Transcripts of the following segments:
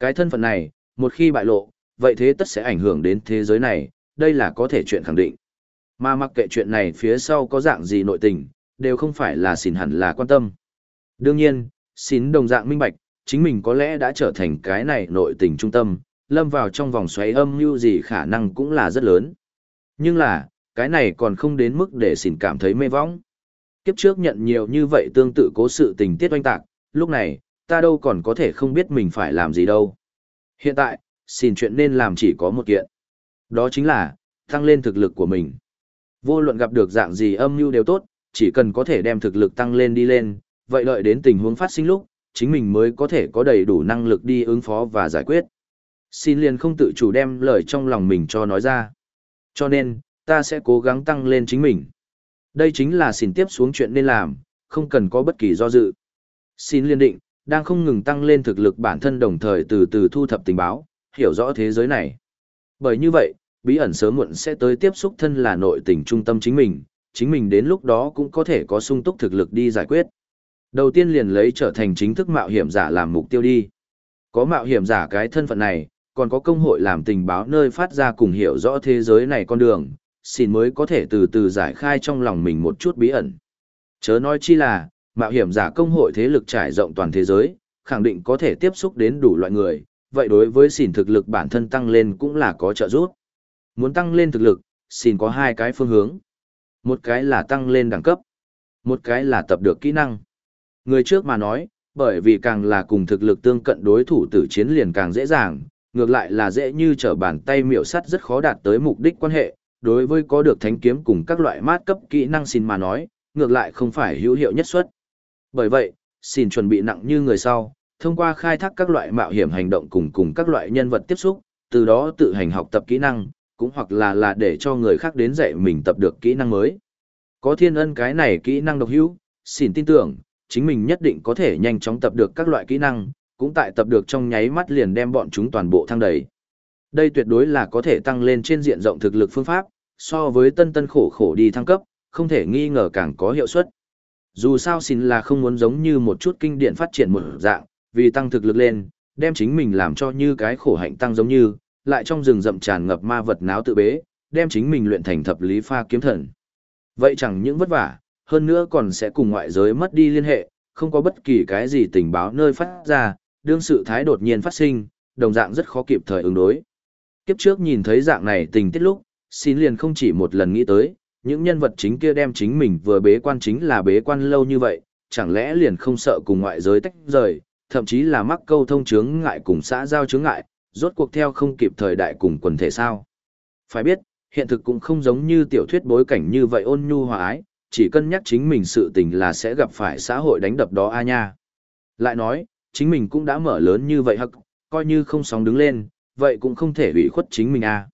Cái thân phận này, một khi bại lộ, vậy thế tất sẽ ảnh hưởng đến thế giới này, đây là có thể chuyện khẳng định. Mà mặc kệ chuyện này phía sau có dạng gì nội tình, đều không phải là xin hẳn là quan tâm. Đương nhiên, xin đồng dạng minh bạch, chính mình có lẽ đã trở thành cái này nội tình trung tâm, lâm vào trong vòng xoáy âm như gì khả năng cũng là rất lớn. Nhưng là, cái này còn không đến mức để xin cảm thấy mê vong. Kiếp trước nhận nhiều như vậy tương tự cố sự tình tiết oanh tạc, lúc này, ta đâu còn có thể không biết mình phải làm gì đâu. Hiện tại, xin chuyện nên làm chỉ có một kiện. Đó chính là, tăng lên thực lực của mình. Vô luận gặp được dạng gì âm mưu đều tốt, chỉ cần có thể đem thực lực tăng lên đi lên, vậy đợi đến tình huống phát sinh lúc, chính mình mới có thể có đầy đủ năng lực đi ứng phó và giải quyết. Xin liền không tự chủ đem lời trong lòng mình cho nói ra. Cho nên, ta sẽ cố gắng tăng lên chính mình. Đây chính là xin tiếp xuống chuyện nên làm, không cần có bất kỳ do dự. Xin liên định, đang không ngừng tăng lên thực lực bản thân đồng thời từ từ thu thập tình báo, hiểu rõ thế giới này. Bởi như vậy, bí ẩn sớm muộn sẽ tới tiếp xúc thân là nội tình trung tâm chính mình, chính mình đến lúc đó cũng có thể có sung túc thực lực đi giải quyết. Đầu tiên liền lấy trở thành chính thức mạo hiểm giả làm mục tiêu đi. Có mạo hiểm giả cái thân phận này, còn có công hội làm tình báo nơi phát ra cùng hiểu rõ thế giới này con đường, xin mới có thể từ từ giải khai trong lòng mình một chút bí ẩn. Chớ nói chi là, mạo hiểm giả công hội thế lực trải rộng toàn thế giới, khẳng định có thể tiếp xúc đến đủ loại người, vậy đối với xỉn thực lực bản thân tăng lên cũng là có trợ giúp. Muốn tăng lên thực lực, xỉn có hai cái phương hướng. Một cái là tăng lên đẳng cấp, một cái là tập được kỹ năng. Người trước mà nói, bởi vì càng là cùng thực lực tương cận đối thủ tử chiến liền càng dễ dàng, ngược lại là dễ như trở bàn tay miệu sắt rất khó đạt tới mục đích quan hệ, đối với có được thánh kiếm cùng các loại mát cấp kỹ năng xin mà nói, ngược lại không phải hữu hiệu nhất suất. Bởi vậy, xin chuẩn bị nặng như người sau, thông qua khai thác các loại mạo hiểm hành động cùng cùng các loại nhân vật tiếp xúc, từ đó tự hành học tập kỹ năng, cũng hoặc là là để cho người khác đến dạy mình tập được kỹ năng mới. Có thiên ân cái này kỹ năng độc hữu, xin tin tưởng, chính mình nhất định có thể nhanh chóng tập được các loại kỹ năng, cũng tại tập được trong nháy mắt liền đem bọn chúng toàn bộ thăng đầy. Đây tuyệt đối là có thể tăng lên trên diện rộng thực lực phương pháp, so với tân tân khổ khổ đi thăng cấp, không thể nghi ngờ càng có hiệu suất. Dù sao xin là không muốn giống như một chút kinh điển phát triển một dạng, vì tăng thực lực lên, đem chính mình làm cho như cái khổ hạnh tăng giống như, lại trong rừng rậm tràn ngập ma vật náo tự bế, đem chính mình luyện thành thập lý pha kiếm thần. Vậy chẳng những vất vả, hơn nữa còn sẽ cùng ngoại giới mất đi liên hệ, không có bất kỳ cái gì tình báo nơi phát ra, đương sự thái đột nhiên phát sinh, đồng dạng rất khó kịp thời ứng đối. Kiếp trước nhìn thấy dạng này tình tiết lúc, xin liền không chỉ một lần nghĩ tới, những nhân vật chính kia đem chính mình vừa bế quan chính là bế quan lâu như vậy, chẳng lẽ liền không sợ cùng ngoại giới tách rời, thậm chí là mắc câu thông chướng ngại cùng xã giao chướng ngại, rốt cuộc theo không kịp thời đại cùng quần thể sao. Phải biết, hiện thực cũng không giống như tiểu thuyết bối cảnh như vậy ôn nhu hòa ái, chỉ cân nhắc chính mình sự tình là sẽ gặp phải xã hội đánh đập đó a nha. Lại nói, chính mình cũng đã mở lớn như vậy hắc, coi như không sóng đứng lên, vậy cũng không thể ủy khuất chính mình a.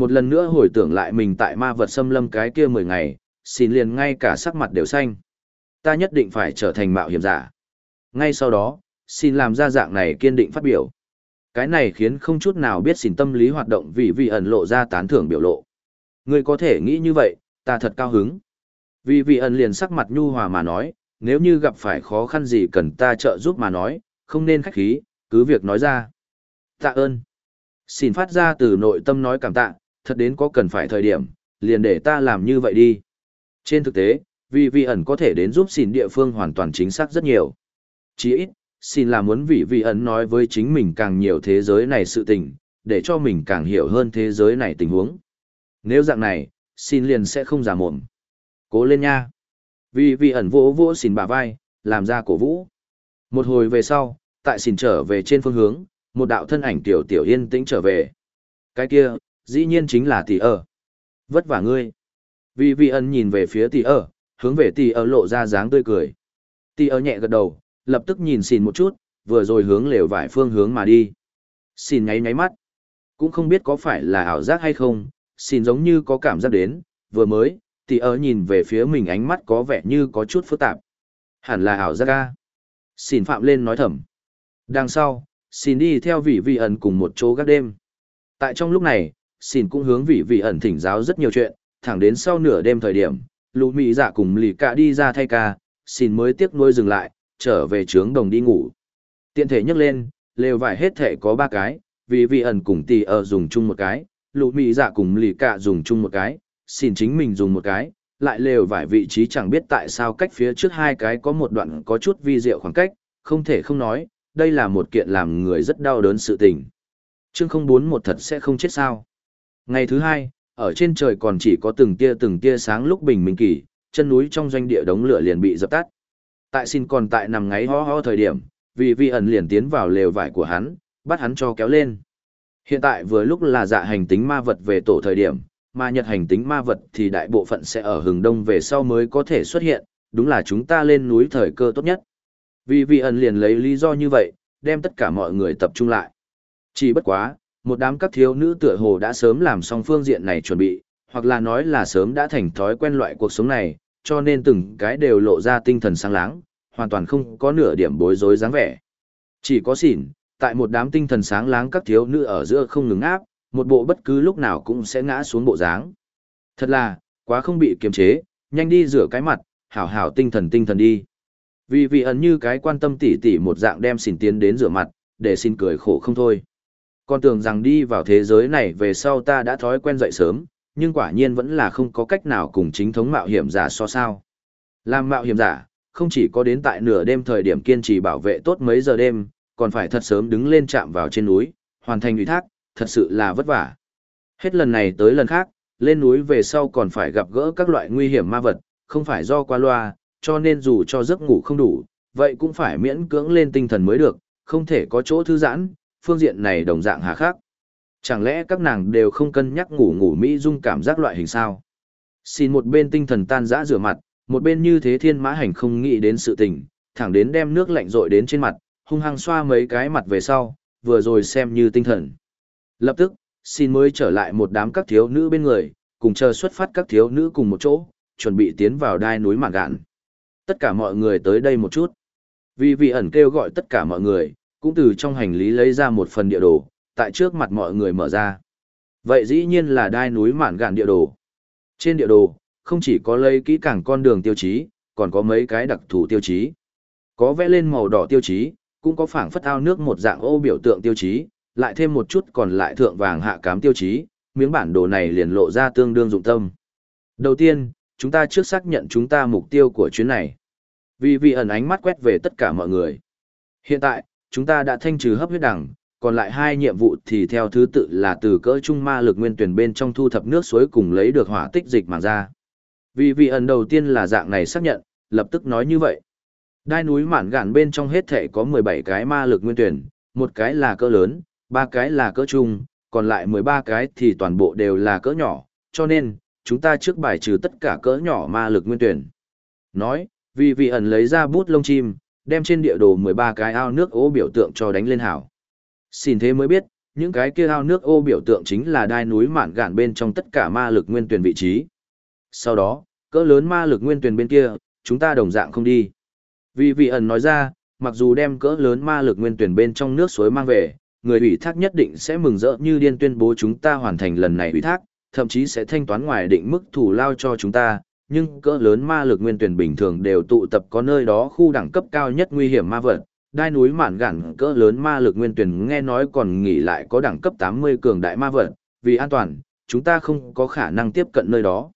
Một lần nữa hồi tưởng lại mình tại ma vật xâm lâm cái kia 10 ngày, xin liền ngay cả sắc mặt đều xanh. Ta nhất định phải trở thành mạo hiểm giả. Ngay sau đó, xin làm ra dạng này kiên định phát biểu. Cái này khiến không chút nào biết xin tâm lý hoạt động vì vì ẩn lộ ra tán thưởng biểu lộ. Ngươi có thể nghĩ như vậy, ta thật cao hứng. Vì vị ẩn liền sắc mặt nhu hòa mà nói, nếu như gặp phải khó khăn gì cần ta trợ giúp mà nói, không nên khách khí, cứ việc nói ra. Tạ ơn. Xin phát ra từ nội tâm nói cảm tạ, thật đến có cần phải thời điểm, liền để ta làm như vậy đi. Trên thực tế, vì vị ẩn có thể đến giúp xin địa phương hoàn toàn chính xác rất nhiều. Chỉ ít, xin là muốn vị vị ẩn nói với chính mình càng nhiều thế giới này sự tình, để cho mình càng hiểu hơn thế giới này tình huống. Nếu dạng này, xin liền sẽ không giả mồm. Cố lên nha. Vì vị ẩn vỗ vỗ xin bả vai, làm ra cổ vũ. Một hồi về sau, tại xin trở về trên phương hướng, một đạo thân ảnh tiểu tiểu yên tĩnh trở về. Cái kia, dĩ nhiên chính là tỷ ở. Vất vả ngươi. Vì vị ẩn nhìn về phía tỷ ở, hướng về tỷ ở lộ ra dáng tươi cười. Tỷ ở nhẹ gật đầu, lập tức nhìn xin một chút, vừa rồi hướng lều vải phương hướng mà đi. Xin nháy nháy mắt. Cũng không biết có phải là ảo giác hay không, xin giống như có cảm giác đến, vừa mới, tỷ ở nhìn về phía mình ánh mắt có vẻ như có chút phức tạp. Hẳn là ảo giác ca. Xin phạm lên nói thầm. Đằng sau, xin đi theo vị vị ẩn cùng một chỗ gác đêm. Tại trong lúc này, xin cũng hướng vị vị ẩn thỉnh giáo rất nhiều chuyện, thẳng đến sau nửa đêm thời điểm, lũ mỹ dạ cùng lì cả đi ra thay ca, xin mới tiếc nuôi dừng lại, trở về trướng đồng đi ngủ. Tiện thể nhấc lên, lều vải hết thể có ba cái, vì vị ẩn cùng tỷ ở dùng chung một cái, lũ mỹ dạ cùng lì cạ dùng chung một cái, xin chính mình dùng một cái, lại lều vải vị trí chẳng biết tại sao cách phía trước hai cái có một đoạn có chút vi diệu khoảng cách, không thể không nói, đây là một kiện làm người rất đau đớn sự tình. Chương không bốn một thật sẽ không chết sao. Ngày thứ hai, ở trên trời còn chỉ có từng tia từng tia sáng lúc bình minh kỳ, chân núi trong doanh địa đống lửa liền bị dập tắt. Tại xin còn tại nằm ngáy ho ho thời điểm, vì vi ẩn liền tiến vào lều vải của hắn, bắt hắn cho kéo lên. Hiện tại vừa lúc là dạ hành tính ma vật về tổ thời điểm, mà nhật hành tính ma vật thì đại bộ phận sẽ ở hừng đông về sau mới có thể xuất hiện, đúng là chúng ta lên núi thời cơ tốt nhất. Vì vi ẩn liền lấy lý do như vậy, đem tất cả mọi người tập trung lại. Chỉ bất quá, một đám các thiếu nữ tựa hồ đã sớm làm xong phương diện này chuẩn bị, hoặc là nói là sớm đã thành thói quen loại cuộc sống này, cho nên từng cái đều lộ ra tinh thần sáng láng, hoàn toàn không có nửa điểm bối rối dáng vẻ. Chỉ có xỉn, tại một đám tinh thần sáng láng các thiếu nữ ở giữa không ngừng áp, một bộ bất cứ lúc nào cũng sẽ ngã xuống bộ dáng. Thật là, quá không bị kiềm chế, nhanh đi rửa cái mặt, hảo hảo tinh thần tinh thần đi. Vì vị ẩn như cái quan tâm tỉ tỉ một dạng đem xỉn tiến đến rửa mặt, để xin cười khổ không thôi. Con tưởng rằng đi vào thế giới này về sau ta đã thói quen dậy sớm, nhưng quả nhiên vẫn là không có cách nào cùng chính thống mạo hiểm giả so sao. Làm mạo hiểm giả, không chỉ có đến tại nửa đêm thời điểm kiên trì bảo vệ tốt mấy giờ đêm, còn phải thật sớm đứng lên chạm vào trên núi, hoàn thành ủy thác, thật sự là vất vả. Hết lần này tới lần khác, lên núi về sau còn phải gặp gỡ các loại nguy hiểm ma vật, không phải do qua loa, cho nên dù cho giấc ngủ không đủ, vậy cũng phải miễn cưỡng lên tinh thần mới được, không thể có chỗ thư giãn, phương diện này đồng dạng hà khắc. Chẳng lẽ các nàng đều không cân nhắc ngủ ngủ Mỹ dung cảm giác loại hình sao? Xin một bên tinh thần tan rã rửa mặt, một bên như thế thiên mã hành không nghĩ đến sự tình, thẳng đến đem nước lạnh rội đến trên mặt, hung hăng xoa mấy cái mặt về sau, vừa rồi xem như tinh thần. Lập tức, xin mới trở lại một đám các thiếu nữ bên người, cùng chờ xuất phát các thiếu nữ cùng một chỗ, chuẩn bị tiến vào đai núi mạn gạn. Tất cả mọi người tới đây một chút. Vì vị ẩn kêu gọi tất cả mọi người, cũng từ trong hành lý lấy ra một phần địa đồ, tại trước mặt mọi người mở ra. Vậy dĩ nhiên là đai núi mạn gạn địa đồ. Trên địa đồ, không chỉ có lấy kỹ càng con đường tiêu chí, còn có mấy cái đặc thù tiêu chí. Có vẽ lên màu đỏ tiêu chí, cũng có phảng phất ao nước một dạng ô biểu tượng tiêu chí, lại thêm một chút còn lại thượng vàng hạ cám tiêu chí, miếng bản đồ này liền lộ ra tương đương dụng tâm. Đầu tiên, chúng ta trước xác nhận chúng ta mục tiêu của chuyến này. Vì vị ẩn ánh mắt quét về tất cả mọi người. Hiện tại, chúng ta đã thanh trừ hấp huyết đằng, còn lại hai nhiệm vụ thì theo thứ tự là từ cỡ trung ma lực nguyên tuyển bên trong thu thập nước suối cùng lấy được hỏa tích dịch mà ra. Vì vị ẩn đầu tiên là dạng này xác nhận, lập tức nói như vậy. Đai núi mạn gạn bên trong hết thể có 17 cái ma lực nguyên tuyển, một cái là cỡ lớn, ba cái là cỡ trung, còn lại 13 cái thì toàn bộ đều là cỡ nhỏ, cho nên, chúng ta trước bài trừ tất cả cỡ nhỏ ma lực nguyên tuyển. Nói, vì vị ẩn lấy ra bút lông chim, đem trên địa đồ 13 cái ao nước ô biểu tượng cho đánh lên hảo. Xin thế mới biết, những cái kia ao nước ô biểu tượng chính là đai núi mạn gạn bên trong tất cả ma lực nguyên tuyển vị trí. Sau đó, cỡ lớn ma lực nguyên tuyển bên kia, chúng ta đồng dạng không đi. Vì vị ẩn nói ra, mặc dù đem cỡ lớn ma lực nguyên tuyển bên trong nước suối mang về, người ủy thác nhất định sẽ mừng rỡ như điên tuyên bố chúng ta hoàn thành lần này ủy thác, thậm chí sẽ thanh toán ngoài định mức thủ lao cho chúng ta, nhưng cỡ lớn ma lực nguyên tuyển bình thường đều tụ tập có nơi đó khu đẳng cấp cao nhất nguy hiểm ma vật. Đai núi mạn gẳng cỡ lớn ma lực nguyên tuyển nghe nói còn nghỉ lại có đẳng cấp 80 cường đại ma vật, vì an toàn, chúng ta không có khả năng tiếp cận nơi đó.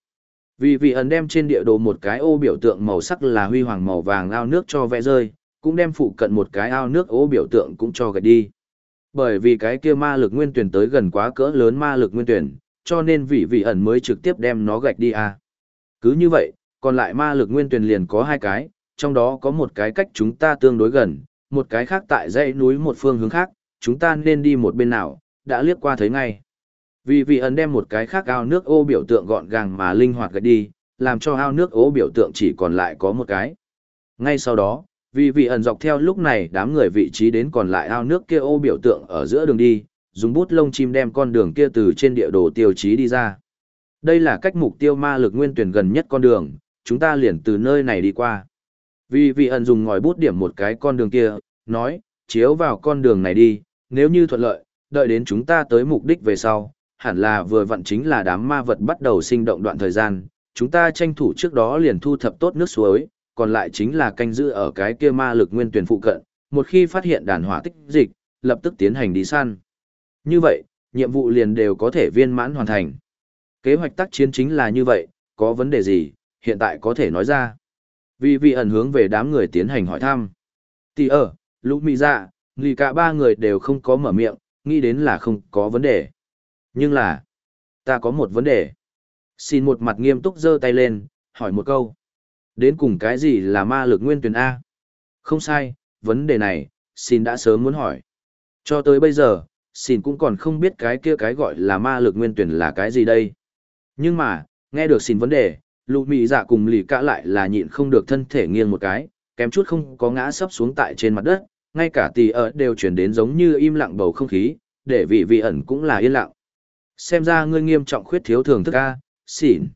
Vì vị ẩn đem trên địa đồ một cái ô biểu tượng màu sắc là huy hoàng màu vàng ao nước cho vẽ rơi, cũng đem phụ cận một cái ao nước ô biểu tượng cũng cho gạch đi. Bởi vì cái kia ma lực nguyên tuyển tới gần quá cỡ lớn ma lực nguyên tuyển, cho nên vị vị ẩn mới trực tiếp đem nó gạch đi à. Cứ như vậy, còn lại ma lực nguyên tuyển liền có hai cái, trong đó có một cái cách chúng ta tương đối gần, một cái khác tại dãy núi một phương hướng khác, chúng ta nên đi một bên nào, đã liếc qua thấy ngay. Vì vị ẩn đem một cái khác ao nước ô biểu tượng gọn gàng mà linh hoạt gạch đi, làm cho ao nước ô biểu tượng chỉ còn lại có một cái. Ngay sau đó, vì vị ẩn dọc theo lúc này đám người vị trí đến còn lại ao nước kia ô biểu tượng ở giữa đường đi, dùng bút lông chim đem con đường kia từ trên địa đồ tiêu chí đi ra. Đây là cách mục tiêu ma lực nguyên tuyển gần nhất con đường, chúng ta liền từ nơi này đi qua. Vì vị ẩn dùng ngòi bút điểm một cái con đường kia, nói, chiếu vào con đường này đi, nếu như thuận lợi, đợi đến chúng ta tới mục đích về sau, hẳn là vừa vặn chính là đám ma vật bắt đầu sinh động đoạn thời gian, chúng ta tranh thủ trước đó liền thu thập tốt nước suối, còn lại chính là canh giữ ở cái kia ma lực nguyên tuyển phụ cận, một khi phát hiện đàn hỏa tích dịch, lập tức tiến hành đi săn. Như vậy, nhiệm vụ liền đều có thể viên mãn hoàn thành. Kế hoạch tác chiến chính là như vậy, có vấn đề gì, hiện tại có thể nói ra. Vì vị ẩn hướng về đám người tiến hành hỏi thăm. Tỷ ở, lũ mị dạ, lì cả ba người đều không có mở miệng, nghĩ đến là không có vấn đề. Nhưng là, ta có một vấn đề. Xin một mặt nghiêm túc giơ tay lên, hỏi một câu. Đến cùng cái gì là ma lực nguyên tuyển A? Không sai, vấn đề này, xin đã sớm muốn hỏi. Cho tới bây giờ, xin cũng còn không biết cái kia cái gọi là ma lực nguyên tuyển là cái gì đây. Nhưng mà, nghe được xin vấn đề, lụ mị dạ cùng lì cả lại là nhịn không được thân thể nghiêng một cái, kém chút không có ngã sấp xuống tại trên mặt đất, ngay cả tì ở đều chuyển đến giống như im lặng bầu không khí, để vị vị ẩn cũng là yên lặng. Xem ra ngươi nghiêm trọng khuyết thiếu thường thức ca, xỉn.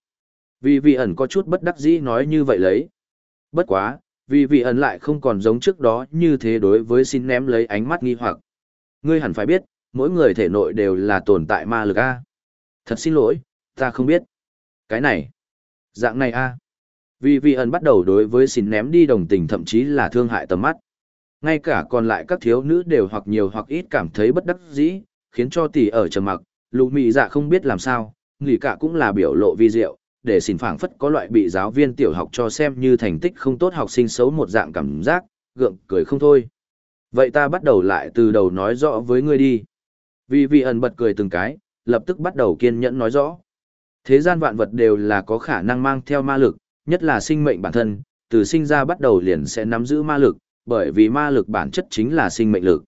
Vì vị ẩn có chút bất đắc dĩ nói như vậy lấy. Bất quá, vì vị ẩn lại không còn giống trước đó như thế đối với xin ném lấy ánh mắt nghi hoặc. Ngươi hẳn phải biết, mỗi người thể nội đều là tồn tại ma lực A. Thật xin lỗi, ta không biết. Cái này, dạng này A. Vì vị ẩn bắt đầu đối với xin ném đi đồng tình thậm chí là thương hại tầm mắt. Ngay cả còn lại các thiếu nữ đều hoặc nhiều hoặc ít cảm thấy bất đắc dĩ, khiến cho tỷ ở trầm mặc, lù mị dạ không biết làm sao, nghỉ cả cũng là biểu lộ vi diệu, để xin phảng phất có loại bị giáo viên tiểu học cho xem như thành tích không tốt học sinh xấu một dạng cảm giác, gượng cười không thôi. Vậy ta bắt đầu lại từ đầu nói rõ với ngươi đi. Vì vị ẩn bật cười từng cái, lập tức bắt đầu kiên nhẫn nói rõ. Thế gian vạn vật đều là có khả năng mang theo ma lực, nhất là sinh mệnh bản thân, từ sinh ra bắt đầu liền sẽ nắm giữ ma lực, bởi vì ma lực bản chất chính là sinh mệnh lực.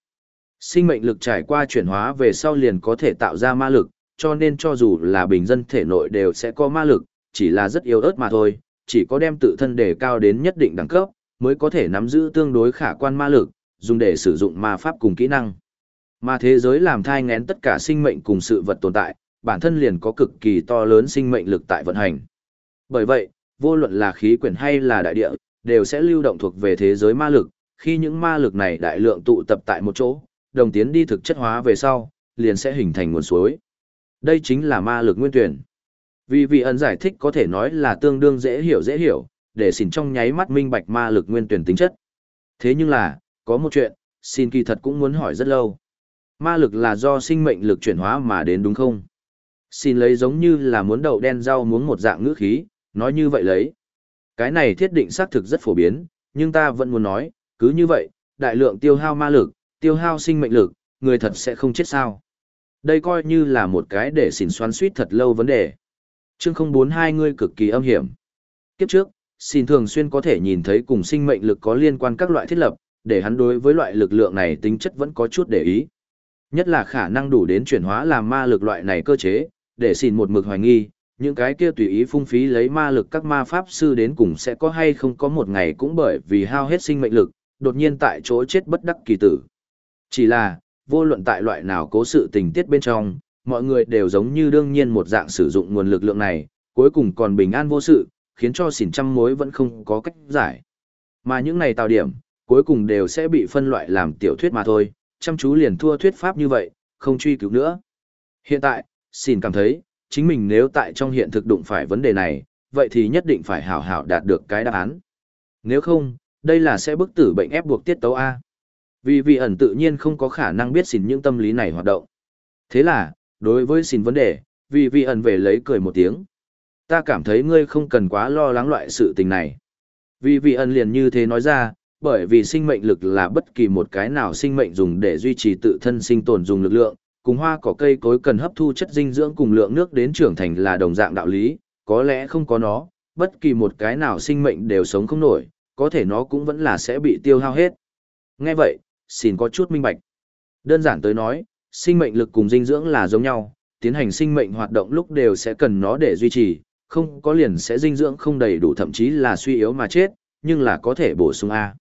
Sinh mệnh lực trải qua chuyển hóa về sau liền có thể tạo ra ma lực, cho nên cho dù là bình dân thể nội đều sẽ có ma lực, chỉ là rất yếu ớt mà thôi, chỉ có đem tự thân đề cao đến nhất định đẳng cấp, mới có thể nắm giữ tương đối khả quan ma lực, dùng để sử dụng ma pháp cùng kỹ năng. Mà thế giới làm thai ngén tất cả sinh mệnh cùng sự vật tồn tại, bản thân liền có cực kỳ to lớn sinh mệnh lực tại vận hành. Bởi vậy, vô luận là khí quyển hay là đại địa, đều sẽ lưu động thuộc về thế giới ma lực, khi những ma lực này đại lượng tụ tập tại một chỗ, đồng tiến đi thực chất hóa về sau, liền sẽ hình thành nguồn suối. Đây chính là ma lực nguyên tuyển. Vì vị ẩn giải thích có thể nói là tương đương dễ hiểu dễ hiểu, để xin trong nháy mắt minh bạch ma lực nguyên tuyển tính chất. Thế nhưng là, có một chuyện, xin kỳ thật cũng muốn hỏi rất lâu. Ma lực là do sinh mệnh lực chuyển hóa mà đến đúng không? Xin lấy giống như là muốn đậu đen rau muốn một dạng ngữ khí, nói như vậy lấy. Cái này thiết định xác thực rất phổ biến, nhưng ta vẫn muốn nói, cứ như vậy, đại lượng tiêu hao ma lực, tiêu hao sinh mệnh lực, người thật sẽ không chết sao. Đây coi như là một cái để xỉn xoắn suýt thật lâu vấn đề. Chương 042 ngươi cực kỳ âm hiểm. Kiếp trước, xin thường xuyên có thể nhìn thấy cùng sinh mệnh lực có liên quan các loại thiết lập, để hắn đối với loại lực lượng này tính chất vẫn có chút để ý. Nhất là khả năng đủ đến chuyển hóa làm ma lực loại này cơ chế, để xin một mực hoài nghi, những cái kia tùy ý phung phí lấy ma lực các ma pháp sư đến cùng sẽ có hay không có một ngày cũng bởi vì hao hết sinh mệnh lực, đột nhiên tại chỗ chết bất đắc kỳ tử. Chỉ là, vô luận tại loại nào cố sự tình tiết bên trong, mọi người đều giống như đương nhiên một dạng sử dụng nguồn lực lượng này, cuối cùng còn bình an vô sự, khiến cho xỉn trăm mối vẫn không có cách giải. Mà những này tạo điểm, cuối cùng đều sẽ bị phân loại làm tiểu thuyết mà thôi, chăm chú liền thua thuyết pháp như vậy, không truy cứu nữa. Hiện tại, xin cảm thấy, chính mình nếu tại trong hiện thực đụng phải vấn đề này, vậy thì nhất định phải hảo hảo đạt được cái đáp án. Nếu không, đây là sẽ bức tử bệnh ép buộc tiết tấu A. Vì vị ẩn tự nhiên không có khả năng biết xin những tâm lý này hoạt động. Thế là, đối với xin vấn đề, vì vị ẩn về lấy cười một tiếng. Ta cảm thấy ngươi không cần quá lo lắng loại sự tình này. Vì vị ẩn liền như thế nói ra, bởi vì sinh mệnh lực là bất kỳ một cái nào sinh mệnh dùng để duy trì tự thân sinh tồn dùng lực lượng, cùng hoa cỏ cây cối cần hấp thu chất dinh dưỡng cùng lượng nước đến trưởng thành là đồng dạng đạo lý, có lẽ không có nó, bất kỳ một cái nào sinh mệnh đều sống không nổi, có thể nó cũng vẫn là sẽ bị tiêu hao hết. Nghe vậy, xin có chút minh bạch. Đơn giản tới nói, sinh mệnh lực cùng dinh dưỡng là giống nhau, tiến hành sinh mệnh hoạt động lúc đều sẽ cần nó để duy trì, không có liền sẽ dinh dưỡng không đầy đủ thậm chí là suy yếu mà chết, nhưng là có thể bổ sung A.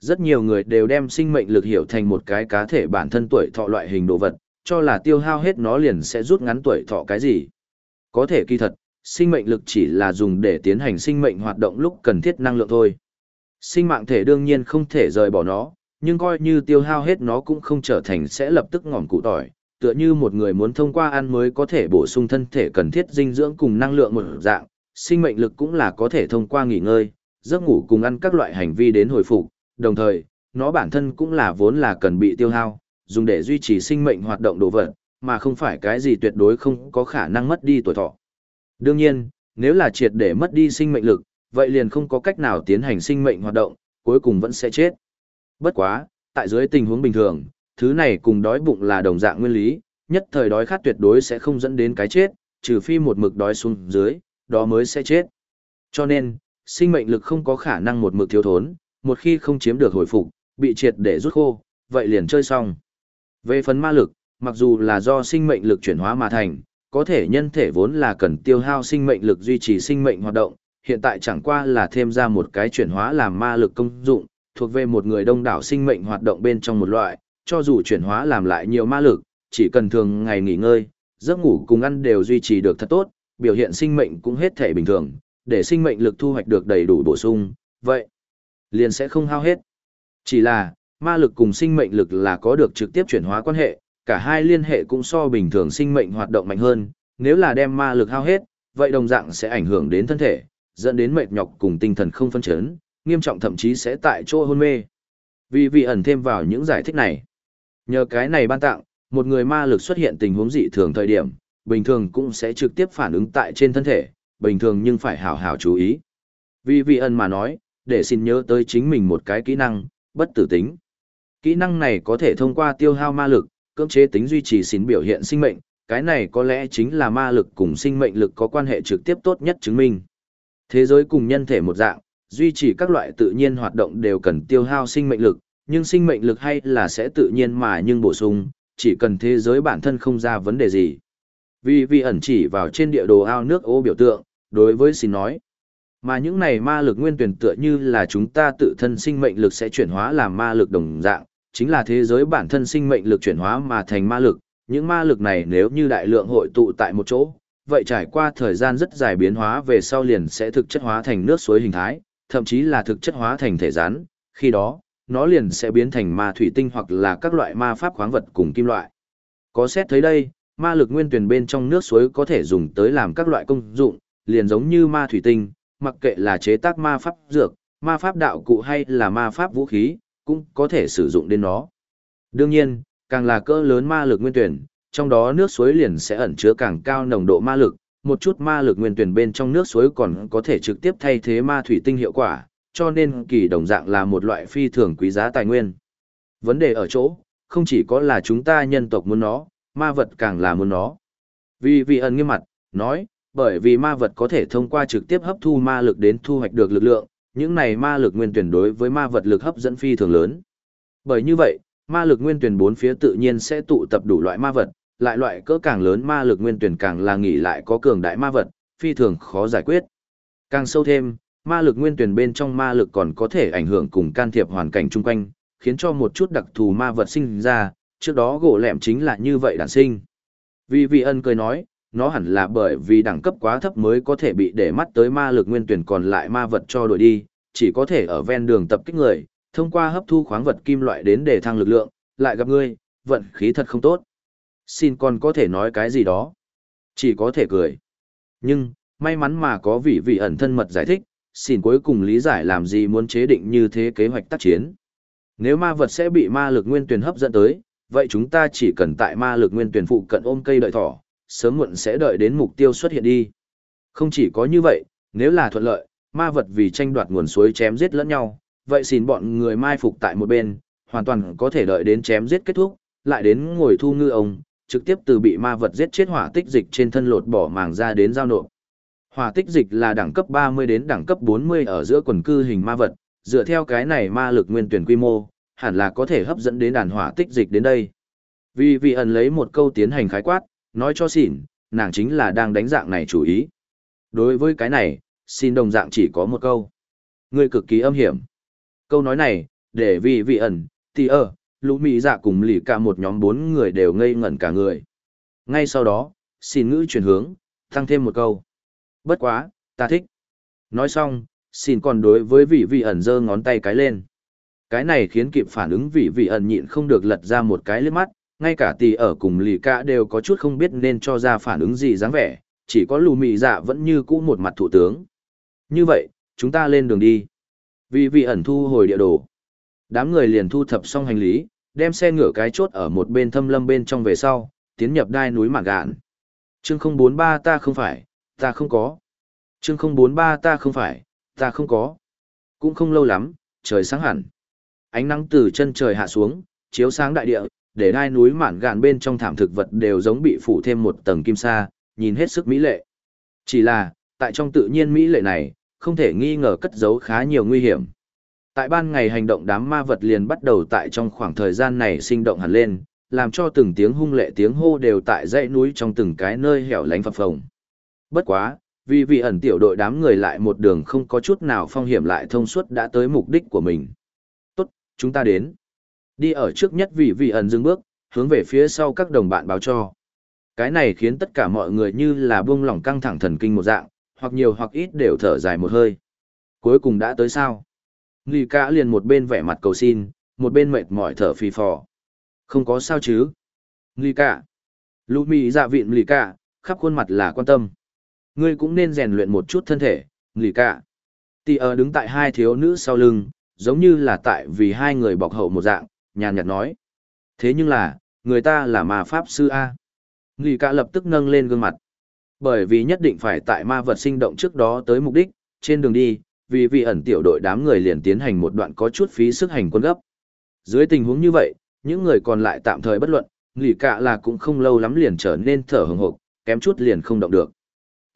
Rất nhiều người đều đem sinh mệnh lực hiểu thành một cái cá thể bản thân tuổi thọ loại hình đồ vật, cho là tiêu hao hết nó liền sẽ rút ngắn tuổi thọ cái gì. Có thể kỳ thật, sinh mệnh lực chỉ là dùng để tiến hành sinh mệnh hoạt động lúc cần thiết năng lượng thôi. Sinh mạng thể đương nhiên không thể rời bỏ nó, nhưng coi như tiêu hao hết nó cũng không trở thành sẽ lập tức ngỏm cụ tỏi, tựa như một người muốn thông qua ăn mới có thể bổ sung thân thể cần thiết dinh dưỡng cùng năng lượng một dạng, sinh mệnh lực cũng là có thể thông qua nghỉ ngơi, giấc ngủ cùng ăn các loại hành vi đến hồi phục, đồng thời, nó bản thân cũng là vốn là cần bị tiêu hao, dùng để duy trì sinh mệnh hoạt động đồ vật, mà không phải cái gì tuyệt đối không có khả năng mất đi tuổi thọ. Đương nhiên, nếu là triệt để mất đi sinh mệnh lực, vậy liền không có cách nào tiến hành sinh mệnh hoạt động, cuối cùng vẫn sẽ chết. Bất quá, tại dưới tình huống bình thường, thứ này cùng đói bụng là đồng dạng nguyên lý, nhất thời đói khát tuyệt đối sẽ không dẫn đến cái chết, trừ phi một mực đói xuống dưới, đó mới sẽ chết. Cho nên, sinh mệnh lực không có khả năng một mực thiếu thốn, một khi không chiếm được hồi phục, bị triệt để rút khô, vậy liền chơi xong. Về phần ma lực, mặc dù là do sinh mệnh lực chuyển hóa mà thành, có thể nhân thể vốn là cần tiêu hao sinh mệnh lực duy trì sinh mệnh hoạt động, hiện tại chẳng qua là thêm ra một cái chuyển hóa làm ma lực công dụng, thuộc về một người đông đảo sinh mệnh hoạt động bên trong một loại, cho dù chuyển hóa làm lại nhiều ma lực, chỉ cần thường ngày nghỉ ngơi, giấc ngủ cùng ăn đều duy trì được thật tốt, biểu hiện sinh mệnh cũng hết thể bình thường, để sinh mệnh lực thu hoạch được đầy đủ bổ sung, vậy liền sẽ không hao hết. Chỉ là, ma lực cùng sinh mệnh lực là có được trực tiếp chuyển hóa quan hệ, cả hai liên hệ cũng so bình thường sinh mệnh hoạt động mạnh hơn, nếu là đem ma lực hao hết, vậy đồng dạng sẽ ảnh hưởng đến thân thể, dẫn đến mệt nhọc cùng tinh thần không phân chấn, nghiêm trọng thậm chí sẽ tại chỗ hôn mê. Vì vị ẩn thêm vào những giải thích này. Nhờ cái này ban tặng, một người ma lực xuất hiện tình huống dị thường thời điểm, bình thường cũng sẽ trực tiếp phản ứng tại trên thân thể, bình thường nhưng phải hào hào chú ý. Vì vị ẩn mà nói, để xin nhớ tới chính mình một cái kỹ năng, bất tử tính. Kỹ năng này có thể thông qua tiêu hao ma lực, cưỡng chế tính duy trì xin biểu hiện sinh mệnh, cái này có lẽ chính là ma lực cùng sinh mệnh lực có quan hệ trực tiếp tốt nhất chứng minh. Thế giới cùng nhân thể một dạng, duy trì các loại tự nhiên hoạt động đều cần tiêu hao sinh mệnh lực, nhưng sinh mệnh lực hay là sẽ tự nhiên mà nhưng bổ sung, chỉ cần thế giới bản thân không ra vấn đề gì. Vì vì ẩn chỉ vào trên địa đồ ao nước ô biểu tượng, đối với xin nói. Mà những này ma lực nguyên tuyển tựa như là chúng ta tự thân sinh mệnh lực sẽ chuyển hóa làm ma lực đồng dạng, chính là thế giới bản thân sinh mệnh lực chuyển hóa mà thành ma lực. Những ma lực này nếu như đại lượng hội tụ tại một chỗ, vậy trải qua thời gian rất dài biến hóa về sau liền sẽ thực chất hóa thành nước suối hình thái, thậm chí là thực chất hóa thành thể rắn, khi đó, nó liền sẽ biến thành ma thủy tinh hoặc là các loại ma pháp khoáng vật cùng kim loại. Có xét thấy đây, ma lực nguyên tuyển bên trong nước suối có thể dùng tới làm các loại công dụng, liền giống như ma thủy tinh, mặc kệ là chế tác ma pháp dược, ma pháp đạo cụ hay là ma pháp vũ khí, cũng có thể sử dụng đến nó. Đương nhiên, càng là cỡ lớn ma lực nguyên tuyển, trong đó nước suối liền sẽ ẩn chứa càng cao nồng độ ma lực, một chút ma lực nguyên tuyển bên trong nước suối còn có thể trực tiếp thay thế ma thủy tinh hiệu quả, cho nên kỳ đồng dạng là một loại phi thường quý giá tài nguyên. Vấn đề ở chỗ, không chỉ có là chúng ta nhân tộc muốn nó, ma vật càng là muốn nó. Vì vị ẩn nghiêm mặt, nói, bởi vì ma vật có thể thông qua trực tiếp hấp thu ma lực đến thu hoạch được lực lượng, những này ma lực nguyên tuyển đối với ma vật lực hấp dẫn phi thường lớn. Bởi như vậy, ma lực nguyên tuyển bốn phía tự nhiên sẽ tụ tập đủ loại ma vật, lại loại cỡ càng lớn ma lực nguyên tuyển càng là nghỉ lại có cường đại ma vật, phi thường khó giải quyết. Càng sâu thêm, ma lực nguyên tuyển bên trong ma lực còn có thể ảnh hưởng cùng can thiệp hoàn cảnh chung quanh, khiến cho một chút đặc thù ma vật sinh ra, trước đó gỗ lẻm chính là như vậy đản sinh. Vì vị ân cười nói, nó hẳn là bởi vì đẳng cấp quá thấp mới có thể bị để mắt tới ma lực nguyên tuyển còn lại ma vật cho đổi đi, chỉ có thể ở ven đường tập kích người, thông qua hấp thu khoáng vật kim loại đến để thăng lực lượng, lại gặp ngươi, vận khí thật không tốt. Xin còn có thể nói cái gì đó. Chỉ có thể cười. Nhưng, may mắn mà có vị vị ẩn thân mật giải thích, xin cuối cùng lý giải làm gì muốn chế định như thế kế hoạch tác chiến. Nếu ma vật sẽ bị ma lực nguyên tuyển hấp dẫn tới, vậy chúng ta chỉ cần tại ma lực nguyên tuyển phụ cận ôm cây đợi thỏ, sớm muộn sẽ đợi đến mục tiêu xuất hiện đi. Không chỉ có như vậy, nếu là thuận lợi, ma vật vì tranh đoạt nguồn suối chém giết lẫn nhau, vậy xin bọn người mai phục tại một bên, hoàn toàn có thể đợi đến chém giết kết thúc, lại đến ngồi thu ngư ông, trực tiếp từ bị ma vật giết chết hỏa tích dịch trên thân lột bỏ màng ra đến giao nộp. Hỏa tích dịch là đẳng cấp 30 đến đẳng cấp 40 ở giữa quần cư hình ma vật, dựa theo cái này ma lực nguyên tuyển quy mô, hẳn là có thể hấp dẫn đến đàn hỏa tích dịch đến đây. Vì vị ẩn lấy một câu tiến hành khái quát, nói cho xỉn, nàng chính là đang đánh dạng này chủ ý. Đối với cái này, xin đồng dạng chỉ có một câu. ngươi cực kỳ âm hiểm. Câu nói này, để vì vị ẩn, thì ơ, lũ mỹ dạ cùng lì cả một nhóm bốn người đều ngây ngẩn cả người. Ngay sau đó, xin ngữ chuyển hướng, tăng thêm một câu. Bất quá, ta thích. Nói xong, xin còn đối với vị vị ẩn giơ ngón tay cái lên. Cái này khiến kịp phản ứng vị vị ẩn nhịn không được lật ra một cái liếc mắt, ngay cả tỷ ở cùng lì cả đều có chút không biết nên cho ra phản ứng gì dáng vẻ, chỉ có lù mị dạ vẫn như cũ một mặt thủ tướng. Như vậy, chúng ta lên đường đi. vì vị ẩn thu hồi địa đồ. Đám người liền thu thập xong hành lý, đem xe ngửa cái chốt ở một bên thâm lâm bên trong về sau, tiến nhập đai núi mảng gạn. Chương 043 ta không phải, ta không có. Chương 043 ta không phải, ta không có. Cũng không lâu lắm, trời sáng hẳn. Ánh nắng từ chân trời hạ xuống, chiếu sáng đại địa, để đai núi mạn gạn bên trong thảm thực vật đều giống bị phủ thêm một tầng kim sa, nhìn hết sức mỹ lệ. Chỉ là, tại trong tự nhiên mỹ lệ này, không thể nghi ngờ cất giấu khá nhiều nguy hiểm. Tại ban ngày hành động đám ma vật liền bắt đầu tại trong khoảng thời gian này sinh động hẳn lên, làm cho từng tiếng hung lệ tiếng hô đều tại dãy núi trong từng cái nơi hẻo lánh phập phồng. Bất quá, vì vị ẩn tiểu đội đám người lại một đường không có chút nào phong hiểm lại thông suốt đã tới mục đích của mình. Tốt, chúng ta đến. Đi ở trước nhất vì vị ẩn dừng bước, hướng về phía sau các đồng bạn báo cho. Cái này khiến tất cả mọi người như là buông lỏng căng thẳng thần kinh một dạng, hoặc nhiều hoặc ít đều thở dài một hơi. Cuối cùng đã tới sao? Nghi cả liền một bên vẻ mặt cầu xin, một bên mệt mỏi thở phì phò. Không có sao chứ? Nghi cả. Lũ mì dạ vịn lì cả, khắp khuôn mặt là quan tâm. Ngươi cũng nên rèn luyện một chút thân thể, lì cả. Tì ở đứng tại hai thiếu nữ sau lưng, giống như là tại vì hai người bọc hậu một dạng, nhàn nhạt nói. Thế nhưng là, người ta là ma pháp sư A. Nghi cả lập tức nâng lên gương mặt. Bởi vì nhất định phải tại ma vật sinh động trước đó tới mục đích, trên đường đi, vì vị ẩn tiểu đội đám người liền tiến hành một đoạn có chút phí sức hành quân gấp. Dưới tình huống như vậy, những người còn lại tạm thời bất luận, nghỉ cả là cũng không lâu lắm liền trở nên thở hừng hộp, kém chút liền không động được.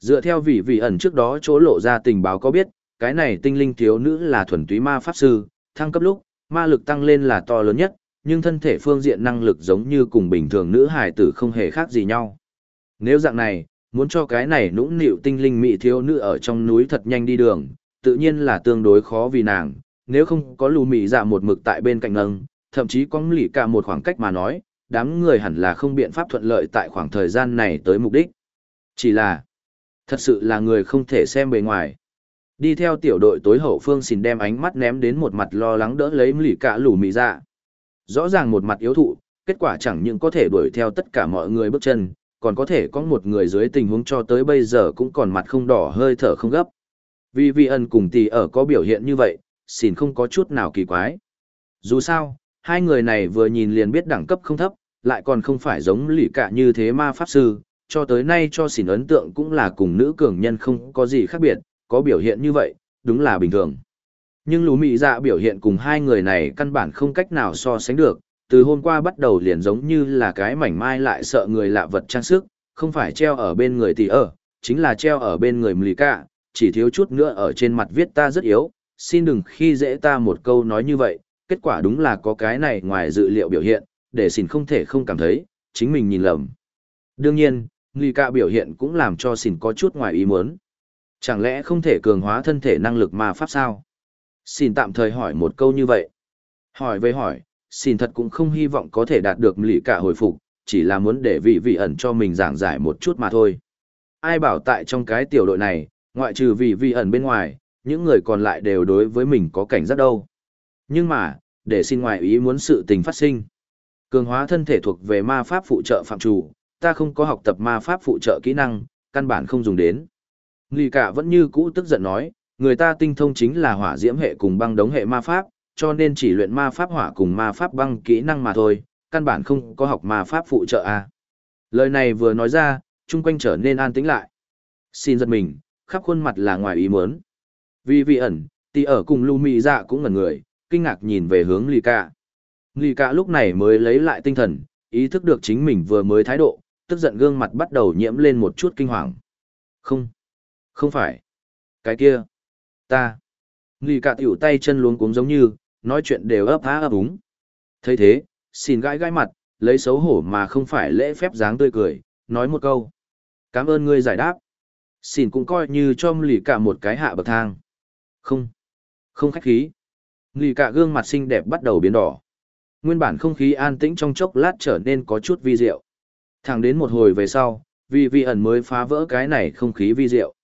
Dựa theo vị vị ẩn trước đó chỗ lộ ra tình báo có biết, cái này tinh linh thiếu nữ là thuần túy ma pháp sư, thăng cấp lúc, ma lực tăng lên là to lớn nhất, nhưng thân thể phương diện năng lực giống như cùng bình thường nữ hài tử không hề khác gì nhau. Nếu dạng này, muốn cho cái này nũng nịu tinh linh mỹ thiếu nữ ở trong núi thật nhanh đi đường, tự nhiên là tương đối khó vì nàng, nếu không có lù mị dạ một mực tại bên cạnh nâng, thậm chí có lì cả một khoảng cách mà nói, đám người hẳn là không biện pháp thuận lợi tại khoảng thời gian này tới mục đích. Chỉ là, thật sự là người không thể xem bề ngoài. Đi theo tiểu đội tối hậu phương xin đem ánh mắt ném đến một mặt lo lắng đỡ lấy lì cả lù mì dạ. Rõ ràng một mặt yếu thụ, kết quả chẳng những có thể đuổi theo tất cả mọi người bước chân, còn có thể có một người dưới tình huống cho tới bây giờ cũng còn mặt không đỏ hơi thở không gấp. Vì vi ân cùng tì ở có biểu hiện như vậy, xin không có chút nào kỳ quái. Dù sao, hai người này vừa nhìn liền biết đẳng cấp không thấp, lại còn không phải giống lì cả như thế ma pháp sư, cho tới nay cho xỉn ấn tượng cũng là cùng nữ cường nhân không có gì khác biệt, có biểu hiện như vậy, đúng là bình thường. Nhưng lũ mị dạ biểu hiện cùng hai người này căn bản không cách nào so sánh được, từ hôm qua bắt đầu liền giống như là cái mảnh mai lại sợ người lạ vật trang sức, không phải treo ở bên người tỷ ở, chính là treo ở bên người mì cả, dạ, chỉ thiếu chút nữa ở trên mặt viết ta rất yếu, xin đừng khi dễ ta một câu nói như vậy, kết quả đúng là có cái này ngoài dự liệu biểu hiện, để xin không thể không cảm thấy, chính mình nhìn lầm. Đương nhiên, mì Cả dạ biểu hiện cũng làm cho xin có chút ngoài ý muốn. Chẳng lẽ không thể cường hóa thân thể năng lực ma pháp sao? Xin tạm thời hỏi một câu như vậy. Hỏi về hỏi, xin thật cũng không hy vọng có thể đạt được lì cả hồi phục, chỉ là muốn để vị vị ẩn cho mình giảng giải một chút mà thôi. Ai bảo tại trong cái tiểu đội này, ngoại trừ vị vị ẩn bên ngoài, những người còn lại đều đối với mình có cảnh giác đâu. Nhưng mà, để xin ngoại ý muốn sự tình phát sinh. Cường hóa thân thể thuộc về ma pháp phụ trợ phạm chủ, ta không có học tập ma pháp phụ trợ kỹ năng, căn bản không dùng đến. Nghi cả vẫn như cũ tức giận nói, người ta tinh thông chính là hỏa diễm hệ cùng băng đống hệ ma pháp, cho nên chỉ luyện ma pháp hỏa cùng ma pháp băng kỹ năng mà thôi, căn bản không có học ma pháp phụ trợ a. À. Lời này vừa nói ra, chung quanh trở nên an tĩnh lại. Xin giật mình, khắp khuôn mặt là ngoài ý muốn. Vì vị ẩn, tỷ ở cùng lưu mị dạ cũng ngẩn người, kinh ngạc nhìn về hướng Lì Cả. Lì Cả lúc này mới lấy lại tinh thần, ý thức được chính mình vừa mới thái độ, tức giận gương mặt bắt đầu nhiễm lên một chút kinh hoàng. Không, không phải. Cái kia, ta. Lì cả tiểu tay chân luống cuống giống như, nói chuyện đều ấp há ấp úng. thấy thế, xin gãi gãi mặt, lấy xấu hổ mà không phải lễ phép dáng tươi cười, nói một câu. Cảm ơn ngươi giải đáp. Xin cũng coi như cho lì cả một cái hạ bậc thang. Không, không khách khí. Lì cả gương mặt xinh đẹp bắt đầu biến đỏ. Nguyên bản không khí an tĩnh trong chốc lát trở nên có chút vi diệu. Thẳng đến một hồi về sau, vì vị ẩn mới phá vỡ cái này không khí vi diệu.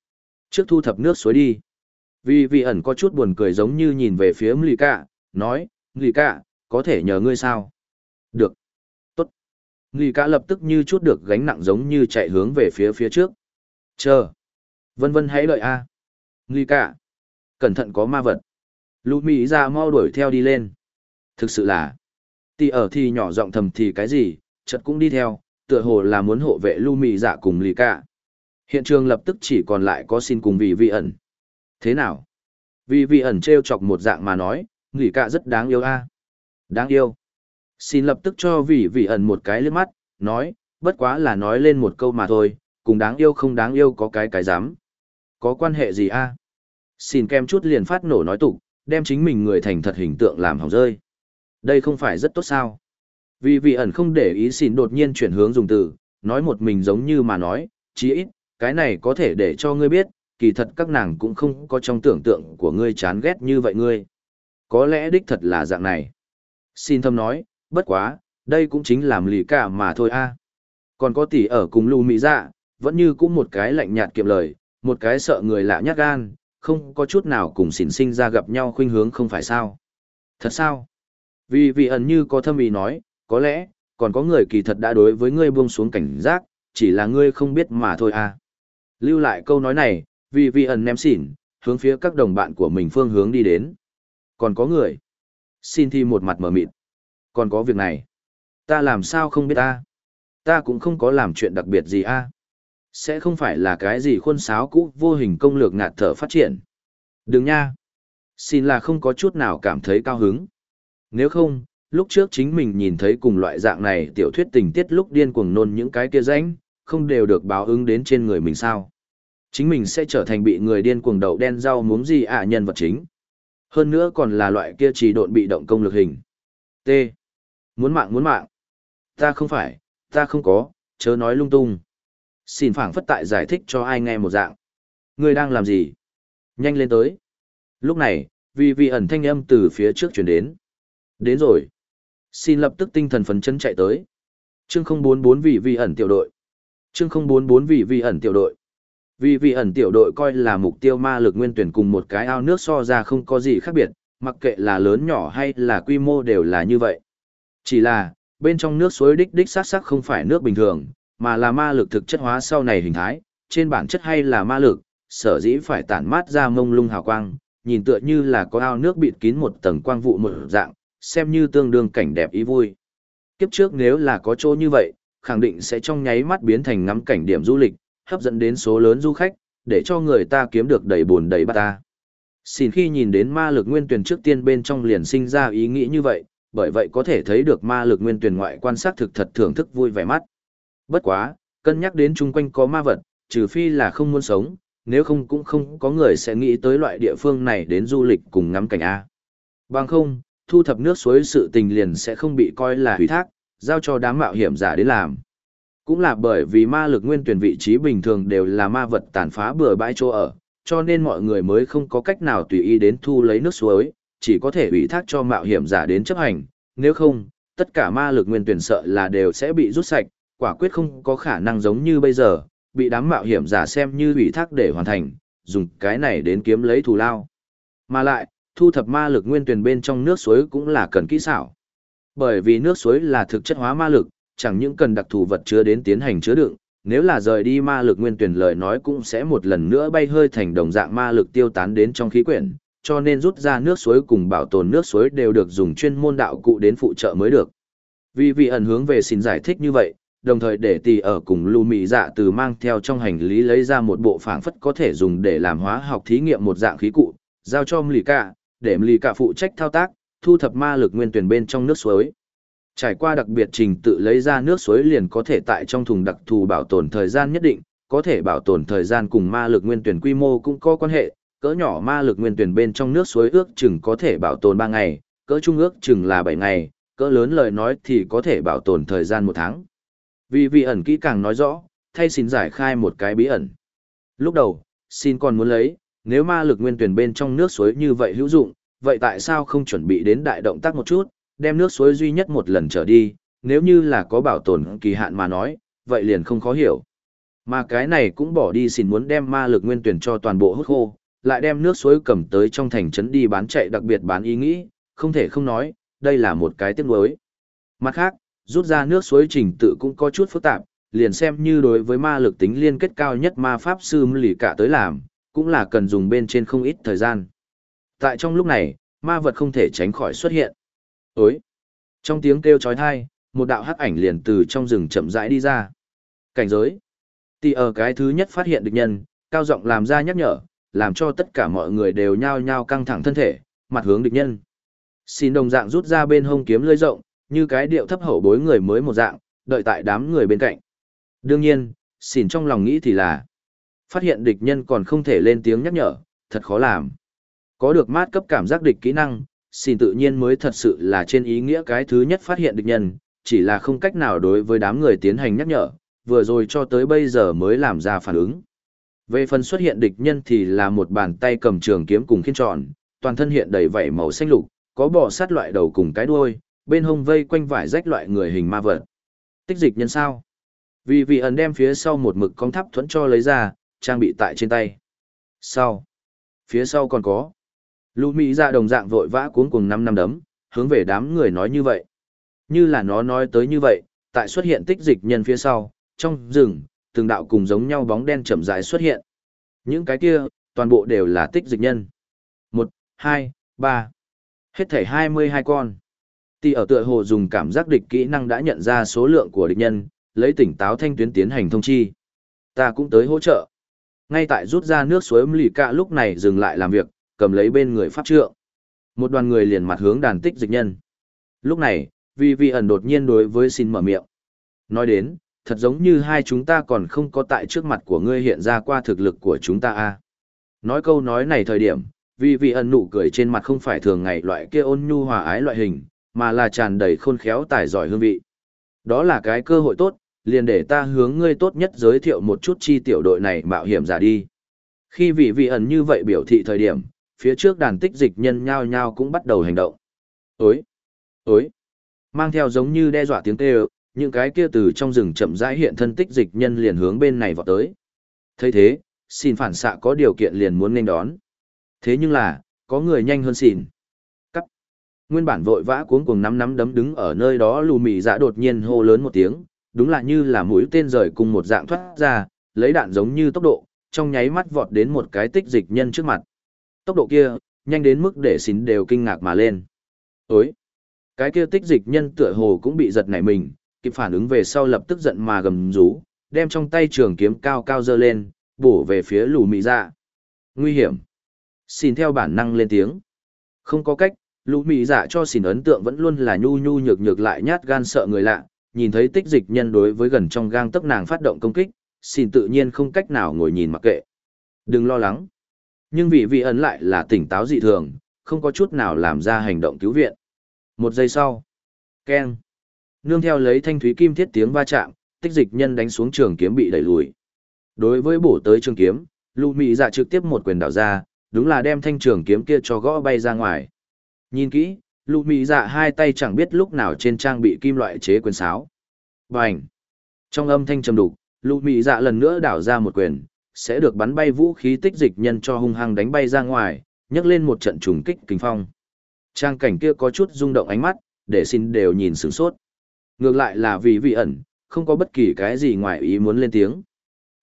Trước thu thập nước suối đi. Vì vị ẩn có chút buồn cười giống như nhìn về phía lì cả, nói, Lì cả, có thể nhờ ngươi sao? Được. Tốt. Lì cả lập tức như chút được gánh nặng giống như chạy hướng về phía phía trước. Chờ. Vân vân hãy đợi a. À. Lì cả. Cẩn thận có ma vật. Lũ Mỹ ra mau đuổi theo đi lên. Thực sự là. Tì ở thì nhỏ giọng thầm thì cái gì, chợt cũng đi theo, tựa hồ là muốn hộ vệ lưu mị dạ cùng lì cả. Hiện trường lập tức chỉ còn lại có xin cùng vì vị ẩn. Thế nào? Vì vị ẩn treo chọc một dạng mà nói, nghỉ cả rất đáng yêu a. Đáng yêu. Xin lập tức cho vị vị ẩn một cái liếc mắt, nói, bất quá là nói lên một câu mà thôi, cùng đáng yêu không đáng yêu có cái cái dám. Có quan hệ gì a? Xin kem chút liền phát nổ nói tục, đem chính mình người thành thật hình tượng làm hỏng rơi. Đây không phải rất tốt sao? Vì vị ẩn không để ý xin đột nhiên chuyển hướng dùng từ, nói một mình giống như mà nói, chí ít, cái này có thể để cho ngươi biết, kỳ thật các nàng cũng không có trong tưởng tượng của ngươi chán ghét như vậy ngươi. Có lẽ đích thật là dạng này. Xin thâm nói, bất quá, đây cũng chính làm lì cả mà thôi a. Còn có tỷ ở cùng lưu mỹ dạ, vẫn như cũng một cái lạnh nhạt kiệm lời, một cái sợ người lạ nhát gan, không có chút nào cùng xỉn sinh ra gặp nhau khuynh hướng không phải sao. Thật sao? Vì vị ẩn như có thâm ý nói, có lẽ, còn có người kỳ thật đã đối với ngươi buông xuống cảnh giác, chỉ là ngươi không biết mà thôi à. Lưu lại câu nói này, vì vi ẩn ném xỉn, hướng phía các đồng bạn của mình phương hướng đi đến. Còn có người. Xin thi một mặt mở mịt. Còn có việc này. Ta làm sao không biết ta? Ta cũng không có làm chuyện đặc biệt gì a. Sẽ không phải là cái gì khuôn sáo cũ vô hình công lược ngạt thở phát triển. Đừng nha. Xin là không có chút nào cảm thấy cao hứng. Nếu không, lúc trước chính mình nhìn thấy cùng loại dạng này tiểu thuyết tình tiết lúc điên cuồng nôn những cái kia ránh, không đều được báo ứng đến trên người mình sao. Chính mình sẽ trở thành bị người điên cuồng đậu đen rau muống gì ạ nhân vật chính. Hơn nữa còn là loại kia chỉ độn bị động công lực hình. T. Muốn mạng muốn mạng. Ta không phải, ta không có, chớ nói lung tung. Xin phảng phất tại giải thích cho ai nghe một dạng. Ngươi đang làm gì? Nhanh lên tới. Lúc này, vì vị ẩn thanh âm từ phía trước chuyển đến. Đến rồi. Xin lập tức tinh thần phấn chấn chạy tới. Chương 044 vị vị ẩn tiểu đội. Chương 044 vị vị ẩn tiểu đội. Vì vị ẩn tiểu đội coi là mục tiêu ma lực nguyên tuyển cùng một cái ao nước so ra không có gì khác biệt, mặc kệ là lớn nhỏ hay là quy mô đều là như vậy. Chỉ là, bên trong nước suối đích đích sắc sắc không phải nước bình thường, mà là ma lực thực chất hóa sau này hình thái, trên bản chất hay là ma lực, sở dĩ phải tản mát ra mông lung hào quang, nhìn tựa như là có ao nước bịt kín một tầng quang vụ một dạng, xem như tương đương cảnh đẹp ý vui. Kiếp trước nếu là có chỗ như vậy, khẳng định sẽ trong nháy mắt biến thành ngắm cảnh điểm du lịch, hấp dẫn đến số lớn du khách, để cho người ta kiếm được đầy buồn đầy bát ta. Xin khi nhìn đến ma lực nguyên tuyển trước tiên bên trong liền sinh ra ý nghĩ như vậy, bởi vậy có thể thấy được ma lực nguyên tuyển ngoại quan sát thực thật thưởng thức vui vẻ mắt. Bất quá, cân nhắc đến chung quanh có ma vật, trừ phi là không muốn sống, nếu không cũng không có người sẽ nghĩ tới loại địa phương này đến du lịch cùng ngắm cảnh A. Bằng không, thu thập nước suối sự tình liền sẽ không bị coi là hủy thác, giao cho đám mạo hiểm giả đến làm. Cũng là bởi vì ma lực nguyên tuyển vị trí bình thường đều là ma vật tàn phá bừa bãi chỗ ở, cho nên mọi người mới không có cách nào tùy ý đến thu lấy nước suối, chỉ có thể ủy thác cho mạo hiểm giả đến chấp hành, nếu không, tất cả ma lực nguyên tuyển sợ là đều sẽ bị rút sạch, quả quyết không có khả năng giống như bây giờ, bị đám mạo hiểm giả xem như ủy thác để hoàn thành, dùng cái này đến kiếm lấy thù lao. Mà lại, thu thập ma lực nguyên tuyển bên trong nước suối cũng là cần kỹ xảo. Bởi vì nước suối là thực chất hóa ma lực, chẳng những cần đặc thù vật chứa đến tiến hành chứa đựng, nếu là rời đi ma lực nguyên tuyển lời nói cũng sẽ một lần nữa bay hơi thành đồng dạng ma lực tiêu tán đến trong khí quyển, cho nên rút ra nước suối cùng bảo tồn nước suối đều được dùng chuyên môn đạo cụ đến phụ trợ mới được. Vì vị ẩn hướng về xin giải thích như vậy, đồng thời để tỷ ở cùng lưu mị dạ từ mang theo trong hành lý lấy ra một bộ phảng phất có thể dùng để làm hóa học thí nghiệm một dạng khí cụ, giao cho Mlì Cả, để Mlì Cả phụ trách thao tác, thu thập ma lực nguyên tuyển bên trong nước suối. Trải qua đặc biệt trình tự lấy ra nước suối liền có thể tại trong thùng đặc thù bảo tồn thời gian nhất định, có thể bảo tồn thời gian cùng ma lực nguyên tuyển quy mô cũng có quan hệ, cỡ nhỏ ma lực nguyên tuyển bên trong nước suối ước chừng có thể bảo tồn 3 ngày, cỡ trung ước chừng là 7 ngày, cỡ lớn lời nói thì có thể bảo tồn thời gian 1 tháng. Vì vị ẩn kỹ càng nói rõ, thay xin giải khai một cái bí ẩn. Lúc đầu, xin còn muốn lấy, nếu ma lực nguyên tuyển bên trong nước suối như vậy hữu dụng, vậy tại sao không chuẩn bị đến đại động tác một chút, đem nước suối duy nhất một lần trở đi, nếu như là có bảo tồn kỳ hạn mà nói, vậy liền không khó hiểu. Mà cái này cũng bỏ đi xin muốn đem ma lực nguyên tuyển cho toàn bộ hút khô, lại đem nước suối cầm tới trong thành trấn đi bán chạy đặc biệt bán ý nghĩ, không thể không nói, đây là một cái tiếc nuối. Mặt khác, rút ra nước suối trình tự cũng có chút phức tạp, liền xem như đối với ma lực tính liên kết cao nhất ma pháp sư lì cả tới làm, cũng là cần dùng bên trên không ít thời gian. Tại trong lúc này, ma vật không thể tránh khỏi xuất hiện. Ối! Trong tiếng kêu chói tai, một đạo hắc ảnh liền từ trong rừng chậm rãi đi ra. Cảnh giới. Tỷ ở cái thứ nhất phát hiện được nhân, cao giọng làm ra nhắc nhở, làm cho tất cả mọi người đều nhao nhao căng thẳng thân thể, mặt hướng địch nhân. Xin đồng dạng rút ra bên hông kiếm lưỡi rộng, như cái điệu thấp hậu bối người mới một dạng, đợi tại đám người bên cạnh. Đương nhiên, xin trong lòng nghĩ thì là, phát hiện địch nhân còn không thể lên tiếng nhắc nhở, thật khó làm. Có được mát cấp cảm giác địch kỹ năng, xin tự nhiên mới thật sự là trên ý nghĩa cái thứ nhất phát hiện địch nhân, chỉ là không cách nào đối với đám người tiến hành nhắc nhở, vừa rồi cho tới bây giờ mới làm ra phản ứng. Về phần xuất hiện địch nhân thì là một bàn tay cầm trường kiếm cùng khiên tròn, toàn thân hiện đầy vảy màu xanh lục, có bò sát loại đầu cùng cái đuôi, bên hông vây quanh vải rách loại người hình ma vật. Tích dịch nhân sao? Vì vị ẩn đem phía sau một mực con thắp thuẫn cho lấy ra, trang bị tại trên tay. Sau. Phía sau còn có. Lũ Mỹ ra đồng dạng vội vã cuống cùng năm năm đấm, hướng về đám người nói như vậy. Như là nó nói tới như vậy, tại xuất hiện tích dịch nhân phía sau, trong rừng, từng đạo cùng giống nhau bóng đen chậm rãi xuất hiện. Những cái kia, toàn bộ đều là tích dịch nhân. Một, hai, ba, Hết thảy hai mươi hai con. Tỷ ở tựa hồ dùng cảm giác địch kỹ năng đã nhận ra số lượng của địch nhân, lấy tỉnh táo thanh tuyến tiến hành thông chi. Ta cũng tới hỗ trợ. Ngay tại rút ra nước suối lì cạ lúc này dừng lại làm việc, cầm lấy bên người pháp trượng. Một đoàn người liền mặt hướng đàn tích dịch nhân. Lúc này, vì vị ẩn đột nhiên đối với xin mở miệng. Nói đến, thật giống như hai chúng ta còn không có tại trước mặt của ngươi hiện ra qua thực lực của chúng ta a Nói câu nói này thời điểm, vì vị ẩn nụ cười trên mặt không phải thường ngày loại kia ôn nhu hòa ái loại hình, mà là tràn đầy khôn khéo tài giỏi hương vị. Đó là cái cơ hội tốt, liền để ta hướng ngươi tốt nhất giới thiệu một chút chi tiểu đội này mạo hiểm giả đi. Khi vị vị ẩn như vậy biểu thị thời điểm, phía trước đàn tích dịch nhân nhao nhao cũng bắt đầu hành động. Ối! Ối! Mang theo giống như đe dọa tiếng kêu, những cái kia từ trong rừng chậm rãi hiện thân tích dịch nhân liền hướng bên này vọt tới. thấy thế, xin phản xạ có điều kiện liền muốn nên đón. Thế nhưng là, có người nhanh hơn xin. Cắt. Nguyên bản vội vã cuống cuồng nắm nắm đấm đứng ở nơi đó lù mì dạ đột nhiên hô lớn một tiếng, đúng là như là mũi tên rời cùng một dạng thoát ra, lấy đạn giống như tốc độ, trong nháy mắt vọt đến một cái tích dịch nhân trước mặt. Tốc độ kia, nhanh đến mức để xín đều kinh ngạc mà lên. Ối! Cái kia tích dịch nhân tựa hồ cũng bị giật nảy mình, kịp phản ứng về sau lập tức giận mà gầm rú, đem trong tay trường kiếm cao cao dơ lên, bổ về phía lù mị dạ. Nguy hiểm! Xin theo bản năng lên tiếng. Không có cách, lù mị dạ cho xin ấn tượng vẫn luôn là nhu nhu nhược nhược lại nhát gan sợ người lạ, nhìn thấy tích dịch nhân đối với gần trong gang tấc nàng phát động công kích, xin tự nhiên không cách nào ngồi nhìn mặc kệ. Đừng lo lắng. Nhưng vị vị ấn lại là tỉnh táo dị thường, không có chút nào làm ra hành động cứu viện. Một giây sau, keng. Nương theo lấy thanh thúy kim thiết tiếng va chạm, tích dịch nhân đánh xuống trường kiếm bị đẩy lùi. Đối với bổ tới trường kiếm, lụ mị dạ trực tiếp một quyền đảo ra, đúng là đem thanh trường kiếm kia cho gõ bay ra ngoài. Nhìn kỹ, lụ mị dạ hai tay chẳng biết lúc nào trên trang bị kim loại chế quyền sáo. Bành! Trong âm thanh trầm đục, lụ mị dạ lần nữa đảo ra một quyền, sẽ được bắn bay vũ khí tích dịch nhân cho hung hăng đánh bay ra ngoài, nhấc lên một trận trùng kích kinh phong. Trang cảnh kia có chút rung động ánh mắt, để xin đều nhìn sửng sốt. Ngược lại là vì vị ẩn, không có bất kỳ cái gì ngoài ý muốn lên tiếng.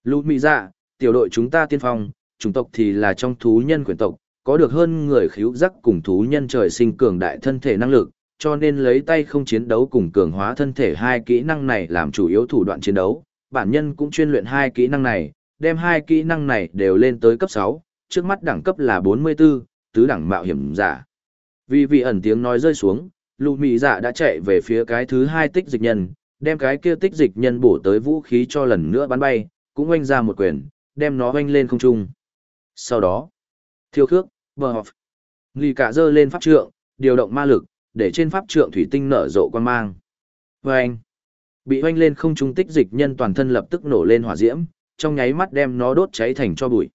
Lũ mị dạ, tiểu đội chúng ta tiên phong, chủng tộc thì là trong thú nhân quyền tộc, có được hơn người khíu giác cùng thú nhân trời sinh cường đại thân thể năng lực, cho nên lấy tay không chiến đấu cùng cường hóa thân thể hai kỹ năng này làm chủ yếu thủ đoạn chiến đấu. Bản nhân cũng chuyên luyện hai kỹ năng này, đem hai kỹ năng này đều lên tới cấp 6, trước mắt đẳng cấp là 44, tứ đẳng mạo hiểm giả. Vì vị ẩn tiếng nói rơi xuống, lù mị dạ đã chạy về phía cái thứ hai tích dịch nhân, đem cái kia tích dịch nhân bổ tới vũ khí cho lần nữa bắn bay, cũng oanh ra một quyền, đem nó oanh lên không trung. Sau đó, thiêu khước, bờ họp, lì cả dơ lên pháp trượng, điều động ma lực, để trên pháp trượng thủy tinh nở rộ quan mang. Vâng! anh, bị oanh lên không trung tích dịch nhân toàn thân lập tức nổ lên hỏa diễm, trong nháy mắt đem nó đốt cháy thành cho bụi.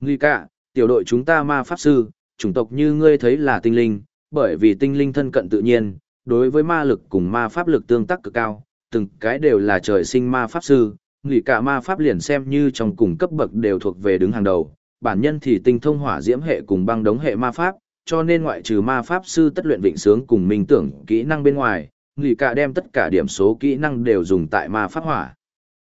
Lì cả, tiểu đội chúng ta ma pháp sư, chủng tộc như ngươi thấy là tinh linh, bởi vì tinh linh thân cận tự nhiên, đối với ma lực cùng ma pháp lực tương tác cực cao, từng cái đều là trời sinh ma pháp sư, nghỉ cả ma pháp liền xem như trong cùng cấp bậc đều thuộc về đứng hàng đầu, bản nhân thì tinh thông hỏa diễm hệ cùng băng đống hệ ma pháp, cho nên ngoại trừ ma pháp sư tất luyện vịnh sướng cùng minh tưởng kỹ năng bên ngoài, nghỉ cả đem tất cả điểm số kỹ năng đều dùng tại ma pháp hỏa.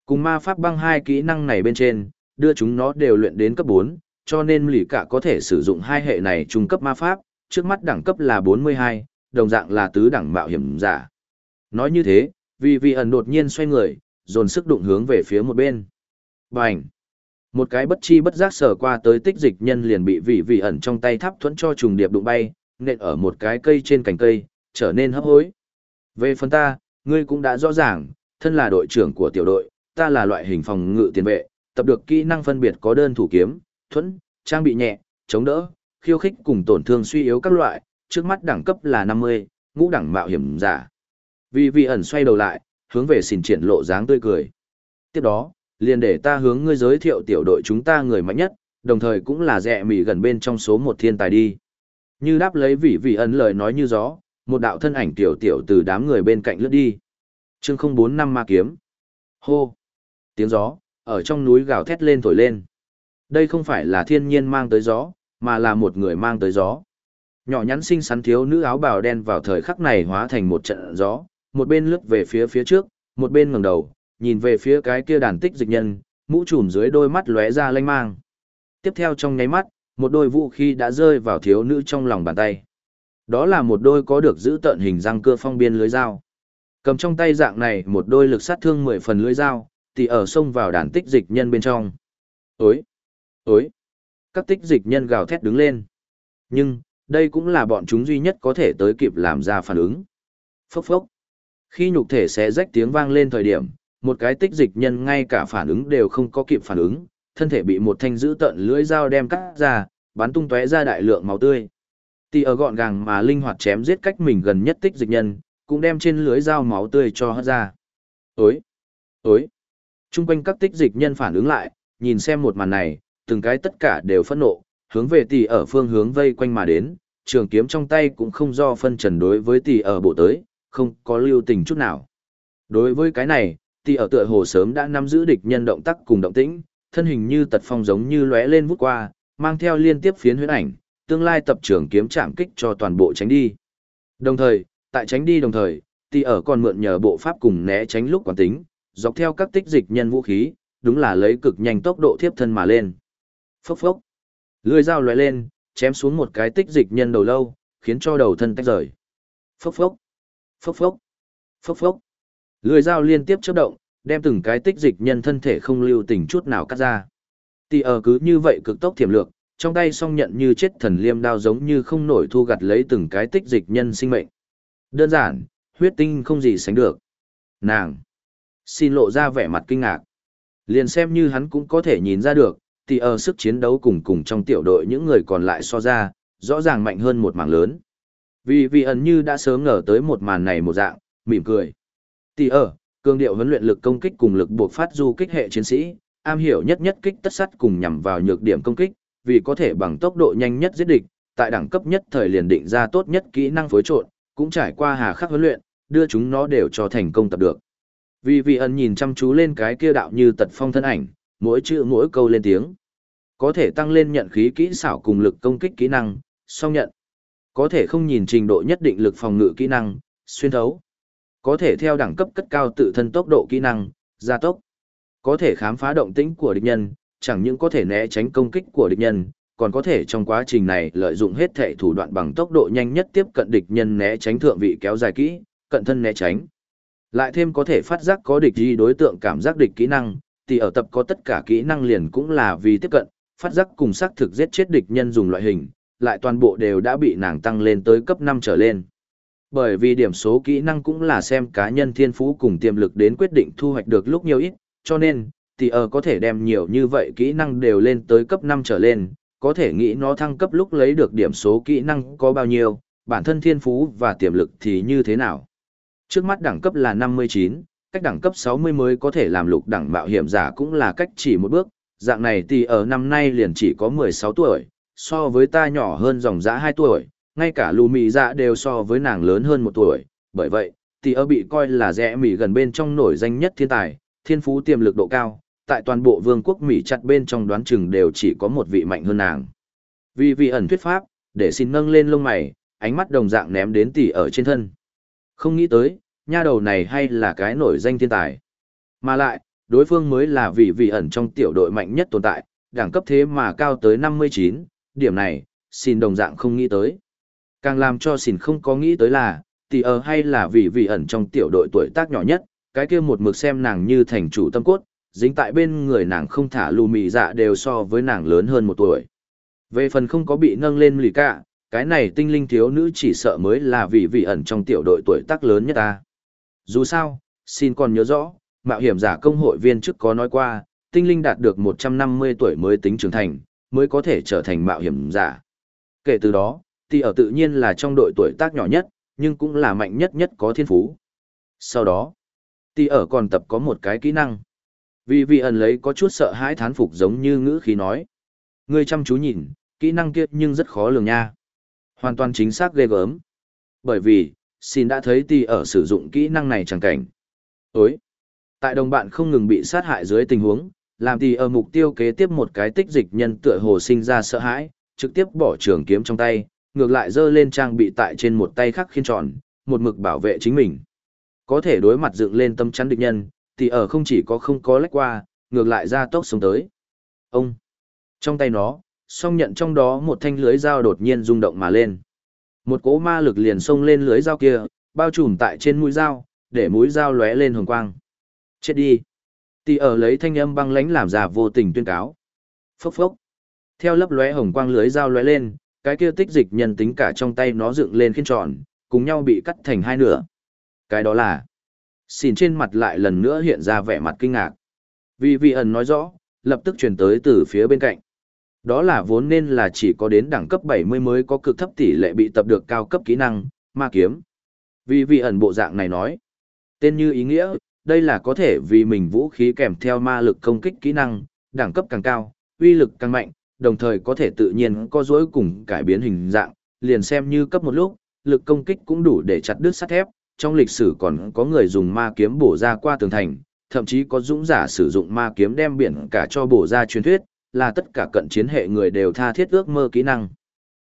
Cùng ma pháp băng hai kỹ năng này bên trên, đưa chúng nó đều luyện đến cấp 4, cho nên lì cả có thể sử dụng hai hệ này trung cấp ma pháp, trước mắt đẳng cấp là 42, đồng dạng là tứ đẳng mạo hiểm giả. Nói như thế, vì vị ẩn đột nhiên xoay người, dồn sức đụng hướng về phía một bên. Bành! Một cái bất chi bất giác sờ qua tới tích dịch nhân liền bị vị vị ẩn trong tay tháp thuẫn cho trùng điệp đụng bay, nện ở một cái cây trên cành cây, trở nên hấp hối. Về phần ta, ngươi cũng đã rõ ràng, thân là đội trưởng của tiểu đội, ta là loại hình phòng ngự tiền vệ, tập được kỹ năng phân biệt có đơn thủ kiếm, thuẫn, trang bị nhẹ, chống đỡ, khiêu khích cùng tổn thương suy yếu các loại, trước mắt đẳng cấp là 50, ngũ đẳng mạo hiểm giả. Vì vị ẩn xoay đầu lại, hướng về xin triển lộ dáng tươi cười. Tiếp đó, liền để ta hướng ngươi giới thiệu tiểu đội chúng ta người mạnh nhất, đồng thời cũng là rẻ mỉ gần bên trong số một thiên tài đi. Như đáp lấy vị vị ẩn lời nói như gió, một đạo thân ảnh tiểu tiểu từ đám người bên cạnh lướt đi. Chương 045 ma kiếm. Hô. Tiếng gió, ở trong núi gào thét lên thổi lên. Đây không phải là thiên nhiên mang tới gió, mà là một người mang tới gió. Nhỏ nhắn xinh xắn thiếu nữ áo bào đen vào thời khắc này hóa thành một trận gió, một bên lướt về phía phía trước, một bên ngẩng đầu, nhìn về phía cái kia đàn tích dịch nhân, mũ trùm dưới đôi mắt lóe ra lanh mang. Tiếp theo trong nháy mắt, một đôi vũ khí đã rơi vào thiếu nữ trong lòng bàn tay. Đó là một đôi có được giữ tận hình răng cưa phong biên lưới dao. Cầm trong tay dạng này một đôi lực sát thương mười phần lưới dao, thì ở sông vào đàn tích dịch nhân bên trong. Ối! Ối! Các tích dịch nhân gào thét đứng lên. Nhưng, đây cũng là bọn chúng duy nhất có thể tới kịp làm ra phản ứng. Phốc phốc! Khi nhục thể sẽ rách tiếng vang lên thời điểm, một cái tích dịch nhân ngay cả phản ứng đều không có kịp phản ứng, thân thể bị một thanh giữ tận lưỡi dao đem cắt ra, bắn tung tóe ra đại lượng máu tươi. Tì ở gọn gàng mà linh hoạt chém giết cách mình gần nhất tích dịch nhân, cũng đem trên lưới dao máu tươi cho hất ra. Ối! Ối! Trung quanh các tích dịch nhân phản ứng lại, nhìn xem một màn này, từng cái tất cả đều phẫn nộ, hướng về tỷ ở phương hướng vây quanh mà đến, trường kiếm trong tay cũng không do phân trần đối với tỷ ở bộ tới, không có lưu tình chút nào. Đối với cái này, tỷ ở tựa hồ sớm đã nắm giữ địch nhân động tác cùng động tĩnh, thân hình như tật phong giống như lóe lên vút qua, mang theo liên tiếp phiến huyễn ảnh, tương lai tập trưởng kiếm chạm kích cho toàn bộ tránh đi. Đồng thời, tại tránh đi đồng thời, tỷ ở còn mượn nhờ bộ pháp cùng né tránh lúc quán tính, dọc theo các tích dịch nhân vũ khí, đúng là lấy cực nhanh tốc độ thiếp thân mà lên. Phốc phốc. Lưỡi dao lóe lên, chém xuống một cái tích dịch nhân đầu lâu, khiến cho đầu thân tách rời. Phốc phốc. Phốc phốc. Phốc phốc. Lưỡi dao liên tiếp chớp động, đem từng cái tích dịch nhân thân thể không lưu tình chút nào cắt ra. Tỷ ở cứ như vậy cực tốc thiểm lược, trong tay song nhận như chết thần liêm đao giống như không nổi thu gặt lấy từng cái tích dịch nhân sinh mệnh. Đơn giản, huyết tinh không gì sánh được. Nàng. Xin lộ ra vẻ mặt kinh ngạc. Liền xem như hắn cũng có thể nhìn ra được, thì ở sức chiến đấu cùng cùng trong tiểu đội những người còn lại so ra, rõ ràng mạnh hơn một mảng lớn. Vì vì ẩn như đã sớm ngờ tới một màn này một dạng, mỉm cười. Tỷ ở, cường điệu huấn luyện lực công kích cùng lực buộc phát du kích hệ chiến sĩ, am hiểu nhất nhất kích tất sắt cùng nhằm vào nhược điểm công kích, vì có thể bằng tốc độ nhanh nhất giết địch, tại đẳng cấp nhất thời liền định ra tốt nhất kỹ năng phối trộn, cũng trải qua hà khắc huấn luyện, đưa chúng nó đều cho thành công tập được. Vì vị ẩn nhìn chăm chú lên cái kia đạo như tật phong thân ảnh, mỗi chữ mỗi câu lên tiếng. Có thể tăng lên nhận khí kỹ xảo cùng lực công kích kỹ năng, song nhận. Có thể không nhìn trình độ nhất định lực phòng ngự kỹ năng, xuyên thấu. Có thể theo đẳng cấp cất cao tự thân tốc độ kỹ năng, gia tốc. Có thể khám phá động tĩnh của địch nhân, chẳng những có thể né tránh công kích của địch nhân, còn có thể trong quá trình này lợi dụng hết thể thủ đoạn bằng tốc độ nhanh nhất tiếp cận địch nhân né tránh thượng vị kéo dài kỹ, cận thân né tránh. Lại thêm có thể phát giác có địch gì đối tượng cảm giác địch kỹ năng, thì ở tập có tất cả kỹ năng liền cũng là vì tiếp cận, phát giác cùng xác thực giết chết địch nhân dùng loại hình, lại toàn bộ đều đã bị nàng tăng lên tới cấp 5 trở lên. Bởi vì điểm số kỹ năng cũng là xem cá nhân thiên phú cùng tiềm lực đến quyết định thu hoạch được lúc nhiều ít, cho nên, thì ở có thể đem nhiều như vậy kỹ năng đều lên tới cấp 5 trở lên, có thể nghĩ nó thăng cấp lúc lấy được điểm số kỹ năng có bao nhiêu, bản thân thiên phú và tiềm lực thì như thế nào. Trước mắt đẳng cấp là 59, cách đẳng cấp 60 mới có thể làm lục đẳng mạo hiểm giả cũng là cách chỉ một bước, dạng này thì ở năm nay liền chỉ có 16 tuổi, so với ta nhỏ hơn dòng dã 2 tuổi, ngay cả lù mì dạ đều so với nàng lớn hơn một tuổi, bởi vậy, thì ở bị coi là rẽ mì gần bên trong nổi danh nhất thiên tài, thiên phú tiềm lực độ cao, tại toàn bộ vương quốc Mỹ chặt bên trong đoán chừng đều chỉ có một vị mạnh hơn nàng. Vì vị ẩn thuyết pháp, để xin nâng lên lông mày, ánh mắt đồng dạng ném đến tỷ ở trên thân. Không nghĩ tới, nha đầu này hay là cái nổi danh thiên tài. Mà lại, đối phương mới là vị vị ẩn trong tiểu đội mạnh nhất tồn tại, đẳng cấp thế mà cao tới 59, điểm này, xin đồng dạng không nghĩ tới. Càng làm cho xin không có nghĩ tới là, tỷ ở hay là vị vị ẩn trong tiểu đội tuổi tác nhỏ nhất, cái kia một mực xem nàng như thành chủ tâm cốt, dính tại bên người nàng không thả lù mị dạ đều so với nàng lớn hơn một tuổi. Về phần không có bị nâng lên lì cả, cái này tinh linh thiếu nữ chỉ sợ mới là vị vị ẩn trong tiểu đội tuổi tác lớn nhất ta. Dù sao, xin còn nhớ rõ, mạo hiểm giả công hội viên trước có nói qua, tinh linh đạt được 150 tuổi mới tính trưởng thành, mới có thể trở thành mạo hiểm giả. Kể từ đó, thì ở tự nhiên là trong đội tuổi tác nhỏ nhất, nhưng cũng là mạnh nhất nhất có thiên phú. Sau đó, thì ở còn tập có một cái kỹ năng. Vì vị ẩn lấy có chút sợ hãi thán phục giống như ngữ khí nói. Ngươi chăm chú nhìn, kỹ năng kia nhưng rất khó lường nha. Hoàn toàn chính xác ghê gớm. Bởi vì, xin đã thấy Tì ở sử dụng kỹ năng này chẳng cảnh. Ối! Tại đồng bạn không ngừng bị sát hại dưới tình huống, làm Tì ở mục tiêu kế tiếp một cái tích dịch nhân tựa hồ sinh ra sợ hãi, trực tiếp bỏ trường kiếm trong tay, ngược lại giơ lên trang bị tại trên một tay khác khiên tròn, một mực bảo vệ chính mình. Có thể đối mặt dựng lên tâm chắn địch nhân, thì ở không chỉ có không có lách qua, ngược lại ra tốc sống tới. Ông! Trong tay nó, song nhận trong đó một thanh lưới dao đột nhiên rung động mà lên. Một cỗ ma lực liền xông lên lưới dao kia, bao trùm tại trên mũi dao, để mũi dao lóe lên hồng quang. Chết đi! Tỷ ở lấy thanh âm băng lãnh làm giả vô tình tuyên cáo. Phốc phốc! Theo lấp lóe hồng quang lưới dao lóe lên, cái kia tích dịch nhân tính cả trong tay nó dựng lên khiên tròn, cùng nhau bị cắt thành hai nửa. Cái đó là Xin trên mặt lại lần nữa hiện ra vẻ mặt kinh ngạc. Vì vị ẩn nói rõ, lập tức truyền tới từ phía bên cạnh. Đó là vốn nên là chỉ có đến đẳng cấp 70 mới có cực thấp tỷ lệ bị tập được cao cấp kỹ năng, ma kiếm. Vì vị ẩn bộ dạng này nói. Tên như ý nghĩa, đây là có thể vì mình vũ khí kèm theo ma lực công kích kỹ năng, đẳng cấp càng cao, uy lực càng mạnh, đồng thời có thể tự nhiên có dối cùng cải biến hình dạng, liền xem như cấp một lúc, lực công kích cũng đủ để chặt đứt sắt thép, trong lịch sử còn có người dùng ma kiếm bổ ra qua tường thành, thậm chí có dũng giả sử dụng ma kiếm đem biển cả cho bổ ra truyền thuyết, là tất cả cận chiến hệ người đều tha thiết ước mơ kỹ năng.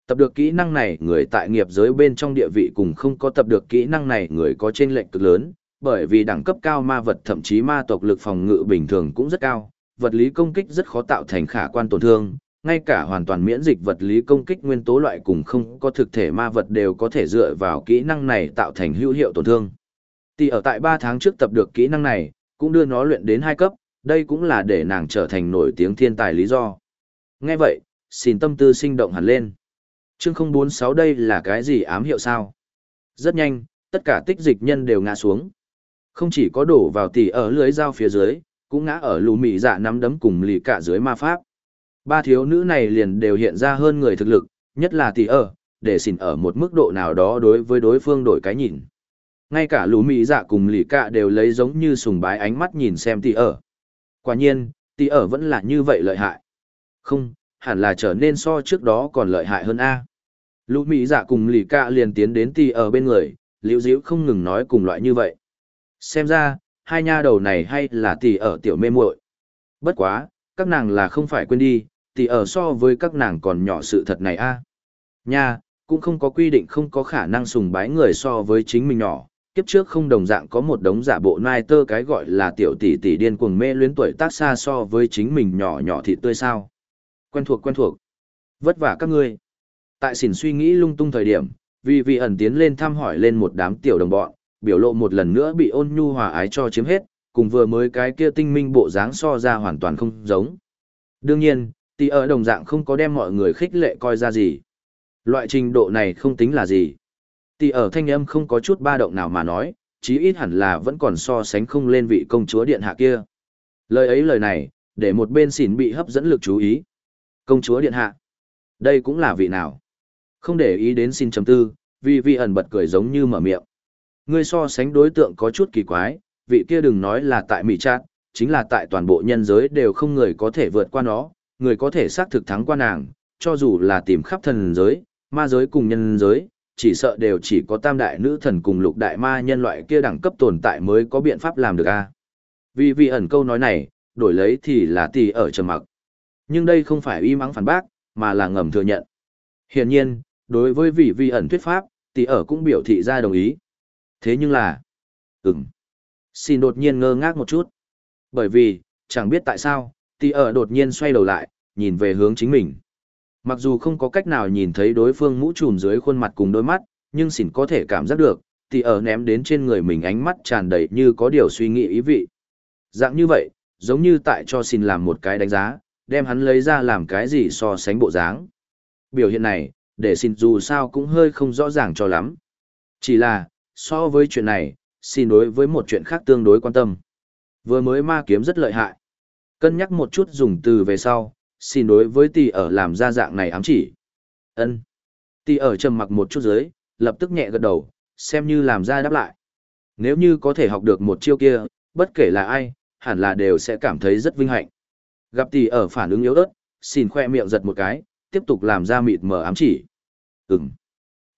Tập được kỹ năng này, người tại nghiệp giới bên trong địa vị cùng không có tập được kỹ năng này, người có trên lệnh cực lớn, bởi vì đẳng cấp cao ma vật thậm chí ma tộc lực phòng ngự bình thường cũng rất cao, vật lý công kích rất khó tạo thành khả quan tổn thương, ngay cả hoàn toàn miễn dịch vật lý công kích nguyên tố loại cùng không có thực thể ma vật đều có thể dựa vào kỹ năng này tạo thành hữu hiệu tổn thương. Tỷ ở tại 3 tháng trước tập được kỹ năng này, cũng đưa nó luyện đến 2 cấp, đây cũng là để nàng trở thành nổi tiếng thiên tài lý do. Nghe vậy, xin tâm tư sinh động hẳn lên. Chương 046 đây là cái gì ám hiệu sao? Rất nhanh, tất cả tích dịch nhân đều ngã xuống. Không chỉ có đổ vào tỷ ở lưới dao phía dưới, cũng ngã ở lù mị dạ nắm đấm cùng lì cả dưới ma pháp. Ba thiếu nữ này liền đều hiện ra hơn người thực lực, nhất là tỷ ở, để xỉn ở một mức độ nào đó đối với đối phương đổi cái nhìn. Ngay cả lũ mỹ dạ cùng lì cạ đều lấy giống như sùng bái ánh mắt nhìn xem tỷ ở. Quả nhiên, tỷ ở vẫn là như vậy lợi hại. Không, hẳn là trở nên so trước đó còn lợi hại hơn A. Lũ mỹ dạ cùng lì cạ liền tiến đến tỷ ở bên người, liễu diễu không ngừng nói cùng loại như vậy. Xem ra, hai nha đầu này hay là tỷ ở tiểu mê muội. Bất quá, các nàng là không phải quên đi, tỷ ở so với các nàng còn nhỏ sự thật này a nha cũng không có quy định không có khả năng sùng bái người so với chính mình nhỏ kiếp trước không đồng dạng có một đống giả bộ nai tơ cái gọi là tiểu tỷ tỷ điên cuồng mê luyến tuổi tác xa so với chính mình nhỏ nhỏ thị tươi sao quen thuộc quen thuộc vất vả các ngươi tại xỉn suy nghĩ lung tung thời điểm, vì vị ẩn tiến lên thăm hỏi lên một đám tiểu đồng bọn, biểu lộ một lần nữa bị ôn nhu hòa ái cho chiếm hết, cùng vừa mới cái kia tinh minh bộ dáng so ra hoàn toàn không giống đương nhiên Tỷ ở đồng dạng không có đem mọi người khích lệ coi ra gì. Loại trình độ này không tính là gì. Tỷ ở thanh âm không có chút ba động nào mà nói, chí ít hẳn là vẫn còn so sánh không lên vị công chúa điện hạ kia. Lời ấy lời này, để một bên xỉn bị hấp dẫn lực chú ý. Công chúa điện hạ. Đây cũng là vị nào. Không để ý đến xin chấm tư, vì vị ẩn bật cười giống như mở miệng. Ngươi so sánh đối tượng có chút kỳ quái, vị kia đừng nói là tại Mỹ Trát, chính là tại toàn bộ nhân giới đều không người có thể vượt qua nó, người có thể xác thực thắng qua nàng, cho dù là tìm khắp thần giới, ma giới cùng nhân giới, chỉ sợ đều chỉ có tam đại nữ thần cùng lục đại ma nhân loại kia đẳng cấp tồn tại mới có biện pháp làm được a. Vì vì ẩn câu nói này, đổi lấy thì là tỷ ở trầm mặc. Nhưng đây không phải y mắng phản bác, mà là ngầm thừa nhận. Hiển nhiên, đối với vị vi ẩn thuyết pháp, tỷ ở cũng biểu thị ra đồng ý. Thế nhưng là, ừng xin đột nhiên ngơ ngác một chút. Bởi vì, chẳng biết tại sao, tỷ ở đột nhiên xoay đầu lại, nhìn về hướng chính mình. Mặc dù không có cách nào nhìn thấy đối phương mũ trùm dưới khuôn mặt cùng đôi mắt, nhưng xỉn có thể cảm giác được, thì ở ném đến trên người mình ánh mắt tràn đầy như có điều suy nghĩ ý vị. Dạng như vậy, giống như tại cho xỉn làm một cái đánh giá, đem hắn lấy ra làm cái gì so sánh bộ dáng. Biểu hiện này, để xỉn dù sao cũng hơi không rõ ràng cho lắm. Chỉ là, so với chuyện này, xin đối với một chuyện khác tương đối quan tâm. Vừa mới ma kiếm rất lợi hại. Cân nhắc một chút dùng từ về sau, xin đối với tỷ ở làm ra dạng này ám chỉ. ân Tỷ ở trầm mặc một chút dưới, lập tức nhẹ gật đầu, xem như làm ra đáp lại. Nếu như có thể học được một chiêu kia, bất kể là ai, hẳn là đều sẽ cảm thấy rất vinh hạnh. Gặp tỷ ở phản ứng yếu ớt, xin khoe miệng giật một cái, tiếp tục làm ra mịt mờ ám chỉ. Ừm.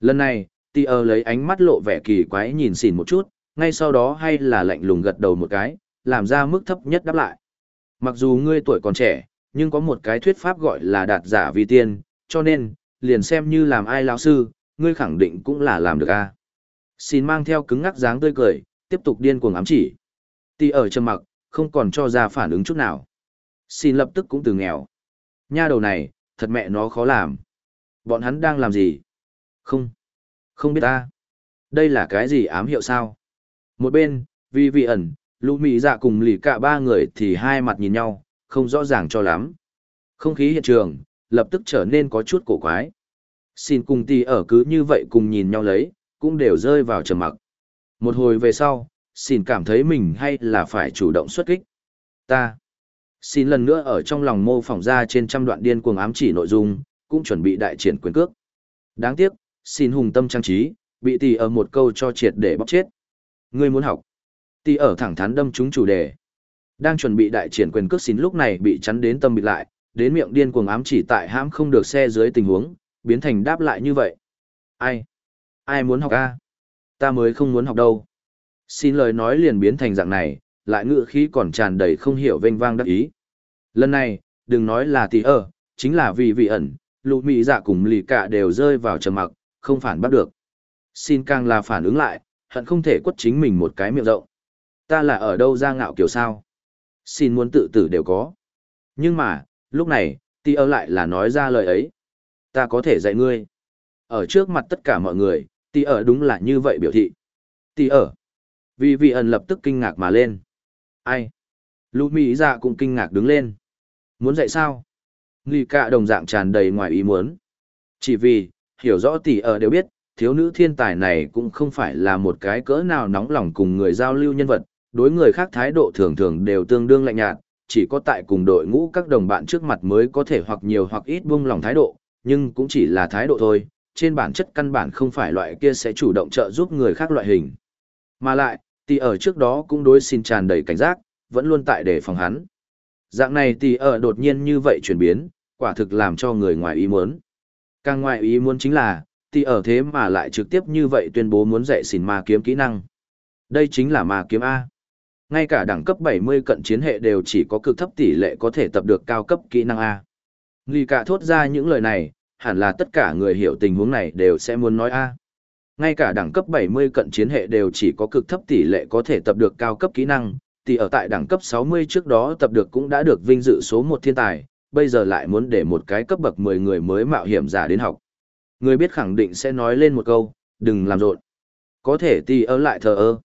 Lần này, tỷ ở lấy ánh mắt lộ vẻ kỳ quái nhìn xỉn một chút, ngay sau đó hay là lạnh lùng gật đầu một cái, làm ra mức thấp nhất đáp lại. Mặc dù ngươi tuổi còn trẻ, nhưng có một cái thuyết pháp gọi là đạt giả vi tiên, cho nên, liền xem như làm ai lão sư, ngươi khẳng định cũng là làm được a. Xin mang theo cứng ngắc dáng tươi cười, tiếp tục điên cuồng ám chỉ. Tì ở trầm mặc, không còn cho ra phản ứng chút nào. Xin lập tức cũng từ nghèo. Nha đầu này, thật mẹ nó khó làm. Bọn hắn đang làm gì? Không. Không biết ta. Đây là cái gì ám hiệu sao? Một bên, vì vị ẩn, lũ mỹ dạ cùng lì cả ba người thì hai mặt nhìn nhau, không rõ ràng cho lắm. Không khí hiện trường, lập tức trở nên có chút cổ quái. Xin cùng tì ở cứ như vậy cùng nhìn nhau lấy, cũng đều rơi vào trầm mặc. Một hồi về sau, xin cảm thấy mình hay là phải chủ động xuất kích. Ta. Xin lần nữa ở trong lòng mô phỏng ra trên trăm đoạn điên cuồng ám chỉ nội dung, cũng chuẩn bị đại triển quyền cước. Đáng tiếc, xin hùng tâm trang trí, bị tì ở một câu cho triệt để bóc chết. Ngươi muốn học. Tì ở thẳng thắn đâm trúng chủ đề. Đang chuẩn bị đại triển quyền cước xin lúc này bị chắn đến tâm bịt lại, đến miệng điên cuồng ám chỉ tại hãm không được xe dưới tình huống, biến thành đáp lại như vậy. Ai? Ai muốn học a? Ta mới không muốn học đâu. Xin lời nói liền biến thành dạng này, lại ngựa khí còn tràn đầy không hiểu vênh vang đắc ý. Lần này, đừng nói là tỷ ơ chính là vì vị ẩn, lụ mị dạ cùng lì cả đều rơi vào trầm mặc, không phản bắt được. Xin càng là phản ứng lại, hận không thể quất chính mình một cái miệng rộng. Ta là ở đâu ra ngạo kiểu sao? Xin muốn tự tử đều có. Nhưng mà, lúc này, tỷ ở lại là nói ra lời ấy. Ta có thể dạy ngươi. Ở trước mặt tất cả mọi người, tỷ ở đúng là như vậy biểu thị. Tỷ ở. Vì vị ẩn lập tức kinh ngạc mà lên. Ai? Lũ Mỹ dạ cũng kinh ngạc đứng lên. Muốn dạy sao? Nghi cả đồng dạng tràn đầy ngoài ý muốn. Chỉ vì, hiểu rõ tỷ ở đều biết, thiếu nữ thiên tài này cũng không phải là một cái cỡ nào nóng lòng cùng người giao lưu nhân vật, đối người khác thái độ thường thường đều tương đương lạnh nhạt, chỉ có tại cùng đội ngũ các đồng bạn trước mặt mới có thể hoặc nhiều hoặc ít buông lòng thái độ, nhưng cũng chỉ là thái độ thôi, trên bản chất căn bản không phải loại kia sẽ chủ động trợ giúp người khác loại hình. Mà lại, tỷ ở trước đó cũng đối xin tràn đầy cảnh giác, vẫn luôn tại để phòng hắn. Dạng này tỷ ở đột nhiên như vậy chuyển biến, quả thực làm cho người ngoài ý muốn. Càng ngoài ý muốn chính là, tỷ ở thế mà lại trực tiếp như vậy tuyên bố muốn dạy xin ma kiếm kỹ năng. Đây chính là ma kiếm A. Ngay cả đẳng cấp 70 cận chiến hệ đều chỉ có cực thấp tỷ lệ có thể tập được cao cấp kỹ năng A. Nghi cả thốt ra những lời này, hẳn là tất cả người hiểu tình huống này đều sẽ muốn nói A. Ngay cả đẳng cấp 70 cận chiến hệ đều chỉ có cực thấp tỷ lệ có thể tập được cao cấp kỹ năng, thì ở tại đẳng cấp 60 trước đó tập được cũng đã được vinh dự số 1 thiên tài, bây giờ lại muốn để một cái cấp bậc 10 người mới mạo hiểm giả đến học. Người biết khẳng định sẽ nói lên một câu, đừng làm rộn. Có thể thì ở lại thờ ơ.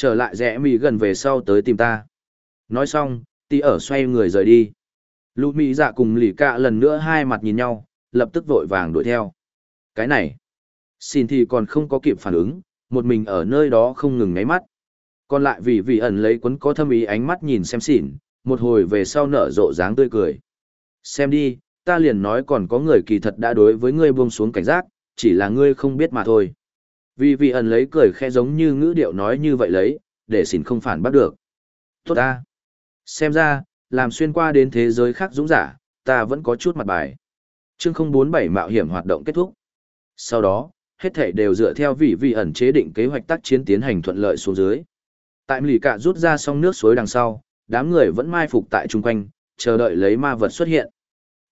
Trở lại rẽ mì gần về sau tới tìm ta. Nói xong, tì ở xoay người rời đi. Lũ mỹ dạ cùng lì cạ lần nữa hai mặt nhìn nhau, lập tức vội vàng đuổi theo. Cái này, xin thì còn không có kịp phản ứng, một mình ở nơi đó không ngừng ngáy mắt. Còn lại vì vị ẩn lấy quấn có thâm ý ánh mắt nhìn xem xỉn, một hồi về sau nở rộ dáng tươi cười. Xem đi, ta liền nói còn có người kỳ thật đã đối với ngươi buông xuống cảnh giác, chỉ là ngươi không biết mà thôi. Vì vị ẩn lấy cười khẽ giống như ngữ điệu nói như vậy lấy, để xỉn không phản bắt được. Tốt ta. Xem ra, làm xuyên qua đến thế giới khác dũng giả, ta vẫn có chút mặt bài. Chương 047 mạo hiểm hoạt động kết thúc. Sau đó, hết thể đều dựa theo vị vị ẩn chế định kế hoạch tác chiến tiến hành thuận lợi xuống dưới. Tại lì cạ rút ra xong nước suối đằng sau, đám người vẫn mai phục tại chung quanh, chờ đợi lấy ma vật xuất hiện.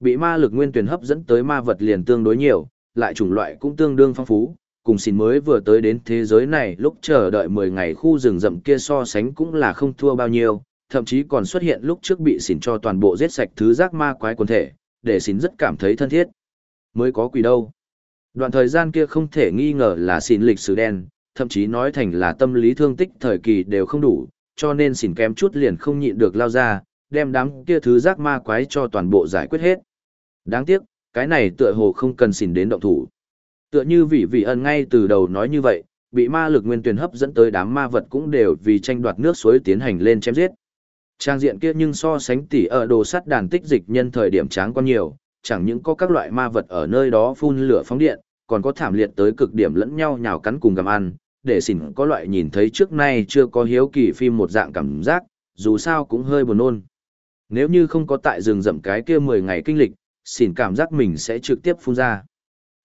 Bị ma lực nguyên tuyển hấp dẫn tới ma vật liền tương đối nhiều, lại chủng loại cũng tương đương phong phú, cùng xin mới vừa tới đến thế giới này lúc chờ đợi 10 ngày khu rừng rậm kia so sánh cũng là không thua bao nhiêu, thậm chí còn xuất hiện lúc trước bị xỉn cho toàn bộ giết sạch thứ rác ma quái quần thể, để xỉn rất cảm thấy thân thiết. mới có quỷ đâu. Đoạn thời gian kia không thể nghi ngờ là xỉn lịch sử đen, thậm chí nói thành là tâm lý thương tích thời kỳ đều không đủ, cho nên xỉn kém chút liền không nhịn được lao ra, đem đám kia thứ rác ma quái cho toàn bộ giải quyết hết. Đáng tiếc, cái này tựa hồ không cần xỉn đến động thủ. Tựa như vị vị ẩn ngay từ đầu nói như vậy, bị ma lực nguyên tuyển hấp dẫn tới đám ma vật cũng đều vì tranh đoạt nước suối tiến hành lên chém giết. Trang diện kia nhưng so sánh tỉ ở đồ sắt đàn tích dịch nhân thời điểm tráng quan nhiều, chẳng những có các loại ma vật ở nơi đó phun lửa phóng điện, còn có thảm liệt tới cực điểm lẫn nhau nhào cắn cùng gặm ăn, để xỉn có loại nhìn thấy trước nay chưa có hiếu kỳ phim một dạng cảm giác, dù sao cũng hơi buồn nôn. Nếu như không có tại rừng rậm cái kia 10 ngày kinh lịch, xỉn cảm giác mình sẽ trực tiếp phun ra.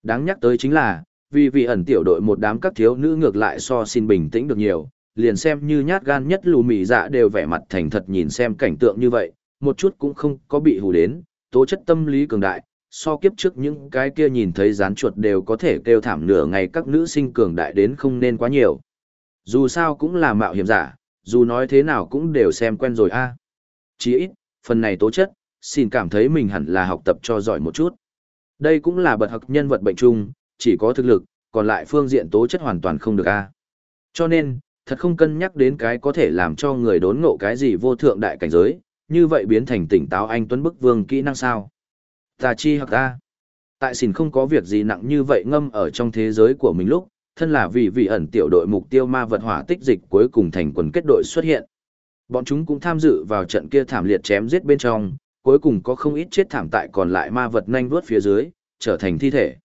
Đáng nhắc tới chính là, vì vị ẩn tiểu đội một đám các thiếu nữ ngược lại so xin bình tĩnh được nhiều, liền xem như nhát gan nhất lù mị dạ đều vẻ mặt thành thật nhìn xem cảnh tượng như vậy, một chút cũng không có bị hù đến, tố chất tâm lý cường đại, so kiếp trước những cái kia nhìn thấy rán chuột đều có thể kêu thảm nửa ngày các nữ sinh cường đại đến không nên quá nhiều. Dù sao cũng là mạo hiểm giả, dù nói thế nào cũng đều xem quen rồi a. À. Chỉ ít, phần này tố chất, xin cảm thấy mình hẳn là học tập cho giỏi một chút. Đây cũng là bật học nhân vật bệnh chung, chỉ có thực lực, còn lại phương diện tố chất hoàn toàn không được a. Cho nên, thật không cân nhắc đến cái có thể làm cho người đốn ngộ cái gì vô thượng đại cảnh giới, như vậy biến thành tỉnh táo anh tuấn bức vương kỹ năng sao. Ta chi hoặc ta. Tại xỉn không có việc gì nặng như vậy ngâm ở trong thế giới của mình lúc, thân là vì vị ẩn tiểu đội mục tiêu ma vật hỏa tích dịch cuối cùng thành quần kết đội xuất hiện. Bọn chúng cũng tham dự vào trận kia thảm liệt chém giết bên trong, cuối cùng có không ít chết thảm tại còn lại ma vật nhanh vuốt phía dưới, trở thành thi thể.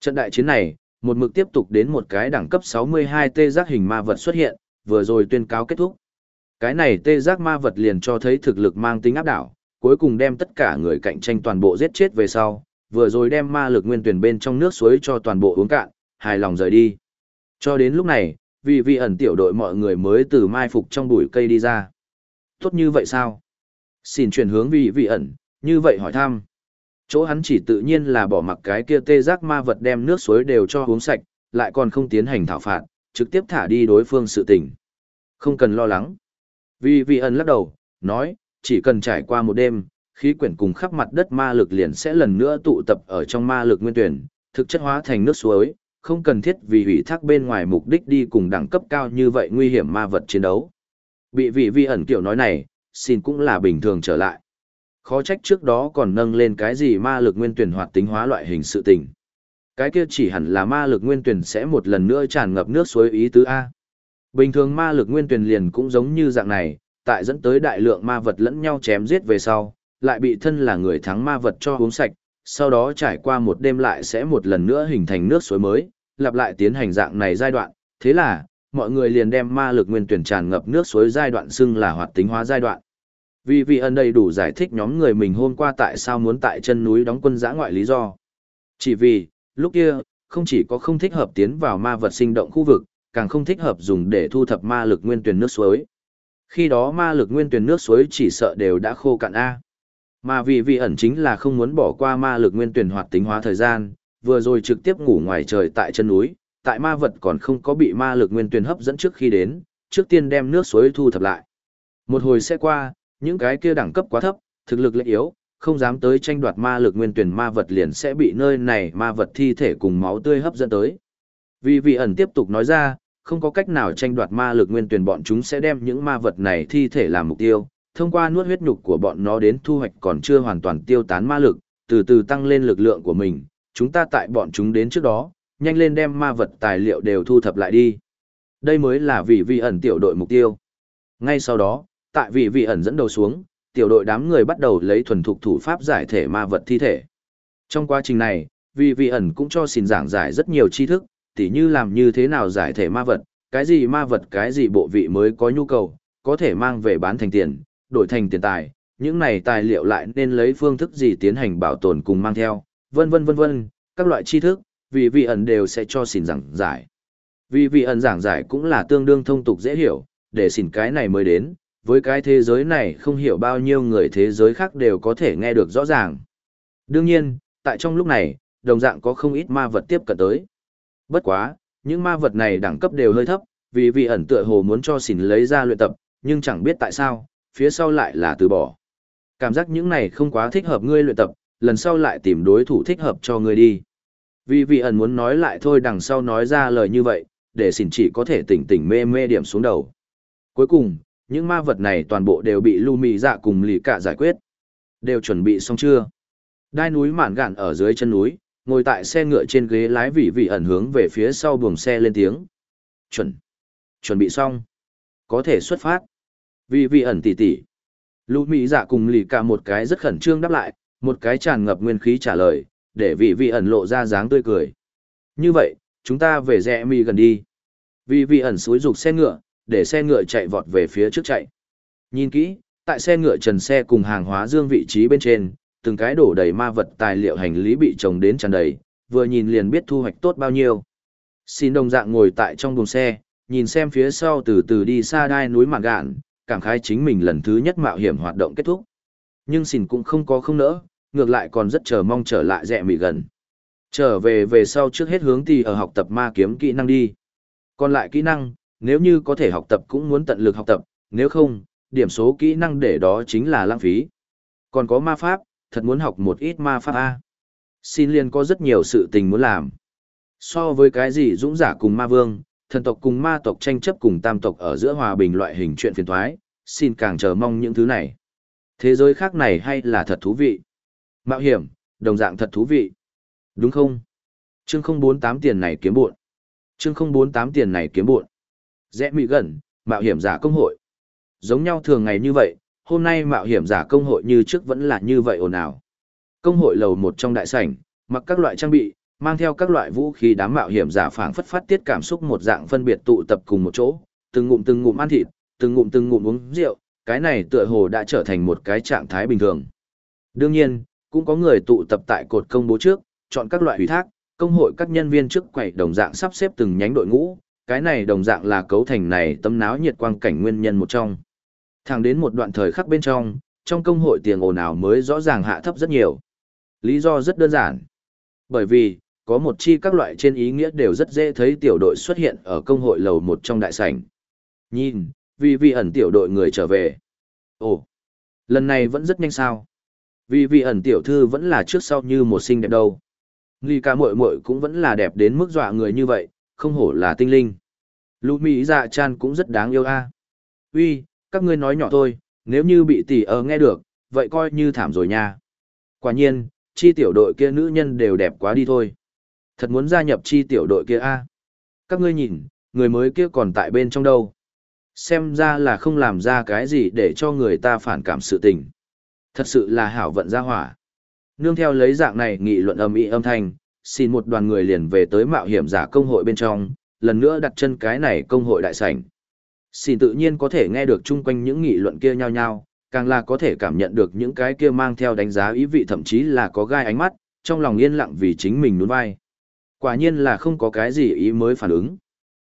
Trận đại chiến này, một mực tiếp tục đến một cái đẳng cấp 62 tê giác hình ma vật xuất hiện, vừa rồi tuyên cáo kết thúc. Cái này tê giác ma vật liền cho thấy thực lực mang tính áp đảo, cuối cùng đem tất cả người cạnh tranh toàn bộ giết chết về sau, vừa rồi đem ma lực nguyên tuyển bên trong nước suối cho toàn bộ uống cạn, hài lòng rời đi. Cho đến lúc này, vì vị ẩn tiểu đội mọi người mới từ mai phục trong bụi cây đi ra. Tốt như vậy sao? Xin chuyển hướng vị vị ẩn, như vậy hỏi thăm. Chỗ hắn chỉ tự nhiên là bỏ mặc cái kia tê giác ma vật đem nước suối đều cho uống sạch, lại còn không tiến hành thảo phạt, trực tiếp thả đi đối phương sự tình. Không cần lo lắng. Vì vị ẩn lắc đầu, nói, chỉ cần trải qua một đêm, khí quyển cùng khắp mặt đất ma lực liền sẽ lần nữa tụ tập ở trong ma lực nguyên tuyển, thực chất hóa thành nước suối, không cần thiết vì ủy thác bên ngoài mục đích đi cùng đẳng cấp cao như vậy nguy hiểm ma vật chiến đấu. Bị vị vi ẩn kiểu nói này, xin cũng là bình thường trở lại. Khó trách trước đó còn nâng lên cái gì ma lực nguyên tuyển hoạt tính hóa loại hình sự tình. Cái kia chỉ hẳn là ma lực nguyên tuyển sẽ một lần nữa tràn ngập nước suối ý tứ A. Bình thường ma lực nguyên tuyển liền cũng giống như dạng này, tại dẫn tới đại lượng ma vật lẫn nhau chém giết về sau, lại bị thân là người thắng ma vật cho uống sạch, sau đó trải qua một đêm lại sẽ một lần nữa hình thành nước suối mới, lặp lại tiến hành dạng này giai đoạn, thế là, mọi người liền đem ma lực nguyên tuyển tràn ngập nước suối giai đoạn xưng là hoạt tính hóa giai đoạn. Vì vì ẩn đầy đủ giải thích nhóm người mình hôm qua tại sao muốn tại chân núi đóng quân giã ngoại lý do. Chỉ vì, lúc kia, không chỉ có không thích hợp tiến vào ma vật sinh động khu vực, càng không thích hợp dùng để thu thập ma lực nguyên tuyển nước suối. Khi đó ma lực nguyên tuyển nước suối chỉ sợ đều đã khô cạn A. Mà vì vị ẩn chính là không muốn bỏ qua ma lực nguyên tuyển hoạt tính hóa thời gian, vừa rồi trực tiếp ngủ ngoài trời tại chân núi, tại ma vật còn không có bị ma lực nguyên tuyển hấp dẫn trước khi đến, trước tiên đem nước suối thu thập lại. Một hồi sẽ qua, những cái kia đẳng cấp quá thấp, thực lực lại yếu, không dám tới tranh đoạt ma lực nguyên tuyển ma vật liền sẽ bị nơi này ma vật thi thể cùng máu tươi hấp dẫn tới. Vì vị ẩn tiếp tục nói ra, không có cách nào tranh đoạt ma lực nguyên tuyển bọn chúng sẽ đem những ma vật này thi thể làm mục tiêu, thông qua nuốt huyết nhục của bọn nó đến thu hoạch còn chưa hoàn toàn tiêu tán ma lực, từ từ tăng lên lực lượng của mình, chúng ta tại bọn chúng đến trước đó, nhanh lên đem ma vật tài liệu đều thu thập lại đi. Đây mới là vị vị ẩn tiểu đội mục tiêu. Ngay sau đó, tại vị vị ẩn dẫn đầu xuống, tiểu đội đám người bắt đầu lấy thuần thục thủ pháp giải thể ma vật thi thể. Trong quá trình này, vị vị ẩn cũng cho xin giảng giải rất nhiều tri thức, tỉ như làm như thế nào giải thể ma vật, cái gì ma vật cái gì bộ vị mới có nhu cầu, có thể mang về bán thành tiền, đổi thành tiền tài, những này tài liệu lại nên lấy phương thức gì tiến hành bảo tồn cùng mang theo, vân vân vân vân, các loại tri thức, vì vị ẩn đều sẽ cho xin giảng giải. Vì vị ẩn giảng giải cũng là tương đương thông tục dễ hiểu, để xin cái này mới đến, với cái thế giới này không hiểu bao nhiêu người thế giới khác đều có thể nghe được rõ ràng. Đương nhiên, tại trong lúc này, đồng dạng có không ít ma vật tiếp cận tới. Bất quá, những ma vật này đẳng cấp đều hơi thấp, vì vị ẩn tựa hồ muốn cho xỉn lấy ra luyện tập, nhưng chẳng biết tại sao, phía sau lại là từ bỏ. Cảm giác những này không quá thích hợp ngươi luyện tập, lần sau lại tìm đối thủ thích hợp cho ngươi đi. Vì vị ẩn muốn nói lại thôi đằng sau nói ra lời như vậy, để xỉn chỉ có thể tỉnh tỉnh mê mê điểm xuống đầu. Cuối cùng, những ma vật này toàn bộ đều bị lưu mì dạ cùng lì cả giải quyết. Đều chuẩn bị xong chưa? Đai núi mạn gạn ở dưới chân núi, ngồi tại xe ngựa trên ghế lái vị vị ẩn hướng về phía sau buồng xe lên tiếng. Chuẩn. Chuẩn bị xong. Có thể xuất phát. Vị vị ẩn tỉ tỉ. Lũ Mỹ dạ cùng lì cả một cái rất khẩn trương đáp lại, một cái tràn ngập nguyên khí trả lời, để vị vị ẩn lộ ra dáng tươi cười. Như vậy, chúng ta về rẽ mi gần đi. Vị vị ẩn xúi rục xe ngựa, để xe ngựa chạy vọt về phía trước chạy. Nhìn kỹ, tại xe ngựa trần xe cùng hàng hóa dương vị trí bên trên, từng cái đổ đầy ma vật tài liệu hành lý bị trồng đến tràn đầy, vừa nhìn liền biết thu hoạch tốt bao nhiêu. Xin đồng dạng ngồi tại trong buồng xe, nhìn xem phía sau từ từ đi xa đai núi mạn gạn, cảm khái chính mình lần thứ nhất mạo hiểm hoạt động kết thúc. Nhưng xin cũng không có không nỡ, ngược lại còn rất chờ mong trở lại rẻ mị gần. Trở về về sau trước hết hướng tì ở học tập ma kiếm kỹ năng đi. Còn lại kỹ năng, nếu như có thể học tập cũng muốn tận lực học tập, nếu không, điểm số kỹ năng để đó chính là lãng phí. Còn có ma pháp, thật muốn học một ít ma pháp A. Xin liền có rất nhiều sự tình muốn làm. So với cái gì dũng giả cùng ma vương, thần tộc cùng ma tộc tranh chấp cùng tam tộc ở giữa hòa bình loại hình chuyện phiền thoái, xin càng chờ mong những thứ này. Thế giới khác này hay là thật thú vị. Mạo hiểm, đồng dạng thật thú vị. Đúng không? Chương 048 tiền này kiếm buộn. Chương 048 tiền này kiếm buộn. Rẽ mị gần, mạo hiểm giả công hội. Giống nhau thường ngày như vậy, hôm nay mạo hiểm giả công hội như trước vẫn là như vậy ồn ào. Công hội lầu một trong đại sảnh, mặc các loại trang bị, mang theo các loại vũ khí đám mạo hiểm giả phảng phất phát tiết cảm xúc một dạng phân biệt tụ tập cùng một chỗ, từng ngụm từng ngụm ăn thịt, từng ngụm từng ngụm uống rượu, cái này tựa hồ đã trở thành một cái trạng thái bình thường. Đương nhiên, cũng có người tụ tập tại cột công bố trước, chọn các loại ủy thác, công hội các nhân viên trước quầy đồng dạng sắp xếp từng nhánh đội ngũ, cái này đồng dạng là cấu thành này tâm náo nhiệt quang cảnh nguyên nhân một trong. Thẳng đến một đoạn thời khắc bên trong, trong công hội tiền ồn ào mới rõ ràng hạ thấp rất nhiều. Lý do rất đơn giản. Bởi vì, có một chi các loại trên ý nghĩa đều rất dễ thấy tiểu đội xuất hiện ở công hội lầu một trong đại sảnh. Nhìn, vì vì ẩn tiểu đội người trở về. Ồ, lần này vẫn rất nhanh sao. Vì vị ẩn tiểu thư vẫn là trước sau như một xinh đẹp đâu. Nghi ca muội muội cũng vẫn là đẹp đến mức dọa người như vậy, không hổ là tinh linh. Lũ Mỹ dạ chan cũng rất đáng yêu a. Uy, các ngươi nói nhỏ thôi, nếu như bị tỷ ở nghe được, vậy coi như thảm rồi nha. Quả nhiên, chi tiểu đội kia nữ nhân đều đẹp quá đi thôi. Thật muốn gia nhập chi tiểu đội kia a. Các ngươi nhìn, người mới kia còn tại bên trong đâu. Xem ra là không làm ra cái gì để cho người ta phản cảm sự tình. Thật sự là hảo vận gia hỏa. Nương theo lấy dạng này nghị luận âm ĩ âm thanh, xin một đoàn người liền về tới mạo hiểm giả công hội bên trong, lần nữa đặt chân cái này công hội đại sảnh. Xin tự nhiên có thể nghe được chung quanh những nghị luận kia nhau nhau, càng là có thể cảm nhận được những cái kia mang theo đánh giá ý vị thậm chí là có gai ánh mắt, trong lòng yên lặng vì chính mình nuốt vai. Quả nhiên là không có cái gì ý mới phản ứng.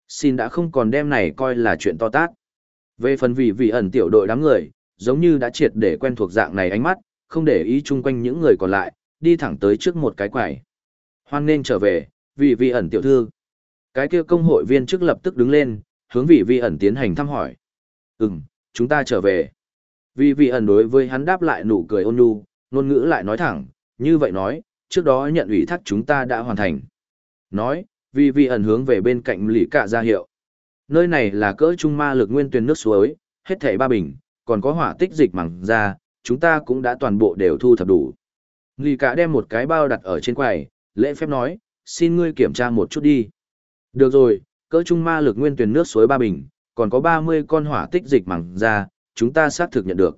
Xin đã không còn đem này coi là chuyện to tát. Về phần vì vị ẩn tiểu đội đám người, giống như đã triệt để quen thuộc dạng này ánh mắt, không để ý chung quanh những người còn lại, đi thẳng tới trước một cái quầy. Hoan nên trở về, vì vị ẩn tiểu thư. Cái kia công hội viên trước lập tức đứng lên, hướng vị vị ẩn tiến hành thăm hỏi. Ừm, chúng ta trở về. Vì vị ẩn đối với hắn đáp lại nụ cười ôn nhu, ngôn ngữ lại nói thẳng, như vậy nói, trước đó nhận ủy thác chúng ta đã hoàn thành. Nói, vì vị ẩn hướng về bên cạnh lì cả ra hiệu. Nơi này là cỡ trung ma lực nguyên tuyển nước suối, hết thảy ba bình, còn có hỏa tích dịch mẳng ra, chúng ta cũng đã toàn bộ đều thu thập đủ. Lì cả đem một cái bao đặt ở trên quầy, lễ phép nói, xin ngươi kiểm tra một chút đi. Được rồi, cỡ trung ma lực nguyên tuyển nước suối ba bình, còn có 30 con hỏa tích dịch mẳng ra, chúng ta xác thực nhận được.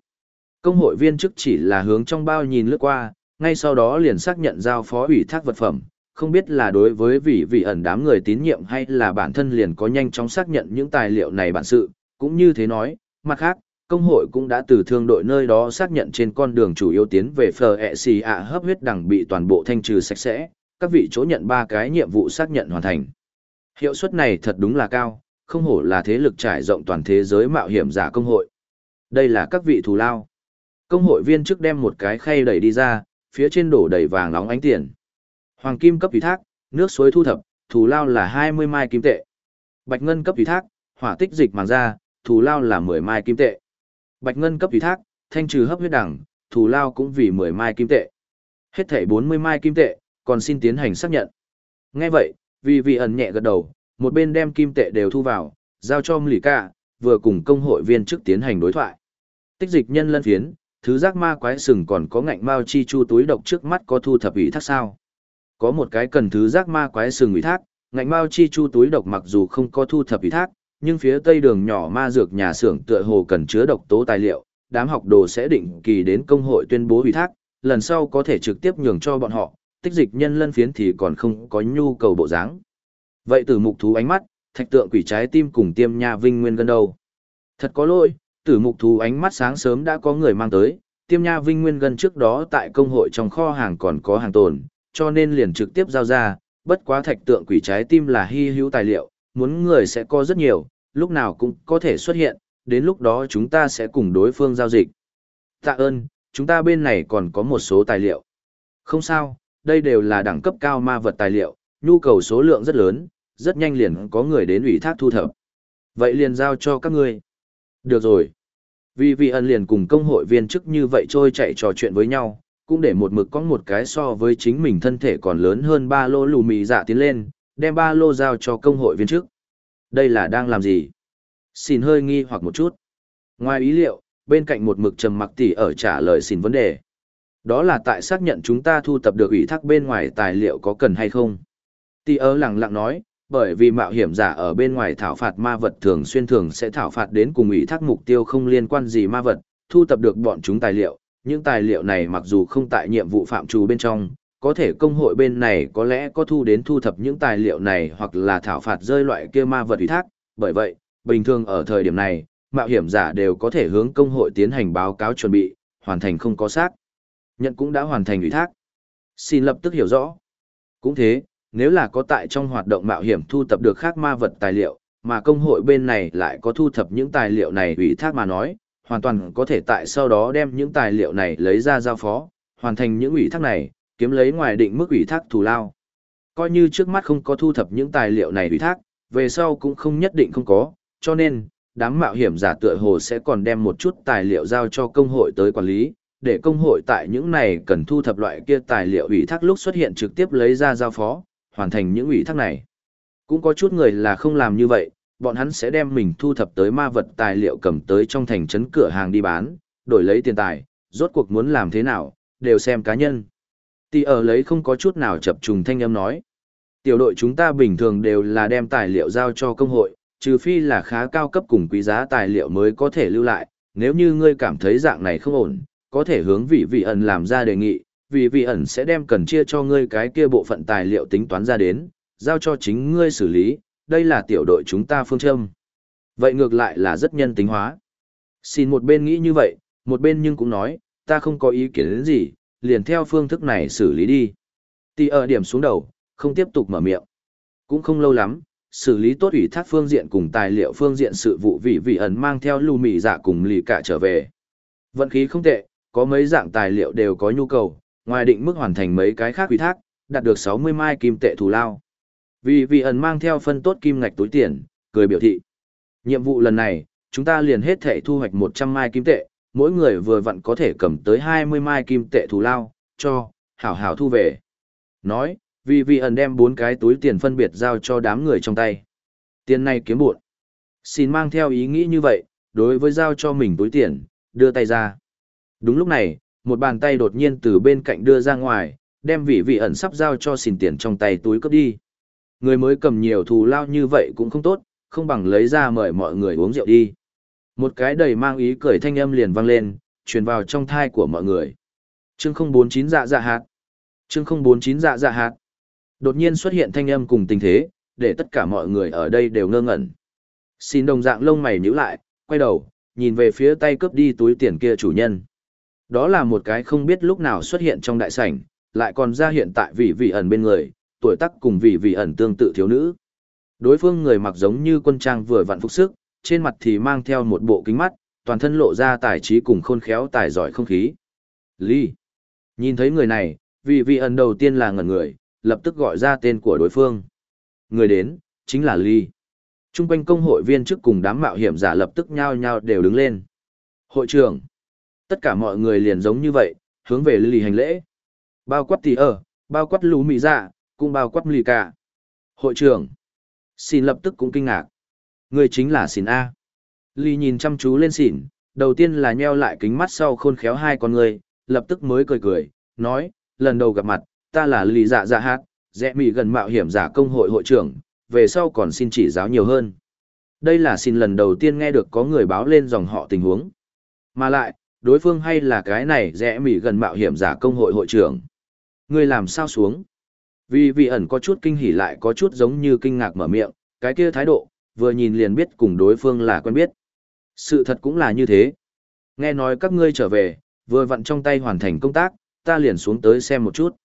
Công hội viên chức chỉ là hướng trong bao nhìn lướt qua, ngay sau đó liền xác nhận giao phó ủy thác vật phẩm, không biết là đối với vị vị ẩn đám người tín nhiệm hay là bản thân liền có nhanh chóng xác nhận những tài liệu này bản sự, cũng như thế nói, mặt khác, công hội cũng đã từ thương đội nơi đó xác nhận trên con đường chủ yếu tiến về phờ ẹ xì ạ hấp huyết đằng bị toàn bộ thanh trừ sạch sẽ, các vị chỗ nhận ba cái nhiệm vụ xác nhận hoàn thành. Hiệu suất này thật đúng là cao, không hổ là thế lực trải rộng toàn thế giới mạo hiểm giả công hội. Đây là các vị thù lao. Công hội viên trước đem một cái khay đẩy đi ra, phía trên đổ đầy vàng nóng ánh tiền. Hoàng kim cấp ủy thác, nước suối thu thập, thù lao là 20 mai kim tệ. Bạch ngân cấp ủy thác, hỏa tích dịch màng ra, thù lao là 10 mai kim tệ. Bạch ngân cấp ủy thác, thanh trừ hấp huyết đẳng, thù lao cũng vì 10 mai kim tệ. Hết thảy 40 mai kim tệ, còn xin tiến hành xác nhận. Nghe vậy, vì vị ẩn nhẹ gật đầu, một bên đem kim tệ đều thu vào, giao cho Mlỉ Ca, vừa cùng công hội viên trước tiến hành đối thoại. Tích dịch nhân lân phiến, thứ giác ma quái sừng còn có ngạnh mao chi chu túi độc trước mắt có thu thập ủy thác sao. Có một cái cần thứ giác ma quái sừng ủy thác, ngạnh mao chi chu túi độc mặc dù không có thu thập ủy thác, nhưng phía tây đường nhỏ ma dược nhà xưởng tựa hồ cần chứa độc tố tài liệu, đám học đồ sẽ định kỳ đến công hội tuyên bố ủy thác, lần sau có thể trực tiếp nhường cho bọn họ, tích dịch nhân lân phiến thì còn không có nhu cầu bộ dáng. Vậy tử mục thú ánh mắt, thạch tượng quỷ trái tim cùng tiêm nha vinh nguyên gần đâu. Thật có lỗi, tử mục thú ánh mắt sáng sớm đã có người mang tới, tiêm nha vinh nguyên gần trước đó tại công hội trong kho hàng còn có hàng tồn, cho nên liền trực tiếp giao ra, bất quá thạch tượng quỷ trái tim là hy hữu tài liệu, muốn người sẽ có rất nhiều, lúc nào cũng có thể xuất hiện, đến lúc đó chúng ta sẽ cùng đối phương giao dịch. Tạ ơn, chúng ta bên này còn có một số tài liệu. Không sao, đây đều là đẳng cấp cao ma vật tài liệu, nhu cầu số lượng rất lớn, rất nhanh liền có người đến ủy thác thu thập. Vậy liền giao cho các ngươi. Được rồi. Vì vị ẩn liền cùng công hội viên chức như vậy trôi chạy trò chuyện với nhau, cũng để một mực có một cái so với chính mình thân thể còn lớn hơn ba lô lù mì dạ tiến lên, đem ba lô giao cho công hội viên chức. Đây là đang làm gì? Xin hơi nghi hoặc một chút. Ngoài ý liệu, bên cạnh một mực trầm mặc tỷ ở trả lời xin vấn đề. Đó là tại xác nhận chúng ta thu tập được ủy thác bên ngoài tài liệu có cần hay không. tỷ ở lặng lặng nói, bởi vì mạo hiểm giả ở bên ngoài thảo phạt ma vật thường xuyên thường sẽ thảo phạt đến cùng ủy thác mục tiêu không liên quan gì ma vật, thu tập được bọn chúng tài liệu. Những tài liệu này mặc dù không tại nhiệm vụ phạm trù bên trong, có thể công hội bên này có lẽ có thu đến thu thập những tài liệu này hoặc là thảo phạt rơi loại kia ma vật ủy thác. Bởi vậy, bình thường ở thời điểm này, mạo hiểm giả đều có thể hướng công hội tiến hành báo cáo chuẩn bị, hoàn thành không có xác. Nhận cũng đã hoàn thành ủy thác. Xin lập tức hiểu rõ. Cũng thế, nếu là có tại trong hoạt động mạo hiểm thu thập được khác ma vật tài liệu, mà công hội bên này lại có thu thập những tài liệu này ủy thác mà nói, hoàn toàn có thể tại sau đó đem những tài liệu này lấy ra giao phó, hoàn thành những ủy thác này, kiếm lấy ngoài định mức ủy thác thù lao. Coi như trước mắt không có thu thập những tài liệu này ủy thác, về sau cũng không nhất định không có, cho nên, đám mạo hiểm giả tựa hồ sẽ còn đem một chút tài liệu giao cho công hội tới quản lý, để công hội tại những này cần thu thập loại kia tài liệu ủy thác lúc xuất hiện trực tiếp lấy ra giao phó, hoàn thành những ủy thác này. Cũng có chút người là không làm như vậy, bọn hắn sẽ đem mình thu thập tới ma vật tài liệu cầm tới trong thành trấn cửa hàng đi bán, đổi lấy tiền tài, rốt cuộc muốn làm thế nào, đều xem cá nhân. Tì ở lấy không có chút nào chập trùng thanh âm nói. Tiểu đội chúng ta bình thường đều là đem tài liệu giao cho công hội, trừ phi là khá cao cấp cùng quý giá tài liệu mới có thể lưu lại, nếu như ngươi cảm thấy dạng này không ổn, có thể hướng vị vị ẩn làm ra đề nghị, vì vị ẩn sẽ đem cần chia cho ngươi cái kia bộ phận tài liệu tính toán ra đến, giao cho chính ngươi xử lý, đây là tiểu đội chúng ta phương châm. Vậy ngược lại là rất nhân tính hóa. Xin một bên nghĩ như vậy, một bên nhưng cũng nói, ta không có ý kiến đến gì, liền theo phương thức này xử lý đi. Tì ở điểm xuống đầu, không tiếp tục mở miệng. Cũng không lâu lắm, xử lý tốt ủy thác phương diện cùng tài liệu phương diện sự vụ vị vị ẩn mang theo lưu mị giả cùng lì cả trở về. Vận khí không tệ, có mấy dạng tài liệu đều có nhu cầu, ngoài định mức hoàn thành mấy cái khác ủy thác, đạt được 60 mai kim tệ thù lao. Vì vị ẩn mang theo phân tốt kim ngạch túi tiền, cười biểu thị. Nhiệm vụ lần này, chúng ta liền hết thể thu hoạch 100 mai kim tệ, mỗi người vừa vặn có thể cầm tới 20 mai kim tệ thù lao, cho, hảo hảo thu về. Nói, vì vị ẩn đem bốn cái túi tiền phân biệt giao cho đám người trong tay. Tiền này kiếm buộn. Xin mang theo ý nghĩ như vậy, đối với giao cho mình túi tiền, đưa tay ra. Đúng lúc này, một bàn tay đột nhiên từ bên cạnh đưa ra ngoài, đem vị vị ẩn sắp giao cho xin tiền trong tay túi cướp đi. Người mới cầm nhiều thù lao như vậy cũng không tốt, không bằng lấy ra mời mọi người uống rượu đi. Một cái đầy mang ý cười thanh âm liền vang lên, truyền vào trong thai của mọi người. Chương 049 dạ dạ hạt. Chương 049 dạ dạ hạt. Đột nhiên xuất hiện thanh âm cùng tình thế, để tất cả mọi người ở đây đều ngơ ngẩn. Xin đồng dạng lông mày nhíu lại, quay đầu, nhìn về phía tay cướp đi túi tiền kia chủ nhân. Đó là một cái không biết lúc nào xuất hiện trong đại sảnh, lại còn ra hiện tại vị vị ẩn bên người, tuổi tác cùng vị vị ẩn tương tự thiếu nữ. Đối phương người mặc giống như quân trang vừa vặn phục sức, trên mặt thì mang theo một bộ kính mắt, toàn thân lộ ra tài trí cùng khôn khéo tài giỏi không khí. Lý, Nhìn thấy người này, vị vị ẩn đầu tiên là ngẩn người, lập tức gọi ra tên của đối phương. Người đến, chính là Lý. Trung quanh công hội viên trước cùng đám mạo hiểm giả lập tức nhao nhao đều đứng lên. Hội trưởng. Tất cả mọi người liền giống như vậy, hướng về Lý hành lễ. Bao quát tỷ ở, ờ, bao quát lũ mị dạ, cũng bao quát lì cả. Hội trưởng. Xin lập tức cũng kinh ngạc. Người chính là xỉn A. Ly nhìn chăm chú lên xỉn, đầu tiên là nheo lại kính mắt sau khôn khéo hai con người, lập tức mới cười cười, nói, lần đầu gặp mặt, ta là Ly dạ dạ hát, rẽ mị gần mạo hiểm giả công hội hội trưởng, về sau còn xin chỉ giáo nhiều hơn. Đây là xin lần đầu tiên nghe được có người báo lên dòng họ tình huống. Mà lại, đối phương hay là cái này rẽ mị gần mạo hiểm giả công hội hội trưởng. Người làm sao xuống? Vì vị ẩn có chút kinh hỉ lại có chút giống như kinh ngạc mở miệng, cái kia thái độ, vừa nhìn liền biết cùng đối phương là quen biết. Sự thật cũng là như thế. Nghe nói các ngươi trở về, vừa vặn trong tay hoàn thành công tác, ta liền xuống tới xem một chút.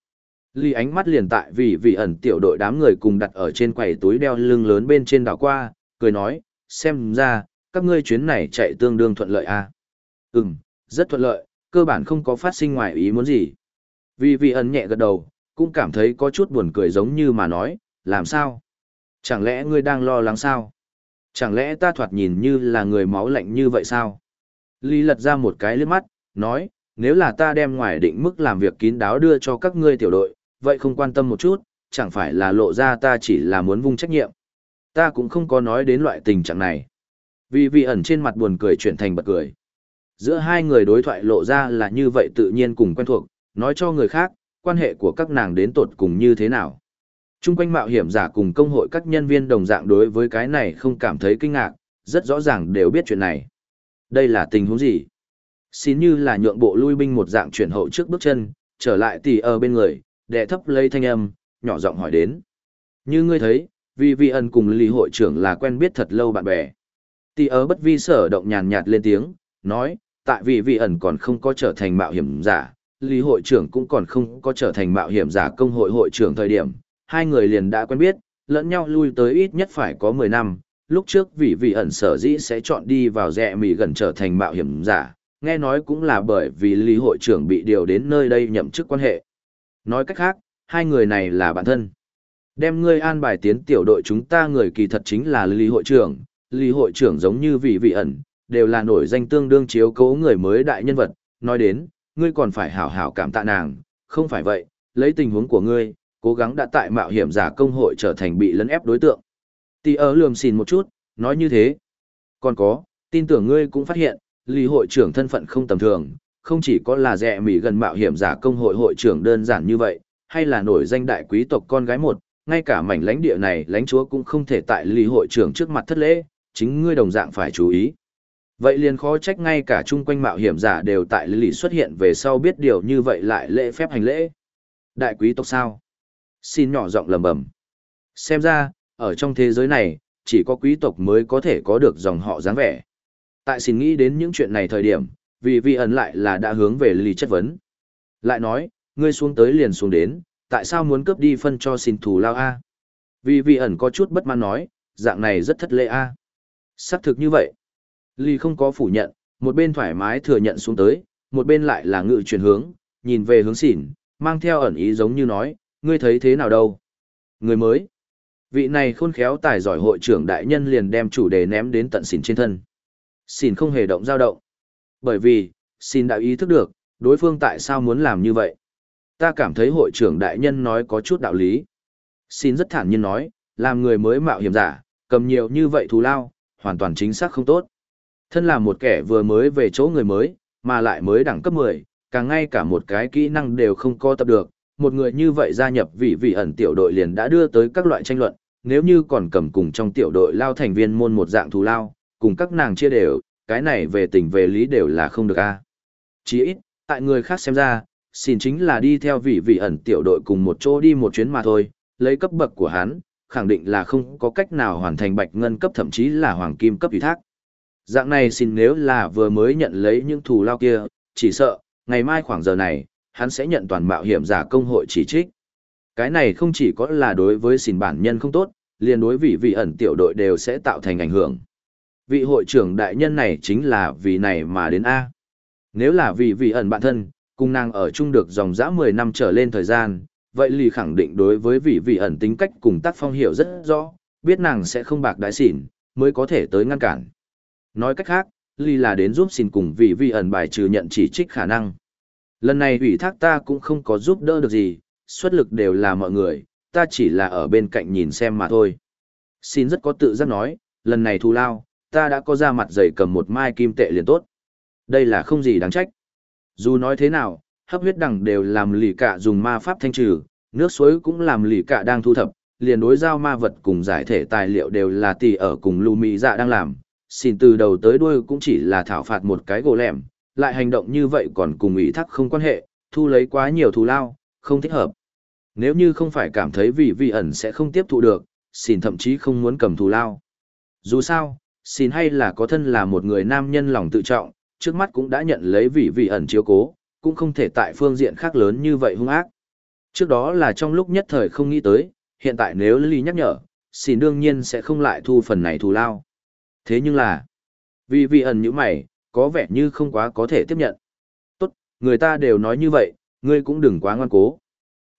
Ly ánh mắt liền tại vì vị ẩn tiểu đội đám người cùng đặt ở trên quầy túi đeo lưng lớn bên trên đảo qua, cười nói, xem ra, các ngươi chuyến này chạy tương đương thuận lợi à. Ừm, rất thuận lợi, cơ bản không có phát sinh ngoài ý muốn gì. Vì vị ẩn nhẹ gật đầu, cũng cảm thấy có chút buồn cười giống như mà nói, làm sao? Chẳng lẽ ngươi đang lo lắng sao? Chẳng lẽ ta thoạt nhìn như là người máu lạnh như vậy sao? Lý lật ra một cái liếc mắt, nói, nếu là ta đem ngoài định mức làm việc kín đáo đưa cho các ngươi tiểu đội, vậy không quan tâm một chút, chẳng phải là lộ ra ta chỉ là muốn vung trách nhiệm. Ta cũng không có nói đến loại tình trạng này. Vì vị ẩn trên mặt buồn cười chuyển thành bật cười. Giữa hai người đối thoại lộ ra là như vậy tự nhiên cùng quen thuộc, nói cho người khác, quan hệ của các nàng đến tột cùng như thế nào. Trung quanh mạo hiểm giả cùng công hội các nhân viên đồng dạng đối với cái này không cảm thấy kinh ngạc, rất rõ ràng đều biết chuyện này. Đây là tình huống gì? Xin như là nhượng bộ lui binh một dạng chuyển hậu trước bước chân, trở lại tỷ ở bên người, đệ thấp lấy thanh âm, nhỏ giọng hỏi đến. Như ngươi thấy, vì vi ân cùng lý hội trưởng là quen biết thật lâu bạn bè. Tỷ ở bất vi sở động nhàn nhạt lên tiếng, nói, tại vì vi ẩn còn không có trở thành mạo hiểm giả, lý hội trưởng cũng còn không có trở thành mạo hiểm giả công hội hội trưởng thời điểm, hai người liền đã quen biết, lẫn nhau lui tới ít nhất phải có 10 năm. Lúc trước vì vị ẩn sở dĩ sẽ chọn đi vào rẹ mì gần trở thành mạo hiểm giả, nghe nói cũng là bởi vì lý hội trưởng bị điều đến nơi đây nhậm chức quan hệ. Nói cách khác, hai người này là bạn thân. Đem ngươi an bài tiến tiểu đội chúng ta người kỳ thật chính là lý hội trưởng, lý hội trưởng giống như vị vị ẩn, đều là nổi danh tương đương chiếu cố người mới đại nhân vật, nói đến, ngươi còn phải hảo hảo cảm tạ nàng, không phải vậy, lấy tình huống của ngươi, cố gắng đã tại mạo hiểm giả công hội trở thành bị lấn ép đối tượng. Tì ớ lườm xìn một chút, nói như thế. Còn có, tin tưởng ngươi cũng phát hiện, lý hội trưởng thân phận không tầm thường, không chỉ có là rẻ mỉ gần mạo hiểm giả công hội hội trưởng đơn giản như vậy, hay là nổi danh đại quý tộc con gái một, ngay cả mảnh lãnh địa này lãnh chúa cũng không thể tại lý hội trưởng trước mặt thất lễ, chính ngươi đồng dạng phải chú ý. Vậy liền khó trách ngay cả chung quanh mạo hiểm giả đều tại lý xuất hiện về sau biết điều như vậy lại lễ phép hành lễ. Đại quý tộc sao? Xin nhỏ giọng lầm bầm. Xem ra, ở trong thế giới này, chỉ có quý tộc mới có thể có được dòng họ dáng vẻ. Tại xin nghĩ đến những chuyện này thời điểm, vì vi ẩn lại là đã hướng về lì chất vấn. Lại nói, ngươi xuống tới liền xuống đến, tại sao muốn cướp đi phân cho xin thù lao A? Vì vi ẩn có chút bất mãn nói, dạng này rất thất lễ A. Xác thực như vậy. Lì không có phủ nhận, một bên thoải mái thừa nhận xuống tới, một bên lại là ngự chuyển hướng, nhìn về hướng xỉn, mang theo ẩn ý giống như nói, ngươi thấy thế nào đâu? Người mới. Vị này khôn khéo tài giỏi hội trưởng đại nhân liền đem chủ đề ném đến tận xỉn trên thân. Xỉn không hề động dao động. Bởi vì, xin đã ý thức được, đối phương tại sao muốn làm như vậy. Ta cảm thấy hội trưởng đại nhân nói có chút đạo lý. Xin rất thản nhiên nói, làm người mới mạo hiểm giả, cầm nhiều như vậy thù lao, hoàn toàn chính xác không tốt. Thân là một kẻ vừa mới về chỗ người mới, mà lại mới đẳng cấp 10, càng ngay cả một cái kỹ năng đều không có tập được, một người như vậy gia nhập vị vị ẩn tiểu đội liền đã đưa tới các loại tranh luận, nếu như còn cầm cùng trong tiểu đội lao thành viên môn một dạng thù lao, cùng các nàng chia đều, cái này về tình về lý đều là không được a. Chỉ ít, tại người khác xem ra, xin chính là đi theo vị vị ẩn tiểu đội cùng một chỗ đi một chuyến mà thôi, lấy cấp bậc của hắn, khẳng định là không có cách nào hoàn thành bạch ngân cấp thậm chí là hoàng kim cấp ủy thác. Dạng này xin nếu là vừa mới nhận lấy những thù lao kia, chỉ sợ, ngày mai khoảng giờ này, hắn sẽ nhận toàn mạo hiểm giả công hội chỉ trích. Cái này không chỉ có là đối với xin bản nhân không tốt, liền đối vị vị ẩn tiểu đội đều sẽ tạo thành ảnh hưởng. Vị hội trưởng đại nhân này chính là vì này mà đến A. Nếu là vì vị ẩn bản thân, cùng nàng ở chung được dòng dã 10 năm trở lên thời gian, vậy lì khẳng định đối với vị vị ẩn tính cách cùng tác phong hiểu rất rõ, biết nàng sẽ không bạc đái xỉn, mới có thể tới ngăn cản. Nói cách khác, lì là đến giúp xin cùng vị vị ẩn bài trừ nhận chỉ trích khả năng. Lần này ủy thác ta cũng không có giúp đỡ được gì, xuất lực đều là mọi người, ta chỉ là ở bên cạnh nhìn xem mà thôi. Xin rất có tự giác nói, lần này thù lao, ta đã có ra mặt giày cầm một mai kim tệ liền tốt. Đây là không gì đáng trách. Dù nói thế nào, hấp huyết đằng đều làm lì cả dùng ma pháp thanh trừ, nước suối cũng làm lì cả đang thu thập, liền đối giao ma vật cùng giải thể tài liệu đều là tỷ ở cùng lù mị dạ đang làm. Xin từ đầu tới đuôi cũng chỉ là thảo phạt một cái gỗ lẻm, lại hành động như vậy còn cùng ủy thác không quan hệ, thu lấy quá nhiều thù lao, không thích hợp. Nếu như không phải cảm thấy vị vị ẩn sẽ không tiếp thụ được, xin thậm chí không muốn cầm thù lao. Dù sao, xin hay là có thân là một người nam nhân lòng tự trọng, trước mắt cũng đã nhận lấy vị vị ẩn chiếu cố, cũng không thể tại phương diện khác lớn như vậy hung ác. Trước đó là trong lúc nhất thời không nghĩ tới, hiện tại nếu Lý nhắc nhở, xin đương nhiên sẽ không lại thu phần này thù lao. Thế nhưng là, vị vị ẩn như mày, có vẻ như không quá có thể tiếp nhận. Tốt, người ta đều nói như vậy, ngươi cũng đừng quá ngoan cố.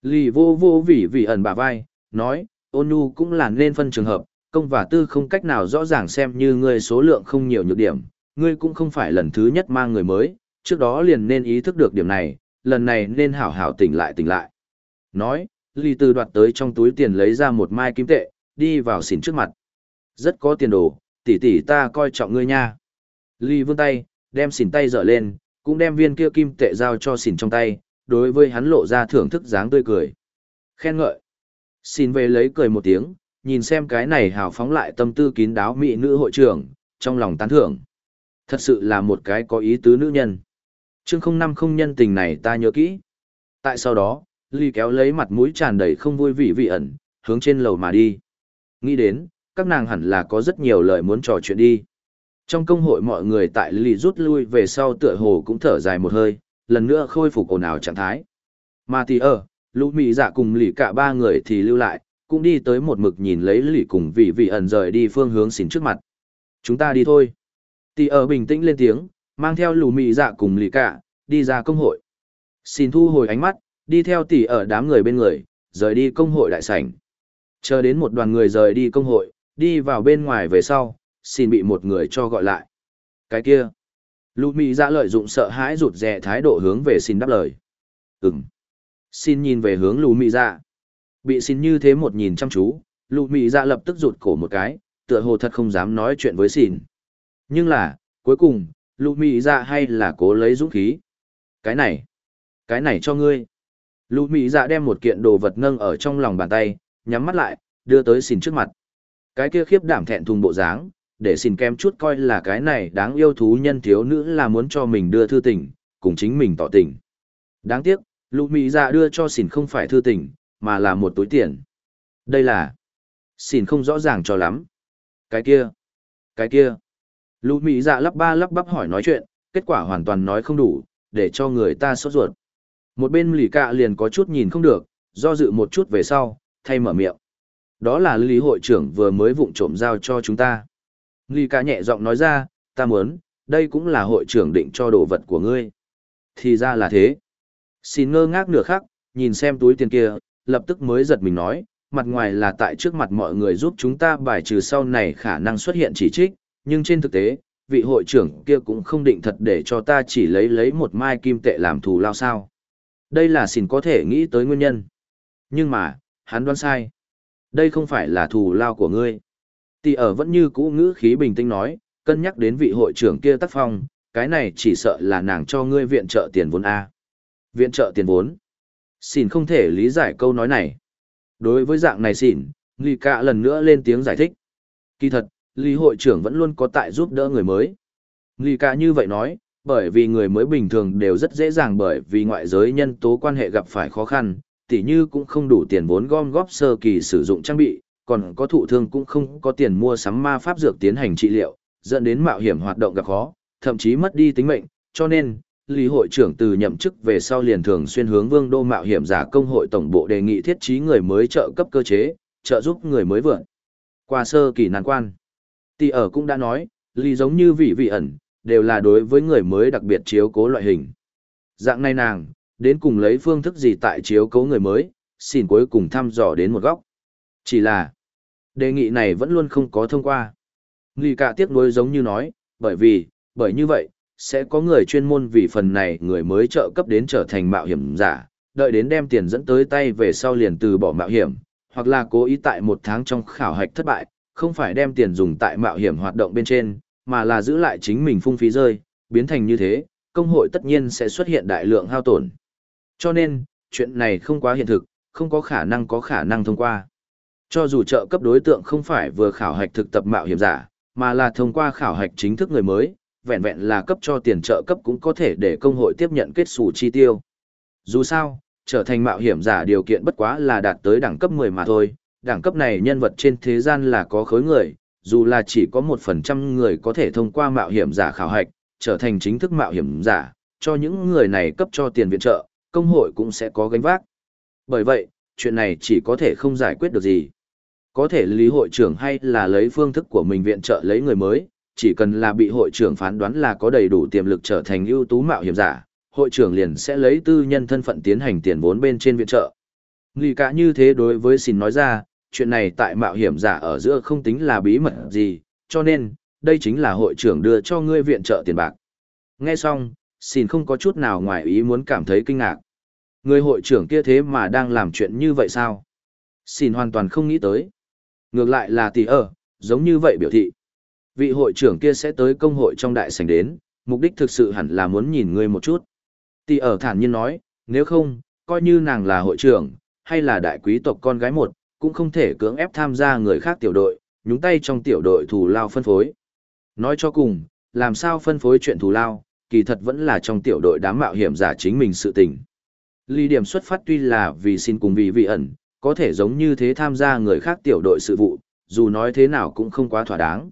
Lì vô vô vỉ vỉ ẩn bà vai, nói, ôn nhu cũng là nên phân trường hợp, công và tư không cách nào rõ ràng xem như ngươi số lượng không nhiều nhược điểm, ngươi cũng không phải lần thứ nhất mang người mới, trước đó liền nên ý thức được điểm này, lần này nên hảo hảo tỉnh lại tỉnh lại. Nói, Lý Từ đoạt tới trong túi tiền lấy ra một mai kim tệ, đi vào xỉn trước mặt. Rất có tiền đồ, tỷ tỷ ta coi trọng ngươi nha. Lý vươn tay, đem xỉn tay dở lên, cũng đem viên kia kim tệ giao cho xỉn trong tay, đối với hắn lộ ra thưởng thức dáng tươi cười. Khen ngợi. Xỉn về lấy cười một tiếng, nhìn xem cái này hào phóng lại tâm tư kín đáo mỹ nữ hội trưởng, trong lòng tán thưởng. Thật sự là một cái có ý tứ nữ nhân. Chương không năm không nhân tình này ta nhớ kỹ. Tại sau đó, Ly kéo lấy mặt mũi tràn đầy không vui vị vị ẩn, hướng trên lầu mà đi. Nghĩ đến, các nàng hẳn là có rất nhiều lời muốn trò chuyện đi. Trong công hội mọi người tại lì rút lui về sau tựa hồ cũng thở dài một hơi, lần nữa khôi phục ồn ào trạng thái. Mà thì ở, lũ mị dạ cùng lì cả ba người thì lưu lại, cũng đi tới một mực nhìn lấy lì cùng vị vị ẩn rời đi phương hướng xỉn trước mặt. Chúng ta đi thôi. Tì ở bình tĩnh lên tiếng, mang theo lù mị dạ cùng lì cả, đi ra công hội. Xin thu hồi ánh mắt, đi theo tỷ ở đám người bên người, rời đi công hội đại sảnh. Chờ đến một đoàn người rời đi công hội, đi vào bên ngoài về sau, xin bị một người cho gọi lại. Cái kia. Lù Mỹ ra lợi dụng sợ hãi rụt rè thái độ hướng về xin đáp lời. Ừm. Xin nhìn về hướng lù Mỹ ra. Bị xin như thế một nhìn chăm chú, lù Mỹ ra lập tức rụt cổ một cái, tựa hồ thật không dám nói chuyện với xin. Nhưng là, cuối cùng, lù Mỹ ra hay là cố lấy dũng khí. Cái này, cái này cho ngươi. Lù Mỹ ra đem một kiện đồ vật nâng ở trong lòng bàn tay, nhắm mắt lại, đưa tới xin trước mặt. Cái kia khiếp đảm thẹn thùng bộ dáng, để xin kem chút coi là cái này đáng yêu thú nhân thiếu nữ là muốn cho mình đưa thư tình, cùng chính mình tỏ tình. Đáng tiếc, lụ mỹ dạ đưa cho xỉn không phải thư tình, mà là một túi tiền. Đây là... Xỉn không rõ ràng cho lắm. Cái kia... Cái kia... Lụ mỹ dạ lắp ba lắp bắp hỏi nói chuyện, kết quả hoàn toàn nói không đủ, để cho người ta sốt ruột. Một bên lì cạ liền có chút nhìn không được, do dự một chút về sau, thay mở miệng. Đó là lý hội trưởng vừa mới vụng trộm giao cho chúng ta. Nghi cả nhẹ giọng nói ra, ta muốn, đây cũng là hội trưởng định cho đồ vật của ngươi. Thì ra là thế. Xin ngơ ngác nửa khắc, nhìn xem túi tiền kia, lập tức mới giật mình nói, mặt ngoài là tại trước mặt mọi người giúp chúng ta bài trừ sau này khả năng xuất hiện chỉ trích, nhưng trên thực tế, vị hội trưởng kia cũng không định thật để cho ta chỉ lấy lấy một mai kim tệ làm thù lao sao. Đây là xin có thể nghĩ tới nguyên nhân. Nhưng mà, hắn đoán sai. Đây không phải là thù lao của ngươi. Tỷ ở vẫn như cũ ngữ khí bình tĩnh nói, cân nhắc đến vị hội trưởng kia tác phong, cái này chỉ sợ là nàng cho ngươi viện trợ tiền vốn A. Viện trợ tiền vốn. Xin không thể lý giải câu nói này. Đối với dạng này xỉn, Lý Cả lần nữa lên tiếng giải thích. Kỳ thật, Lý hội trưởng vẫn luôn có tại giúp đỡ người mới. Lý Cả như vậy nói, bởi vì người mới bình thường đều rất dễ dàng bởi vì ngoại giới nhân tố quan hệ gặp phải khó khăn, tỉ như cũng không đủ tiền vốn gom góp sơ kỳ sử dụng trang bị, còn có thụ thương cũng không có tiền mua sắm ma pháp dược tiến hành trị liệu, dẫn đến mạo hiểm hoạt động gặp khó, thậm chí mất đi tính mệnh, cho nên, Lý hội trưởng từ nhậm chức về sau liền thường xuyên hướng Vương đô mạo hiểm giả công hội tổng bộ đề nghị thiết trí người mới trợ cấp cơ chế, trợ giúp người mới vượt qua sơ kỳ nan quan. Tỷ ở cũng đã nói, Lý giống như vị vị ẩn, đều là đối với người mới đặc biệt chiếu cố loại hình. Dạng này nàng, đến cùng lấy phương thức gì tại chiếu cố người mới, xin cuối cùng thăm dò đến một góc. Chỉ là, đề nghị này vẫn luôn không có thông qua. Nghi cả tiếc nuối giống như nói, bởi vì, bởi như vậy, sẽ có người chuyên môn vì phần này người mới trợ cấp đến trở thành mạo hiểm giả, đợi đến đem tiền dẫn tới tay về sau liền từ bỏ mạo hiểm, hoặc là cố ý tại một tháng trong khảo hạch thất bại, không phải đem tiền dùng tại mạo hiểm hoạt động bên trên, mà là giữ lại chính mình phung phí rơi, biến thành như thế, công hội tất nhiên sẽ xuất hiện đại lượng hao tổn. Cho nên, chuyện này không quá hiện thực, không có khả năng có khả năng thông qua. Cho dù trợ cấp đối tượng không phải vừa khảo hạch thực tập mạo hiểm giả, mà là thông qua khảo hạch chính thức người mới, vẹn vẹn là cấp cho tiền trợ cấp cũng có thể để công hội tiếp nhận kết sủ chi tiêu. Dù sao, trở thành mạo hiểm giả điều kiện bất quá là đạt tới đẳng cấp 10 mà thôi, đẳng cấp này nhân vật trên thế gian là có khối người, dù là chỉ có 1% người có thể thông qua mạo hiểm giả khảo hạch, trở thành chính thức mạo hiểm giả, cho những người này cấp cho tiền viện trợ, công hội cũng sẽ có gánh vác. Bởi vậy, chuyện này chỉ có thể không giải quyết được gì. Có thể lý hội trưởng hay là lấy phương thức của mình viện trợ lấy người mới, chỉ cần là bị hội trưởng phán đoán là có đầy đủ tiềm lực trở thành ưu tú mạo hiểm giả, hội trưởng liền sẽ lấy tư nhân thân phận tiến hành tiền vốn bên trên viện trợ. Nghĩ cả như thế đối với xin nói ra, chuyện này tại mạo hiểm giả ở giữa không tính là bí mật gì, cho nên, đây chính là hội trưởng đưa cho ngươi viện trợ tiền bạc. Nghe xong, xin không có chút nào ngoài ý muốn cảm thấy kinh ngạc. Người hội trưởng kia thế mà đang làm chuyện như vậy sao? Xin hoàn toàn không nghĩ tới. Ngược lại là tỷ ở, giống như vậy biểu thị. Vị hội trưởng kia sẽ tới công hội trong đại sảnh đến, mục đích thực sự hẳn là muốn nhìn ngươi một chút. Tỷ ở thản nhiên nói, nếu không, coi như nàng là hội trưởng, hay là đại quý tộc con gái một, cũng không thể cưỡng ép tham gia người khác tiểu đội, nhúng tay trong tiểu đội thù lao phân phối. Nói cho cùng, làm sao phân phối chuyện thù lao, kỳ thật vẫn là trong tiểu đội đám mạo hiểm giả chính mình sự tình. Lý điểm xuất phát tuy là vì xin cùng vì vị ẩn, có thể giống như thế tham gia người khác tiểu đội sự vụ, dù nói thế nào cũng không quá thỏa đáng.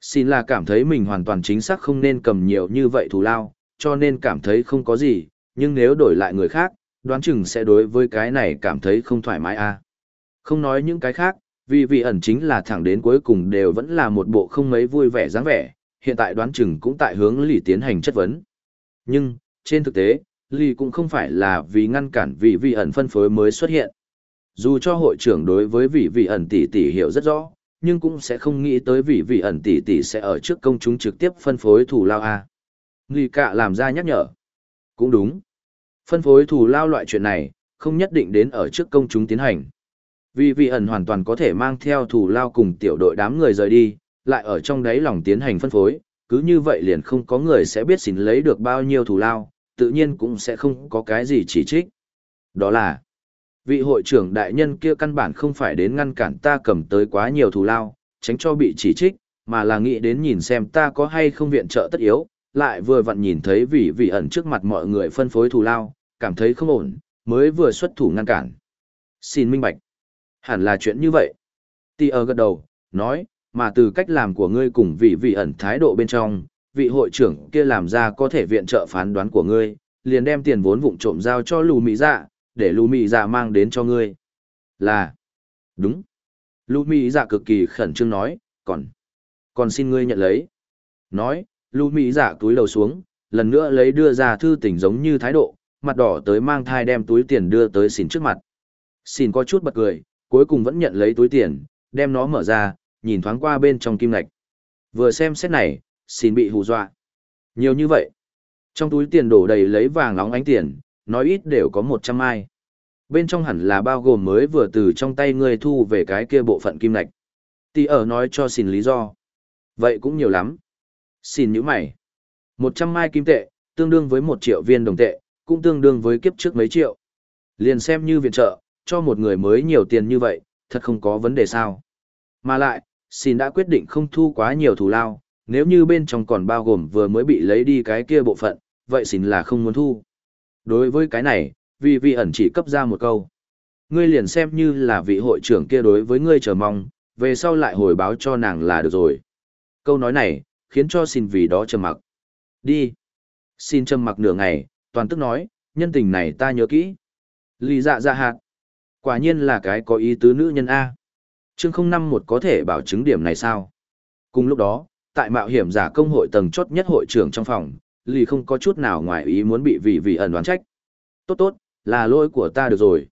Xin là cảm thấy mình hoàn toàn chính xác không nên cầm nhiều như vậy thù lao, cho nên cảm thấy không có gì, nhưng nếu đổi lại người khác, đoán chừng sẽ đối với cái này cảm thấy không thoải mái a. À. Không nói những cái khác, vì vị ẩn chính là thẳng đến cuối cùng đều vẫn là một bộ không mấy vui vẻ dáng vẻ, hiện tại đoán chừng cũng tại hướng lì tiến hành chất vấn. Nhưng, trên thực tế, lì cũng không phải là vì ngăn cản vị vị ẩn phân phối mới xuất hiện. Dù cho hội trưởng đối với vị vị ẩn tỷ tỷ hiểu rất rõ, nhưng cũng sẽ không nghĩ tới vị vị ẩn tỷ tỷ sẽ ở trước công chúng trực tiếp phân phối thủ lao a. Nghi cạ làm ra nhắc nhở. Cũng đúng. Phân phối thủ lao loại chuyện này, không nhất định đến ở trước công chúng tiến hành. Vì vị ẩn hoàn toàn có thể mang theo thủ lao cùng tiểu đội đám người rời đi, lại ở trong đấy lòng tiến hành phân phối, cứ như vậy liền không có người sẽ biết xin lấy được bao nhiêu thủ lao, tự nhiên cũng sẽ không có cái gì chỉ trích. Đó là, vị hội trưởng đại nhân kia căn bản không phải đến ngăn cản ta cầm tới quá nhiều thù lao, tránh cho bị chỉ trích, mà là nghĩ đến nhìn xem ta có hay không viện trợ tất yếu, lại vừa vặn nhìn thấy vị vị ẩn trước mặt mọi người phân phối thù lao, cảm thấy không ổn, mới vừa xuất thủ ngăn cản. Xin minh bạch. Hẳn là chuyện như vậy. Tì ở gật đầu, nói, mà từ cách làm của ngươi cùng vị vị ẩn thái độ bên trong, vị hội trưởng kia làm ra có thể viện trợ phán đoán của ngươi, liền đem tiền vốn vụng trộm giao cho lù mỹ dạ, để lù mỹ dạ mang đến cho ngươi. Là, đúng. Lù mỹ dạ cực kỳ khẩn trương nói, còn, còn xin ngươi nhận lấy. Nói, lù mỹ dạ túi đầu xuống, lần nữa lấy đưa ra thư tình giống như thái độ, mặt đỏ tới mang thai đem túi tiền đưa tới xin trước mặt. Xin có chút bật cười, cuối cùng vẫn nhận lấy túi tiền, đem nó mở ra, nhìn thoáng qua bên trong kim lạch. Vừa xem xét này, xin bị hù dọa. Nhiều như vậy. Trong túi tiền đổ đầy lấy vàng nóng ánh tiền, nói ít đều có 100 mai. Bên trong hẳn là bao gồm mới vừa từ trong tay ngươi thu về cái kia bộ phận kim lạch. Tì ở nói cho xin lý do. Vậy cũng nhiều lắm. Xin những mày. 100 mai kim tệ, tương đương với 1 triệu viên đồng tệ, cũng tương đương với kiếp trước mấy triệu. Liền xem như viện trợ, cho một người mới nhiều tiền như vậy, thật không có vấn đề sao. Mà lại, xin đã quyết định không thu quá nhiều thù lao, nếu như bên trong còn bao gồm vừa mới bị lấy đi cái kia bộ phận, vậy xin là không muốn thu. Đối với cái này, vì vị ẩn chỉ cấp ra một câu. Ngươi liền xem như là vị hội trưởng kia đối với ngươi chờ mong, về sau lại hồi báo cho nàng là được rồi. Câu nói này, khiến cho xin vì đó trầm mặc. Đi. Xin trầm mặc nửa ngày, toàn tức nói, nhân tình này ta nhớ kỹ. Lý dạ dạ hạt. Quả nhiên là cái có ý tứ nữ nhân A. Chương không năm một có thể bảo chứng điểm này sao? Cùng lúc đó, tại mạo hiểm giả công hội tầng chốt nhất hội trưởng trong phòng, Lý không có chút nào ngoài ý muốn bị vị vị ẩn đoán trách. Tốt tốt, là lỗi của ta được rồi.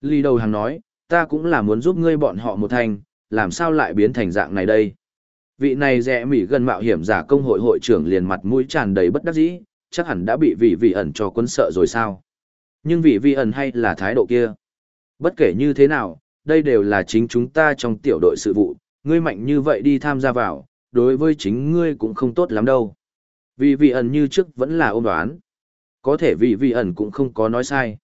Lý đầu hàng nói, ta cũng là muốn giúp ngươi bọn họ một thành, làm sao lại biến thành dạng này đây? Vị này rẻ mỉ gần mạo hiểm giả công hội hội trưởng liền mặt mũi tràn đầy bất đắc dĩ, chắc hẳn đã bị vị vị ẩn cho quân sợ rồi sao. Nhưng vị vị ẩn hay là thái độ kia. Bất kể như thế nào, đây đều là chính chúng ta trong tiểu đội sự vụ, ngươi mạnh như vậy đi tham gia vào, đối với chính ngươi cũng không tốt lắm đâu. Vị vị ẩn như trước vẫn là ôm đoán. Có thể vị vị ẩn cũng không có nói sai.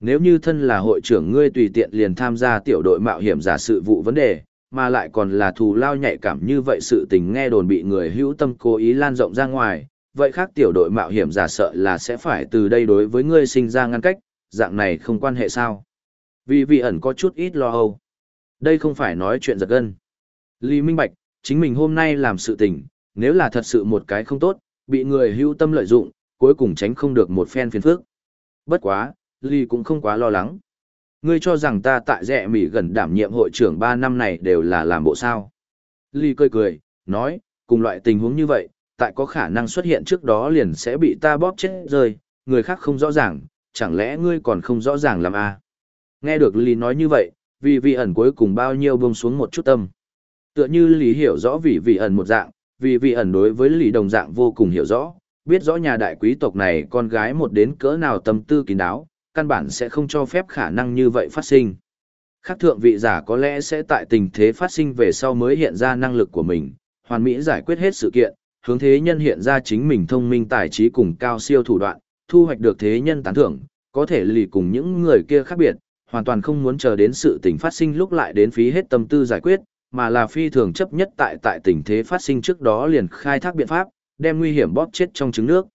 Nếu như thân là hội trưởng ngươi tùy tiện liền tham gia tiểu đội mạo hiểm giả sự vụ vấn đề, mà lại còn là thù lao nhạy cảm như vậy sự tình nghe đồn bị người hữu tâm cố ý lan rộng ra ngoài, vậy khác tiểu đội mạo hiểm giả sợ là sẽ phải từ đây đối với ngươi sinh ra ngăn cách, dạng này không quan hệ sao. Vì vị ẩn có chút ít lo âu. Đây không phải nói chuyện giật gân. Lý Minh Bạch, chính mình hôm nay làm sự tình, nếu là thật sự một cái không tốt, bị người hữu tâm lợi dụng, cuối cùng tránh không được một phen phiền phức. Bất quá, Lý cũng không quá lo lắng. Ngươi cho rằng ta tại rẻ mỉ gần đảm nhiệm hội trưởng 3 năm này đều là làm bộ sao. Lý cười cười, nói, cùng loại tình huống như vậy, tại có khả năng xuất hiện trước đó liền sẽ bị ta bóp chết rơi, người khác không rõ ràng, chẳng lẽ ngươi còn không rõ ràng làm à? Nghe được Lý nói như vậy, vì vị ẩn cuối cùng bao nhiêu buông xuống một chút tâm. Tựa như Lý hiểu rõ vì vị ẩn một dạng, vì vị ẩn đối với Lý đồng dạng vô cùng hiểu rõ, biết rõ nhà đại quý tộc này con gái một đến cỡ nào tâm tư kín đáo, căn bản sẽ không cho phép khả năng như vậy phát sinh. Khác thượng vị giả có lẽ sẽ tại tình thế phát sinh về sau mới hiện ra năng lực của mình, hoàn mỹ giải quyết hết sự kiện, hướng thế nhân hiện ra chính mình thông minh tài trí cùng cao siêu thủ đoạn, thu hoạch được thế nhân tán thưởng, có thể lì cùng những người kia khác biệt, hoàn toàn không muốn chờ đến sự tình phát sinh lúc lại đến phí hết tâm tư giải quyết, mà là phi thường chấp nhất tại tại tình thế phát sinh trước đó liền khai thác biện pháp, đem nguy hiểm bóp chết trong trứng nước.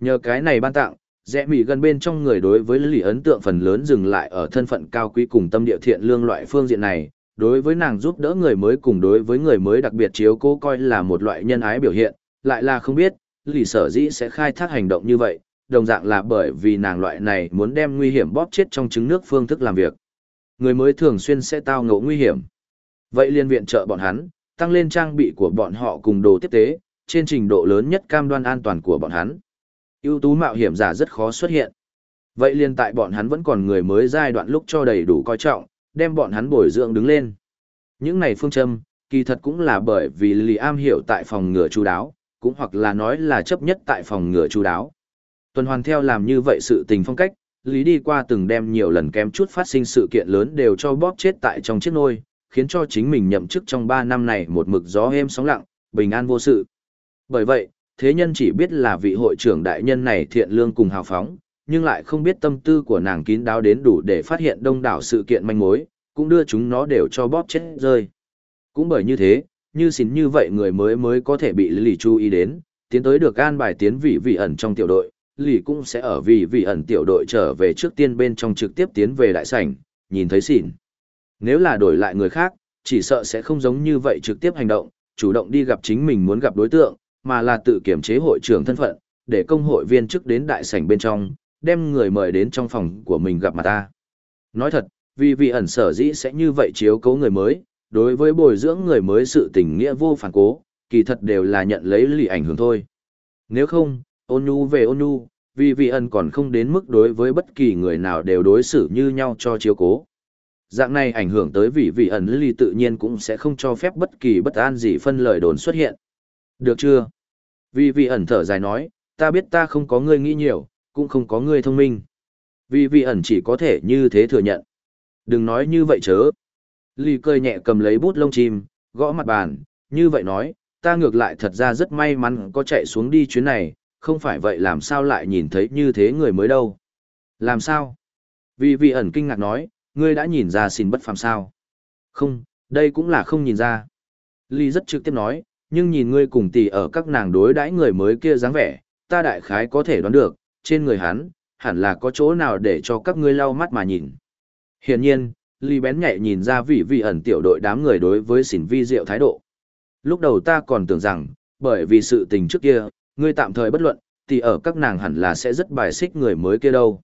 Nhờ cái này ban tặng, rẽ mỉ gần bên trong người đối với lì ấn tượng phần lớn dừng lại ở thân phận cao quý cùng tâm địa thiện lương loại phương diện này, đối với nàng giúp đỡ người mới cùng đối với người mới đặc biệt chiếu cố coi là một loại nhân ái biểu hiện, lại là không biết, lì sở dĩ sẽ khai thác hành động như vậy, đồng dạng là bởi vì nàng loại này muốn đem nguy hiểm bóp chết trong trứng nước phương thức làm việc. Người mới thường xuyên sẽ tao ngộ nguy hiểm. Vậy liên viện trợ bọn hắn, tăng lên trang bị của bọn họ cùng đồ tiếp tế, trên trình độ lớn nhất cam đoan an toàn của bọn hắn. ưu tú mạo hiểm giả rất khó xuất hiện. Vậy liên tại bọn hắn vẫn còn người mới giai đoạn lúc cho đầy đủ coi trọng, đem bọn hắn bồi dưỡng đứng lên. Những này phương châm, kỳ thật cũng là bởi vì Lì Am hiểu tại phòng ngừa chú đáo, cũng hoặc là nói là chấp nhất tại phòng ngừa chú đáo. Tuần hoàn theo làm như vậy sự tình phong cách, Lý đi qua từng đem nhiều lần kém chút phát sinh sự kiện lớn đều cho bóp chết tại trong chiếc nôi, khiến cho chính mình nhậm chức trong 3 năm này một mực gió êm sóng lặng, bình an vô sự. Bởi vậy, thế nhân chỉ biết là vị hội trưởng đại nhân này thiện lương cùng hào phóng, nhưng lại không biết tâm tư của nàng kín đáo đến đủ để phát hiện đông đảo sự kiện manh mối, cũng đưa chúng nó đều cho bóp chết rơi. Cũng bởi như thế, như xin như vậy người mới mới có thể bị lì chú ý đến, tiến tới được an bài tiến vị vị ẩn trong tiểu đội, lì cũng sẽ ở vì vị ẩn tiểu đội trở về trước tiên bên trong trực tiếp tiến về đại sảnh, nhìn thấy xỉn. Nếu là đổi lại người khác, chỉ sợ sẽ không giống như vậy trực tiếp hành động, chủ động đi gặp chính mình muốn gặp đối tượng, mà là tự kiểm chế hội trưởng thân phận, để công hội viên chức đến đại sảnh bên trong, đem người mời đến trong phòng của mình gặp mặt ta. Nói thật, vì vị ẩn sở dĩ sẽ như vậy chiếu cố người mới, đối với bồi dưỡng người mới sự tình nghĩa vô phản cố, kỳ thật đều là nhận lấy lì ảnh hưởng thôi. Nếu không, ôn nhu về ôn nhu, vì vị ẩn còn không đến mức đối với bất kỳ người nào đều đối xử như nhau cho chiếu cố. Dạng này ảnh hưởng tới vị vị ẩn lì tự nhiên cũng sẽ không cho phép bất kỳ bất an gì phân lời đồn xuất hiện. Được chưa? vị vị ẩn thở dài nói, ta biết ta không có ngươi nghĩ nhiều, cũng không có ngươi thông minh. vị vị ẩn chỉ có thể như thế thừa nhận. Đừng nói như vậy chớ. Lì cười nhẹ cầm lấy bút lông chim, gõ mặt bàn, như vậy nói, ta ngược lại thật ra rất may mắn có chạy xuống đi chuyến này, không phải vậy làm sao lại nhìn thấy như thế người mới đâu. Làm sao? Vì vị ẩn kinh ngạc nói, ngươi đã nhìn ra xin bất phàm sao? Không, đây cũng là không nhìn ra. Ly rất trực tiếp nói, nhưng nhìn ngươi cùng tỷ ở các nàng đối đãi người mới kia dáng vẻ, ta đại khái có thể đoán được, trên người hắn, hẳn là có chỗ nào để cho các ngươi lau mắt mà nhìn. Hiển nhiên, Ly bén nhạy nhìn ra vị vị ẩn tiểu đội đám người đối với xỉn vi diệu thái độ. Lúc đầu ta còn tưởng rằng, bởi vì sự tình trước kia, ngươi tạm thời bất luận, thì ở các nàng hẳn là sẽ rất bài xích người mới kia đâu.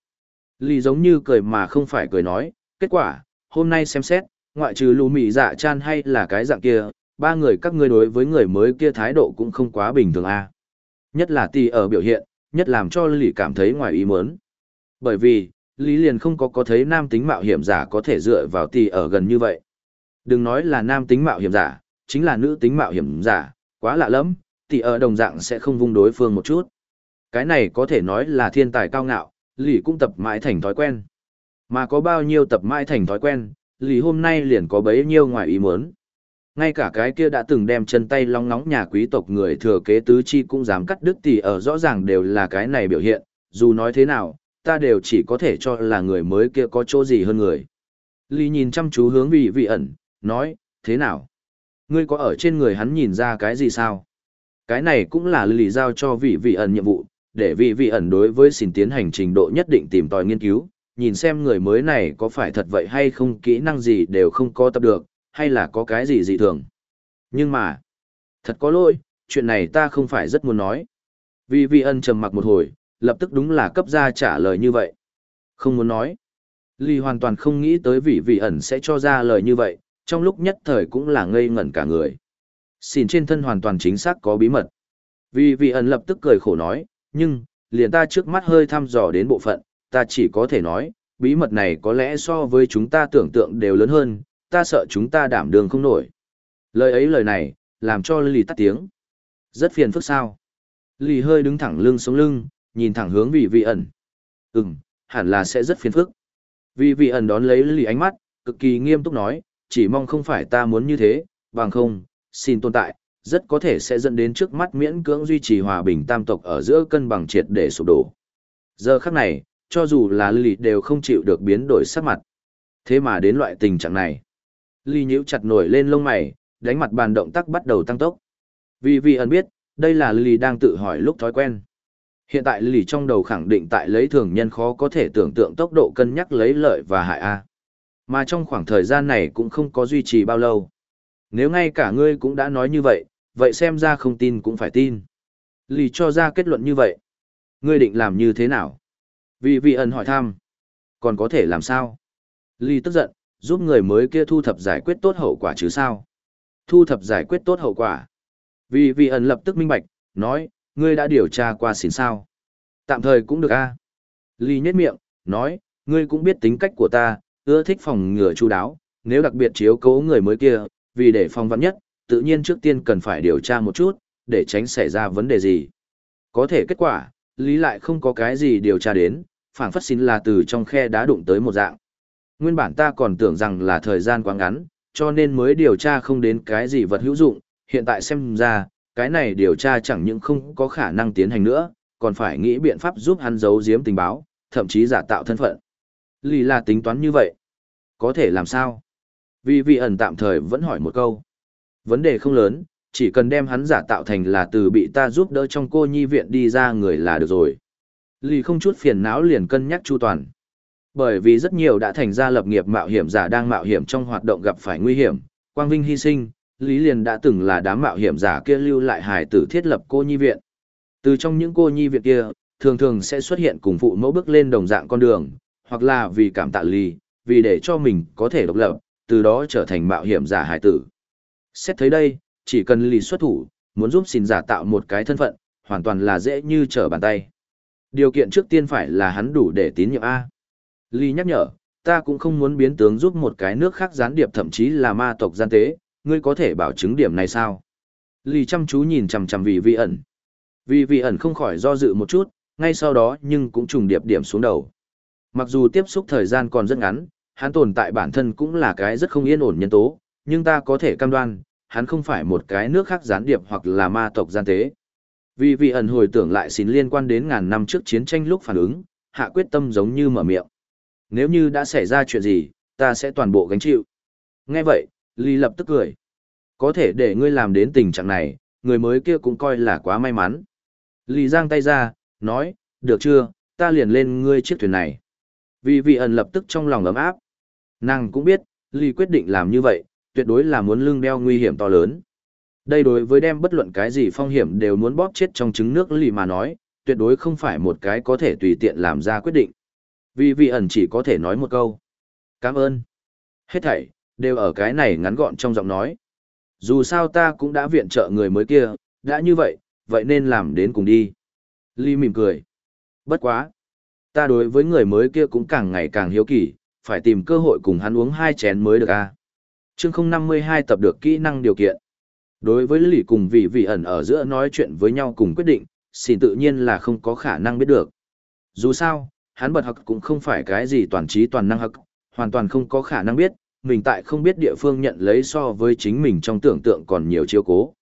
Ly giống như cười mà không phải cười nói, kết quả, hôm nay xem xét, ngoại trừ lù mị dạ chan hay là cái dạng kia, ba người các ngươi đối với người mới kia thái độ cũng không quá bình thường a. À. Nhất là tỷ ở biểu hiện, nhất làm cho Lý cảm thấy ngoài ý muốn. Bởi vì, Lý liền không có có thấy nam tính mạo hiểm giả có thể dựa vào tỷ ở gần như vậy. Đừng nói là nam tính mạo hiểm giả, chính là nữ tính mạo hiểm giả, quá lạ lắm, tỷ ở đồng dạng sẽ không vung đối phương một chút. Cái này có thể nói là thiên tài cao ngạo, lì cũng tập mãi thành thói quen. Mà có bao nhiêu tập mãi thành thói quen, lì hôm nay liền có bấy nhiêu ngoài ý muốn. Ngay cả cái kia đã từng đem chân tay long nóng nhà quý tộc người thừa kế tứ chi cũng dám cắt đứt tỷ ở rõ ràng đều là cái này biểu hiện, dù nói thế nào, ta đều chỉ có thể cho là người mới kia có chỗ gì hơn người. Lý nhìn chăm chú hướng vị vị ẩn, nói, thế nào? Ngươi có ở trên người hắn nhìn ra cái gì sao? Cái này cũng là lý giao cho vị vị ẩn nhiệm vụ, để vị vị ẩn đối với xin tiến hành trình độ nhất định tìm tòi nghiên cứu, nhìn xem người mới này có phải thật vậy hay không kỹ năng gì đều không có tập được, hay là có cái gì dị thường. Nhưng mà, thật có lỗi, chuyện này ta không phải rất muốn nói. vì vị ân trầm mặc một hồi, lập tức đúng là cấp ra trả lời như vậy. Không muốn nói. Ly hoàn toàn không nghĩ tới vị vị ẩn sẽ cho ra lời như vậy, trong lúc nhất thời cũng là ngây ngẩn cả người. Xin trên thân hoàn toàn chính xác có bí mật. Vì vị ẩn lập tức cười khổ nói, nhưng, liền ta trước mắt hơi thăm dò đến bộ phận, ta chỉ có thể nói, bí mật này có lẽ so với chúng ta tưởng tượng đều lớn hơn, ta sợ chúng ta đảm đường không nổi. Lời ấy lời này, làm cho Lily tắt tiếng. Rất phiền phức sao. Lily hơi đứng thẳng lưng sống lưng, nhìn thẳng hướng vị vị ẩn. Ừm, hẳn là sẽ rất phiền phức. Vị vị ẩn đón lấy Lily ánh mắt, cực kỳ nghiêm túc nói, chỉ mong không phải ta muốn như thế, bằng không, xin tồn tại, rất có thể sẽ dẫn đến trước mắt miễn cưỡng duy trì hòa bình tam tộc ở giữa cân bằng triệt để sụp đổ. Giờ khắc này, cho dù là Lily đều không chịu được biến đổi sắc mặt. Thế mà đến loại tình trạng này. Lily nhíu chặt nổi lên lông mày, đánh mặt bàn động tác bắt đầu tăng tốc. Vì vì ẩn biết, đây là Lily đang tự hỏi lúc thói quen. Hiện tại Lily trong đầu khẳng định tại lấy thường nhân khó có thể tưởng tượng tốc độ cân nhắc lấy lợi và hại A. Mà trong khoảng thời gian này cũng không có duy trì bao lâu. Nếu ngay cả ngươi cũng đã nói như vậy, vậy xem ra không tin cũng phải tin. Lily cho ra kết luận như vậy. Ngươi định làm như thế nào? Vì vị ẩn hỏi thăm. Còn có thể làm sao? Ly tức giận, giúp người mới kia thu thập giải quyết tốt hậu quả chứ sao? Thu thập giải quyết tốt hậu quả. Vì vị ẩn lập tức minh bạch, nói, ngươi đã điều tra qua xin sao. Tạm thời cũng được a. Ly nhếch miệng, nói, ngươi cũng biết tính cách của ta, ưa thích phòng ngừa chu đáo, nếu đặc biệt chiếu cố người mới kia, vì để phòng vắn nhất, tự nhiên trước tiên cần phải điều tra một chút, để tránh xảy ra vấn đề gì. Có thể kết quả, Lý lại không có cái gì điều tra đến, phảng phất xin là từ trong khe đá đụng tới một dạng. Nguyên bản ta còn tưởng rằng là thời gian quá ngắn, cho nên mới điều tra không đến cái gì vật hữu dụng, hiện tại xem ra, cái này điều tra chẳng những không có khả năng tiến hành nữa, còn phải nghĩ biện pháp giúp hắn giấu giếm tình báo, thậm chí giả tạo thân phận. Lì là tính toán như vậy. Có thể làm sao? Vì vị ẩn tạm thời vẫn hỏi một câu. Vấn đề không lớn, chỉ cần đem hắn giả tạo thành là từ bị ta giúp đỡ trong cô nhi viện đi ra người là được rồi. Lì không chút phiền não liền cân nhắc chu toàn. Bởi vì rất nhiều đã thành ra lập nghiệp mạo hiểm giả đang mạo hiểm trong hoạt động gặp phải nguy hiểm, quang vinh hy sinh, Lý Liền đã từng là đám mạo hiểm giả kia lưu lại hài tử thiết lập cô nhi viện. Từ trong những cô nhi viện kia, thường thường sẽ xuất hiện cùng phụ mẫu bước lên đồng dạng con đường, hoặc là vì cảm tạ Lý, vì để cho mình có thể độc lập, từ đó trở thành mạo hiểm giả hài tử. Xét thấy đây, chỉ cần Lý xuất thủ, muốn giúp xin giả tạo một cái thân phận, hoàn toàn là dễ như trở bàn tay. Điều kiện trước tiên phải là hắn đủ để tín nhiệm A. Lý nhắc nhở, ta cũng không muốn biến tướng giúp một cái nước khác gián điệp thậm chí là ma tộc gian tế, ngươi có thể bảo chứng điểm này sao? Lý chăm chú nhìn chằm chằm vì vi ẩn. Vì vi ẩn không khỏi do dự một chút, ngay sau đó nhưng cũng trùng điệp điểm xuống đầu. Mặc dù tiếp xúc thời gian còn rất ngắn, hắn tồn tại bản thân cũng là cái rất không yên ổn nhân tố, nhưng ta có thể cam đoan, hắn không phải một cái nước khác gián điệp hoặc là ma tộc gian tế. Vì vị ẩn hồi tưởng lại xin liên quan đến ngàn năm trước chiến tranh lúc phản ứng, hạ quyết tâm giống như mở miệng. Nếu như đã xảy ra chuyện gì, ta sẽ toàn bộ gánh chịu. Nghe vậy, Lý lập tức cười. Có thể để ngươi làm đến tình trạng này, người mới kia cũng coi là quá may mắn. Lý giang tay ra, nói, được chưa, ta liền lên ngươi chiếc thuyền này. Vì vị ẩn lập tức trong lòng ấm áp. Nàng cũng biết, Lý quyết định làm như vậy, tuyệt đối là muốn lưng đeo nguy hiểm to lớn. Đây đối với đem bất luận cái gì phong hiểm đều muốn bóp chết trong trứng nước lì mà nói, tuyệt đối không phải một cái có thể tùy tiện làm ra quyết định. Vì vị ẩn chỉ có thể nói một câu. Cảm ơn. Hết thảy, đều ở cái này ngắn gọn trong giọng nói. Dù sao ta cũng đã viện trợ người mới kia, đã như vậy, vậy nên làm đến cùng đi. Ly mỉm cười. Bất quá. Ta đối với người mới kia cũng càng ngày càng hiếu kỳ, phải tìm cơ hội cùng hắn uống hai chén mới được a. À? Chương 052 tập được kỹ năng điều kiện. Đối với lì cùng vị vị ẩn ở giữa nói chuyện với nhau cùng quyết định, xin tự nhiên là không có khả năng biết được. Dù sao, hắn bật hặc cũng không phải cái gì toàn trí toàn năng hặc, hoàn toàn không có khả năng biết, mình tại không biết địa phương nhận lấy so với chính mình trong tưởng tượng còn nhiều chiêu cố.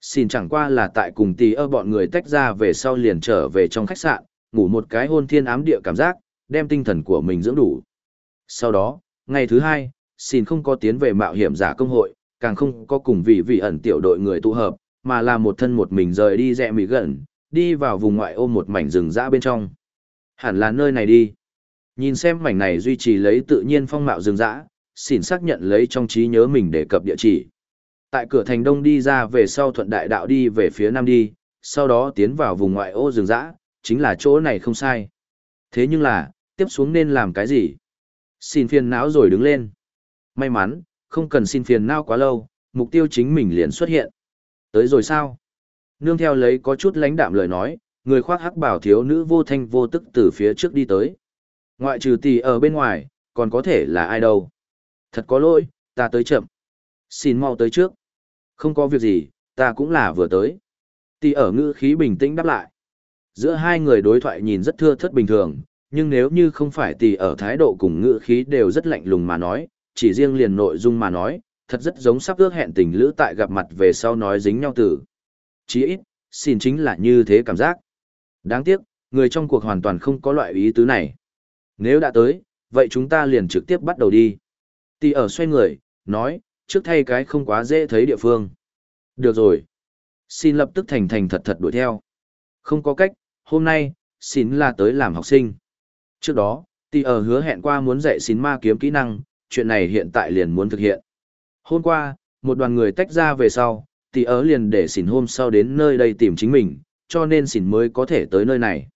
Xin chẳng qua là tại cùng tì ơ bọn người tách ra về sau liền trở về trong khách sạn, ngủ một cái hôn thiên ám địa cảm giác, đem tinh thần của mình dưỡng đủ. Sau đó, ngày thứ hai, xin không có tiến về mạo hiểm giả công hội, càng không có cùng vị vị ẩn tiểu đội người tụ hợp, mà là một thân một mình rời đi rẽ mì gần, đi vào vùng ngoại ô một mảnh rừng rã bên trong. Hẳn là nơi này đi. Nhìn xem mảnh này duy trì lấy tự nhiên phong mạo rừng rã, xỉn xác nhận lấy trong trí nhớ mình để cập địa chỉ. Tại cửa thành đông đi ra về sau thuận đại đạo đi về phía nam đi, sau đó tiến vào vùng ngoại ô rừng rã, chính là chỗ này không sai. Thế nhưng là, tiếp xuống nên làm cái gì? Xin phiền não rồi đứng lên. May mắn, không cần xin phiền nao quá lâu, mục tiêu chính mình liền xuất hiện. Tới rồi sao? Nương theo lấy có chút lãnh đạm lời nói, người khoác hắc bảo thiếu nữ vô thanh vô tức từ phía trước đi tới. Ngoại trừ tỷ ở bên ngoài, còn có thể là ai đâu. Thật có lỗi, ta tới chậm. Xin mau tới trước. Không có việc gì, ta cũng là vừa tới. Tỷ ở ngữ khí bình tĩnh đáp lại. Giữa hai người đối thoại nhìn rất thưa thất bình thường, nhưng nếu như không phải tỷ ở thái độ cùng ngữ khí đều rất lạnh lùng mà nói, chỉ riêng liền nội dung mà nói, thật rất giống sắp ước hẹn tình lữ tại gặp mặt về sau nói dính nhau từ. Chí ít, xin chính là như thế cảm giác. Đáng tiếc, người trong cuộc hoàn toàn không có loại ý tứ này. Nếu đã tới, vậy chúng ta liền trực tiếp bắt đầu đi. Tì ở xoay người, nói, trước thay cái không quá dễ thấy địa phương. Được rồi. Xin lập tức thành thành thật thật đuổi theo. Không có cách, hôm nay, xin là tới làm học sinh. Trước đó, tì ở hứa hẹn qua muốn dạy xin ma kiếm kỹ năng, chuyện này hiện tại liền muốn thực hiện. Hôm qua, một đoàn người tách ra về sau, tỷ ở liền để xỉn hôm sau đến nơi đây tìm chính mình, cho nên xỉn mới có thể tới nơi này.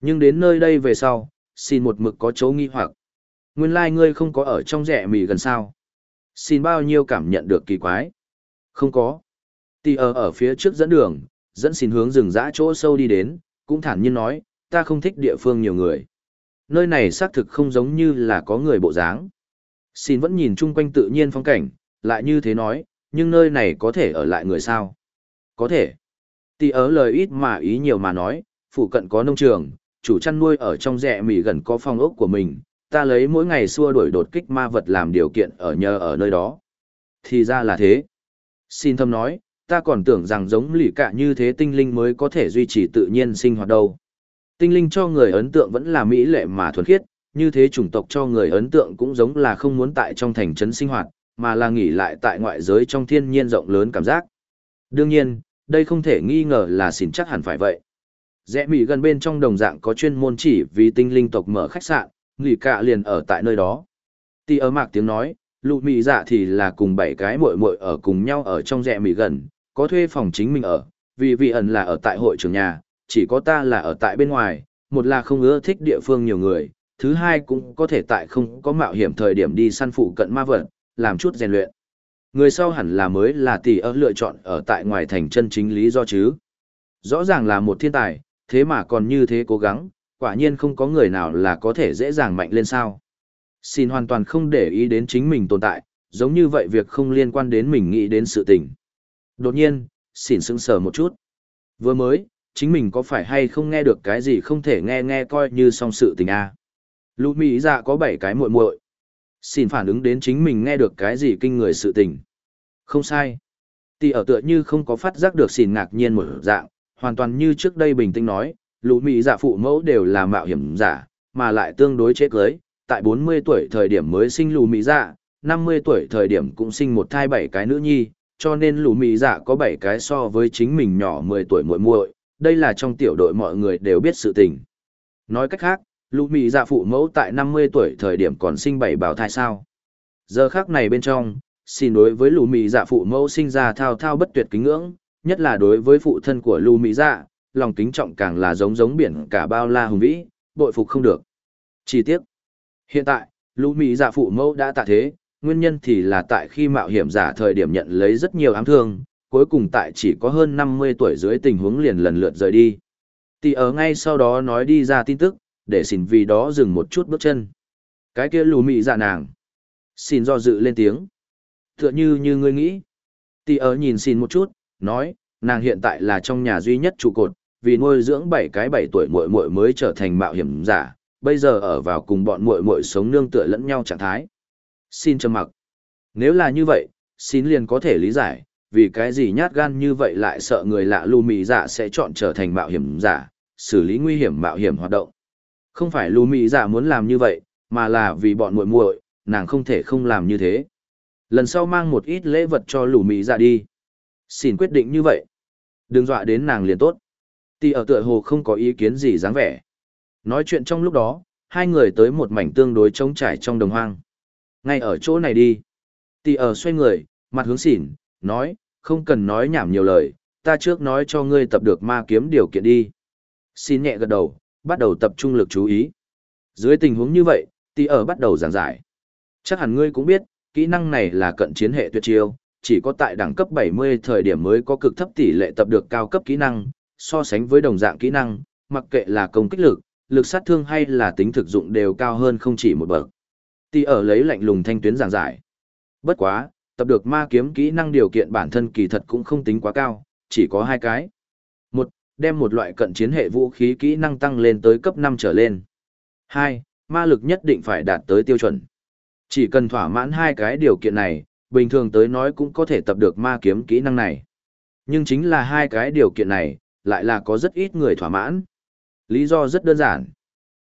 Nhưng đến nơi đây về sau, xin một mực có chỗ nghi hoặc. Nguyên lai like ngươi không có ở trong rẻ mì gần sao. Xin bao nhiêu cảm nhận được kỳ quái. Không có. Tỷ ở ở phía trước dẫn đường, dẫn xin hướng rừng dã chỗ sâu đi đến, cũng thản nhiên nói, ta không thích địa phương nhiều người. Nơi này xác thực không giống như là có người bộ dáng. Xin vẫn nhìn chung quanh tự nhiên phong cảnh, lại như thế nói, nhưng nơi này có thể ở lại người sao? Có thể. Tì ớ lời ít mà ý nhiều mà nói, phụ cận có nông trường, chủ chăn nuôi ở trong rẹ mì gần có phong ốc của mình, ta lấy mỗi ngày xua đuổi đột kích ma vật làm điều kiện ở nhờ ở nơi đó. Thì ra là thế. Xin thâm nói, ta còn tưởng rằng giống lì cả như thế tinh linh mới có thể duy trì tự nhiên sinh hoạt đâu. Tinh linh cho người ấn tượng vẫn là mỹ lệ mà thuần khiết, như thế chủng tộc cho người ấn tượng cũng giống là không muốn tại trong thành trấn sinh hoạt, mà là nghỉ lại tại ngoại giới trong thiên nhiên rộng lớn cảm giác. Đương nhiên, đây không thể nghi ngờ là xỉn chắc hẳn phải vậy. Rẽ mỉ gần bên trong đồng dạng có chuyên môn chỉ vì tinh linh tộc mở khách sạn, nghỉ cả liền ở tại nơi đó. Tì ở mạc tiếng nói, lụ mị dạ thì là cùng bảy cái muội muội ở cùng nhau ở trong rẽ mỉ gần, có thuê phòng chính mình ở, vì vị ẩn là ở tại hội trường nhà, chỉ có ta là ở tại bên ngoài, một là không ưa thích địa phương nhiều người, thứ hai cũng có thể tại không có mạo hiểm thời điểm đi săn phụ cận ma vật, làm chút rèn luyện. Người sau hẳn là mới là tỷ ơ lựa chọn ở tại ngoài thành chân chính lý do chứ. Rõ ràng là một thiên tài, thế mà còn như thế cố gắng, quả nhiên không có người nào là có thể dễ dàng mạnh lên sao. Xin hoàn toàn không để ý đến chính mình tồn tại, giống như vậy việc không liên quan đến mình nghĩ đến sự tình. Đột nhiên, xin sững sờ một chút. Vừa mới, chính mình có phải hay không nghe được cái gì không thể nghe nghe coi như song sự tình a à lũ mỹ dạ có bảy cái muội muội. Xin phản ứng đến chính mình nghe được cái gì kinh người sự tình. Không sai. Tì ở tựa như không có phát giác được xỉn ngạc nhiên một dạng hoàn toàn như trước đây bình tĩnh nói lũ mỹ dạ phụ mẫu đều là mạo hiểm giả mà lại tương đối chết cưới. Tại bốn mươi tuổi thời điểm mới sinh lũ mỹ dạ năm mươi tuổi thời điểm cũng sinh một thai bảy cái nữ nhi cho nên lũ mỹ dạ có bảy cái so với chính mình nhỏ mười tuổi muội muội. Đây là trong tiểu đội mọi người đều biết sự tình. Nói cách khác, lũ mị dạ phụ mẫu tại 50 tuổi thời điểm còn sinh bảy bào thai sao. Giờ khác này bên trong, xin đối với lũ mị dạ phụ mẫu sinh ra thao thao bất tuyệt kính ngưỡng, nhất là đối với phụ thân của lũ mị dạ, lòng kính trọng càng là giống giống biển cả bao la hùng vĩ, bội phục không được. Chi tiết. Hiện tại, lũ mị dạ phụ mẫu đã tạ thế, nguyên nhân thì là tại khi mạo hiểm giả thời điểm nhận lấy rất nhiều ám thương, cuối cùng tại chỉ có hơn 50 tuổi dưới tình huống liền lần lượt rời đi. Tỷ ở ngay sau đó nói đi ra tin tức, để xin vì đó dừng một chút bước chân. Cái kia lù mị dạ nàng. Xin do dự lên tiếng. Tựa như như ngươi nghĩ. Tỷ ở nhìn xin một chút, nói, nàng hiện tại là trong nhà duy nhất trụ cột, vì nuôi dưỡng bảy cái bảy tuổi muội muội mới trở thành mạo hiểm giả, bây giờ ở vào cùng bọn muội muội sống nương tựa lẫn nhau trạng thái. Xin trầm mặc. Nếu là như vậy, xin liền có thể lý giải, vì cái gì nhát gan như vậy lại sợ người lạ lù mì giả dạ sẽ chọn trở thành mạo hiểm giả, xử lý nguy hiểm mạo hiểm hoạt động. Không phải lù mị dạ muốn làm như vậy, mà là vì bọn muội muội, nàng không thể không làm như thế. Lần sau mang một ít lễ vật cho lù mị dạ đi. Xin quyết định như vậy. Đừng dọa đến nàng liền tốt. Tì ở tựa hồ không có ý kiến gì dáng vẻ. Nói chuyện trong lúc đó, hai người tới một mảnh tương đối trống trải trong đồng hoang. Ngay ở chỗ này đi. Tì ở xoay người, mặt hướng xỉn, nói, không cần nói nhảm nhiều lời, ta trước nói cho ngươi tập được ma kiếm điều kiện đi. Xin nhẹ gật đầu, bắt đầu tập trung lực chú ý. Dưới tình huống như vậy, Tỷ ở bắt đầu giảng giải. Chắc hẳn ngươi cũng biết, kỹ năng này là cận chiến hệ tuyệt chiêu, chỉ có tại đẳng cấp 70 thời điểm mới có cực thấp tỷ lệ tập được cao cấp kỹ năng, so sánh với đồng dạng kỹ năng, mặc kệ là công kích lực, lực sát thương hay là tính thực dụng đều cao hơn không chỉ một bậc. Tỷ ở lấy lạnh lùng thanh tuyến giảng giải. Bất quá, tập được ma kiếm kỹ năng điều kiện bản thân kỳ thật cũng không tính quá cao, chỉ có hai cái. Đem một loại cận chiến hệ vũ khí kỹ năng tăng lên tới cấp 5 trở lên. Hai, ma lực nhất định phải đạt tới tiêu chuẩn. Chỉ cần thỏa mãn hai cái điều kiện này, bình thường tới nói cũng có thể tập được ma kiếm kỹ năng này. Nhưng chính là hai cái điều kiện này, lại là có rất ít người thỏa mãn. Lý do rất đơn giản.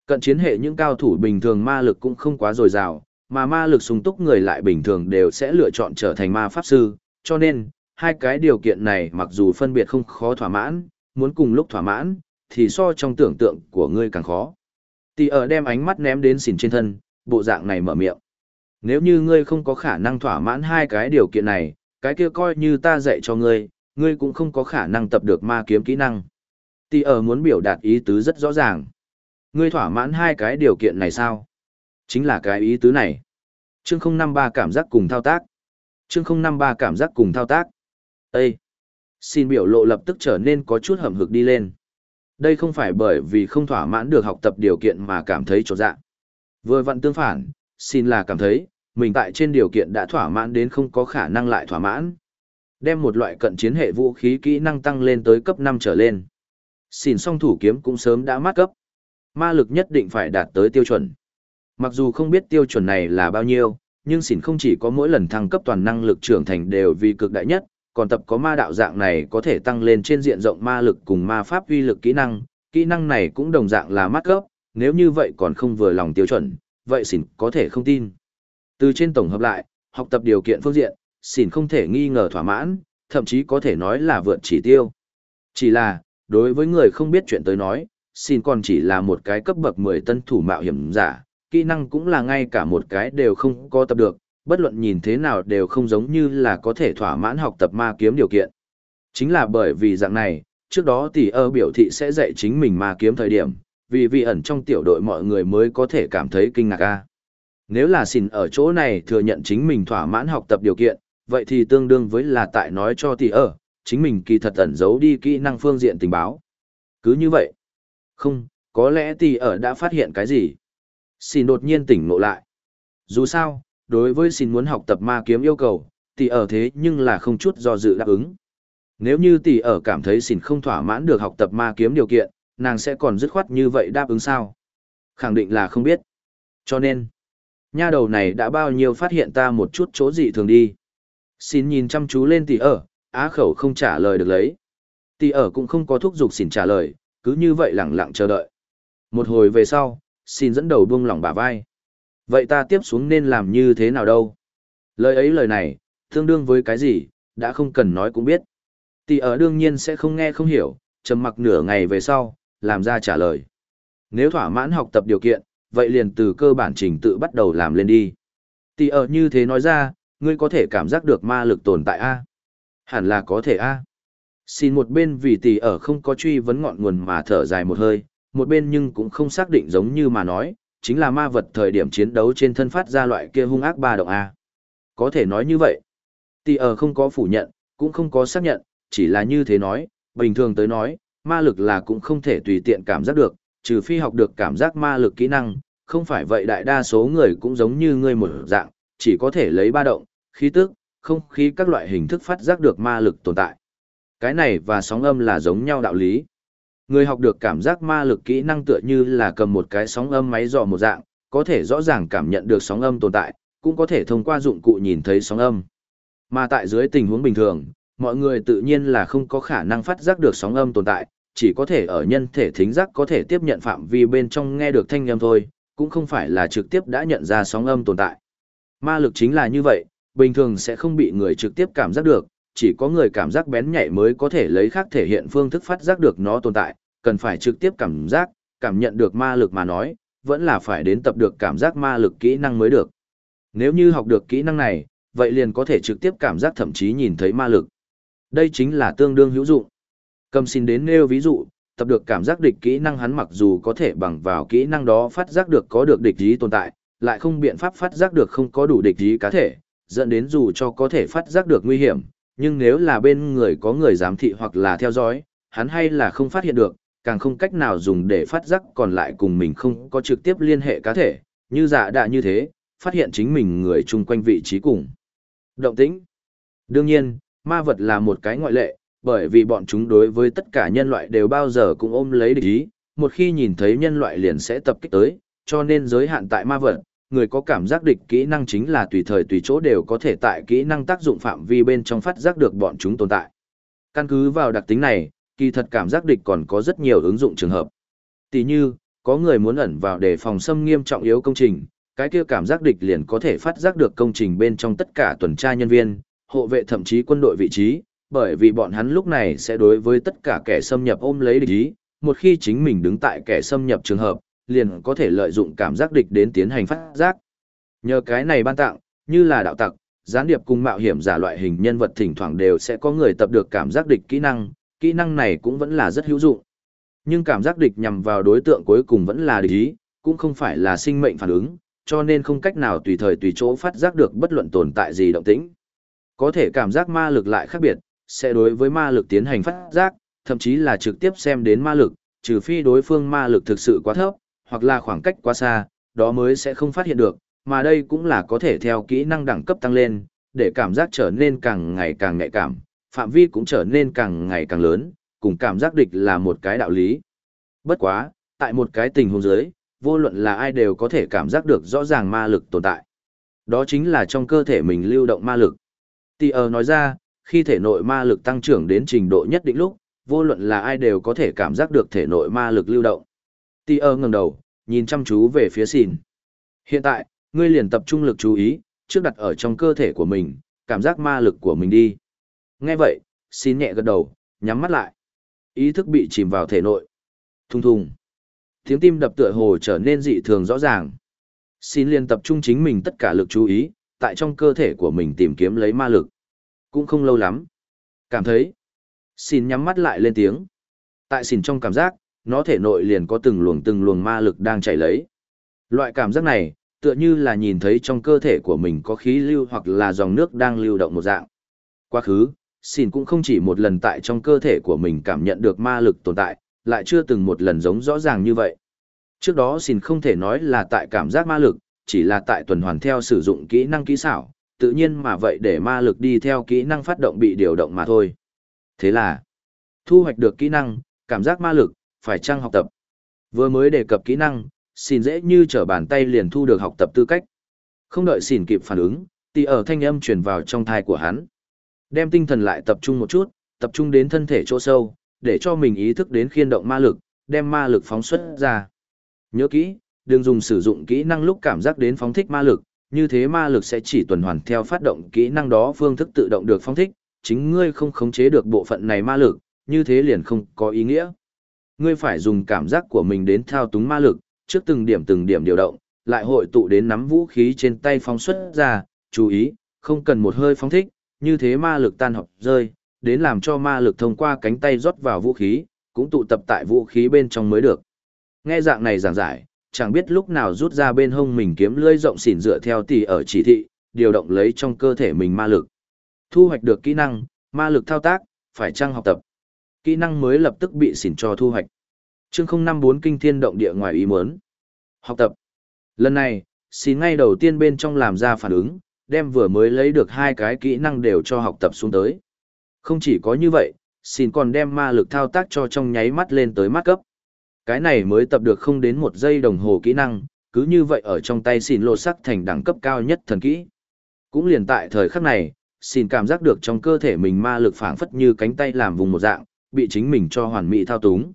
Cận chiến hệ những cao thủ bình thường ma lực cũng không quá dồi dào, mà ma lực sung túc người lại bình thường đều sẽ lựa chọn trở thành ma pháp sư, cho nên, hai cái điều kiện này mặc dù phân biệt không khó thỏa mãn, muốn cùng lúc thỏa mãn, thì so trong tưởng tượng của ngươi càng khó. Tỷ ở đem ánh mắt ném đến xỉn trên thân, bộ dạng này mở miệng. Nếu như ngươi không có khả năng thỏa mãn hai cái điều kiện này, cái kia coi như ta dạy cho ngươi, ngươi cũng không có khả năng tập được ma kiếm kỹ năng. Tỷ ở muốn biểu đạt ý tứ rất rõ ràng. Ngươi thỏa mãn hai cái điều kiện này sao? Chính là cái ý tứ này. Chương 053 cảm giác cùng thao tác. Chương 053 cảm giác cùng thao tác. Ê! Xin biểu lộ lập tức trở nên có chút hầm hực đi lên. Đây không phải bởi vì không thỏa mãn được học tập điều kiện mà cảm thấy trột dạ. Vừa vặn tương phản, xin là cảm thấy, mình tại trên điều kiện đã thỏa mãn đến không có khả năng lại thỏa mãn. Đem một loại cận chiến hệ vũ khí kỹ năng tăng lên tới cấp 5 trở lên. Xin song thủ kiếm cũng sớm đã mát cấp. Ma lực nhất định phải đạt tới tiêu chuẩn. Mặc dù không biết tiêu chuẩn này là bao nhiêu, nhưng xỉn không chỉ có mỗi lần thăng cấp toàn năng lực trưởng thành đều vì cực đại nhất, còn tập có ma đạo dạng này có thể tăng lên trên diện rộng ma lực cùng ma pháp uy lực kỹ năng, kỹ năng này cũng đồng dạng là mắt cấp, nếu như vậy còn không vừa lòng tiêu chuẩn, vậy xỉn có thể không tin. Từ trên tổng hợp lại, học tập điều kiện phương diện, xỉn không thể nghi ngờ thỏa mãn, thậm chí có thể nói là vượt chỉ tiêu. Chỉ là, đối với người không biết chuyện tới nói, xỉn còn chỉ là một cái cấp bậc 10 tân thủ mạo hiểm giả, kỹ năng cũng là ngay cả một cái đều không có tập được, bất luận nhìn thế nào đều không giống như là có thể thỏa mãn học tập ma kiếm điều kiện. Chính là bởi vì dạng này, trước đó tỷ ơ biểu thị sẽ dạy chính mình ma kiếm thời điểm, vì vị ẩn trong tiểu đội mọi người mới có thể cảm thấy kinh ngạc a. Nếu là xin ở chỗ này thừa nhận chính mình thỏa mãn học tập điều kiện, vậy thì tương đương với là tại nói cho tỷ ơ, chính mình kỳ thật ẩn giấu đi kỹ năng phương diện tình báo. Cứ như vậy. Không, có lẽ tỷ ở đã phát hiện cái gì. Xin đột nhiên tỉnh ngộ lại. Dù sao, đối với xin muốn học tập ma kiếm yêu cầu, tỷ ở thế nhưng là không chút do dự đáp ứng. Nếu như tỷ ở cảm thấy xin không thỏa mãn được học tập ma kiếm điều kiện, nàng sẽ còn dứt khoát như vậy đáp ứng sao? Khẳng định là không biết. Cho nên, nha đầu này đã bao nhiêu phát hiện ta một chút chỗ dị thường đi. Xin nhìn chăm chú lên tỷ ở, á khẩu không trả lời được lấy. Tỷ ở cũng không có thúc giục xin trả lời, cứ như vậy lặng lặng chờ đợi. Một hồi về sau, xin dẫn đầu buông lỏng bả vai. Vậy ta tiếp xuống nên làm như thế nào đâu? Lời ấy lời này, tương đương với cái gì, đã không cần nói cũng biết. Tỷ ở đương nhiên sẽ không nghe không hiểu, trầm mặc nửa ngày về sau, làm ra trả lời. Nếu thỏa mãn học tập điều kiện, vậy liền từ cơ bản trình tự bắt đầu làm lên đi. Tỷ ở như thế nói ra, ngươi có thể cảm giác được ma lực tồn tại A. Hẳn là có thể A. Xin một bên vì tỷ ở không có truy vấn ngọn nguồn mà thở dài một hơi, một bên nhưng cũng không xác định giống như mà nói, chính là ma vật thời điểm chiến đấu trên thân phát ra loại kia hung ác ba động A. Có thể nói như vậy. Tỷ ở ờ không có phủ nhận, cũng không có xác nhận, chỉ là như thế nói, bình thường tới nói, ma lực là cũng không thể tùy tiện cảm giác được, trừ phi học được cảm giác ma lực kỹ năng, không phải vậy đại đa số người cũng giống như ngươi một dạng, chỉ có thể lấy ba động, khí tức, không khí các loại hình thức phát giác được ma lực tồn tại. Cái này và sóng âm là giống nhau đạo lý. Người học được cảm giác ma lực kỹ năng tựa như là cầm một cái sóng âm máy dò một dạng, có thể rõ ràng cảm nhận được sóng âm tồn tại, cũng có thể thông qua dụng cụ nhìn thấy sóng âm. Mà tại dưới tình huống bình thường, mọi người tự nhiên là không có khả năng phát giác được sóng âm tồn tại, chỉ có thể ở nhân thể thính giác có thể tiếp nhận phạm vi bên trong nghe được thanh âm thôi, cũng không phải là trực tiếp đã nhận ra sóng âm tồn tại. Ma lực chính là như vậy, bình thường sẽ không bị người trực tiếp cảm giác được, chỉ có người cảm giác bén nhạy mới có thể lấy khác thể hiện phương thức phát giác được nó tồn tại, cần phải trực tiếp cảm giác, cảm nhận được ma lực mà nói, vẫn là phải đến tập được cảm giác ma lực kỹ năng mới được. Nếu như học được kỹ năng này, vậy liền có thể trực tiếp cảm giác thậm chí nhìn thấy ma lực. Đây chính là tương đương hữu dụng. Cầm xin đến nêu ví dụ, tập được cảm giác địch kỹ năng hắn mặc dù có thể bằng vào kỹ năng đó phát giác được có được địch ý tồn tại, lại không biện pháp phát giác được không có đủ địch ý cá thể, dẫn đến dù cho có thể phát giác được nguy hiểm, nhưng nếu là bên người có người giám thị hoặc là theo dõi, hắn hay là không phát hiện được, càng không cách nào dùng để phát giác còn lại cùng mình không có trực tiếp liên hệ cá thể, như dạ đã như thế, phát hiện chính mình người chung quanh vị trí cùng. Động tĩnh. Đương nhiên, ma vật là một cái ngoại lệ, bởi vì bọn chúng đối với tất cả nhân loại đều bao giờ cũng ôm lấy địch ý, một khi nhìn thấy nhân loại liền sẽ tập kích tới, cho nên giới hạn tại ma vật, người có cảm giác địch kỹ năng chính là tùy thời tùy chỗ đều có thể tại kỹ năng tác dụng phạm vi bên trong phát giác được bọn chúng tồn tại. Căn cứ vào đặc tính này, kỳ thật cảm giác địch còn có rất nhiều ứng dụng trường hợp. Tỷ như, có người muốn ẩn vào để phòng xâm nghiêm trọng yếu công trình, cái kia cảm giác địch liền có thể phát giác được công trình bên trong tất cả tuần tra nhân viên, hộ vệ thậm chí quân đội vị trí, bởi vì bọn hắn lúc này sẽ đối với tất cả kẻ xâm nhập ôm lấy địch ý, một khi chính mình đứng tại kẻ xâm nhập trường hợp, liền có thể lợi dụng cảm giác địch đến tiến hành phát giác. Nhờ cái này ban tặng, như là đạo tặc, gián điệp cùng mạo hiểm giả loại hình nhân vật thỉnh thoảng đều sẽ có người tập được cảm giác địch kỹ năng, kỹ năng này cũng vẫn là rất hữu dụng. Nhưng cảm giác địch nhằm vào đối tượng cuối cùng vẫn là địch ý, cũng không phải là sinh mệnh phản ứng, cho nên không cách nào tùy thời tùy chỗ phát giác được bất luận tồn tại gì động tĩnh. Có thể cảm giác ma lực lại khác biệt, sẽ đối với ma lực tiến hành phát giác, thậm chí là trực tiếp xem đến ma lực, trừ phi đối phương ma lực thực sự quá thấp, hoặc là khoảng cách quá xa, đó mới sẽ không phát hiện được, mà đây cũng là có thể theo kỹ năng đẳng cấp tăng lên, để cảm giác trở nên càng ngày càng nhạy cảm, phạm vi cũng trở nên càng ngày càng lớn, cùng cảm giác địch là một cái đạo lý. Bất quá, tại một cái tình huống dưới, vô luận là ai đều có thể cảm giác được rõ ràng ma lực tồn tại. Đó chính là trong cơ thể mình lưu động ma lực. Tì ờ nói ra, khi thể nội ma lực tăng trưởng đến trình độ nhất định lúc, vô luận là ai đều có thể cảm giác được thể nội ma lực lưu động. Tì ơ ngẩng đầu, nhìn chăm chú về phía xìn. Hiện tại, ngươi liền tập trung lực chú ý, trước đặt ở trong cơ thể của mình, cảm giác ma lực của mình đi. Nghe vậy, xin nhẹ gật đầu, nhắm mắt lại. Ý thức bị chìm vào thể nội. Thùng thùng. Tiếng tim đập tựa hồ trở nên dị thường rõ ràng. Xin liền tập trung chính mình tất cả lực chú ý, tại trong cơ thể của mình tìm kiếm lấy ma lực. Cũng không lâu lắm. Cảm thấy. Xin nhắm mắt lại lên tiếng. Tại xin trong cảm giác, nó thể nội liền có từng luồng từng luồng ma lực đang chảy lấy. Loại cảm giác này, tựa như là nhìn thấy trong cơ thể của mình có khí lưu hoặc là dòng nước đang lưu động một dạng. Quá khứ, xin cũng không chỉ một lần tại trong cơ thể của mình cảm nhận được ma lực tồn tại, lại chưa từng một lần giống rõ ràng như vậy. Trước đó xin không thể nói là tại cảm giác ma lực, chỉ là tại tuần hoàn theo sử dụng kỹ năng kỹ xảo, tự nhiên mà vậy để ma lực đi theo kỹ năng phát động bị điều động mà thôi. Thế là, thu hoạch được kỹ năng, cảm giác ma lực, phải chăng học tập. Vừa mới đề cập kỹ năng, xin dễ như trở bàn tay liền thu được học tập tư cách. Không đợi xin kịp phản ứng, thì ở thanh âm truyền vào trong thai của hắn. Đem tinh thần lại tập trung một chút, tập trung đến thân thể chỗ sâu, để cho mình ý thức đến khiên động ma lực, đem ma lực phóng xuất ra. Nhớ kỹ, đừng dùng sử dụng kỹ năng lúc cảm giác đến phóng thích ma lực, như thế ma lực sẽ chỉ tuần hoàn theo phát động kỹ năng đó phương thức tự động được phóng thích, chính ngươi không khống chế được bộ phận này ma lực, như thế liền không có ý nghĩa. Ngươi phải dùng cảm giác của mình đến thao túng ma lực, trước từng điểm từng điểm điều động, lại hội tụ đến nắm vũ khí trên tay phóng xuất ra, chú ý, không cần một hơi phóng thích, như thế ma lực tan học rơi, đến làm cho ma lực thông qua cánh tay rót vào vũ khí, cũng tụ tập tại vũ khí bên trong mới được. Nghe dạng này giảng giải, chẳng biết lúc nào rút ra bên hông mình kiếm lưỡi rộng xỉn dựa theo tỷ ở chỉ thị, điều động lấy trong cơ thể mình ma lực. Thu hoạch được kỹ năng, ma lực thao tác, phải chăng học tập. Kỹ năng mới lập tức bị xỉn cho thu hoạch. Chương 054 kinh thiên động địa ngoài ý muốn. Học tập. Lần này, xỉn ngay đầu tiên bên trong làm ra phản ứng, đem vừa mới lấy được hai cái kỹ năng đều cho học tập xuống tới. Không chỉ có như vậy, xỉn còn đem ma lực thao tác cho trong nháy mắt lên tới mắt cấp. Cái này mới tập được không đến một giây đồng hồ kỹ năng, cứ như vậy ở trong tay xỉn lô sắc thành đẳng cấp cao nhất thần kỹ. Cũng liền tại thời khắc này, xỉn cảm giác được trong cơ thể mình ma lực phảng phất như cánh tay làm vùng một dạng, bị chính mình cho hoàn mỹ thao túng.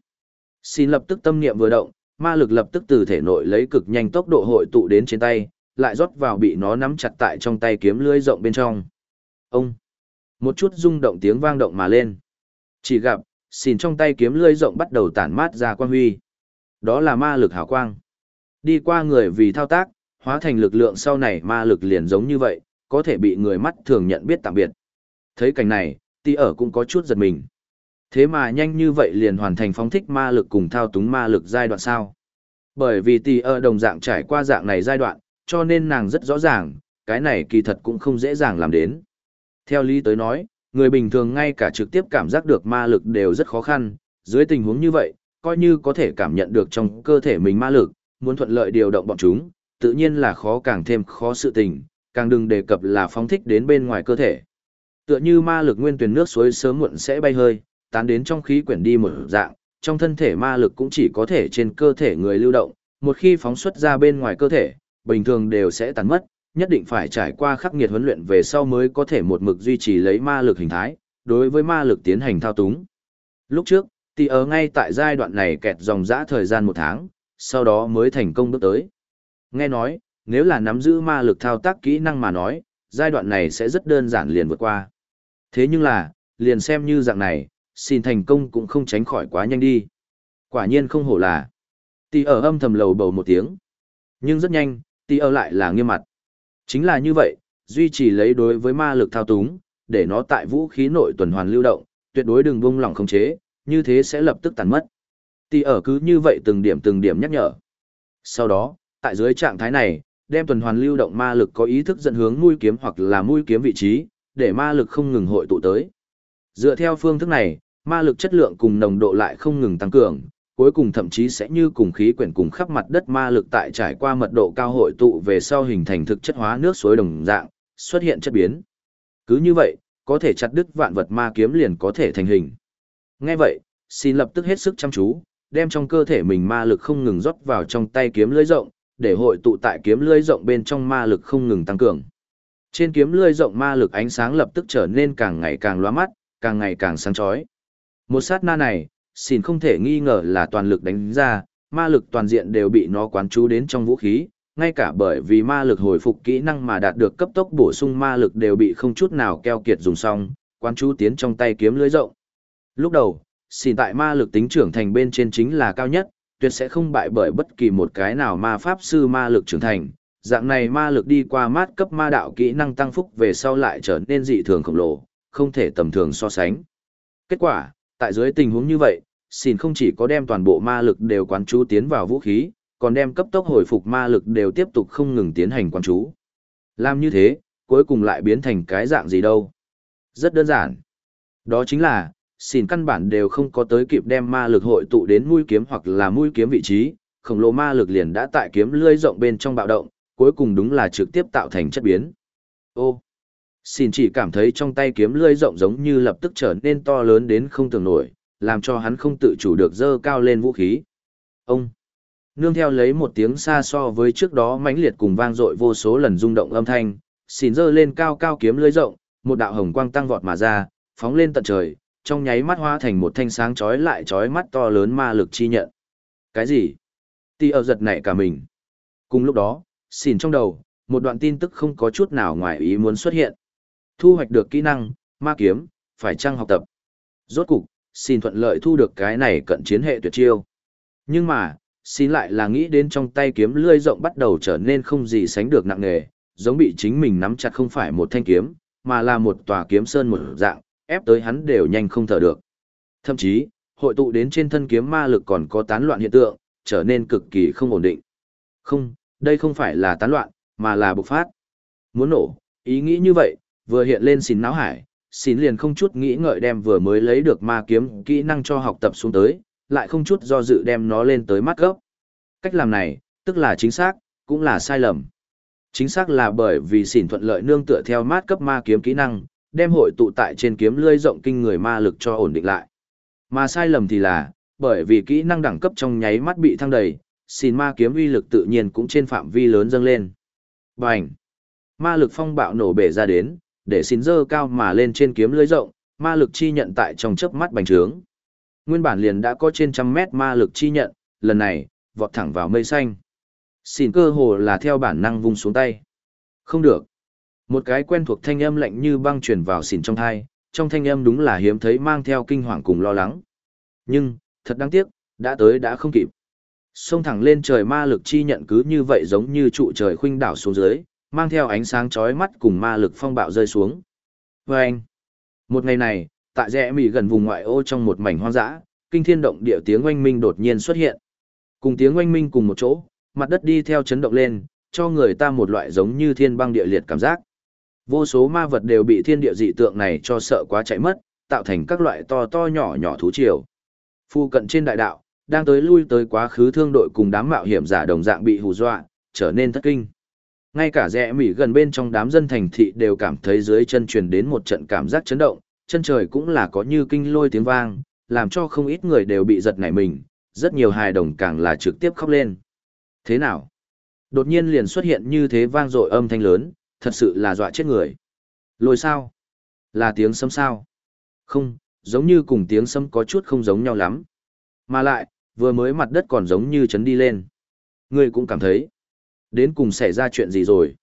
Xin lập tức tâm niệm vừa động, ma lực lập tức từ thể nội lấy cực nhanh tốc độ hội tụ đến trên tay, lại rót vào bị nó nắm chặt tại trong tay kiếm lưới rộng bên trong. Ông! Một chút rung động tiếng vang động mà lên. Chỉ gặp, xin trong tay kiếm lưới rộng bắt đầu tản mát ra quang huy. Đó là ma lực hào quang. Đi qua người vì thao tác, hóa thành lực lượng sau này ma lực liền giống như vậy, có thể bị người mắt thường nhận biết tạm biệt. Thấy cảnh này, ti ở cũng có chút giật mình. Thế mà nhanh như vậy liền hoàn thành phóng thích ma lực cùng thao túng ma lực giai đoạn sao. Bởi vì tỷ ở đồng dạng trải qua dạng này giai đoạn, cho nên nàng rất rõ ràng, cái này kỳ thật cũng không dễ dàng làm đến. Theo lý tới nói, người bình thường ngay cả trực tiếp cảm giác được ma lực đều rất khó khăn, dưới tình huống như vậy, coi như có thể cảm nhận được trong cơ thể mình ma lực, muốn thuận lợi điều động bọn chúng, tự nhiên là khó càng thêm khó sự tình, càng đừng đề cập là phóng thích đến bên ngoài cơ thể. Tựa như ma lực nguyên tuyển nước suối sớm muộn sẽ bay hơi, tán đến trong khí quyển đi một dạng, trong thân thể ma lực cũng chỉ có thể trên cơ thể người lưu động, một khi phóng xuất ra bên ngoài cơ thể, bình thường đều sẽ tán mất, nhất định phải trải qua khắc nghiệt huấn luyện về sau mới có thể một mực duy trì lấy ma lực hình thái, đối với ma lực tiến hành thao túng. Lúc trước, thì ở ờ ngay tại giai đoạn này kẹt dòng dã thời gian một tháng, sau đó mới thành công bước tới. Nghe nói, nếu là nắm giữ ma lực thao tác kỹ năng mà nói, giai đoạn này sẽ rất đơn giản liền vượt qua. Thế nhưng là, liền xem như dạng này, xin thành công cũng không tránh khỏi quá nhanh đi. Quả nhiên không hổ là. Tì ở âm thầm lầu bầu một tiếng. Nhưng rất nhanh, tì ở lại là nghiêm mặt. Chính là như vậy, duy trì lấy đối với ma lực thao túng, để nó tại vũ khí nội tuần hoàn lưu động, tuyệt đối đừng buông lỏng khống chế, như thế sẽ lập tức tàn mất. Tì ở cứ như vậy từng điểm từng điểm nhắc nhở. Sau đó, tại dưới trạng thái này, đem tuần hoàn lưu động ma lực có ý thức dẫn hướng mũi kiếm hoặc là mũi kiếm vị trí, để ma lực không ngừng hội tụ tới. Dựa theo phương thức này, ma lực chất lượng cùng nồng độ lại không ngừng tăng cường, cuối cùng thậm chí sẽ như cùng khí quyển cùng khắp mặt đất ma lực tại trải qua mật độ cao hội tụ về sau hình thành thực chất hóa nước suối đồng dạng, xuất hiện chất biến. Cứ như vậy, có thể chặt đứt vạn vật ma kiếm liền có thể thành hình. Nghe vậy, xin lập tức hết sức chăm chú, đem trong cơ thể mình ma lực không ngừng rót vào trong tay kiếm lưới rộng, để hội tụ tại kiếm lưới rộng bên trong ma lực không ngừng tăng cường. Trên kiếm lưới rộng ma lực ánh sáng lập tức trở nên càng ngày càng lóa mắt, càng ngày càng sáng chói. Một sát na này, xin không thể nghi ngờ là toàn lực đánh ra, ma lực toàn diện đều bị nó quán chú đến trong vũ khí, ngay cả bởi vì ma lực hồi phục kỹ năng mà đạt được cấp tốc bổ sung ma lực đều bị không chút nào keo kiệt dùng xong, quán chú tiến trong tay kiếm lưới rộng. Lúc đầu, xin tại ma lực tính trưởng thành bên trên chính là cao nhất, tuyệt sẽ không bại bởi bất kỳ một cái nào ma pháp sư ma lực trưởng thành. Dạng này ma lực đi qua mát cấp ma đạo kỹ năng tăng phúc về sau lại trở nên dị thường khổng lồ, không thể tầm thường so sánh. Kết quả, tại dưới tình huống như vậy, xin không chỉ có đem toàn bộ ma lực đều quán chú tiến vào vũ khí, còn đem cấp tốc hồi phục ma lực đều tiếp tục không ngừng tiến hành quán chú. Làm như thế, cuối cùng lại biến thành cái dạng gì đâu. Rất đơn giản. Đó chính là, xin căn bản đều không có tới kịp đem ma lực hội tụ đến mũi kiếm hoặc là mũi kiếm vị trí, khổng lồ ma lực liền đã tại kiếm lưỡi rộng bên trong bạo động, cuối cùng đúng là trực tiếp tạo thành chất biến. Ô, xin chỉ cảm thấy trong tay kiếm lưỡi rộng giống như lập tức trở nên to lớn đến không tưởng nổi, làm cho hắn không tự chủ được dơ cao lên vũ khí. Ông, nương theo lấy một tiếng xa so với trước đó mãnh liệt cùng vang dội vô số lần rung động âm thanh, xin dơ lên cao cao kiếm lưỡi rộng, một đạo hồng quang tăng vọt mà ra, phóng lên tận trời, trong nháy mắt hóa thành một thanh sáng chói lại chói mắt to lớn ma lực chi nhận. Cái gì? Tì ở giật nảy cả mình. Cùng lúc đó, xỉn trong đầu, một đoạn tin tức không có chút nào ngoài ý muốn xuất hiện. Thu hoạch được kỹ năng, ma kiếm, phải chăng học tập. Rốt cục, xin thuận lợi thu được cái này cận chiến hệ tuyệt chiêu. Nhưng mà, xin lại là nghĩ đến trong tay kiếm lươi rộng bắt đầu trở nên không gì sánh được nặng nề, giống bị chính mình nắm chặt không phải một thanh kiếm, mà là một tòa kiếm sơn một dạng, ép tới hắn đều nhanh không thở được. Thậm chí, hội tụ đến trên thân kiếm ma lực còn có tán loạn hiện tượng, trở nên cực kỳ không ổn định. Không, đây không phải là tán loạn, mà là bộc phát. Muốn nổ, ý nghĩ như vậy, vừa hiện lên xin náo hải, xin liền không chút nghĩ ngợi đem vừa mới lấy được ma kiếm kỹ năng cho học tập xuống tới, lại không chút do dự đem nó lên tới mắt gốc. Cách làm này, tức là chính xác, cũng là sai lầm. Chính xác là bởi vì xỉn thuận lợi nương tựa theo mát cấp ma kiếm kỹ năng, đem hội tụ tại trên kiếm lưỡi rộng kinh người ma lực cho ổn định lại. Mà sai lầm thì là, bởi vì kỹ năng đẳng cấp trong nháy mắt bị thăng đầy, xỉn ma kiếm uy lực tự nhiên cũng trên phạm vi lớn dâng lên. Bành! Ma lực phong bạo nổ bể ra đến, để xin dơ cao mà lên trên kiếm lưỡi rộng, ma lực chi nhận tại trong chớp mắt bành trướng. Nguyên bản liền đã có trên trăm mét ma lực chi nhận, lần này, vọt thẳng vào mây xanh. xin cơ hồ là theo bản năng vung xuống tay. Không được. Một cái quen thuộc thanh âm lạnh như băng truyền vào xỉn trong thai, trong thanh âm đúng là hiếm thấy mang theo kinh hoàng cùng lo lắng. Nhưng, thật đáng tiếc, đã tới đã không kịp. Xông thẳng lên trời ma lực chi nhận cứ như vậy giống như trụ trời khuynh đảo xuống dưới, mang theo ánh sáng chói mắt cùng ma lực phong bạo rơi xuống. Và anh, một ngày này, tại rẽ mỉ gần vùng ngoại ô trong một mảnh hoang dã, kinh thiên động địa tiếng oanh minh đột nhiên xuất hiện. Cùng tiếng oanh minh cùng một chỗ, mặt đất đi theo chấn động lên, cho người ta một loại giống như thiên băng địa liệt cảm giác. Vô số ma vật đều bị thiên địa dị tượng này cho sợ quá chạy mất, tạo thành các loại to to nhỏ nhỏ thú triều. Phu cận trên đại đạo, đang tới lui tới quá khứ thương đội cùng đám mạo hiểm giả đồng dạng bị hù dọa, trở nên thất kinh. Ngay cả rẽ mỉ gần bên trong đám dân thành thị đều cảm thấy dưới chân truyền đến một trận cảm giác chấn động, chân trời cũng là có như kinh lôi tiếng vang, làm cho không ít người đều bị giật nảy mình, rất nhiều hài đồng càng là trực tiếp khóc lên. Thế nào? Đột nhiên liền xuất hiện như thế vang dội âm thanh lớn, thật sự là dọa chết người. Lôi sao? Là tiếng sấm sao? Không, giống như cùng tiếng sấm có chút không giống nhau lắm. Mà lại, vừa mới mặt đất còn giống như chấn đi lên. Người cũng cảm thấy. Đến cùng xảy ra chuyện gì rồi?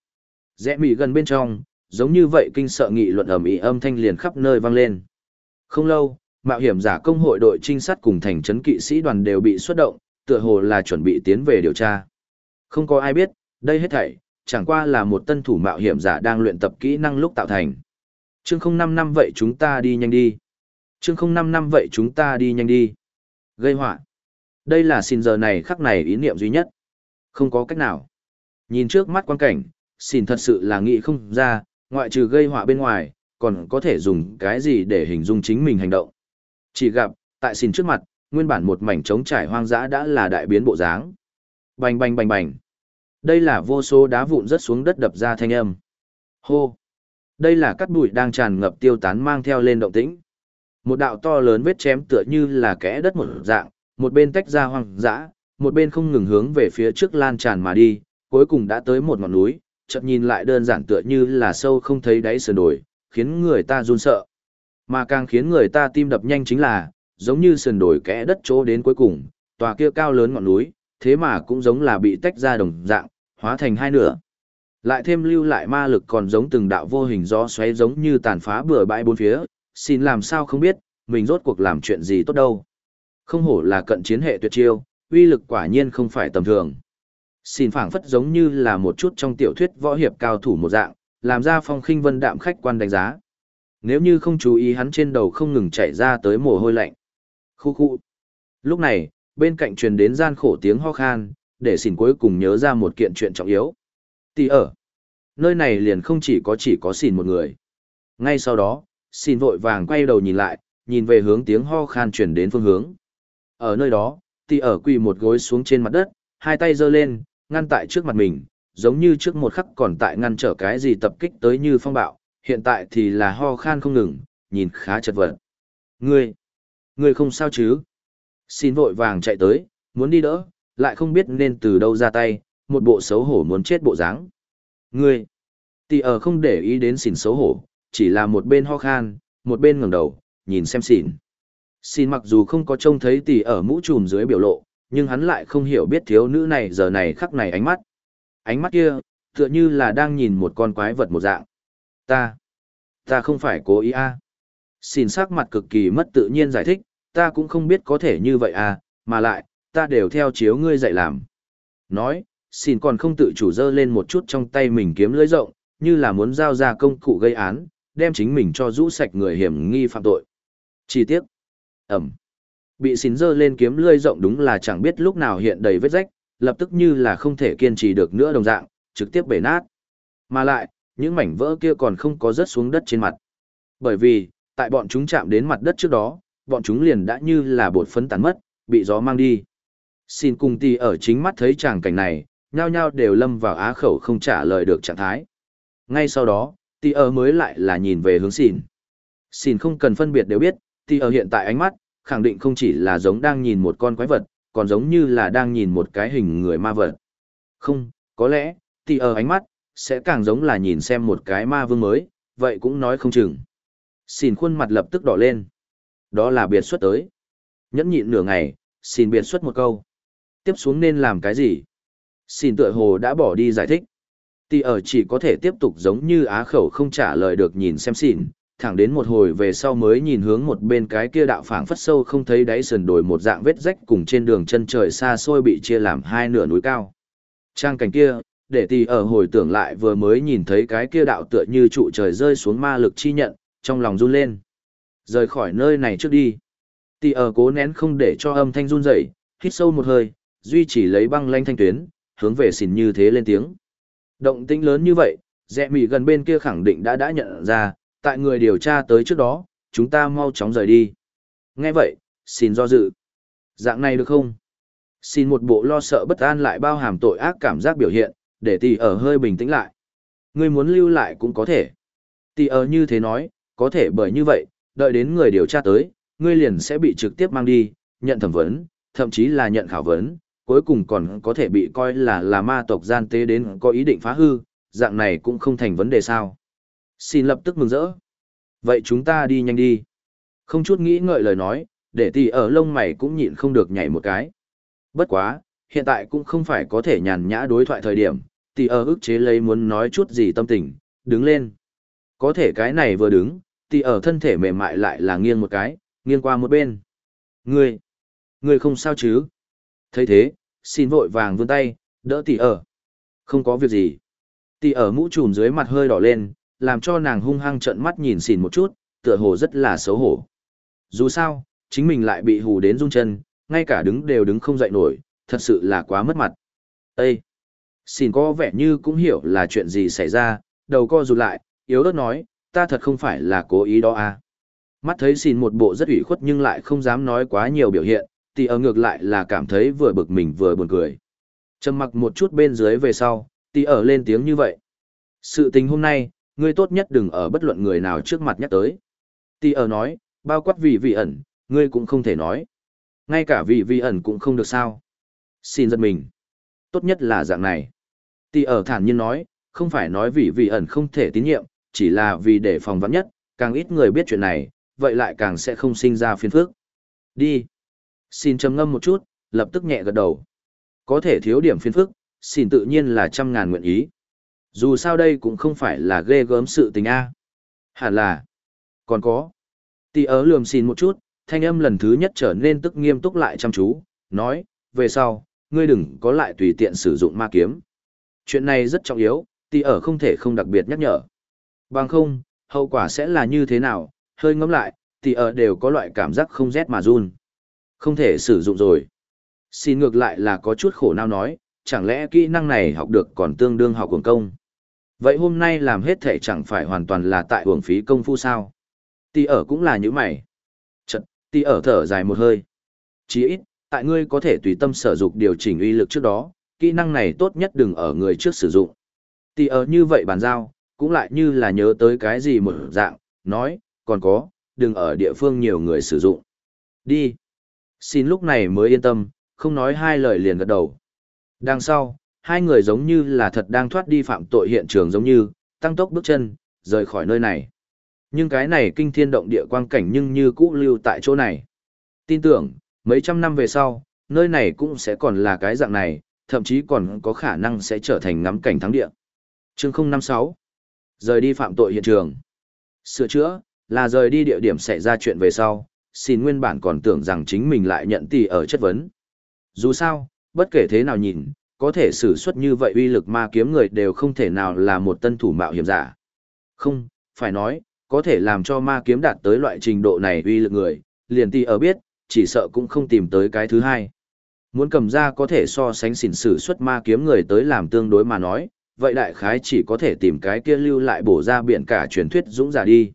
Rẽ mỉ gần bên trong, giống như vậy kinh sợ nghị luận ầm ĩ âm thanh liền khắp nơi vang lên. Không lâu, mạo hiểm giả công hội đội trinh sát cùng thành trấn kỵ sĩ đoàn đều bị xuất động, tựa hồ là chuẩn bị tiến về điều tra. Không có ai biết, đây hết thảy, chẳng qua là một tân thủ mạo hiểm giả đang luyện tập kỹ năng lúc tạo thành. Chương không năm năm vậy chúng ta đi nhanh đi. Chương không năm năm vậy chúng ta đi nhanh đi. Gây họa. Đây là xin giờ này khắc này ý niệm duy nhất. Không có cách nào. Nhìn trước mắt quan cảnh, xin thật sự là nghĩ không ra, ngoại trừ gây họa bên ngoài, còn có thể dùng cái gì để hình dung chính mình hành động. Chỉ gặp, tại xin trước mặt, nguyên bản một mảnh trống trải hoang dã đã là đại biến bộ dáng. Bành bành bành bành. Đây là vô số đá vụn rớt xuống đất đập ra thanh âm. Hô. Đây là cát bụi đang tràn ngập tiêu tán mang theo lên động tĩnh. Một đạo to lớn vết chém tựa như là kẽ đất một dạng, một bên tách ra hoang dã, một bên không ngừng hướng về phía trước lan tràn mà đi, cuối cùng đã tới một ngọn núi, chợt nhìn lại đơn giản tựa như là sâu không thấy đáy sườn đồi, khiến người ta run sợ. Mà càng khiến người ta tim đập nhanh chính là, giống như sườn đồi kẽ đất chỗ đến cuối cùng, tòa kia cao lớn ngọn núi, thế mà cũng giống là bị tách ra đồng dạng, hóa thành hai nửa. Lại thêm lưu lại ma lực còn giống từng đạo vô hình gió xoáy giống như tàn phá bừa bãi bốn phía, xin làm sao không biết, mình rốt cuộc làm chuyện gì tốt đâu. Không hổ là cận chiến hệ tuyệt chiêu, uy lực quả nhiên không phải tầm thường. Xin phảng phất giống như là một chút trong tiểu thuyết võ hiệp cao thủ một dạng, làm ra phong khinh vân đạm khách quan đánh giá. Nếu như không chú ý hắn trên đầu không ngừng chảy ra tới mồ hôi lạnh. Khu khu. Lúc này, bên cạnh truyền đến gian khổ tiếng ho khan, để xin cuối cùng nhớ ra một kiện chuyện trọng yếu. Tì ở. Nơi này liền không chỉ có chỉ có xin một người. Ngay sau đó, xin vội vàng quay đầu nhìn lại, nhìn về hướng tiếng ho khan truyền đến phương hướng. Ở nơi đó, tì ở quỳ một gối xuống trên mặt đất, hai tay giơ lên, ngăn tại trước mặt mình, giống như trước một khắc còn tại ngăn trở cái gì tập kích tới như phong bạo, hiện tại thì là ho khan không ngừng, nhìn khá chật vật. Ngươi, ngươi không sao chứ? Xin vội vàng chạy tới, muốn đi đỡ, lại không biết nên từ đâu ra tay, một bộ xấu hổ muốn chết bộ dáng. Ngươi, tỷ ở không để ý đến xỉn xấu hổ, chỉ là một bên ho khan, một bên ngẩng đầu, nhìn xem xỉn. Xin mặc dù không có trông thấy tỷ ở mũ trùm dưới biểu lộ, nhưng hắn lại không hiểu biết thiếu nữ này giờ này khắc này ánh mắt. Ánh mắt kia, tựa như là đang nhìn một con quái vật một dạng. Ta, ta không phải cố ý a. À. Xin sắc mặt cực kỳ mất tự nhiên giải thích, ta cũng không biết có thể như vậy à, mà lại, ta đều theo chiếu ngươi dạy làm. Nói, xin còn không tự chủ dơ lên một chút trong tay mình kiếm lưỡi rộng, như là muốn giao ra công cụ gây án, đem chính mình cho rũ sạch người hiểm nghi phạm tội. Chi tiết. Ẩm. Bị xin dơ lên kiếm lưỡi rộng đúng là chẳng biết lúc nào hiện đầy vết rách, lập tức như là không thể kiên trì được nữa đồng dạng, trực tiếp bể nát. Mà lại, những mảnh vỡ kia còn không có rớt xuống đất trên mặt. Bởi vì, tại bọn chúng chạm đến mặt đất trước đó, bọn chúng liền đã như là bột phấn tán mất, bị gió mang đi. Xin cùng tì ở chính mắt thấy tràng cảnh này, nhao nhao đều lâm vào á khẩu không trả lời được trạng thái. Ngay sau đó, tì ở mới lại là nhìn về hướng xin xin không cần phân biệt đều biết, tì ở hiện tại ánh mắt, khẳng định không chỉ là giống đang nhìn một con quái vật, còn giống như là đang nhìn một cái hình người ma vật. Không, có lẽ, tỷ ở ánh mắt, sẽ càng giống là nhìn xem một cái ma vương mới, vậy cũng nói không chừng. Xỉn khuôn mặt lập tức đỏ lên. Đó là biệt xuất tới. Nhẫn nhịn nửa ngày, xin biệt xuất một câu. Tiếp xuống nên làm cái gì? Xin tựa hồ đã bỏ đi giải thích. Tỷ ở chỉ có thể tiếp tục giống như á khẩu không trả lời được nhìn xem xỉn, thẳng đến một hồi về sau mới nhìn hướng một bên cái kia đạo phảng phất sâu không thấy đáy sườn đồi một dạng vết rách cùng trên đường chân trời xa xôi bị chia làm hai nửa núi cao. Trang cảnh kia, để tì ở hồi tưởng lại vừa mới nhìn thấy cái kia đạo tựa như trụ trời rơi xuống ma lực chi nhận, trong lòng run lên. Rời khỏi nơi này trước đi. Tì ở cố nén không để cho âm thanh run rẩy, hít sâu một hơi, duy trì lấy băng lanh thanh tuyến, hướng về xỉn như thế lên tiếng. Động tĩnh lớn như vậy, dẹ mỉ gần bên kia khẳng định đã đã nhận ra, tại người điều tra tới trước đó, chúng ta mau chóng rời đi. Nghe vậy, xin do dự. Dạng này được không? Xin một bộ lo sợ bất an lại bao hàm tội ác cảm giác biểu hiện, để tỷ ở hơi bình tĩnh lại. Ngươi muốn lưu lại cũng có thể. Tỷ ở như thế nói, có thể bởi như vậy, đợi đến người điều tra tới, ngươi liền sẽ bị trực tiếp mang đi, nhận thẩm vấn, thậm chí là nhận khảo vấn, cuối cùng còn có thể bị coi là là ma tộc gian tế đến có ý định phá hư, dạng này cũng không thành vấn đề sao. Xin lập tức mừng rỡ. Vậy chúng ta đi nhanh đi. Không chút nghĩ ngợi lời nói, để tỷ ở lông mày cũng nhịn không được nhảy một cái. Bất quá, hiện tại cũng không phải có thể nhàn nhã đối thoại thời điểm, tỷ ở ức chế lấy muốn nói chút gì tâm tình, đứng lên. Có thể cái này vừa đứng, tỷ ở thân thể mềm mại lại là nghiêng một cái, nghiêng qua một bên. Ngươi, ngươi không sao chứ? thấy thế, xin vội vàng vươn tay, đỡ tỷ ở. Không có việc gì. Tỷ ở mũ trùm dưới mặt hơi đỏ lên, làm cho nàng hung hăng trợn mắt nhìn xỉn một chút, tựa hồ rất là xấu hổ. Dù sao, chính mình lại bị hù đến run chân, ngay cả đứng đều đứng không dậy nổi, thật sự là quá mất mặt. Ê! Xin có vẻ như cũng hiểu là chuyện gì xảy ra, đầu co rụt lại, yếu ớt nói, ta thật không phải là cố ý đó à. Mắt thấy xin một bộ rất ủy khuất nhưng lại không dám nói quá nhiều biểu hiện, thì ở ngược lại là cảm thấy vừa bực mình vừa buồn cười. Trầm mặc một chút bên dưới về sau, thì ở lên tiếng như vậy. Sự tình hôm nay, ngươi tốt nhất đừng ở bất luận người nào trước mặt nhắc tới. Tì ở nói, bao quát vì vị ẩn, ngươi cũng không thể nói. Ngay cả vị vị ẩn cũng không được sao. Xin giật mình. Tốt nhất là dạng này. Tì ở thản nhiên nói, không phải nói vì vị ẩn không thể tín nhiệm, chỉ là vì để phòng vắng nhất, càng ít người biết chuyện này, vậy lại càng sẽ không sinh ra phiền phức. Đi. Xin trầm ngâm một chút, lập tức nhẹ gật đầu. Có thể thiếu điểm phiền phức, xin tự nhiên là trăm ngàn nguyện ý. Dù sao đây cũng không phải là ghê gớm sự tình A. Hẳn là. Còn có. Tì ớ lườm xin một chút, thanh âm lần thứ nhất trở nên tức nghiêm túc lại chăm chú, nói, về sau, ngươi đừng có lại tùy tiện sử dụng ma kiếm. Chuyện này rất trọng yếu, tì ở không thể không đặc biệt nhắc nhở. Bằng không, hậu quả sẽ là như thế nào, hơi ngẫm lại, tì ở đều có loại cảm giác không rét mà run. Không thể sử dụng rồi. Xin ngược lại là có chút khổ nào nói, chẳng lẽ kỹ năng này học được còn tương đương học hưởng công. Vậy hôm nay làm hết thể chẳng phải hoàn toàn là tại hưởng phí công phu sao? Tì ở cũng là như mày. Chật, tì ở thở dài một hơi. Chỉ ít, tại ngươi có thể tùy tâm sở dụng điều chỉnh uy lực trước đó, kỹ năng này tốt nhất đừng ở người trước sử dụng. Tì ở như vậy bàn giao, cũng lại như là nhớ tới cái gì một dạng, nói, còn có, đừng ở địa phương nhiều người sử dụng. Đi. Xin lúc này mới yên tâm, không nói hai lời liền gật đầu. Đằng sau, hai người giống như là thật đang thoát đi phạm tội hiện trường giống như, tăng tốc bước chân, rời khỏi nơi này. Nhưng cái này kinh thiên động địa quang cảnh nhưng như cũ lưu tại chỗ này. Tin tưởng, mấy trăm năm về sau, nơi này cũng sẽ còn là cái dạng này, thậm chí còn có khả năng sẽ trở thành ngắm cảnh thắng địa. Chương 056 Rời đi phạm tội hiện trường. Sửa chữa, là rời đi địa điểm xảy ra chuyện về sau, xin nguyên bản còn tưởng rằng chính mình lại nhận tỷ ở chất vấn. Dù sao, bất kể thế nào nhìn, có thể sử xuất như vậy uy lực ma kiếm người đều không thể nào là một tân thủ mạo hiểm giả. Không, phải nói, có thể làm cho ma kiếm đạt tới loại trình độ này uy lực người, liền tì ở biết, chỉ sợ cũng không tìm tới cái thứ hai. Muốn cầm ra có thể so sánh xỉn sử xuất ma kiếm người tới làm tương đối mà nói, vậy đại khái chỉ có thể tìm cái kia lưu lại bổ ra biển cả truyền thuyết dũng giả đi.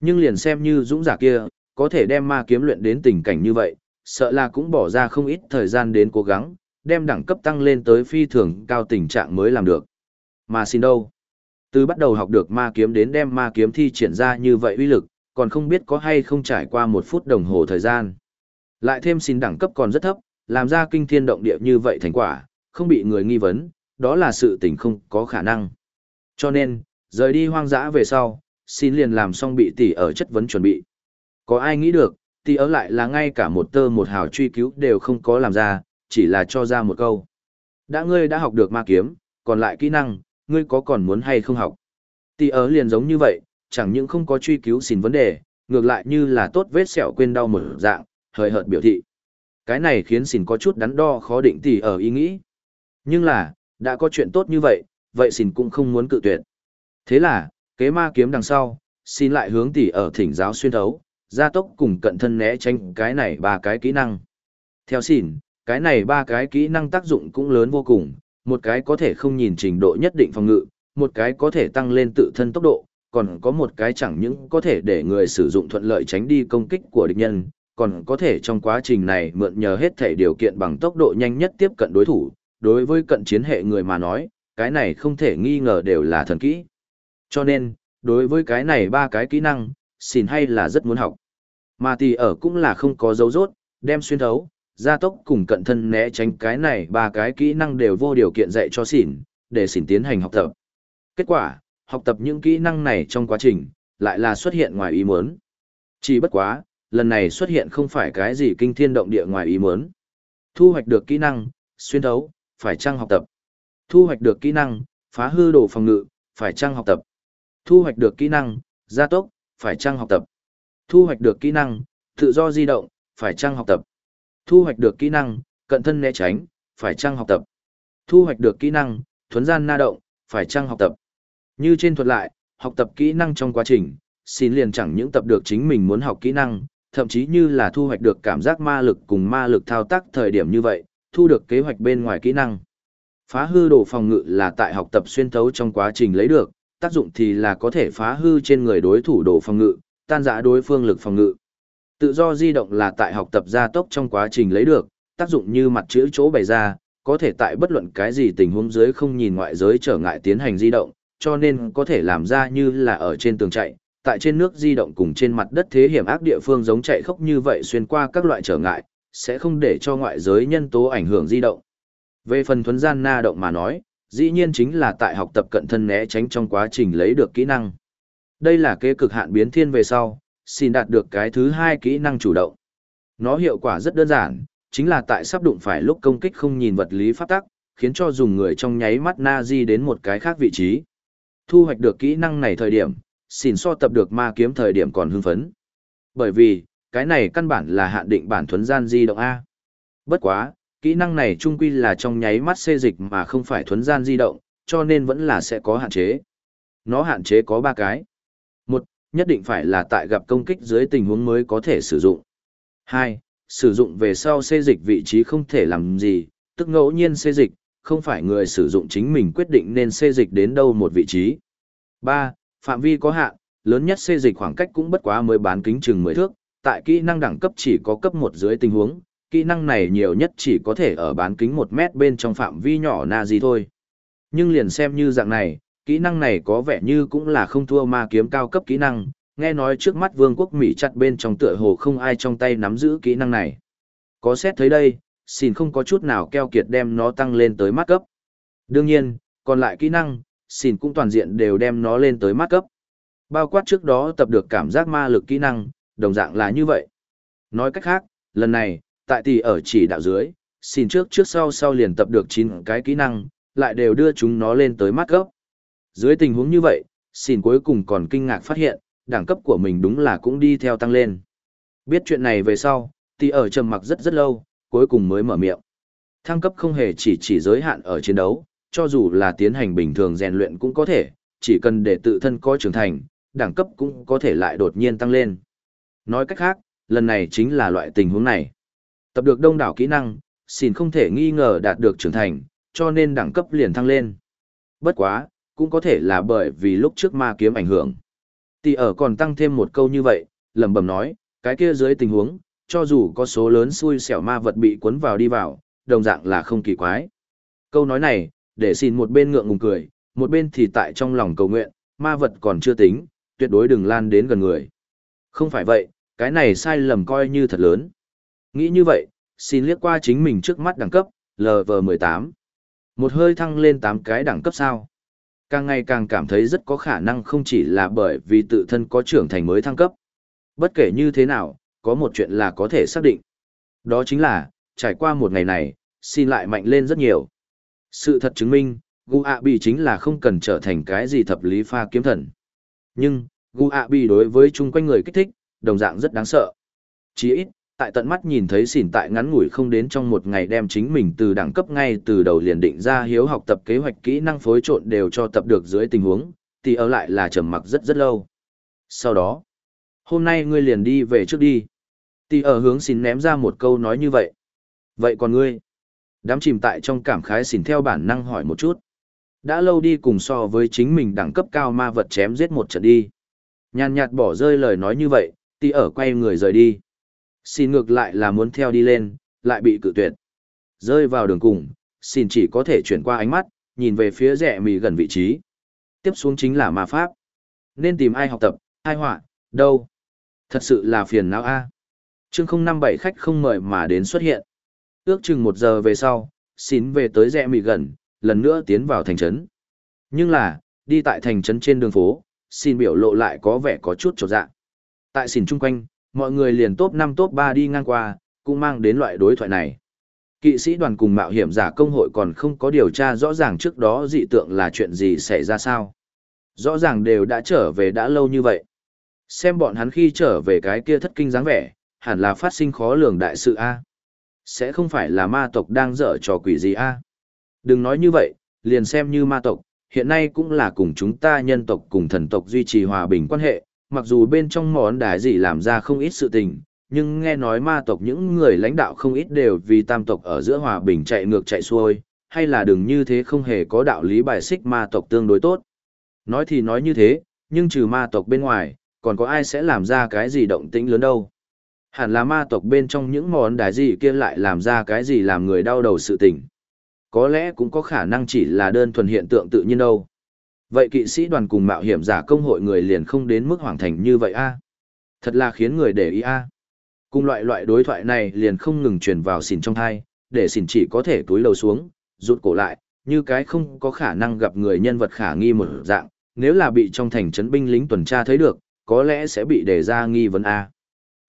Nhưng liền xem như dũng giả kia, có thể đem ma kiếm luyện đến tình cảnh như vậy, sợ là cũng bỏ ra không ít thời gian đến cố gắng, đem đẳng cấp tăng lên tới phi thường cao tình trạng mới làm được. Mà xin đâu? Từ bắt đầu học được ma kiếm đến đem ma kiếm thi triển ra như vậy uy lực, còn không biết có hay không trải qua một phút đồng hồ thời gian. Lại thêm xin đẳng cấp còn rất thấp, làm ra kinh thiên động địa như vậy thành quả, không bị người nghi vấn, đó là sự tình không có khả năng. Cho nên, rời đi hoang dã về sau, xin liền làm xong bị tỷ ở chất vấn chuẩn bị. Có ai nghĩ được, tỷ ở lại là ngay cả một tơ một hào truy cứu đều không có làm ra, chỉ là cho ra một câu. Đã ngươi đã học được ma kiếm, còn lại kỹ năng, ngươi có còn muốn hay không học? Tỷ ở liền giống như vậy, chẳng những không có truy cứu xin vấn đề, ngược lại như là tốt vết sẹo quên đau một dạng, hời hợt biểu thị. Cái này khiến xin có chút đắn đo khó định tỷ ở ý nghĩ. Nhưng là, đã có chuyện tốt như vậy, vậy xin cũng không muốn cự tuyệt. Thế là, kế ma kiếm đằng sau, xin lại hướng tỷ ở thỉnh giáo xuyên thấu, gia tốc cùng cận thân né tránh cái này ba cái kỹ năng. Theo xin, cái này ba cái kỹ năng tác dụng cũng lớn vô cùng, một cái có thể không nhìn trình độ nhất định phòng ngự, một cái có thể tăng lên tự thân tốc độ, còn có một cái chẳng những có thể để người sử dụng thuận lợi tránh đi công kích của địch nhân, còn có thể trong quá trình này mượn nhờ hết thể điều kiện bằng tốc độ nhanh nhất tiếp cận đối thủ. Đối với cận chiến hệ người mà nói, cái này không thể nghi ngờ đều là thần kỹ. Cho nên, đối với cái này ba cái kỹ năng, xin hay là rất muốn học. Mà thì ở cũng là không có dấu rốt, đem xuyên thấu, gia tốc cùng cận thân né tránh cái này ba cái kỹ năng đều vô điều kiện dạy cho xỉn, để xỉn tiến hành học tập. Kết quả, học tập những kỹ năng này trong quá trình, lại là xuất hiện ngoài ý muốn. Chỉ bất quá, lần này xuất hiện không phải cái gì kinh thiên động địa ngoài ý muốn. Thu hoạch được kỹ năng, xuyên thấu, phải trang học tập. Thu hoạch được kỹ năng, phá hư đồ phòng ngự, phải trang học tập. Thu hoạch được kỹ năng, gia tốc, phải trang học tập. Thu hoạch được kỹ năng, tự do di động, phải trang học tập. Thu hoạch được kỹ năng, cận thân né tránh, phải chăng học tập. Thu hoạch được kỹ năng, thuấn gian na động, phải chăng học tập. Như trên thuật lại, học tập kỹ năng trong quá trình, xin liền chẳng những tập được chính mình muốn học kỹ năng, thậm chí như là thu hoạch được cảm giác ma lực cùng ma lực thao tác thời điểm như vậy, thu được kế hoạch bên ngoài kỹ năng. Phá hư đồ phòng ngự là tại học tập xuyên thấu trong quá trình lấy được, tác dụng thì là có thể phá hư trên người đối thủ đồ phòng ngự, tan giã đối phương lực phòng ngự. Tự do di động là tại học tập gia tốc trong quá trình lấy được, tác dụng như mặt chữ chỗ bày ra, có thể tại bất luận cái gì tình huống dưới không nhìn ngoại giới trở ngại tiến hành di động, cho nên có thể làm ra như là ở trên tường chạy, tại trên nước di động cùng trên mặt đất thế hiểm ác địa phương giống chạy khốc như vậy xuyên qua các loại trở ngại, sẽ không để cho ngoại giới nhân tố ảnh hưởng di động. Về phần thuấn gian na động mà nói, dĩ nhiên chính là tại học tập cận thân né tránh trong quá trình lấy được kỹ năng. Đây là kế cực hạn biến thiên về sau, xin đạt được cái thứ hai kỹ năng chủ động. Nó hiệu quả rất đơn giản, chính là tại sắp đụng phải lúc công kích không nhìn vật lý pháp tắc, khiến cho dùng người trong nháy mắt na di đến một cái khác vị trí. Thu hoạch được kỹ năng này thời điểm, xin so tập được ma kiếm thời điểm còn hưng phấn. Bởi vì, cái này căn bản là hạn định bản thuấn gian di động A. Bất quá, kỹ năng này trung quy là trong nháy mắt xê dịch mà không phải thuấn gian di động, cho nên vẫn là sẽ có hạn chế. Nó hạn chế có ba cái. Nhất định phải là tại gặp công kích dưới tình huống mới có thể sử dụng. Hai, sử dụng về sau xê dịch vị trí không thể làm gì, tức ngẫu nhiên xê dịch, không phải người sử dụng chính mình quyết định nên xê dịch đến đâu một vị trí. Ba, phạm vi có hạn, lớn nhất xê dịch khoảng cách cũng bất quá mới bán kính chừng 10 thước, tại kỹ năng đẳng cấp chỉ có cấp 1 dưới tình huống, kỹ năng này nhiều nhất chỉ có thể ở bán kính 1 mét bên trong phạm vi nhỏ na gì thôi. Nhưng liền xem như dạng này, kỹ năng này có vẻ như cũng là không thua ma kiếm cao cấp kỹ năng, nghe nói trước mắt vương quốc Mỹ chặt bên trong tựa hồ không ai trong tay nắm giữ kỹ năng này. Có xét thấy đây, xin không có chút nào keo kiệt đem nó tăng lên tới mắt cấp. Đương nhiên, còn lại kỹ năng, xin cũng toàn diện đều đem nó lên tới mắt cấp. Bao quát trước đó tập được cảm giác ma lực kỹ năng, đồng dạng là như vậy. Nói cách khác, lần này, tại tỷ ở chỉ đạo dưới, xin trước trước sau sau liền tập được 9 cái kỹ năng, lại đều đưa chúng nó lên tới mắt cấp. Dưới tình huống như vậy, xin cuối cùng còn kinh ngạc phát hiện, đẳng cấp của mình đúng là cũng đi theo tăng lên. Biết chuyện này về sau, tỷ ở trầm mặc rất rất lâu, cuối cùng mới mở miệng. Thăng cấp không hề chỉ chỉ giới hạn ở chiến đấu, cho dù là tiến hành bình thường rèn luyện cũng có thể, chỉ cần để tự thân có trưởng thành, đẳng cấp cũng có thể lại đột nhiên tăng lên. Nói cách khác, lần này chính là loại tình huống này. Tập được đông đảo kỹ năng, xin không thể nghi ngờ đạt được trưởng thành, cho nên đẳng cấp liền thăng lên. Bất quá, cũng có thể là bởi vì lúc trước ma kiếm ảnh hưởng. Tỷ ở còn tăng thêm một câu như vậy, lẩm bẩm nói, cái kia dưới tình huống, cho dù có số lớn xui xẻo ma vật bị cuốn vào đi vào, đồng dạng là không kỳ quái. Câu nói này, để xin một bên ngượng ngùng cười, một bên thì tại trong lòng cầu nguyện, ma vật còn chưa tính, tuyệt đối đừng lan đến gần người. Không phải vậy, cái này sai lầm coi như thật lớn. Nghĩ như vậy, xin liếc qua chính mình trước mắt đẳng cấp, LV18. Một hơi thăng lên 8 cái đẳng cấp sao. Càng ngày càng cảm thấy rất có khả năng không chỉ là bởi vì tự thân có trưởng thành mới thăng cấp. Bất kể như thế nào, có một chuyện là có thể xác định. Đó chính là, trải qua một ngày này, xin lại mạnh lên rất nhiều. Sự thật chứng minh, Gu A Bi chính là không cần trở thành cái gì thập lý pha kiếm thần. Nhưng, Gu A Bi đối với chung quanh người kích thích, đồng dạng rất đáng sợ. Chỉ ít, tại tận mắt nhìn thấy xỉn tại ngắn ngủi không đến trong một ngày đem chính mình từ đẳng cấp ngay từ đầu liền định ra hiếu học tập kế hoạch kỹ năng phối trộn đều cho tập được dưới tình huống, thì ở lại là trầm mặc rất rất lâu. Sau đó, hôm nay ngươi liền đi về trước đi. Tì ở hướng xỉn ném ra một câu nói như vậy. Vậy còn ngươi? Đám chìm tại trong cảm khái xỉn theo bản năng hỏi một chút. Đã lâu đi cùng so với chính mình đẳng cấp cao ma vật chém giết một trận đi. Nhàn nhạt bỏ rơi lời nói như vậy, tì ở quay người rời đi. Xin ngược lại là muốn theo đi lên, lại bị cự tuyệt. Rơi vào đường cùng, xin chỉ có thể chuyển qua ánh mắt, nhìn về phía rẻ mì gần vị trí. Tiếp xuống chính là ma pháp. Nên tìm ai học tập, ai họa, đâu. Thật sự là phiền não a. À. Chương 057 khách không mời mà đến xuất hiện. Ước chừng một giờ về sau, xin về tới rẽ mì gần, lần nữa tiến vào thành trấn. Nhưng là, đi tại thành trấn trên đường phố, xin biểu lộ lại có vẻ có chút trột dạ. Tại xỉn chung quanh, mọi người liền top 5 top 3 đi ngang qua, cũng mang đến loại đối thoại này. Kỵ sĩ đoàn cùng mạo hiểm giả công hội còn không có điều tra rõ ràng trước đó dị tượng là chuyện gì xảy ra sao. Rõ ràng đều đã trở về đã lâu như vậy. Xem bọn hắn khi trở về cái kia thất kinh dáng vẻ, hẳn là phát sinh khó lường đại sự A. Sẽ không phải là ma tộc đang dở trò quỷ gì A. Đừng nói như vậy, liền xem như ma tộc, hiện nay cũng là cùng chúng ta nhân tộc cùng thần tộc duy trì hòa bình quan hệ, mặc dù bên trong món đài gì làm ra không ít sự tình, nhưng nghe nói ma tộc những người lãnh đạo không ít đều vì tam tộc ở giữa hòa bình chạy ngược chạy xuôi, hay là đừng như thế không hề có đạo lý bài xích ma tộc tương đối tốt. Nói thì nói như thế, nhưng trừ ma tộc bên ngoài, còn có ai sẽ làm ra cái gì động tĩnh lớn đâu. Hẳn là ma tộc bên trong những món đài gì kia lại làm ra cái gì làm người đau đầu sự tình. Có lẽ cũng có khả năng chỉ là đơn thuần hiện tượng tự nhiên đâu. Vậy kỵ sĩ đoàn cùng mạo hiểm giả công hội người liền không đến mức hoàng thành như vậy a Thật là khiến người để ý a Cùng loại loại đối thoại này liền không ngừng truyền vào xỉn trong thai, để xỉn chỉ có thể túi lầu xuống, rụt cổ lại, như cái không có khả năng gặp người nhân vật khả nghi một dạng, nếu là bị trong thành trấn binh lính tuần tra thấy được, có lẽ sẽ bị đề ra nghi vấn A.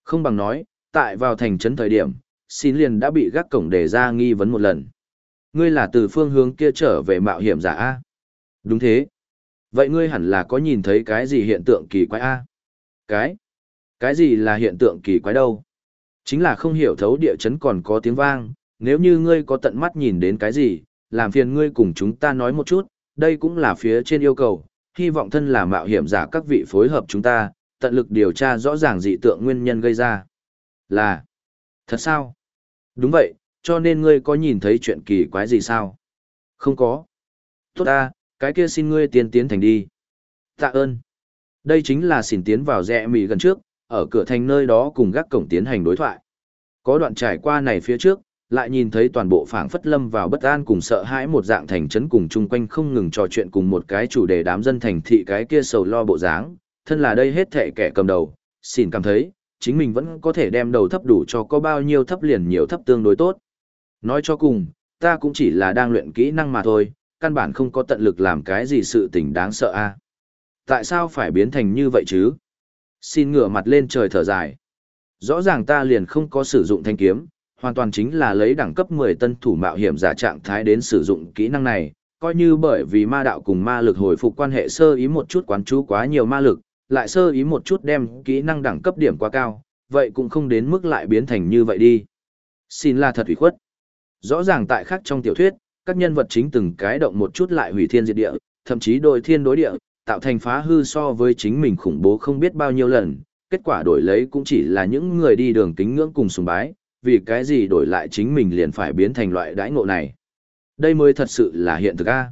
Không bằng nói, tại vào thành trấn thời điểm, xin liền đã bị gác cổng đề ra nghi vấn một lần. Ngươi là từ phương hướng kia trở về mạo hiểm giả A. Đúng thế. Vậy ngươi hẳn là có nhìn thấy cái gì hiện tượng kỳ quái A? Cái? Cái gì là hiện tượng kỳ quái đâu? Chính là không hiểu thấu địa chấn còn có tiếng vang, nếu như ngươi có tận mắt nhìn đến cái gì, làm phiền ngươi cùng chúng ta nói một chút, đây cũng là phía trên yêu cầu, hy vọng thân là mạo hiểm giả các vị phối hợp chúng ta, tận lực điều tra rõ ràng dị tượng nguyên nhân gây ra. Là, thật sao? Đúng vậy, cho nên ngươi có nhìn thấy chuyện kỳ quái gì sao? Không có. Tốt ta, cái kia xin ngươi tiến tiến thành đi. Tạ ơn. Đây chính là xỉn tiến vào rẽ mì gần trước, ở cửa thành nơi đó cùng gác cổng tiến hành đối thoại. Có đoạn trải qua này phía trước, lại nhìn thấy toàn bộ phảng phất lâm vào bất an cùng sợ hãi một dạng thành trấn cùng chung quanh không ngừng trò chuyện cùng một cái chủ đề đám dân thành thị cái kia sầu lo bộ dáng, thân là đây hết thệ kẻ cầm đầu, xin cảm thấy, chính mình vẫn có thể đem đầu thấp đủ cho có bao nhiêu thấp liền nhiều thấp tương đối tốt. Nói cho cùng, ta cũng chỉ là đang luyện kỹ năng mà thôi, căn bản không có tận lực làm cái gì sự tình đáng sợ a. Tại sao phải biến thành như vậy chứ? Xin ngửa mặt lên trời thở dài. Rõ ràng ta liền không có sử dụng thanh kiếm, hoàn toàn chính là lấy đẳng cấp 10 tân thủ mạo hiểm giả trạng thái đến sử dụng kỹ năng này, coi như bởi vì ma đạo cùng ma lực hồi phục quan hệ sơ ý một chút quán chú quá nhiều ma lực, lại sơ ý một chút đem kỹ năng đẳng cấp điểm quá cao, vậy cũng không đến mức lại biến thành như vậy đi. Xin là thật ủy khuất. Rõ ràng tại khác trong tiểu thuyết, các nhân vật chính từng cái động một chút lại hủy thiên diệt địa, thậm chí đổi thiên đối địa, tạo thành phá hư so với chính mình khủng bố không biết bao nhiêu lần, kết quả đổi lấy cũng chỉ là những người đi đường kính ngưỡng cùng sùng bái, vì cái gì đổi lại chính mình liền phải biến thành loại đãi ngộ này. Đây mới thật sự là hiện thực a.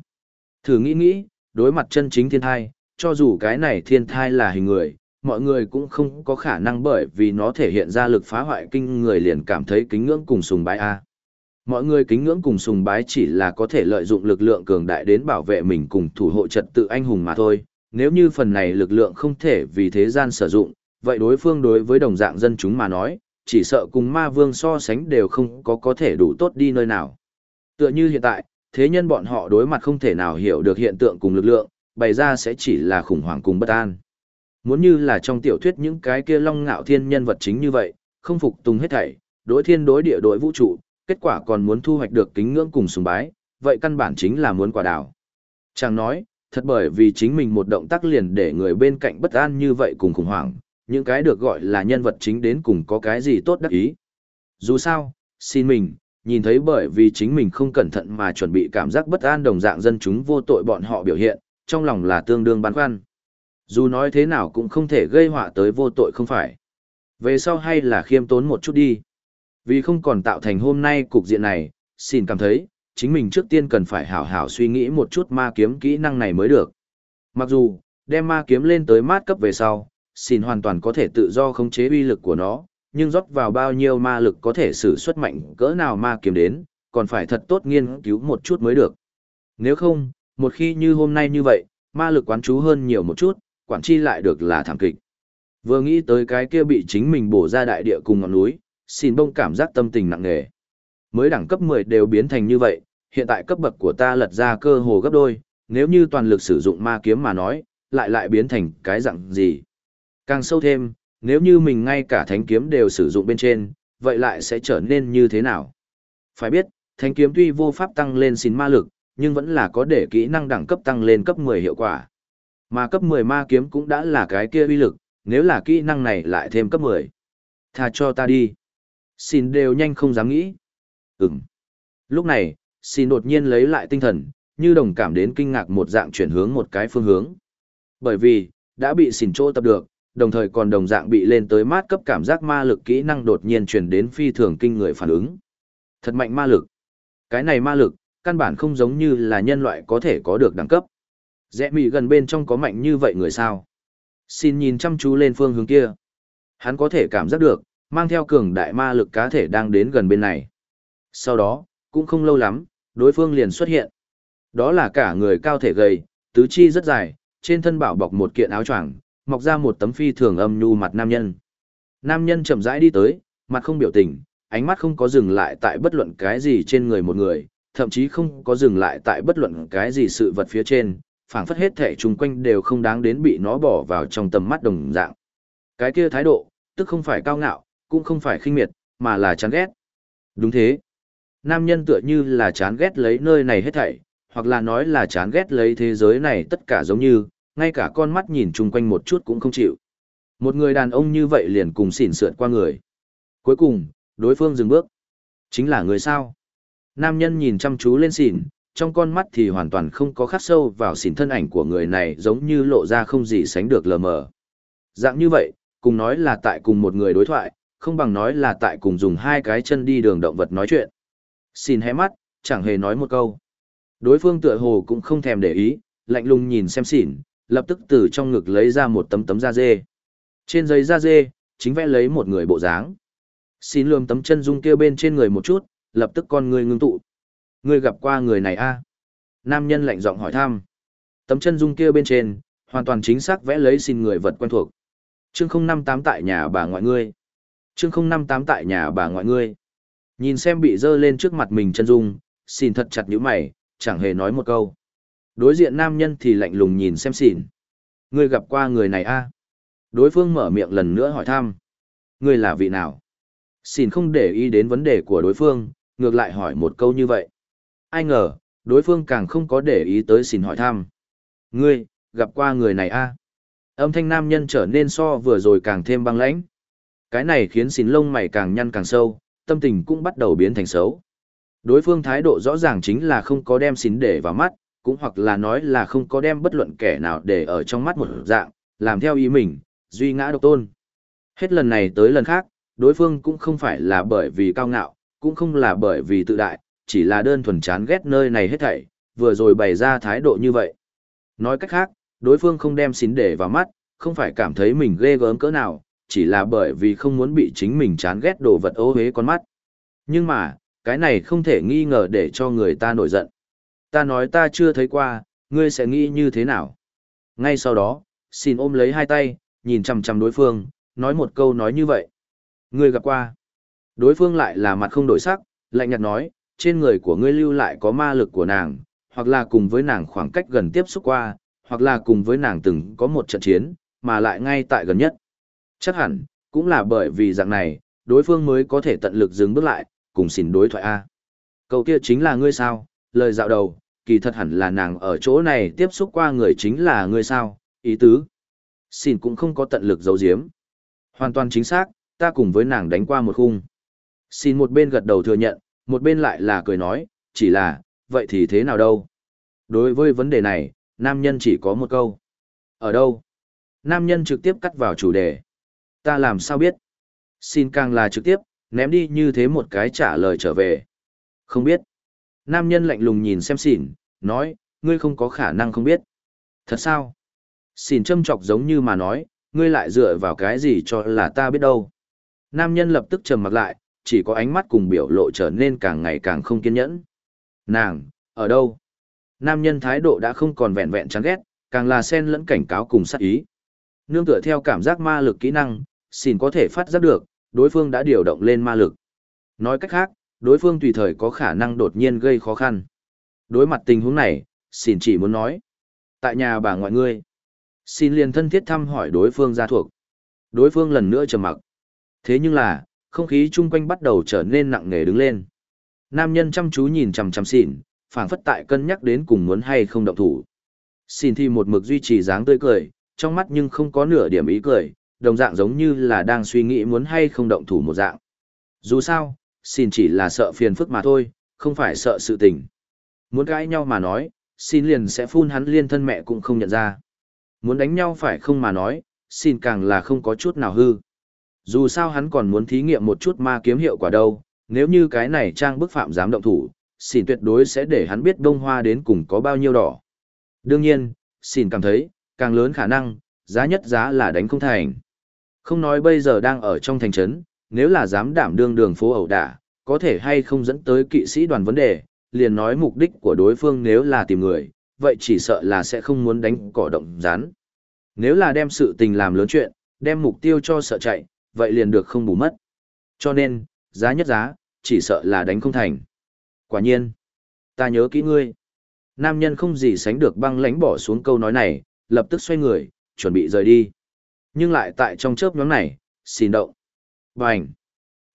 Thử nghĩ nghĩ, đối mặt chân chính thiên thai, cho dù cái này thiên thai là hình người, mọi người cũng không có khả năng bởi vì nó thể hiện ra lực phá hoại kinh người liền cảm thấy kính ngưỡng cùng sùng bái a. Mọi người kính ngưỡng cùng sùng bái chỉ là có thể lợi dụng lực lượng cường đại đến bảo vệ mình cùng thủ hộ trật tự anh hùng mà thôi. Nếu như phần này lực lượng không thể vì thế gian sử dụng, vậy đối phương đối với đồng dạng dân chúng mà nói, chỉ sợ cùng ma vương so sánh đều không có có thể đủ tốt đi nơi nào. Tựa như hiện tại, thế nhân bọn họ đối mặt không thể nào hiểu được hiện tượng cùng lực lượng, bày ra sẽ chỉ là khủng hoảng cùng bất an. Muốn như là trong tiểu thuyết những cái kia long ngạo thiên nhân vật chính như vậy, không phục tùng hết thảy, đối thiên đối địa đối vũ trụ, kết quả còn muốn thu hoạch được kính ngưỡng cùng sùng bái, vậy căn bản chính là muốn quả đảo. Chàng nói, thật bởi vì chính mình một động tác liền để người bên cạnh bất an như vậy cùng khủng hoảng, những cái được gọi là nhân vật chính đến cùng có cái gì tốt đắc ý. Dù sao, xin mình, nhìn thấy bởi vì chính mình không cẩn thận mà chuẩn bị cảm giác bất an đồng dạng dân chúng vô tội bọn họ biểu hiện, trong lòng là tương đương băn khoăn. Dù nói thế nào cũng không thể gây họa tới vô tội không phải. Về sau hay là khiêm tốn một chút đi. Vì không còn tạo thành hôm nay cục diện này, xin cảm thấy, chính mình trước tiên cần phải hảo hảo suy nghĩ một chút ma kiếm kỹ năng này mới được. Mặc dù, đem ma kiếm lên tới mát cấp về sau, xin hoàn toàn có thể tự do khống chế uy lực của nó, nhưng rót vào bao nhiêu ma lực có thể sử xuất mạnh cỡ nào ma kiếm đến, còn phải thật tốt nghiên cứu một chút mới được. Nếu không, một khi như hôm nay như vậy, ma lực quán chú hơn nhiều một chút, quản chi lại được là thảm kịch. Vừa nghĩ tới cái kia bị chính mình bổ ra đại địa cùng ngọn núi, xin bông cảm giác tâm tình nặng nề. Mới đẳng cấp 10 đều biến thành như vậy, hiện tại cấp bậc của ta lật ra cơ hồ gấp đôi, nếu như toàn lực sử dụng ma kiếm mà nói, lại lại biến thành cái dạng gì. Càng sâu thêm, nếu như mình ngay cả thánh kiếm đều sử dụng bên trên, vậy lại sẽ trở nên như thế nào? Phải biết, thánh kiếm tuy vô pháp tăng lên xin ma lực, nhưng vẫn là có để kỹ năng đẳng cấp tăng lên cấp 10 hiệu quả. Mà cấp 10 ma kiếm cũng đã là cái kia uy lực, nếu là kỹ năng này lại thêm cấp 10. Tha cho ta đi. Xin đều nhanh không dám nghĩ. Ừm. Lúc này, xin đột nhiên lấy lại tinh thần, như đồng cảm đến kinh ngạc một dạng chuyển hướng một cái phương hướng. Bởi vì, đã bị xin chỗ tập được, đồng thời còn đồng dạng bị lên tới mát cấp cảm giác ma lực kỹ năng đột nhiên chuyển đến phi thường kinh người phản ứng. Thật mạnh ma lực. Cái này ma lực, căn bản không giống như là nhân loại có thể có được đẳng cấp. Rẽ mị gần bên trong có mạnh như vậy người sao? Xin nhìn chăm chú lên phương hướng kia. Hắn có thể cảm giác được, mang theo cường đại ma lực cá thể đang đến gần bên này. Sau đó, cũng không lâu lắm, đối phương liền xuất hiện. Đó là cả người cao thể gầy, tứ chi rất dài, trên thân bảo bọc một kiện áo choàng, mọc ra một tấm phi thường âm nhu mặt nam nhân. Nam nhân chậm rãi đi tới, mặt không biểu tình, ánh mắt không có dừng lại tại bất luận cái gì trên người một người, thậm chí không có dừng lại tại bất luận cái gì sự vật phía trên, phảng phất hết thể chung quanh đều không đáng đến bị nó bỏ vào trong tầm mắt đồng dạng. Cái kia thái độ, tức không phải cao ngạo, cũng không phải khinh miệt, mà là chán ghét. Đúng thế. Nam nhân tựa như là chán ghét lấy nơi này hết thảy, hoặc là nói là chán ghét lấy thế giới này tất cả giống như, ngay cả con mắt nhìn chung quanh một chút cũng không chịu. Một người đàn ông như vậy liền cùng xỉn sượt qua người. Cuối cùng, đối phương dừng bước. Chính là người sao? Nam nhân nhìn chăm chú lên xỉn, trong con mắt thì hoàn toàn không có khắc sâu vào xỉn thân ảnh của người này giống như lộ ra không gì sánh được lờ mờ. Dạng như vậy, cùng nói là tại cùng một người đối thoại, không bằng nói là tại cùng dùng hai cái chân đi đường động vật nói chuyện. Xin hé mắt, chẳng hề nói một câu. Đối phương tựa hồ cũng không thèm để ý, lạnh lùng nhìn xem xỉn, lập tức từ trong ngực lấy ra một tấm tấm da dê. Trên giấy da dê, chính vẽ lấy một người bộ dáng. Xin lườm tấm chân dung kia bên trên người một chút, lập tức con người ngưng tụ. Người gặp qua người này a Nam nhân lạnh giọng hỏi thăm. Tấm chân dung kia bên trên, hoàn toàn chính xác vẽ lấy xin người vật quen thuộc. Chương 058 tại nhà bà ngoại ngươi. Chương 058 tại nhà bà ngoại ngươi. Nhìn xem bị dơ lên trước mặt mình chân dung, xin thật chặt nhíu mày, chẳng hề nói một câu. Đối diện nam nhân thì lạnh lùng nhìn xem xỉn. Ngươi gặp qua người này a? Đối phương mở miệng lần nữa hỏi thăm. Ngươi là vị nào? Xỉn không để ý đến vấn đề của đối phương, ngược lại hỏi một câu như vậy. Ai ngờ, đối phương càng không có để ý tới xỉn hỏi thăm. Ngươi, gặp qua người này a? Âm thanh nam nhân trở nên so vừa rồi càng thêm băng lãnh. Cái này khiến xín lông mày càng nhăn càng sâu, tâm tình cũng bắt đầu biến thành xấu. Đối phương thái độ rõ ràng chính là không có đem xín để vào mắt, cũng hoặc là nói là không có đem bất luận kẻ nào để ở trong mắt một dạng, làm theo ý mình, duy ngã độc tôn. Hết lần này tới lần khác, đối phương cũng không phải là bởi vì cao ngạo, cũng không là bởi vì tự đại, chỉ là đơn thuần chán ghét nơi này hết thảy, vừa rồi bày ra thái độ như vậy. Nói cách khác, đối phương không đem xín để vào mắt, không phải cảm thấy mình ghê gớm cỡ nào, chỉ là bởi vì không muốn bị chính mình chán ghét đồ vật ô huế con mắt. Nhưng mà, cái này không thể nghi ngờ để cho người ta nổi giận. Ta nói ta chưa thấy qua, ngươi sẽ nghĩ như thế nào? Ngay sau đó, xin ôm lấy hai tay, nhìn chằm chằm đối phương, nói một câu nói như vậy. Ngươi gặp qua. Đối phương lại là mặt không đổi sắc, lạnh nhạt nói, trên người của ngươi lưu lại có ma lực của nàng, hoặc là cùng với nàng khoảng cách gần tiếp xúc qua, hoặc là cùng với nàng từng có một trận chiến, mà lại ngay tại gần nhất. Chắc hẳn, cũng là bởi vì dạng này, đối phương mới có thể tận lực dừng bước lại, cùng xin đối thoại A. Câu kia chính là ngươi sao, lời dạo đầu, kỳ thật hẳn là nàng ở chỗ này tiếp xúc qua người chính là ngươi sao, ý tứ. Xin cũng không có tận lực giấu giếm. Hoàn toàn chính xác, ta cùng với nàng đánh qua một khung. Xin một bên gật đầu thừa nhận, một bên lại là cười nói, chỉ là, vậy thì thế nào đâu? Đối với vấn đề này, nam nhân chỉ có một câu. Ở đâu? Nam nhân trực tiếp cắt vào chủ đề. Ta làm sao biết? Xin càng là trực tiếp, ném đi như thế một cái trả lời trở về. Không biết. Nam nhân lạnh lùng nhìn xem xỉn, nói, ngươi không có khả năng không biết. Thật sao? Xỉn châm chọc giống như mà nói, ngươi lại dựa vào cái gì cho là ta biết đâu. Nam nhân lập tức trầm mặt lại, chỉ có ánh mắt cùng biểu lộ trở nên càng ngày càng không kiên nhẫn. Nàng, ở đâu? Nam nhân thái độ đã không còn vẹn vẹn chán ghét, càng là xen lẫn cảnh cáo cùng sát ý. Nương tựa theo cảm giác ma lực kỹ năng, xin có thể phát giác được, đối phương đã điều động lên ma lực. Nói cách khác, đối phương tùy thời có khả năng đột nhiên gây khó khăn. Đối mặt tình huống này, xin chỉ muốn nói. Tại nhà bà ngoại ngươi, xin liền thân thiết thăm hỏi đối phương gia thuộc. Đối phương lần nữa trầm mặc. Thế nhưng là, không khí chung quanh bắt đầu trở nên nặng nề đứng lên. Nam nhân chăm chú nhìn chằm chằm xỉn, phảng phất tại cân nhắc đến cùng muốn hay không động thủ. Xin thì một mực duy trì dáng tươi cười, trong mắt nhưng không có nửa điểm ý cười, đồng dạng giống như là đang suy nghĩ muốn hay không động thủ một dạng. Dù sao, xin chỉ là sợ phiền phức mà thôi, không phải sợ sự tình. Muốn cãi nhau mà nói, xin liền sẽ phun hắn liên thân mẹ cũng không nhận ra. Muốn đánh nhau phải không mà nói, xin càng là không có chút nào hư. Dù sao hắn còn muốn thí nghiệm một chút ma kiếm hiệu quả đâu, nếu như cái này trang bức phạm dám động thủ, xin tuyệt đối sẽ để hắn biết bông hoa đến cùng có bao nhiêu đỏ. Đương nhiên, xin cảm thấy, càng lớn khả năng, giá nhất giá là đánh không thành. Không nói bây giờ đang ở trong thành trấn, nếu là dám đảm đương đường phố ẩu đả, có thể hay không dẫn tới kỵ sĩ đoàn vấn đề, liền nói mục đích của đối phương nếu là tìm người, vậy chỉ sợ là sẽ không muốn đánh cỏ động rán. Nếu là đem sự tình làm lớn chuyện, đem mục tiêu cho sợ chạy, vậy liền được không bù mất. Cho nên, giá nhất giá, chỉ sợ là đánh không thành. Quả nhiên, ta nhớ kỹ ngươi. Nam nhân không gì sánh được băng lãnh bỏ xuống câu nói này, lập tức xoay người, chuẩn bị rời đi. Nhưng lại tại trong chớp nhóm này, xin động. Bành!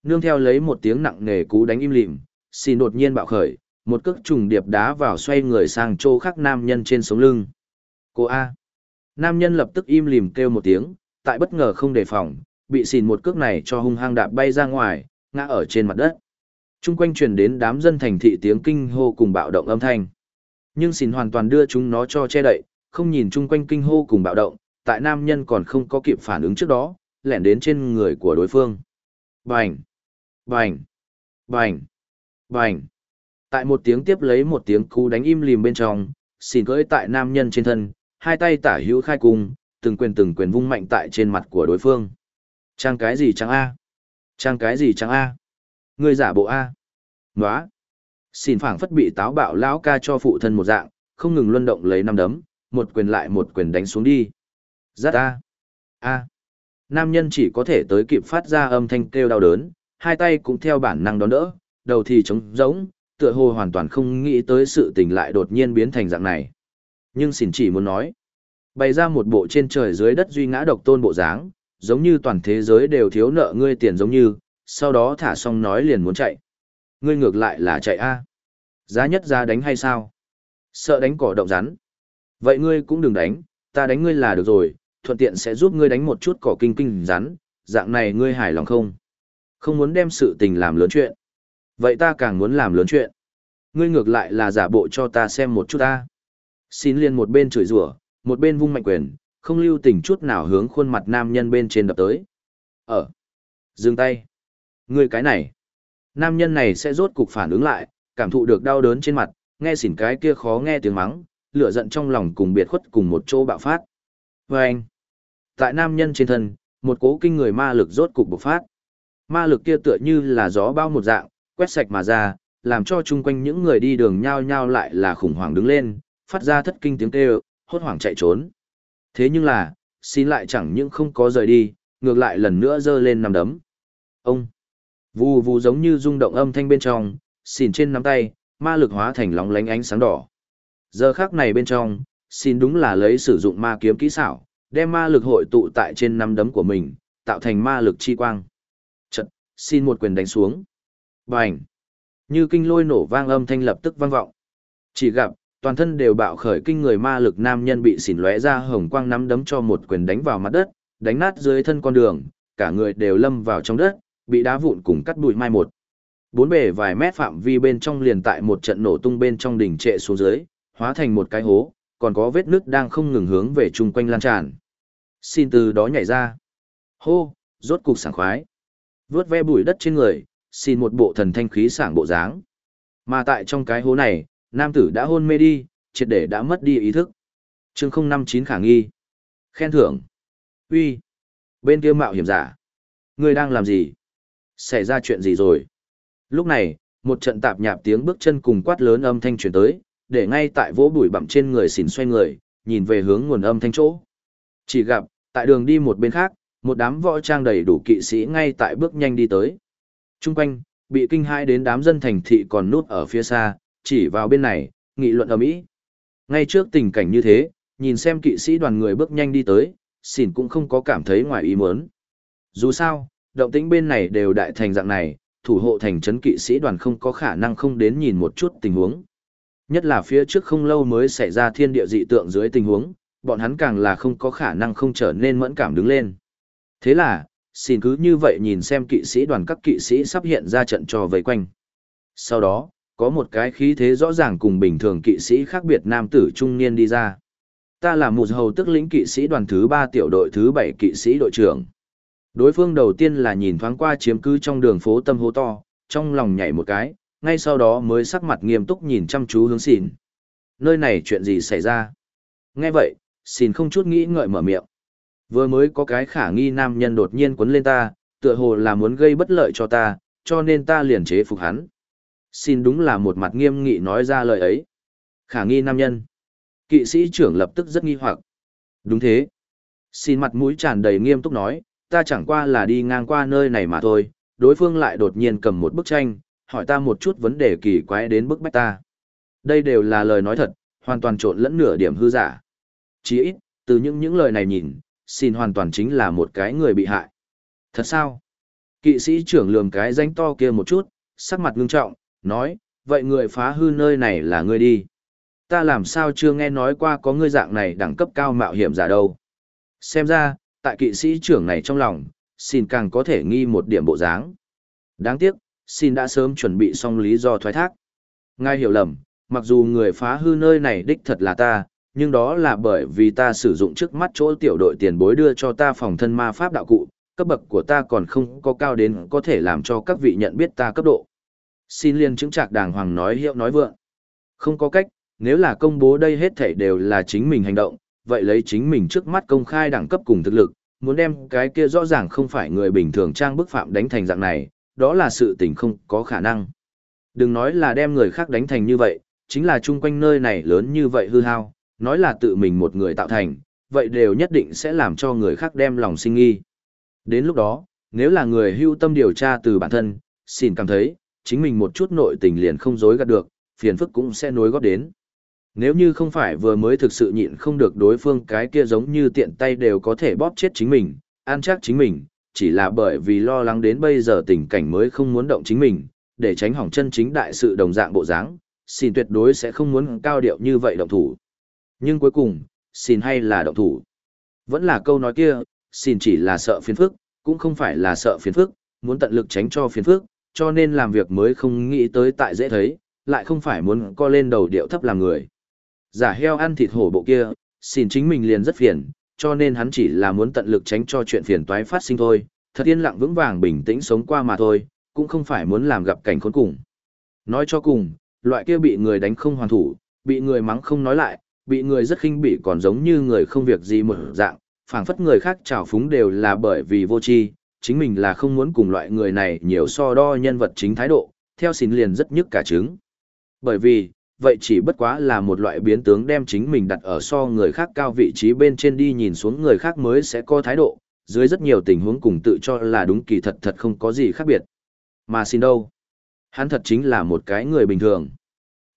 Nương theo lấy một tiếng nặng nề cú đánh im lìm, xin đột nhiên bạo khởi, một cước trùng điệp đá vào xoay người sang chỗ khác nam nhân trên sống lưng. Cô A! Nam nhân lập tức im lìm kêu một tiếng, tại bất ngờ không đề phòng, bị xìn một cước này cho hung hăng đạp bay ra ngoài, ngã ở trên mặt đất. Trung quanh truyền đến đám dân thành thị tiếng kinh hô cùng bạo động âm thanh. Nhưng xìn hoàn toàn đưa chúng nó cho che đậy, không nhìn chung quanh kinh hô cùng bạo động, tại nam nhân còn không có kịp phản ứng trước đó, lẻn đến trên người của đối phương. Bành! Bành! Bành! Bành! Tại một tiếng tiếp lấy một tiếng cú đánh im lìm bên trong, xỉn cưỡi tại nam nhân trên thân, hai tay tả hữu khai cung, từng quyền từng quyền vung mạnh tại trên mặt của đối phương. Trang cái gì trang A? Trang cái gì trang A? Người giả bộ A. Nóa. Xin phảng phất bị táo bạo lão ca cho phụ thân một dạng, không ngừng luân động lấy năm đấm, một quyền lại một quyền đánh xuống đi. Rát A. A. Nam nhân chỉ có thể tới kịp phát ra âm thanh kêu đau đớn, hai tay cũng theo bản năng đón đỡ, đầu thì trống rỗng, tựa hồ hoàn toàn không nghĩ tới sự tình lại đột nhiên biến thành dạng này. Nhưng xin chỉ muốn nói, bày ra một bộ trên trời dưới đất duy ngã độc tôn bộ dáng, giống như toàn thế giới đều thiếu nợ ngươi tiền giống như, sau đó thả xong nói liền muốn chạy. Ngươi ngược lại là chạy a Giá nhất ra đánh hay sao? Sợ đánh cỏ động rắn. Vậy ngươi cũng đừng đánh, ta đánh ngươi là được rồi, thuận tiện sẽ giúp ngươi đánh một chút cỏ kinh kinh rắn, dạng này ngươi hài lòng không? Không muốn đem sự tình làm lớn chuyện. Vậy ta càng muốn làm lớn chuyện. Ngươi ngược lại là giả bộ cho ta xem một chút ta. Xin liền một bên chửi rủa, một bên vung mạnh quyền, không lưu tình chút nào hướng khuôn mặt nam nhân bên trên đập tới. Ở. Dừng tay. Ngươi cái này. Nam nhân này sẽ rốt cục phản ứng lại, cảm thụ được đau đớn trên mặt, nghe xỉn cái kia khó nghe tiếng mắng, lửa giận trong lòng cùng biệt khuất cùng một chỗ bạo phát. Và anh. Tại nam nhân trên thân, một cố kinh người ma lực rốt cục bộc phát. Ma lực kia tựa như là gió bao một dạng, quét sạch mà ra, làm cho chung quanh những người đi đường nhao nhao lại là khủng hoảng đứng lên, phát ra thất kinh tiếng kêu, hốt hoảng chạy trốn. Thế nhưng là, xin lại chẳng những không có rời đi, ngược lại lần nữa giơ lên nằm đấm. Ông, vù vù giống như rung động âm thanh bên trong, xìn trên nắm tay, ma lực hóa thành lóng lánh ánh sáng đỏ. Giờ khác này bên trong, xin đúng là lấy sử dụng ma kiếm kỹ xảo, đem ma lực hội tụ tại trên năm đấm của mình, tạo thành ma lực chi quang. Chật, xin một quyền đánh xuống. Bành! Như kinh lôi nổ vang âm thanh lập tức vang vọng. Chỉ gặp, toàn thân đều bạo khởi kinh người ma lực nam nhân bị xỉn lóe ra hồng quang nắm đấm cho một quyền đánh vào mặt đất, đánh nát dưới thân con đường, cả người đều lâm vào trong đất, bị đá vụn cùng cắt bụi mai một. Bốn bề vài mét phạm vi bên trong liền tại một trận nổ tung bên trong đỉnh trệ xuống dưới, hóa thành một cái hố, còn có vết nước đang không ngừng hướng về chung quanh lan tràn. Xin từ đó nhảy ra. Hô, rốt cục sảng khoái. Vướt ve bụi đất trên người, xin một bộ thần thanh khí sảng bộ dáng. Mà tại trong cái hố này, nam tử đã hôn mê đi, triệt để đã mất đi ý thức. Chương 059 khả nghi. Khen thưởng. Uy, Bên kia mạo hiểm giả. Ngươi đang làm gì? Xảy ra chuyện gì rồi? Lúc này, một trận tạp nhạp tiếng bước chân cùng quát lớn âm thanh truyền tới, để ngay tại vỗ bụi bặm trên người xỉn xoay người, nhìn về hướng nguồn âm thanh chỗ. Chỉ gặp, tại đường đi một bên khác, một đám võ trang đầy đủ kỵ sĩ ngay tại bước nhanh đi tới. Trung quanh, bị kinh hãi đến đám dân thành thị còn nút ở phía xa, chỉ vào bên này, nghị luận ở mỹ. Ngay trước tình cảnh như thế, nhìn xem kỵ sĩ đoàn người bước nhanh đi tới, xỉn cũng không có cảm thấy ngoài ý muốn. Dù sao, động tĩnh bên này đều đại thành dạng này, thủ hộ thành trấn kỵ sĩ đoàn không có khả năng không đến nhìn một chút tình huống. Nhất là phía trước không lâu mới xảy ra thiên địa dị tượng dưới tình huống, bọn hắn càng là không có khả năng không trở nên mẫn cảm đứng lên. Thế là, xin cứ như vậy nhìn xem kỵ sĩ đoàn các kỵ sĩ sắp hiện ra trận trò vây quanh. Sau đó, có một cái khí thế rõ ràng cùng bình thường kỵ sĩ khác biệt nam tử trung niên đi ra. Ta là một hầu tức lĩnh kỵ sĩ đoàn thứ ba tiểu đội thứ bảy kỵ sĩ đội trưởng. Đối phương đầu tiên là nhìn thoáng qua chiếm cứ trong đường phố tâm hố to, trong lòng nhảy một cái, ngay sau đó mới sắc mặt nghiêm túc nhìn chăm chú hướng xìn. Nơi này chuyện gì xảy ra? Nghe vậy, xìn không chút nghĩ ngợi mở miệng. Vừa mới có cái khả nghi nam nhân đột nhiên quấn lên ta, tựa hồ là muốn gây bất lợi cho ta, cho nên ta liền chế phục hắn. Xin đúng là một mặt nghiêm nghị nói ra lời ấy. Khả nghi nam nhân. Kỵ sĩ trưởng lập tức rất nghi hoặc. Đúng thế. Xin mặt mũi tràn đầy nghiêm túc nói, ta chẳng qua là đi ngang qua nơi này mà thôi, đối phương lại đột nhiên cầm một bức tranh, hỏi ta một chút vấn đề kỳ quái đến bức bách ta. Đây đều là lời nói thật, hoàn toàn trộn lẫn nửa điểm hư giả. Chỉ ít, từ những những lời này nhìn, xin hoàn toàn chính là một cái người bị hại. Thật sao? Kỵ sĩ trưởng lườm cái danh to kia một chút, sắc mặt ngưng trọng, nói, vậy người phá hư nơi này là ngươi đi. Ta làm sao chưa nghe nói qua có ngươi dạng này đẳng cấp cao mạo hiểm giả đâu. Xem ra, tại kỵ sĩ trưởng này trong lòng, xin càng có thể nghi một điểm bộ dáng. Đáng tiếc, xin đã sớm chuẩn bị xong lý do thoái thác. Ngài hiểu lầm, mặc dù người phá hư nơi này đích thật là ta, nhưng đó là bởi vì ta sử dụng trước mắt chỗ tiểu đội tiền bối đưa cho ta phòng thân ma pháp đạo cụ, cấp bậc của ta còn không có cao đến có thể làm cho các vị nhận biết ta cấp độ. Xin liên chứng trạc đàng hoàng nói hiệu nói vượng. Không có cách, nếu là công bố đây hết thảy đều là chính mình hành động, vậy lấy chính mình trước mắt công khai đẳng cấp cùng thực lực, muốn đem cái kia rõ ràng không phải người bình thường trang bức phạm đánh thành dạng này, đó là sự tình không có khả năng. Đừng nói là đem người khác đánh thành như vậy, chính là chung quanh nơi này lớn như vậy hư hao, nói là tự mình một người tạo thành, vậy đều nhất định sẽ làm cho người khác đem lòng sinh nghi. Đến lúc đó, nếu là người hưu tâm điều tra từ bản thân, xin cảm thấy, chính mình một chút nội tình liền không dối gạt được, phiền phức cũng sẽ nối góp đến. Nếu như không phải vừa mới thực sự nhịn không được đối phương cái kia giống như tiện tay đều có thể bóp chết chính mình, an chắc chính mình, chỉ là bởi vì lo lắng đến bây giờ tình cảnh mới không muốn động chính mình, để tránh hỏng chân chính đại sự đồng dạng bộ dáng, xin tuyệt đối sẽ không muốn cao điệu như vậy động thủ. Nhưng cuối cùng, xin hay là động thủ. Vẫn là câu nói kia, xin chỉ là sợ phiền phức, cũng không phải là sợ phiền phức, muốn tận lực tránh cho phiền phức, cho nên làm việc mới không nghĩ tới tại dễ thấy, lại không phải muốn co lên đầu điệu thấp làm người. Giả heo ăn thịt hổ bộ kia, xin chính mình liền rất phiền, cho nên hắn chỉ là muốn tận lực tránh cho chuyện phiền toái phát sinh thôi, thật yên lặng vững vàng bình tĩnh sống qua mà thôi, cũng không phải muốn làm gặp cảnh khốn cùng. Nói cho cùng, loại kia bị người đánh không hoàn thủ, bị người mắng không nói lại, bị người rất khinh bỉ còn giống như người không việc gì một dạng, phảng phất người khác trào phúng đều là bởi vì vô tri, chính mình là không muốn cùng loại người này nhiều so đo nhân vật chính thái độ, theo xin liền rất nhức cả trứng. Bởi vì, vậy chỉ bất quá là một loại biến tướng đem chính mình đặt ở so người khác cao vị trí bên trên đi nhìn xuống người khác mới sẽ có thái độ, dưới rất nhiều tình huống cùng tự cho là đúng kỳ thật thật không có gì khác biệt. Mà xin đâu? Hắn thật chính là một cái người bình thường.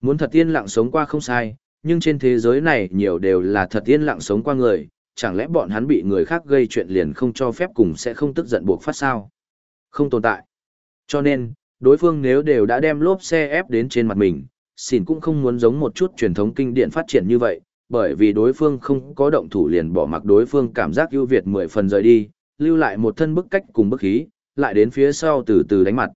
Muốn thật yên lặng sống qua không sai, nhưng trên thế giới này nhiều đều là thật yên lặng sống qua người, chẳng lẽ bọn hắn bị người khác gây chuyện liền không cho phép cùng sẽ không tức giận buộc phát sao? Không tồn tại. Cho nên, đối phương nếu đều đã đem lốp xe ép đến trên mặt mình, xỉn cũng không muốn giống một chút truyền thống kinh điển phát triển như vậy, bởi vì đối phương không có động thủ liền bỏ mặc đối phương cảm giác ưu việt mười phần rời đi, lưu lại một thân bức cách cùng bức khí, lại đến phía sau từ từ đánh mặt.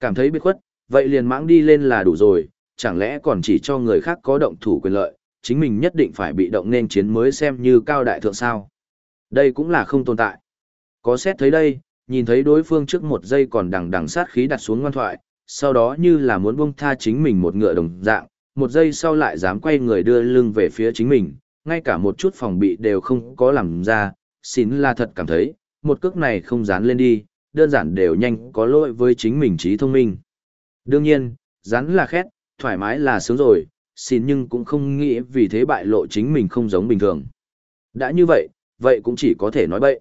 Cảm thấy biết khuất, vậy liền mãng đi lên là đủ rồi, chẳng lẽ còn chỉ cho người khác có động thủ quyền lợi, chính mình nhất định phải bị động nên chiến mới xem như cao đại thượng sao. Đây cũng là không tồn tại. Có xét thấy đây, nhìn thấy đối phương trước một giây còn đằng đằng sát khí đặt xuống ngoan thoại, sau đó như là muốn buông tha chính mình một ngựa đồng dạng, một giây sau lại dám quay người đưa lưng về phía chính mình, ngay cả một chút phòng bị đều không có làm ra, xin là thật cảm thấy, một cước này không dán lên đi, đơn giản đều nhanh có lỗi với chính mình trí thông minh. Đương nhiên, dán là khét, thoải mái là sướng rồi, xin nhưng cũng không nghĩ vì thế bại lộ chính mình không giống bình thường. Đã như vậy, vậy cũng chỉ có thể nói bậy.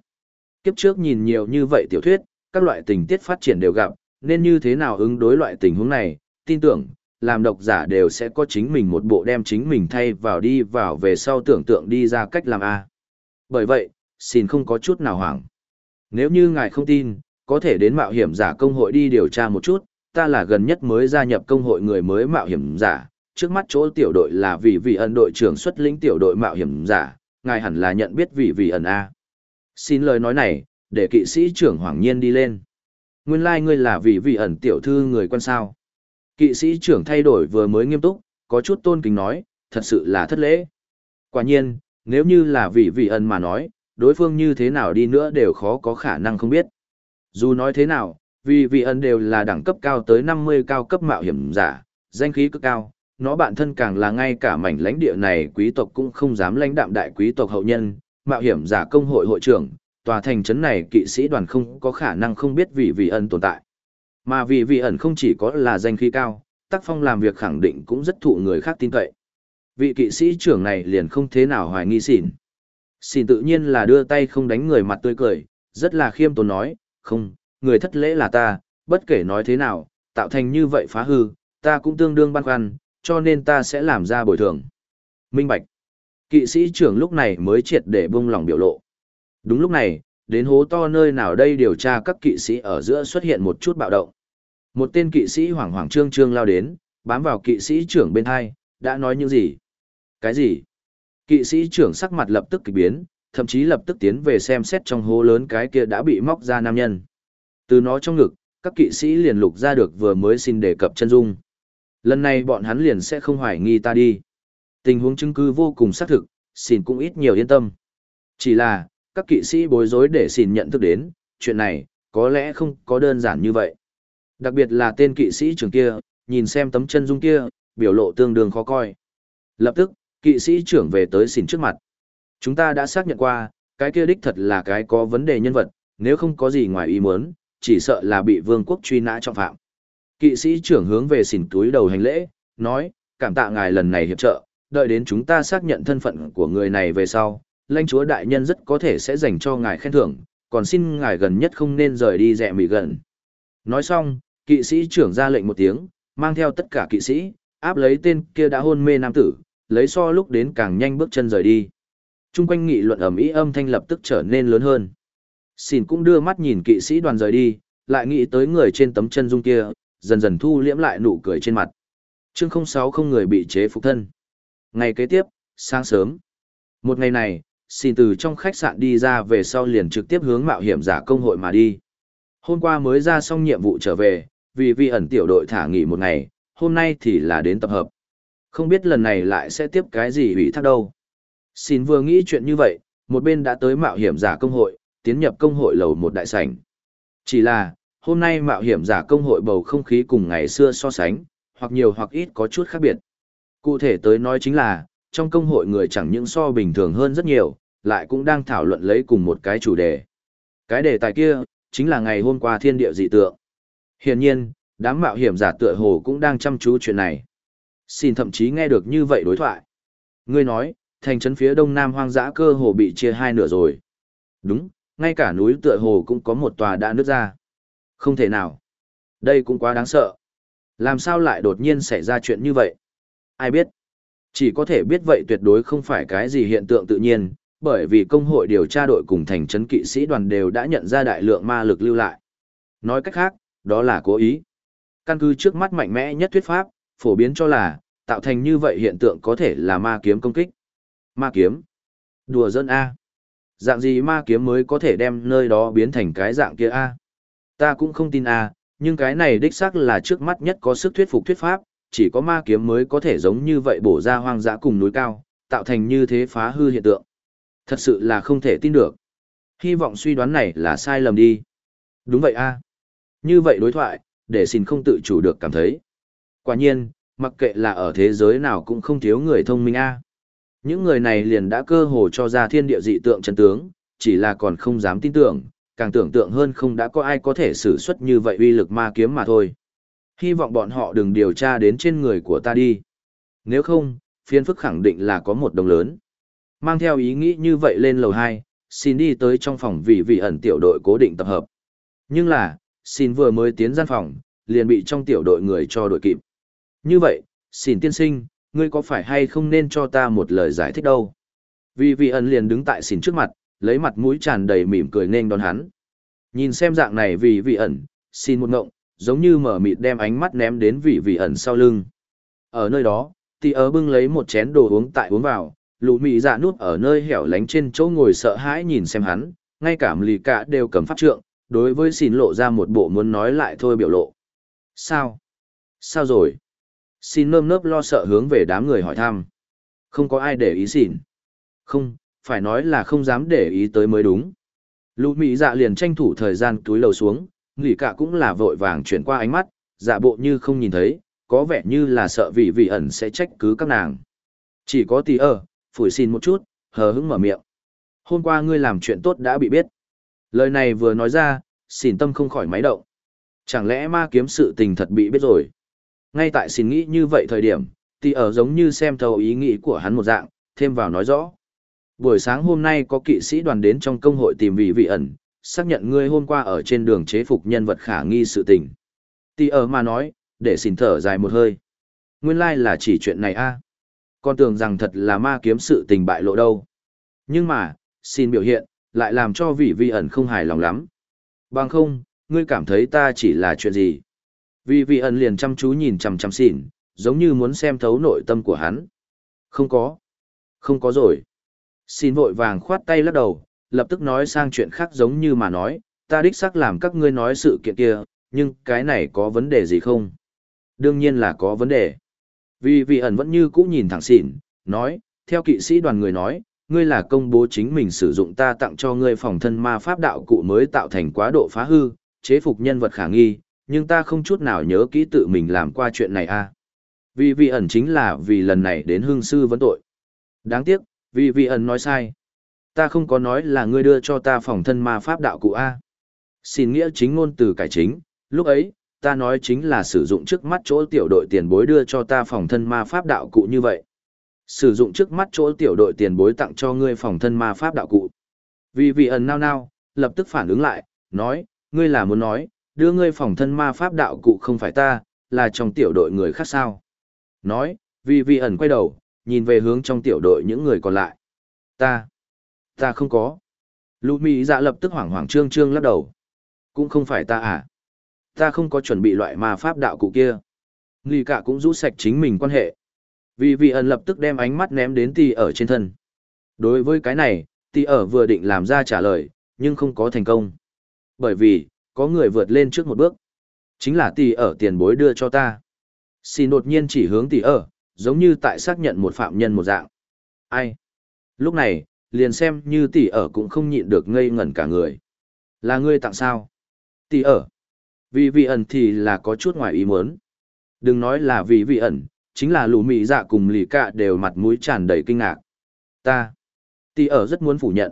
Kiếp trước nhìn nhiều như vậy tiểu thuyết, các loại tình tiết phát triển đều gặp, nên như thế nào ứng đối loại tình huống này, tin tưởng, làm độc giả đều sẽ có chính mình một bộ đem chính mình thay vào đi vào về sau tưởng tượng đi ra cách làm A. Bởi vậy, xin không có chút nào hoảng. Nếu như ngài không tin, có thể đến mạo hiểm giả công hội đi điều tra một chút, ta là gần nhất mới gia nhập công hội người mới mạo hiểm giả, trước mắt chỗ tiểu đội là vì vị ẩn đội trưởng xuất lĩnh tiểu đội mạo hiểm giả, ngài hẳn là nhận biết vị vị ẩn A. Xin lời nói này, để kỵ sĩ trưởng Hoàng Nhiên đi lên. Nguyên lai like ngươi là vị vị ẩn tiểu thư người quan sao. Kỵ sĩ trưởng thay đổi vừa mới nghiêm túc, có chút tôn kính nói, thật sự là thất lễ. Quả nhiên, nếu như là vị vị ẩn mà nói, đối phương như thế nào đi nữa đều khó có khả năng không biết. Dù nói thế nào, vì vị ẩn đều là đẳng cấp cao tới 50 cao cấp mạo hiểm giả, danh khí cực cao, nó bản thân càng là ngay cả mảnh lãnh địa này quý tộc cũng không dám lãnh đạm đại quý tộc hậu nhân, mạo hiểm giả công hội hội trưởng, tòa thành trấn này kỵ sĩ đoàn không có khả năng không biết vị vị ẩn tồn tại. Mà vị vị ẩn không chỉ có là danh khí cao, tác phong làm việc khẳng định cũng rất thụ người khác tin cậy. Vị kỵ sĩ trưởng này liền không thế nào hoài nghi xỉn. Xỉn tự nhiên là đưa tay không đánh người mặt tươi cười, rất là khiêm tốn nói, không, người thất lễ là ta, bất kể nói thế nào, tạo thành như vậy phá hư, ta cũng tương đương băn khoăn, cho nên ta sẽ làm ra bồi thường. Minh Bạch. Kỵ sĩ trưởng lúc này mới triệt để bông lòng biểu lộ. Đúng lúc này, đến hố to nơi nào đây điều tra các kỵ sĩ ở giữa xuất hiện một chút bạo động. Một tên kỵ sĩ hoảng hoảng trương trương lao đến, bám vào kỵ sĩ trưởng bên hai, đã nói những gì? Cái gì? Kỵ sĩ trưởng sắc mặt lập tức kỳ biến, thậm chí lập tức tiến về xem xét trong hố lớn cái kia đã bị móc ra nam nhân. Từ nó trong ngực, các kỵ sĩ liền lục ra được vừa mới xin đề cập chân dung. Lần này bọn hắn liền sẽ không hoài nghi ta đi. Tình huống chứng cứ vô cùng xác thực, xin cũng ít nhiều yên tâm. Chỉ là, các kỵ sĩ bối rối để xin nhận thức đến, chuyện này, có lẽ không có đơn giản như vậy. Đặc biệt là tên kỵ sĩ trưởng kia, nhìn xem tấm chân dung kia, biểu lộ tương đương khó coi. Lập tức, kỵ sĩ trưởng về tới xỉn trước mặt. Chúng ta đã xác nhận qua, cái kia đích thật là cái có vấn đề nhân vật, nếu không có gì ngoài ý muốn, chỉ sợ là bị vương quốc truy nã trọng phạm. Kỵ sĩ trưởng hướng về xỉn túi đầu hành lễ, nói, cảm tạ ngài lần này hiệp trợ, đợi đến chúng ta xác nhận thân phận của người này về sau, lãnh chúa đại nhân rất có thể sẽ dành cho ngài khen thưởng, còn xin ngài gần nhất không nên rời đi rẻ mì gần. Nói xong, kỵ sĩ trưởng ra lệnh một tiếng, mang theo tất cả kỵ sĩ, áp lấy tên kia đã hôn mê nam tử, lấy so lúc đến càng nhanh bước chân rời đi. Trung quanh nghị luận ầm ĩ âm thanh lập tức trở nên lớn hơn. Xin cũng đưa mắt nhìn kỵ sĩ đoàn rời đi, lại nghĩ tới người trên tấm chân dung kia, dần dần thu liễm lại nụ cười trên mặt. Chương 06 không người bị chế phục thân. Ngày kế tiếp, sáng sớm. Một ngày này, xin từ trong khách sạn đi ra về sau liền trực tiếp hướng mạo hiểm giả công hội mà đi. Hôm qua mới ra xong nhiệm vụ trở về, vì vi ẩn tiểu đội thả nghỉ một ngày, hôm nay thì là đến tập hợp. Không biết lần này lại sẽ tiếp cái gì ủy thác đâu. Xin vừa nghĩ chuyện như vậy, một bên đã tới mạo hiểm giả công hội, tiến nhập công hội lầu một đại sảnh. Chỉ là, hôm nay mạo hiểm giả công hội bầu không khí cùng ngày xưa so sánh, hoặc nhiều hoặc ít có chút khác biệt. Cụ thể tới nói chính là, trong công hội người chẳng những so bình thường hơn rất nhiều, lại cũng đang thảo luận lấy cùng một cái chủ đề. Cái đề tài kia, chính là ngày hôm qua thiên địa dị tượng. Hiển nhiên, đám mạo hiểm giả tựa hồ cũng đang chăm chú chuyện này. Xin thậm chí nghe được như vậy đối thoại. Ngươi nói, thành trấn phía đông nam hoang dã cơ hồ bị chia hai nửa rồi. Đúng, ngay cả núi tựa hồ cũng có một tòa đã nứt ra. Không thể nào. Đây cũng quá đáng sợ. Làm sao lại đột nhiên xảy ra chuyện như vậy? Ai biết? Chỉ có thể biết vậy tuyệt đối không phải cái gì hiện tượng tự nhiên, bởi vì công hội điều tra đội cùng thành trấn kỵ sĩ đoàn đều đã nhận ra đại lượng ma lực lưu lại. Nói cách khác, đó là cố ý. Căn cứ trước mắt mạnh mẽ nhất thuyết pháp, phổ biến cho là, tạo thành như vậy hiện tượng có thể là ma kiếm công kích. Ma kiếm? Đùa dân A. Dạng gì ma kiếm mới có thể đem nơi đó biến thành cái dạng kia A? Ta cũng không tin A, nhưng cái này đích xác là trước mắt nhất có sức thuyết phục thuyết pháp, chỉ có ma kiếm mới có thể giống như vậy bổ ra hoang dã cùng núi cao, tạo thành như thế phá hư hiện tượng. Thật sự là không thể tin được. Hy vọng suy đoán này là sai lầm đi. Đúng vậy a. À. Như vậy đối thoại, để xin không tự chủ được cảm thấy. Quả nhiên, mặc kệ là ở thế giới nào cũng không thiếu người thông minh a. À. Những người này liền đã cơ hồ cho ra thiên địa dị tượng chân tướng, chỉ là còn không dám tin tưởng, càng tưởng tượng hơn không đã có ai có thể sử xuất như vậy uy lực ma kiếm mà thôi. Hy vọng bọn họ đừng điều tra đến trên người của ta đi. Nếu không, phiên phức khẳng định là có một đồng lớn. Mang theo ý nghĩ như vậy lên lầu 2, xin đi tới trong phòng vì vị ẩn tiểu đội cố định tập hợp. Nhưng là, xin vừa mới tiến gian phòng, liền bị trong tiểu đội người cho đội kịp. Như vậy, xin tiên sinh, ngươi có phải hay không nên cho ta một lời giải thích đâu? Vì vị ẩn liền đứng tại xin trước mặt, lấy mặt mũi tràn đầy mỉm cười nên đón hắn. Nhìn xem dạng này vì vị ẩn, xin một ngộng, giống như mở mịt đem ánh mắt ném đến vị vị ẩn sau lưng. Ở nơi đó, thì ớ bưng lấy một chén đồ uống tại uống vào, lũ mị dạ nút ở nơi hẻo lánh trên chỗ ngồi sợ hãi nhìn xem hắn, ngay cả lì cả đều cầm pháp trượng, đối với xin lộ ra một bộ muốn nói lại thôi biểu lộ. Sao? Sao rồi? Xin nơm nớp lo sợ hướng về đám người hỏi thăm. Không có ai để ý xỉn. Không, phải nói là không dám để ý tới mới đúng. Lũ Mị dạ liền tranh thủ thời gian túi lầu xuống, nghỉ cả cũng là vội vàng chuyển qua ánh mắt, dạ bộ như không nhìn thấy, có vẻ như là sợ vị vị ẩn sẽ trách cứ các nàng. Chỉ có tì ơ phủi xin một chút, hờ hững mở miệng. Hôm qua ngươi làm chuyện tốt đã bị biết. Lời này vừa nói ra, xỉn tâm không khỏi máy động. Chẳng lẽ ma kiếm sự tình thật bị biết rồi? Ngay tại xin nghĩ như vậy thời điểm, thì ở giống như xem thấu ý nghĩ của hắn một dạng, thêm vào nói rõ. Buổi sáng hôm nay có kỵ sĩ đoàn đến trong công hội tìm vị vị ẩn, xác nhận ngươi hôm qua ở trên đường chế phục nhân vật khả nghi sự tình. Tì ở mà nói, để xin thở dài một hơi. Nguyên lai like là chỉ chuyện này a à? Con tưởng rằng thật là ma kiếm sự tình bại lộ đâu. Nhưng mà, xin biểu hiện, lại làm cho vị vi ẩn không hài lòng lắm. Bằng không, ngươi cảm thấy ta chỉ là chuyện gì? Vì vị ẩn liền chăm chú nhìn chằm chằm xỉn, giống như muốn xem thấu nội tâm của hắn. Không có. Không có rồi. Xin vội vàng khoát tay lắc đầu, lập tức nói sang chuyện khác giống như mà nói, ta đích xác làm các ngươi nói sự kiện kia, nhưng cái này có vấn đề gì không? Đương nhiên là có vấn đề. Vì vị ẩn vẫn như cũ nhìn thẳng xỉn, nói, theo kỵ sĩ đoàn người nói, ngươi là công bố chính mình sử dụng ta tặng cho ngươi phòng thân ma pháp đạo cụ mới tạo thành quá độ phá hư, chế phục nhân vật khả nghi, nhưng ta không chút nào nhớ kỹ tự mình làm qua chuyện này a. À. Vì vị ẩn chính là vì lần này đến hương sư vấn tội. Đáng tiếc, vì vị ẩn nói sai. Ta không có nói là ngươi đưa cho ta phòng thân ma pháp đạo cụ a. Xin nghĩa chính ngôn từ cải chính, lúc ấy, ta nói chính là sử dụng trước mắt chỗ tiểu đội tiền bối đưa cho ta phòng thân ma pháp đạo cụ như vậy. Sử dụng trước mắt chỗ tiểu đội tiền bối tặng cho ngươi phòng thân ma pháp đạo cụ. Vì vị ẩn nao nao, lập tức phản ứng lại, nói, ngươi là muốn nói, đưa ngươi phòng thân ma pháp đạo cụ không phải ta, là trong tiểu đội người khác sao. Nói, vì vị ẩn quay đầu, nhìn về hướng trong tiểu đội những người còn lại. Ta, ta không có. Lũ Mỹ dạ lập tức hoảng hoảng trương trương lắc đầu. Cũng không phải ta à. Ta không có chuẩn bị loại ma pháp đạo cụ kia. Nghi cả cũng rũ sạch chính mình quan hệ. Vì vị ẩn lập tức đem ánh mắt ném đến tì ở trên thân. Đối với cái này, tì ở vừa định làm ra trả lời, nhưng không có thành công. Bởi vì, có người vượt lên trước một bước. Chính là tì ở tiền bối đưa cho ta. Xin đột nhiên chỉ hướng tì ở, giống như tại xác nhận một phạm nhân một dạng. Ai? Lúc này, liền xem như tỷ ở cũng không nhịn được ngây ngẩn cả người. Là ngươi tặng sao? Tỷ ở. Vì vị ẩn thì là có chút ngoài ý muốn. Đừng nói là vì vị ẩn, chính là lũ mị dạ cùng lì cạ đều mặt mũi tràn đầy kinh ngạc. Ta. Tỷ ở rất muốn phủ nhận.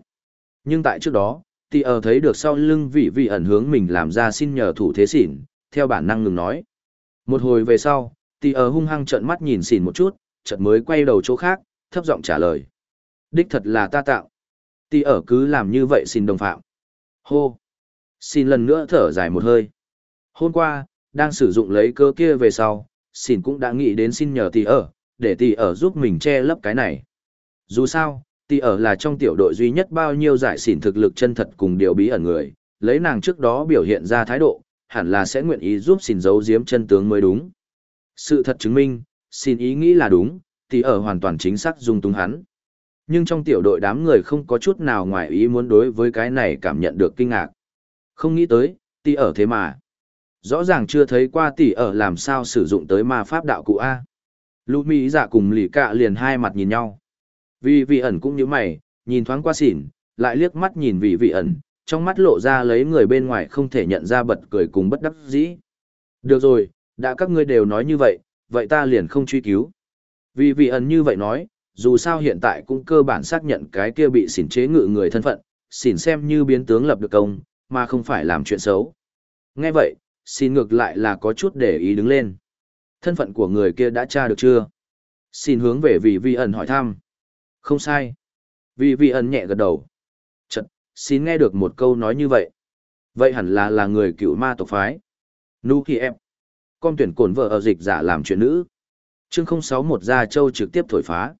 Nhưng tại trước đó, tỷ ở thấy được sau lưng vị vị ẩn hướng mình làm ra xin nhờ thủ thế xỉn, theo bản năng ngừng nói, Một hồi về sau, tỷ ở hung hăng trợn mắt nhìn xỉn một chút, chợt mới quay đầu chỗ khác, thấp giọng trả lời. Đích thật là ta tạo. Tỷ ở cứ làm như vậy xin đồng phạm. Hô. Xin lần nữa thở dài một hơi. Hôm qua, đang sử dụng lấy cơ kia về sau, xin cũng đã nghĩ đến xin nhờ tỷ ở, để tỷ ở giúp mình che lấp cái này. Dù sao, tỷ ở là trong tiểu đội duy nhất bao nhiêu giải xỉn thực lực chân thật cùng điều bí ẩn người, lấy nàng trước đó biểu hiện ra thái độ, hẳn là sẽ nguyện ý giúp xin giấu giếm chân tướng mới đúng. Sự thật chứng minh, xin ý nghĩ là đúng, tỷ ở hoàn toàn chính xác dung túng hắn. Nhưng trong tiểu đội đám người không có chút nào ngoài ý muốn đối với cái này cảm nhận được kinh ngạc. Không nghĩ tới, tỷ ở thế mà. Rõ ràng chưa thấy qua tỷ ở làm sao sử dụng tới ma pháp đạo cụ A. Lũ Mỹ dạ cùng lì cạ liền hai mặt nhìn nhau. Vì vị ẩn cũng như mày, nhìn thoáng qua xỉn, lại liếc mắt nhìn vị vị ẩn, trong mắt lộ ra lấy người bên ngoài không thể nhận ra bật cười cùng bất đắc dĩ. Được rồi, đã các ngươi đều nói như vậy, vậy ta liền không truy cứu. Vì vị ẩn như vậy nói, dù sao hiện tại cũng cơ bản xác nhận cái kia bị xỉn chế ngự người thân phận, xỉn xem như biến tướng lập được công, mà không phải làm chuyện xấu. Nghe vậy, xin ngược lại là có chút để ý đứng lên. Thân phận của người kia đã tra được chưa? Xin hướng về vị vi ẩn hỏi thăm. Không sai. Vị vi ẩn nhẹ gật đầu. Chật, xin nghe được một câu nói như vậy. Vậy hẳn là là người cựu ma tộc phái. Nu khi em. Con tuyển cổn vợ ở dịch giả làm chuyện nữ. Chương 061 Gia Châu trực tiếp thổi phá.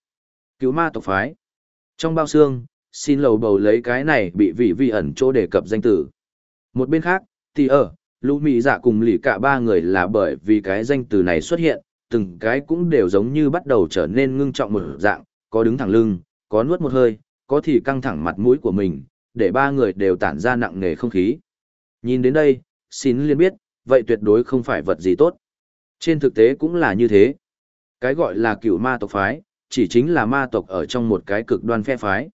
Cứu ma tộc phái. Trong bao xương, xin lầu bầu lấy cái này bị vị vi ẩn chỗ đề cập danh tử. Một bên khác, thì ở, lũ mỹ dạ cùng lì cả ba người là bởi vì cái danh từ này xuất hiện, từng cái cũng đều giống như bắt đầu trở nên ngưng trọng một dạng, có đứng thẳng lưng, có nuốt một hơi, có thì căng thẳng mặt mũi của mình, để ba người đều tản ra nặng nề không khí. Nhìn đến đây, xin liên biết, vậy tuyệt đối không phải vật gì tốt. Trên thực tế cũng là như thế. Cái gọi là cựu ma tộc phái, chỉ chính là ma tộc ở trong một cái cực đoan phe phái.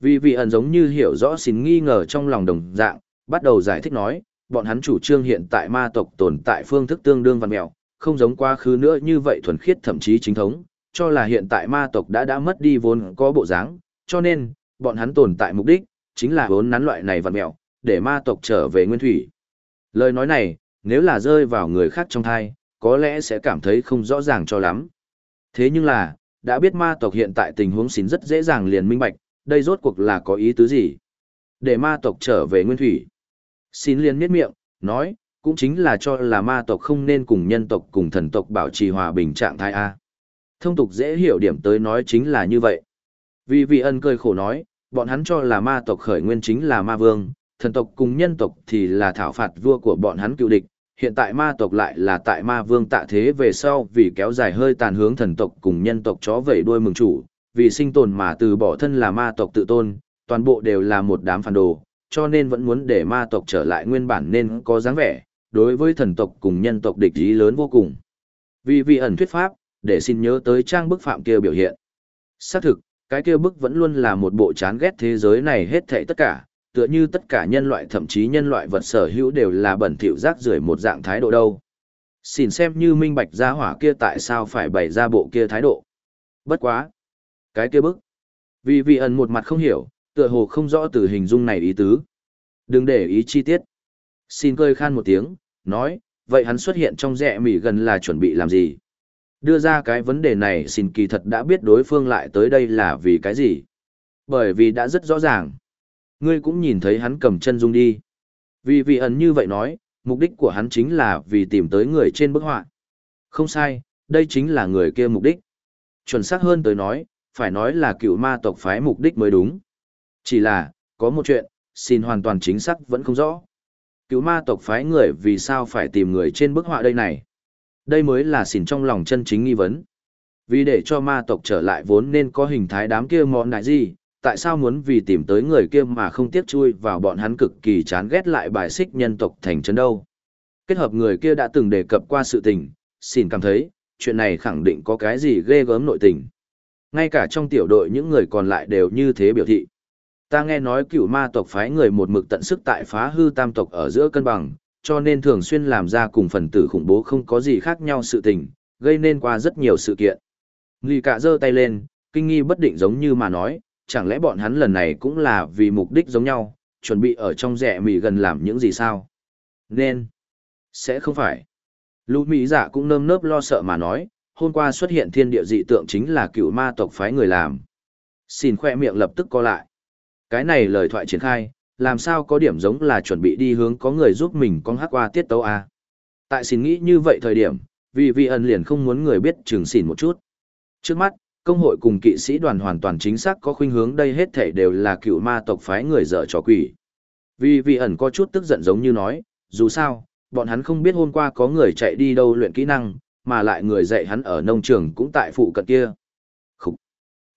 Vì vị ẩn giống như hiểu rõ xin nghi ngờ trong lòng đồng dạng, bắt đầu giải thích nói, bọn hắn chủ trương hiện tại ma tộc tồn tại phương thức tương đương văn mèo, không giống quá khứ nữa như vậy thuần khiết thậm chí chính thống, cho là hiện tại ma tộc đã đã mất đi vốn có bộ dáng, cho nên, bọn hắn tồn tại mục đích, chính là vốn nắn loại này văn mèo, để ma tộc trở về nguyên thủy. Lời nói này, nếu là rơi vào người khác trong thai, có lẽ sẽ cảm thấy không rõ ràng cho lắm. Thế nhưng là, đã biết ma tộc hiện tại tình huống xín rất dễ dàng liền minh bạch, đây rốt cuộc là có ý tứ gì? Để ma tộc trở về nguyên thủy. Xin liền miết miệng, nói, cũng chính là cho là ma tộc không nên cùng nhân tộc cùng thần tộc bảo trì hòa bình trạng thái A. Thông tục dễ hiểu điểm tới nói chính là như vậy. Vì vị ân cười khổ nói, bọn hắn cho là ma tộc khởi nguyên chính là ma vương, thần tộc cùng nhân tộc thì là thảo phạt vua của bọn hắn cựu địch, hiện tại ma tộc lại là tại ma vương tạ thế về sau vì kéo dài hơi tàn hướng thần tộc cùng nhân tộc chó vẩy đuôi mừng chủ, vì sinh tồn mà từ bỏ thân là ma tộc tự tôn, toàn bộ đều là một đám phản đồ, cho nên vẫn muốn để ma tộc trở lại nguyên bản nên có dáng vẻ, đối với thần tộc cùng nhân tộc địch ý lớn vô cùng. Vì vị ẩn thuyết pháp, để xin nhớ tới trang bức phạm kia biểu hiện. Xác thực, cái kia bức vẫn luôn là một bộ chán ghét thế giới này hết thảy tất cả, tựa như tất cả nhân loại thậm chí nhân loại vật sở hữu đều là bẩn thỉu rác rưởi một dạng thái độ đâu. Xin xem như minh bạch gia hỏa kia tại sao phải bày ra bộ kia thái độ. Bất quá. Cái kia bức. Vì vị ẩn một mặt không hiểu, tựa hồ không rõ từ hình dung này ý tứ. Đừng để ý chi tiết. Xin cười khan một tiếng, nói, vậy hắn xuất hiện trong rẽ mỉ gần là chuẩn bị làm gì? Đưa ra cái vấn đề này xin kỳ thật đã biết đối phương lại tới đây là vì cái gì. Bởi vì đã rất rõ ràng. Ngươi cũng nhìn thấy hắn cầm chân dung đi. Vì vị ẩn như vậy nói, mục đích của hắn chính là vì tìm tới người trên bức họa. Không sai, đây chính là người kia mục đích. Chuẩn xác hơn tới nói, phải nói là cựu ma tộc phái mục đích mới đúng. Chỉ là, có một chuyện, xin hoàn toàn chính xác vẫn không rõ. cứu ma tộc phái người vì sao phải tìm người trên bức họa đây này? Đây mới là xỉn trong lòng chân chính nghi vấn. Vì để cho ma tộc trở lại vốn nên có hình thái đám kia món đại gì, tại sao muốn vì tìm tới người kia mà không tiếc chui vào bọn hắn cực kỳ chán ghét lại bài xích nhân tộc thành trấn đâu. Kết hợp người kia đã từng đề cập qua sự tình, xin cảm thấy, chuyện này khẳng định có cái gì ghê gớm nội tình. Ngay cả trong tiểu đội những người còn lại đều như thế biểu thị. Ta nghe nói cựu ma tộc phái người một mực tận sức tại phá hư tam tộc ở giữa cân bằng, cho nên thường xuyên làm ra cùng phần tử khủng bố không có gì khác nhau sự tình, gây nên qua rất nhiều sự kiện. Lì cả giơ tay lên, kinh nghi bất định giống như mà nói, chẳng lẽ bọn hắn lần này cũng là vì mục đích giống nhau, chuẩn bị ở trong rẻ mì gần làm những gì sao? Nên, sẽ không phải. Lũ Mỹ giả cũng nơm nớp lo sợ mà nói, hôm qua xuất hiện thiên địa dị tượng chính là cựu ma tộc phái người làm. Xin khoe miệng lập tức co lại. Cái này lời thoại triển khai, làm sao có điểm giống là chuẩn bị đi hướng có người giúp mình con hát qua tiết tấu a Tại xin nghĩ như vậy thời điểm, vì vi ẩn liền không muốn người biết trường xỉn một chút. Trước mắt, công hội cùng kỵ sĩ đoàn hoàn toàn chính xác có khuynh hướng đây hết thể đều là cựu ma tộc phái người dở trò quỷ. Vì vi ẩn có chút tức giận giống như nói, dù sao, bọn hắn không biết hôm qua có người chạy đi đâu luyện kỹ năng, mà lại người dạy hắn ở nông trường cũng tại phụ cận kia. Khúc!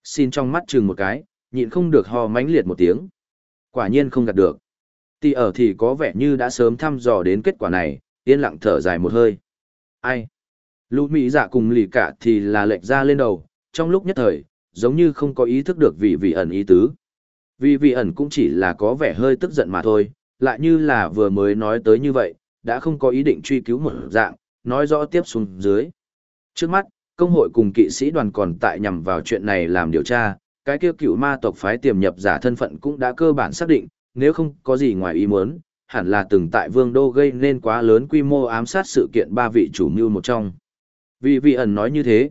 Xin trong mắt chừng một cái, nhịn không được ho mánh liệt một tiếng. Quả nhiên không gạt được. Tì ở thì có vẻ như đã sớm thăm dò đến kết quả này, yên lặng thở dài một hơi. Ai? Lũ Mỹ dạ cùng lì cả thì là lệch ra lên đầu, trong lúc nhất thời, giống như không có ý thức được vì vị ẩn ý tứ. Vì vị ẩn cũng chỉ là có vẻ hơi tức giận mà thôi, lại như là vừa mới nói tới như vậy, đã không có ý định truy cứu một dạng, nói rõ tiếp xuống dưới. Trước mắt, công hội cùng kỵ sĩ đoàn còn tại nhằm vào chuyện này làm điều tra, cái kia cựu ma tộc phái tiềm nhập giả thân phận cũng đã cơ bản xác định, nếu không có gì ngoài ý muốn, hẳn là từng tại vương đô gây nên quá lớn quy mô ám sát sự kiện ba vị chủ mưu một trong. Vì vị ẩn nói như thế,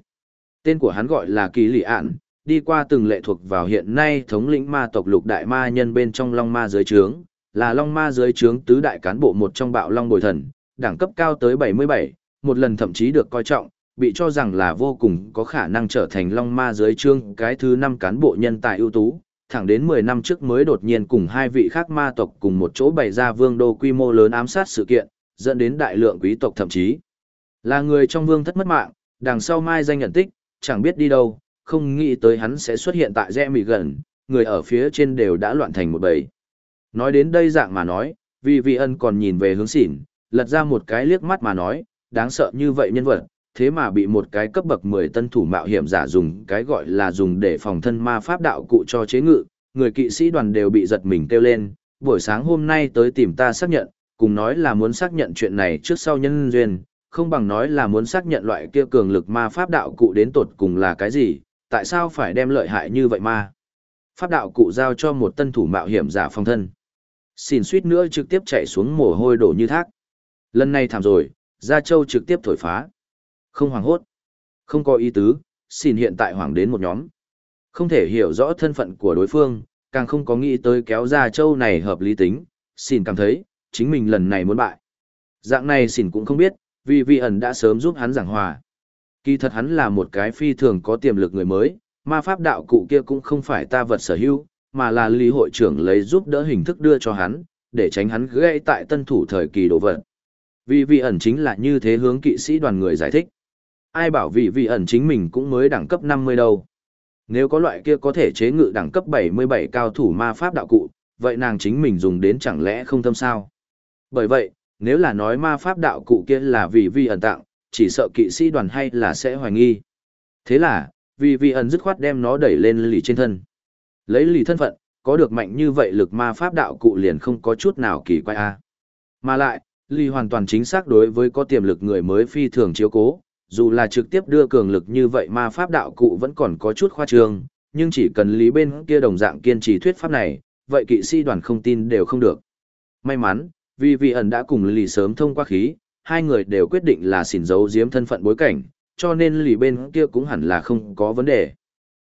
tên của hắn gọi là kỳ lị Ản, đi qua từng lệ thuộc vào hiện nay thống lĩnh ma tộc lục đại ma nhân bên trong long ma dưới trướng, là long ma dưới trướng tứ đại cán bộ một trong bạo long bồi thần, đẳng cấp cao tới 77, một lần thậm chí được coi trọng, bị cho rằng là vô cùng có khả năng trở thành long ma dưới trương cái thứ năm cán bộ nhân tài ưu tú, thẳng đến 10 năm trước mới đột nhiên cùng hai vị khác ma tộc cùng một chỗ bày ra vương đô quy mô lớn ám sát sự kiện, dẫn đến đại lượng quý tộc thậm chí là người trong vương thất mất mạng, đằng sau mai danh nhận tích, chẳng biết đi đâu, không nghĩ tới hắn sẽ xuất hiện tại rẽ mị gần, người ở phía trên đều đã loạn thành một bầy. Nói đến đây dạng mà nói, vì vị ân còn nhìn về hướng xỉn, lật ra một cái liếc mắt mà nói, đáng sợ như vậy nhân vật, thế mà bị một cái cấp bậc 10 tân thủ mạo hiểm giả dùng cái gọi là dùng để phòng thân ma pháp đạo cụ cho chế ngự, người kỵ sĩ đoàn đều bị giật mình kêu lên, buổi sáng hôm nay tới tìm ta xác nhận, cùng nói là muốn xác nhận chuyện này trước sau nhân duyên, không bằng nói là muốn xác nhận loại kia cường lực ma pháp đạo cụ đến tột cùng là cái gì, tại sao phải đem lợi hại như vậy ma. Pháp đạo cụ giao cho một tân thủ mạo hiểm giả phòng thân. Xin suýt nữa trực tiếp chạy xuống mồ hôi đổ như thác. Lần này thảm rồi, Gia Châu trực tiếp thổi phá. Không hoàng hốt. Không có ý tứ, xin hiện tại hoảng đến một nhóm. Không thể hiểu rõ thân phận của đối phương, càng không có nghĩ tới kéo ra Châu này hợp lý tính, xin cảm thấy, chính mình lần này muốn bại. Dạng này xin cũng không biết, vì vi ẩn đã sớm giúp hắn giảng hòa. Kỳ thật hắn là một cái phi thường có tiềm lực người mới, ma pháp đạo cụ kia cũng không phải ta vật sở hữu, mà là lý hội trưởng lấy giúp đỡ hình thức đưa cho hắn, để tránh hắn gãy tại tân thủ thời kỳ đồ vật. Vì vị ẩn chính là như thế hướng kỵ sĩ đoàn người giải thích. Ai bảo vị vị ẩn chính mình cũng mới đẳng cấp 50 đâu. Nếu có loại kia có thể chế ngự đẳng cấp 77 cao thủ ma pháp đạo cụ, vậy nàng chính mình dùng đến chẳng lẽ không thâm sao? Bởi vậy, nếu là nói ma pháp đạo cụ kia là vì vi ẩn tặng, chỉ sợ kỵ sĩ đoàn hay là sẽ hoài nghi. Thế là, vì vi ẩn dứt khoát đem nó đẩy lên lì trên thân. Lấy lì thân phận, có được mạnh như vậy lực ma pháp đạo cụ liền không có chút nào kỳ quái a. Mà lại, lì hoàn toàn chính xác đối với có tiềm lực người mới phi thường chiếu cố, dù là trực tiếp đưa cường lực như vậy ma pháp đạo cụ vẫn còn có chút khoa trương, nhưng chỉ cần lý bên kia đồng dạng kiên trì thuyết pháp này, vậy kỵ sĩ đoàn không tin đều không được. May mắn, vì vị ẩn đã cùng lì sớm thông qua khí, hai người đều quyết định là xỉn giấu giếm thân phận bối cảnh, cho nên lì bên kia cũng hẳn là không có vấn đề.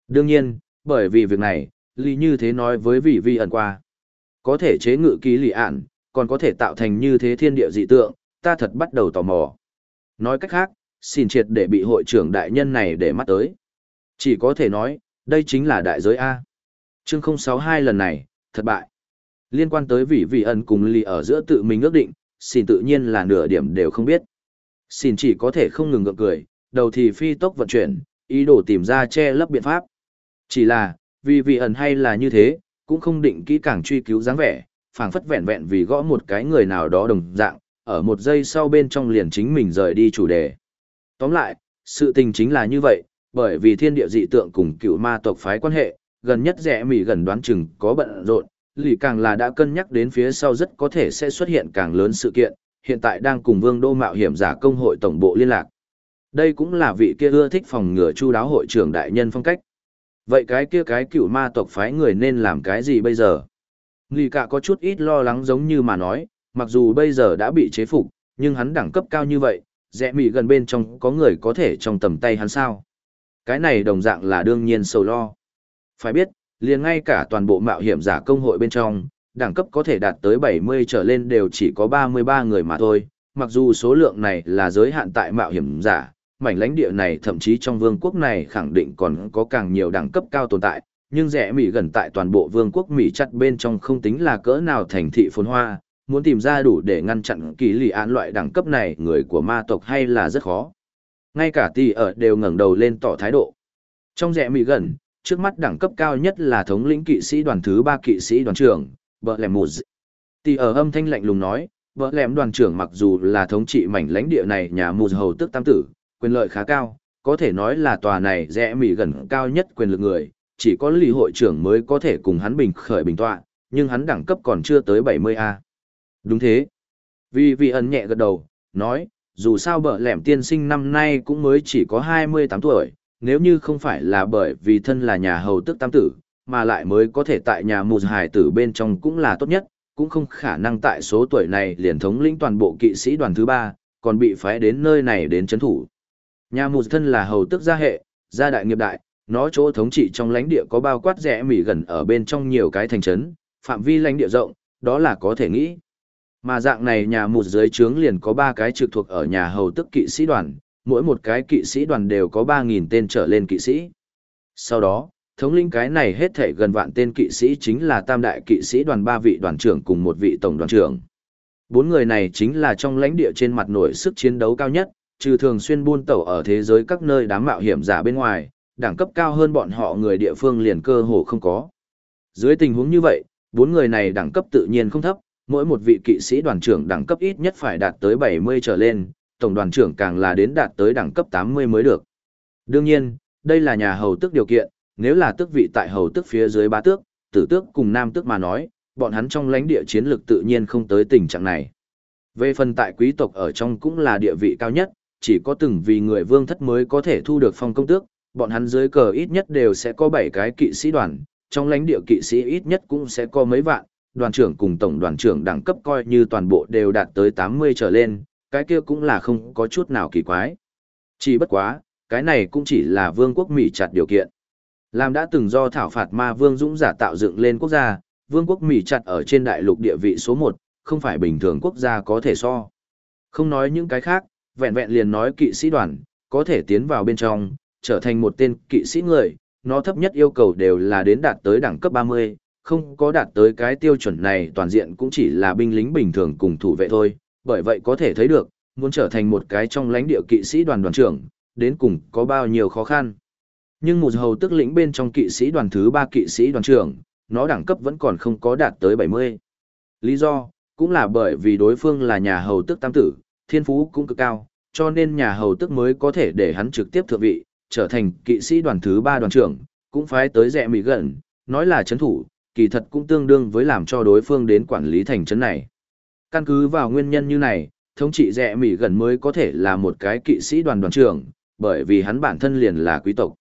Đương nhiên, bởi vì việc này, lì như thế nói với vị vị ẩn qua. Có thể chế ngự ký lì ạn, còn có thể tạo thành như thế thiên địa dị tượng, ta thật bắt đầu tò mò. Nói cách khác, xin triệt để bị hội trưởng đại nhân này để mắt tới. Chỉ có thể nói, đây chính là đại giới A. Chương 062 lần này, thất bại. Liên quan tới vị vị ẩn cùng lì ở giữa tự mình ước định, xin tự nhiên là nửa điểm đều không biết. Xin chỉ có thể không ngừng ngượng cười, đầu thì phi tốc vận chuyển, ý đồ tìm ra che lấp biện pháp. Chỉ là, vì vị ẩn hay là như thế, cũng không định kỹ càng truy cứu dáng vẻ, phảng phất vẹn vẹn vì gõ một cái người nào đó đồng dạng, ở một giây sau bên trong liền chính mình rời đi chủ đề. Tóm lại, sự tình chính là như vậy, bởi vì thiên địa dị tượng cùng cựu ma tộc phái quan hệ, gần nhất rẻ mỉ gần đoán chừng có bận rộn, lì càng là đã cân nhắc đến phía sau rất có thể sẽ xuất hiện càng lớn sự kiện, hiện tại đang cùng vương đô mạo hiểm giả công hội tổng bộ liên lạc. Đây cũng là vị kia ưa thích phòng ngừa chu đáo hội trưởng đại nhân phong cách. Vậy cái kia cái cựu ma tộc phái người nên làm cái gì bây giờ? Lì cả có chút ít lo lắng giống như mà nói, mặc dù bây giờ đã bị chế phục, nhưng hắn đẳng cấp cao như vậy, rẽ mị gần bên trong có người có thể trong tầm tay hắn sao. Cái này đồng dạng là đương nhiên sầu lo. Phải biết, liền ngay cả toàn bộ mạo hiểm giả công hội bên trong, đẳng cấp có thể đạt tới 70 trở lên đều chỉ có 33 người mà thôi, mặc dù số lượng này là giới hạn tại mạo hiểm giả, mảnh lãnh địa này thậm chí trong vương quốc này khẳng định còn có càng nhiều đẳng cấp cao tồn tại, nhưng rẻ Mỹ gần tại toàn bộ vương quốc Mỹ chặt bên trong không tính là cỡ nào thành thị phồn hoa, muốn tìm ra đủ để ngăn chặn kỳ lì án loại đẳng cấp này người của ma tộc hay là rất khó. Ngay cả tỷ ở đều ngẩng đầu lên tỏ thái độ. Trong rẻ Mỹ gần, trước mắt đẳng cấp cao nhất là thống lĩnh kỵ sĩ đoàn thứ ba kỵ sĩ đoàn trưởng, vợ Lèm Mù Tỷ ở âm thanh lạnh lùng nói, vợ Lèm đoàn trưởng mặc dù là thống trị mảnh lãnh địa này nhà Mù Hầu tức tam tử, quyền lợi khá cao, có thể nói là tòa này rẽ mỹ gần cao nhất quyền lực người, chỉ có lý hội trưởng mới có thể cùng hắn bình khởi bình tọa, nhưng hắn đẳng cấp còn chưa tới 70A. Đúng thế. Vì vị ẩn nhẹ gật đầu, nói, dù sao bợ lẻm tiên sinh năm nay cũng mới chỉ có 28 tuổi, nếu như không phải là bởi vì thân là nhà hầu tức tam tử, mà lại mới có thể tại nhà mù hải tử bên trong cũng là tốt nhất, cũng không khả năng tại số tuổi này liền thống lĩnh toàn bộ kỵ sĩ đoàn thứ ba, còn bị phái đến nơi này đến chấn thủ. Nhà mù thân là hầu tức gia hệ, gia đại nghiệp đại, nó chỗ thống trị trong lãnh địa có bao quát rẽ mỉ gần ở bên trong nhiều cái thành trấn, phạm vi lãnh địa rộng, đó là có thể nghĩ. Mà dạng này nhà một dưới trướng liền có ba cái trực thuộc ở nhà hầu tức kỵ sĩ đoàn, mỗi một cái kỵ sĩ đoàn đều có 3.000 tên trở lên kỵ sĩ. Sau đó, thống lĩnh cái này hết thể gần vạn tên kỵ sĩ chính là tam đại kỵ sĩ đoàn ba vị đoàn trưởng cùng một vị tổng đoàn trưởng. Bốn người này chính là trong lãnh địa trên mặt nổi sức chiến đấu cao nhất, trừ thường xuyên buôn tẩu ở thế giới các nơi đám mạo hiểm giả bên ngoài, đẳng cấp cao hơn bọn họ người địa phương liền cơ hồ không có. Dưới tình huống như vậy, bốn người này đẳng cấp tự nhiên không thấp, mỗi một vị kỵ sĩ đoàn trưởng đẳng cấp ít nhất phải đạt tới 70 trở lên, tổng đoàn trưởng càng là đến đạt tới đẳng cấp 80 mới được. Đương nhiên, đây là nhà hầu tước điều kiện, nếu là tước vị tại hầu tước phía dưới ba tước, tử tước cùng nam tước mà nói, bọn hắn trong lãnh địa chiến lược tự nhiên không tới tình trạng này. Về phần tại quý tộc ở trong cũng là địa vị cao nhất, chỉ có từng vì người vương thất mới có thể thu được phong công tước, bọn hắn dưới cờ ít nhất đều sẽ có 7 cái kỵ sĩ đoàn, trong lãnh địa kỵ sĩ ít nhất cũng sẽ có mấy vạn, đoàn trưởng cùng tổng đoàn trưởng đẳng cấp coi như toàn bộ đều đạt tới 80 trở lên, cái kia cũng là không có chút nào kỳ quái. Chỉ bất quá, cái này cũng chỉ là vương quốc Mỹ chặt điều kiện. Làm đã từng do thảo phạt ma vương dũng giả tạo dựng lên quốc gia, vương quốc Mỹ chặt ở trên đại lục địa vị số 1, không phải bình thường quốc gia có thể so. Không nói những cái khác, vẹn vẹn liền nói kỵ sĩ đoàn, có thể tiến vào bên trong, trở thành một tên kỵ sĩ người, nó thấp nhất yêu cầu đều là đến đạt tới đẳng cấp 30, không có đạt tới cái tiêu chuẩn này toàn diện cũng chỉ là binh lính bình thường cùng thủ vệ thôi, bởi vậy có thể thấy được, muốn trở thành một cái trong lãnh địa kỵ sĩ đoàn đoàn trưởng, đến cùng có bao nhiêu khó khăn. Nhưng một hầu tức lĩnh bên trong kỵ sĩ đoàn thứ 3 kỵ sĩ đoàn trưởng, nó đẳng cấp vẫn còn không có đạt tới 70. Lý do, cũng là bởi vì đối phương là nhà hầu tức tam tử, thiên phú cũng cực cao, cho nên nhà hầu tức mới có thể để hắn trực tiếp thượng vị, trở thành kỵ sĩ đoàn thứ ba đoàn trưởng, cũng phải tới rẻ mỹ gần, nói là chấn thủ, kỳ thật cũng tương đương với làm cho đối phương đến quản lý thành trấn này. Căn cứ vào nguyên nhân như này, thống trị rẻ mỉ gần mới có thể là một cái kỵ sĩ đoàn đoàn trưởng, bởi vì hắn bản thân liền là quý tộc.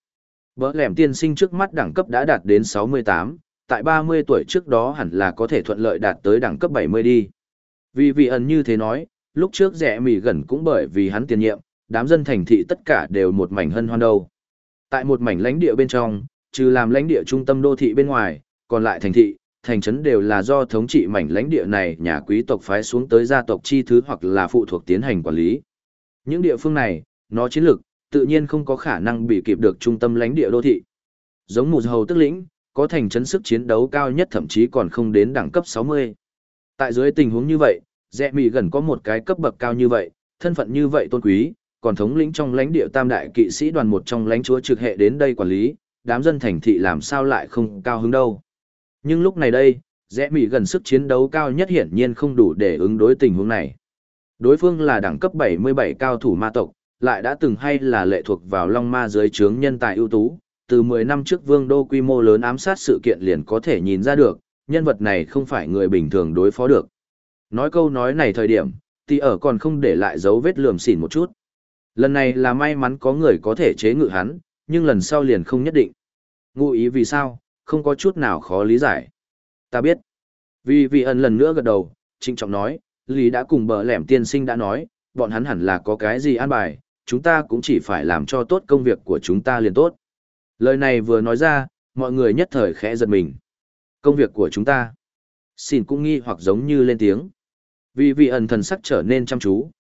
Bỡ lẻm tiên sinh trước mắt đẳng cấp đã đạt đến 68, tại 30 tuổi trước đó hẳn là có thể thuận lợi đạt tới đẳng cấp 70 đi. Vì vị ẩn như thế nói, lúc trước rẻ mì gần cũng bởi vì hắn tiền nhiệm, đám dân thành thị tất cả đều một mảnh hân hoan đâu. Tại một mảnh lãnh địa bên trong, trừ làm lãnh địa trung tâm đô thị bên ngoài, còn lại thành thị, thành trấn đều là do thống trị mảnh lãnh địa này nhà quý tộc phái xuống tới gia tộc chi thứ hoặc là phụ thuộc tiến hành quản lý. Những địa phương này, nó chiến lược, tự nhiên không có khả năng bị kịp được trung tâm lãnh địa đô thị. Giống một hầu tức lĩnh, có thành trấn sức chiến đấu cao nhất thậm chí còn không đến đẳng cấp 60. Tại dưới tình huống như vậy, dẹ mì gần có một cái cấp bậc cao như vậy, thân phận như vậy tôn quý, còn thống lĩnh trong lãnh địa tam đại kỵ sĩ đoàn một trong lãnh chúa trực hệ đến đây quản lý, đám dân thành thị làm sao lại không cao hứng đâu. Nhưng lúc này đây, rẽ mỹ gần sức chiến đấu cao nhất hiển nhiên không đủ để ứng đối tình huống này. Đối phương là đẳng cấp 77 cao thủ ma tộc, lại đã từng hay là lệ thuộc vào Long Ma dưới trướng nhân tài ưu tú, từ 10 năm trước vương đô quy mô lớn ám sát sự kiện liền có thể nhìn ra được, nhân vật này không phải người bình thường đối phó được. Nói câu nói này thời điểm, thì ở còn không để lại dấu vết lườm xỉn một chút. Lần này là may mắn có người có thể chế ngự hắn, nhưng lần sau liền không nhất định. Ngụ ý vì sao, không có chút nào khó lý giải. Ta biết. Vì vị ẩn lần nữa gật đầu, trinh trọng nói, Lý đã cùng bờ lẻm tiên sinh đã nói, bọn hắn hẳn là có cái gì an bài, chúng ta cũng chỉ phải làm cho tốt công việc của chúng ta liền tốt. Lời này vừa nói ra, mọi người nhất thời khẽ giật mình. Công việc của chúng ta. Xin cũng nghi hoặc giống như lên tiếng. Vì vị ẩn thần sắc trở nên chăm chú.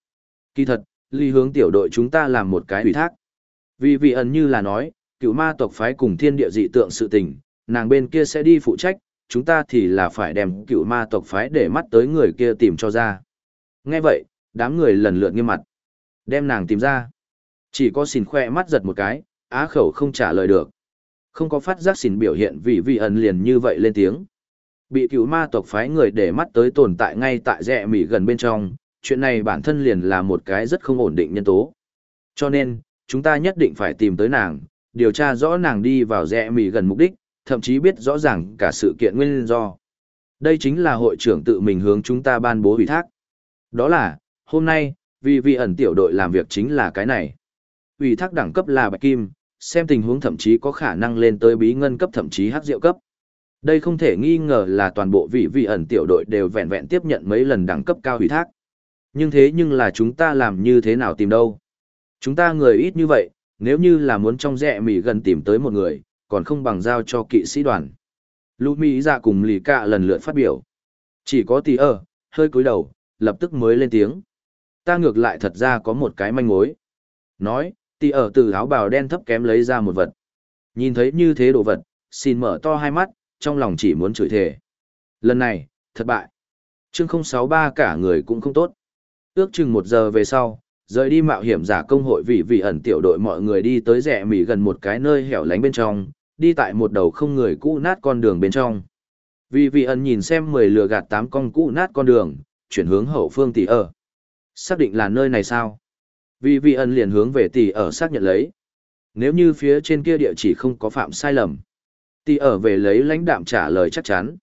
Kỳ thật, Lý hướng tiểu đội chúng ta làm một cái ủy thác. Vì vị ẩn như là nói, cựu ma tộc phái cùng thiên địa dị tượng sự tình, nàng bên kia sẽ đi phụ trách, chúng ta thì là phải đem cựu ma tộc phái để mắt tới người kia tìm cho ra. Nghe vậy, đám người lần lượt nghiêm mặt. Đem nàng tìm ra. Chỉ có xin khoe mắt giật một cái, á khẩu không trả lời được. Không có phát giác xin biểu hiện vì vị ẩn liền như vậy lên tiếng. Bị cựu ma tộc phái người để mắt tới tồn tại ngay tại rẽ mỉ gần bên trong, chuyện này bản thân liền là một cái rất không ổn định nhân tố. Cho nên, chúng ta nhất định phải tìm tới nàng, điều tra rõ nàng đi vào rẽ mỉ gần mục đích, thậm chí biết rõ ràng cả sự kiện nguyên do. Đây chính là hội trưởng tự mình hướng chúng ta ban bố ủy thác. Đó là, hôm nay, vì vị ẩn tiểu đội làm việc chính là cái này. Ủy thác đẳng cấp là bạch kim, xem tình huống thậm chí có khả năng lên tới bí ngân cấp thậm chí hắc diệu cấp. Đây không thể nghi ngờ là toàn bộ vị vị ẩn tiểu đội đều vẹn vẹn tiếp nhận mấy lần đẳng cấp cao ủy thác. Nhưng thế nhưng là chúng ta làm như thế nào tìm đâu? Chúng ta người ít như vậy, nếu như là muốn trong rẹ mỉ gần tìm tới một người, còn không bằng giao cho kỵ sĩ đoàn. Lũ Mỹ ra cùng lì cạ lần lượt phát biểu. Chỉ có tí ơ, hơi cúi đầu, lập tức mới lên tiếng. Ta ngược lại thật ra có một cái manh mối. Nói, tí ơ từ áo bào đen thấp kém lấy ra một vật. Nhìn thấy như thế đồ vật, xin mở to hai mắt, trong lòng chỉ muốn chửi thề. Lần này, thất bại. Chương 063 cả người cũng không tốt. Ước chừng một giờ về sau, rời đi mạo hiểm giả công hội vì vì ẩn tiểu đội mọi người đi tới rẻ mỉ gần một cái nơi hẻo lánh bên trong, đi tại một đầu không người cũ nát con đường bên trong. Vì vị ẩn nhìn xem mười lừa gạt tám con cũ nát con đường, chuyển hướng hậu phương tỷ ở. Xác định là nơi này sao? Vì vị ẩn liền hướng về tỷ ở xác nhận lấy. Nếu như phía trên kia địa chỉ không có phạm sai lầm. Tỷ ở về lấy lãnh đạm trả lời chắc chắn.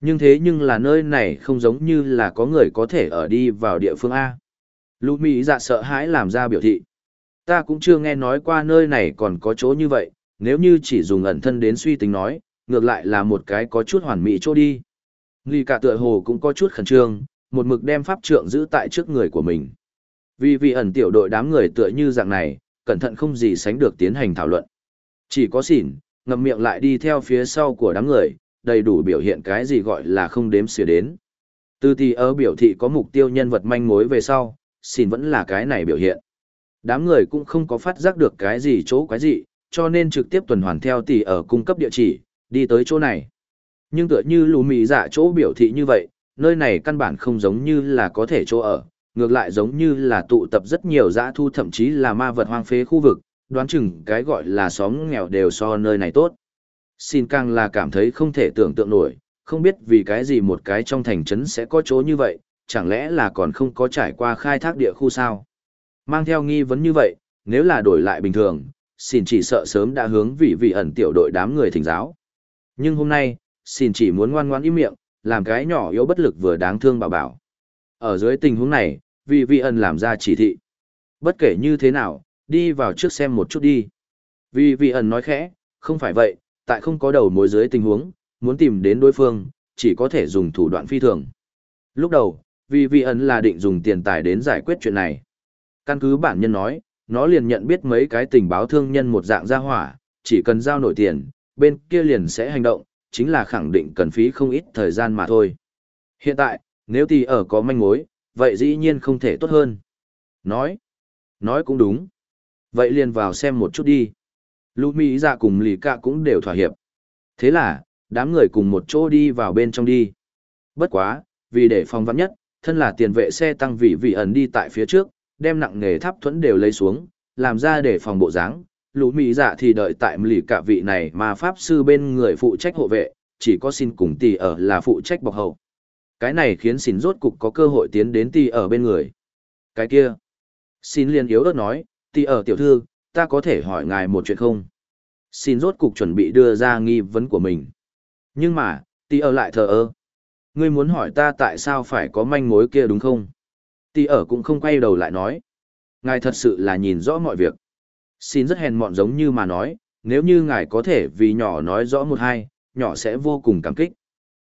Nhưng thế nhưng là nơi này không giống như là có người có thể ở đi vào địa phương A. Lũ Mỹ dạ sợ hãi làm ra biểu thị. Ta cũng chưa nghe nói qua nơi này còn có chỗ như vậy, nếu như chỉ dùng ẩn thân đến suy tính nói, ngược lại là một cái có chút hoàn mỹ chỗ đi. Nghi cả tựa hồ cũng có chút khẩn trương, một mực đem pháp trượng giữ tại trước người của mình. Vì vị ẩn tiểu đội đám người tựa như dạng này, cẩn thận không gì sánh được tiến hành thảo luận. Chỉ có xỉn, ngậm miệng lại đi theo phía sau của đám người, đầy đủ biểu hiện cái gì gọi là không đếm xỉa đến. Từ thì ở biểu thị có mục tiêu nhân vật manh mối về sau, xỉn vẫn là cái này biểu hiện. Đám người cũng không có phát giác được cái gì chỗ quái gì, cho nên trực tiếp tuần hoàn theo tỷ ở cung cấp địa chỉ, đi tới chỗ này. Nhưng tựa như lù mì dạ chỗ biểu thị như vậy, nơi này căn bản không giống như là có thể chỗ ở, ngược lại giống như là tụ tập rất nhiều dã thu thậm chí là ma vật hoang phế khu vực, đoán chừng cái gọi là xóm nghèo đều so nơi này tốt. Xin càng là cảm thấy không thể tưởng tượng nổi, không biết vì cái gì một cái trong thành trấn sẽ có chỗ như vậy, chẳng lẽ là còn không có trải qua khai thác địa khu sao? Mang theo nghi vấn như vậy, nếu là đổi lại bình thường, xin chỉ sợ sớm đã hướng vị vị ẩn tiểu đội đám người thỉnh giáo. Nhưng hôm nay, xin chỉ muốn ngoan ngoãn im miệng, làm cái nhỏ yếu bất lực vừa đáng thương bảo bảo. Ở dưới tình huống này, vị vị ẩn làm ra chỉ thị. Bất kể như thế nào, đi vào trước xem một chút đi. Vị vị ẩn nói khẽ, không phải vậy, tại không có đầu mối dưới tình huống, muốn tìm đến đối phương, chỉ có thể dùng thủ đoạn phi thường. Lúc đầu, vị vị ẩn là định dùng tiền tài đến giải quyết chuyện này. Căn cứ bản nhân nói, nó liền nhận biết mấy cái tình báo thương nhân một dạng gia hỏa, chỉ cần giao nổi tiền, bên kia liền sẽ hành động, chính là khẳng định cần phí không ít thời gian mà thôi. Hiện tại, nếu tỷ ở có manh mối, vậy dĩ nhiên không thể tốt hơn. Nói, nói cũng đúng. Vậy liền vào xem một chút đi. Lưu Mỹ dạ cùng lì cạ cũng đều thỏa hiệp. Thế là, đám người cùng một chỗ đi vào bên trong đi. Bất quá, vì để phòng vắng nhất, thân là tiền vệ xe tăng vị vị ẩn đi tại phía trước, đem nặng nghề tháp thuẫn đều lấy xuống, làm ra để phòng bộ dáng. Lũ Mỹ dạ thì đợi tại lì cả vị này mà Pháp sư bên người phụ trách hộ vệ, chỉ có xin cùng tỷ ở là phụ trách bọc hậu. Cái này khiến xin rốt cục có cơ hội tiến đến tỷ ở bên người. Cái kia. Xin liền yếu ớt nói, tỷ ở tiểu thư, ta có thể hỏi ngài một chuyện không? Xin rốt cục chuẩn bị đưa ra nghi vấn của mình. Nhưng mà, tỷ ở lại thờ ơ. Ngươi muốn hỏi ta tại sao phải có manh mối kia đúng không? Tỷ ở cũng không quay đầu lại nói. Ngài thật sự là nhìn rõ mọi việc. Xin rất hèn mọn giống như mà nói, nếu như ngài có thể vì nhỏ nói rõ một hai, nhỏ sẽ vô cùng cảm kích.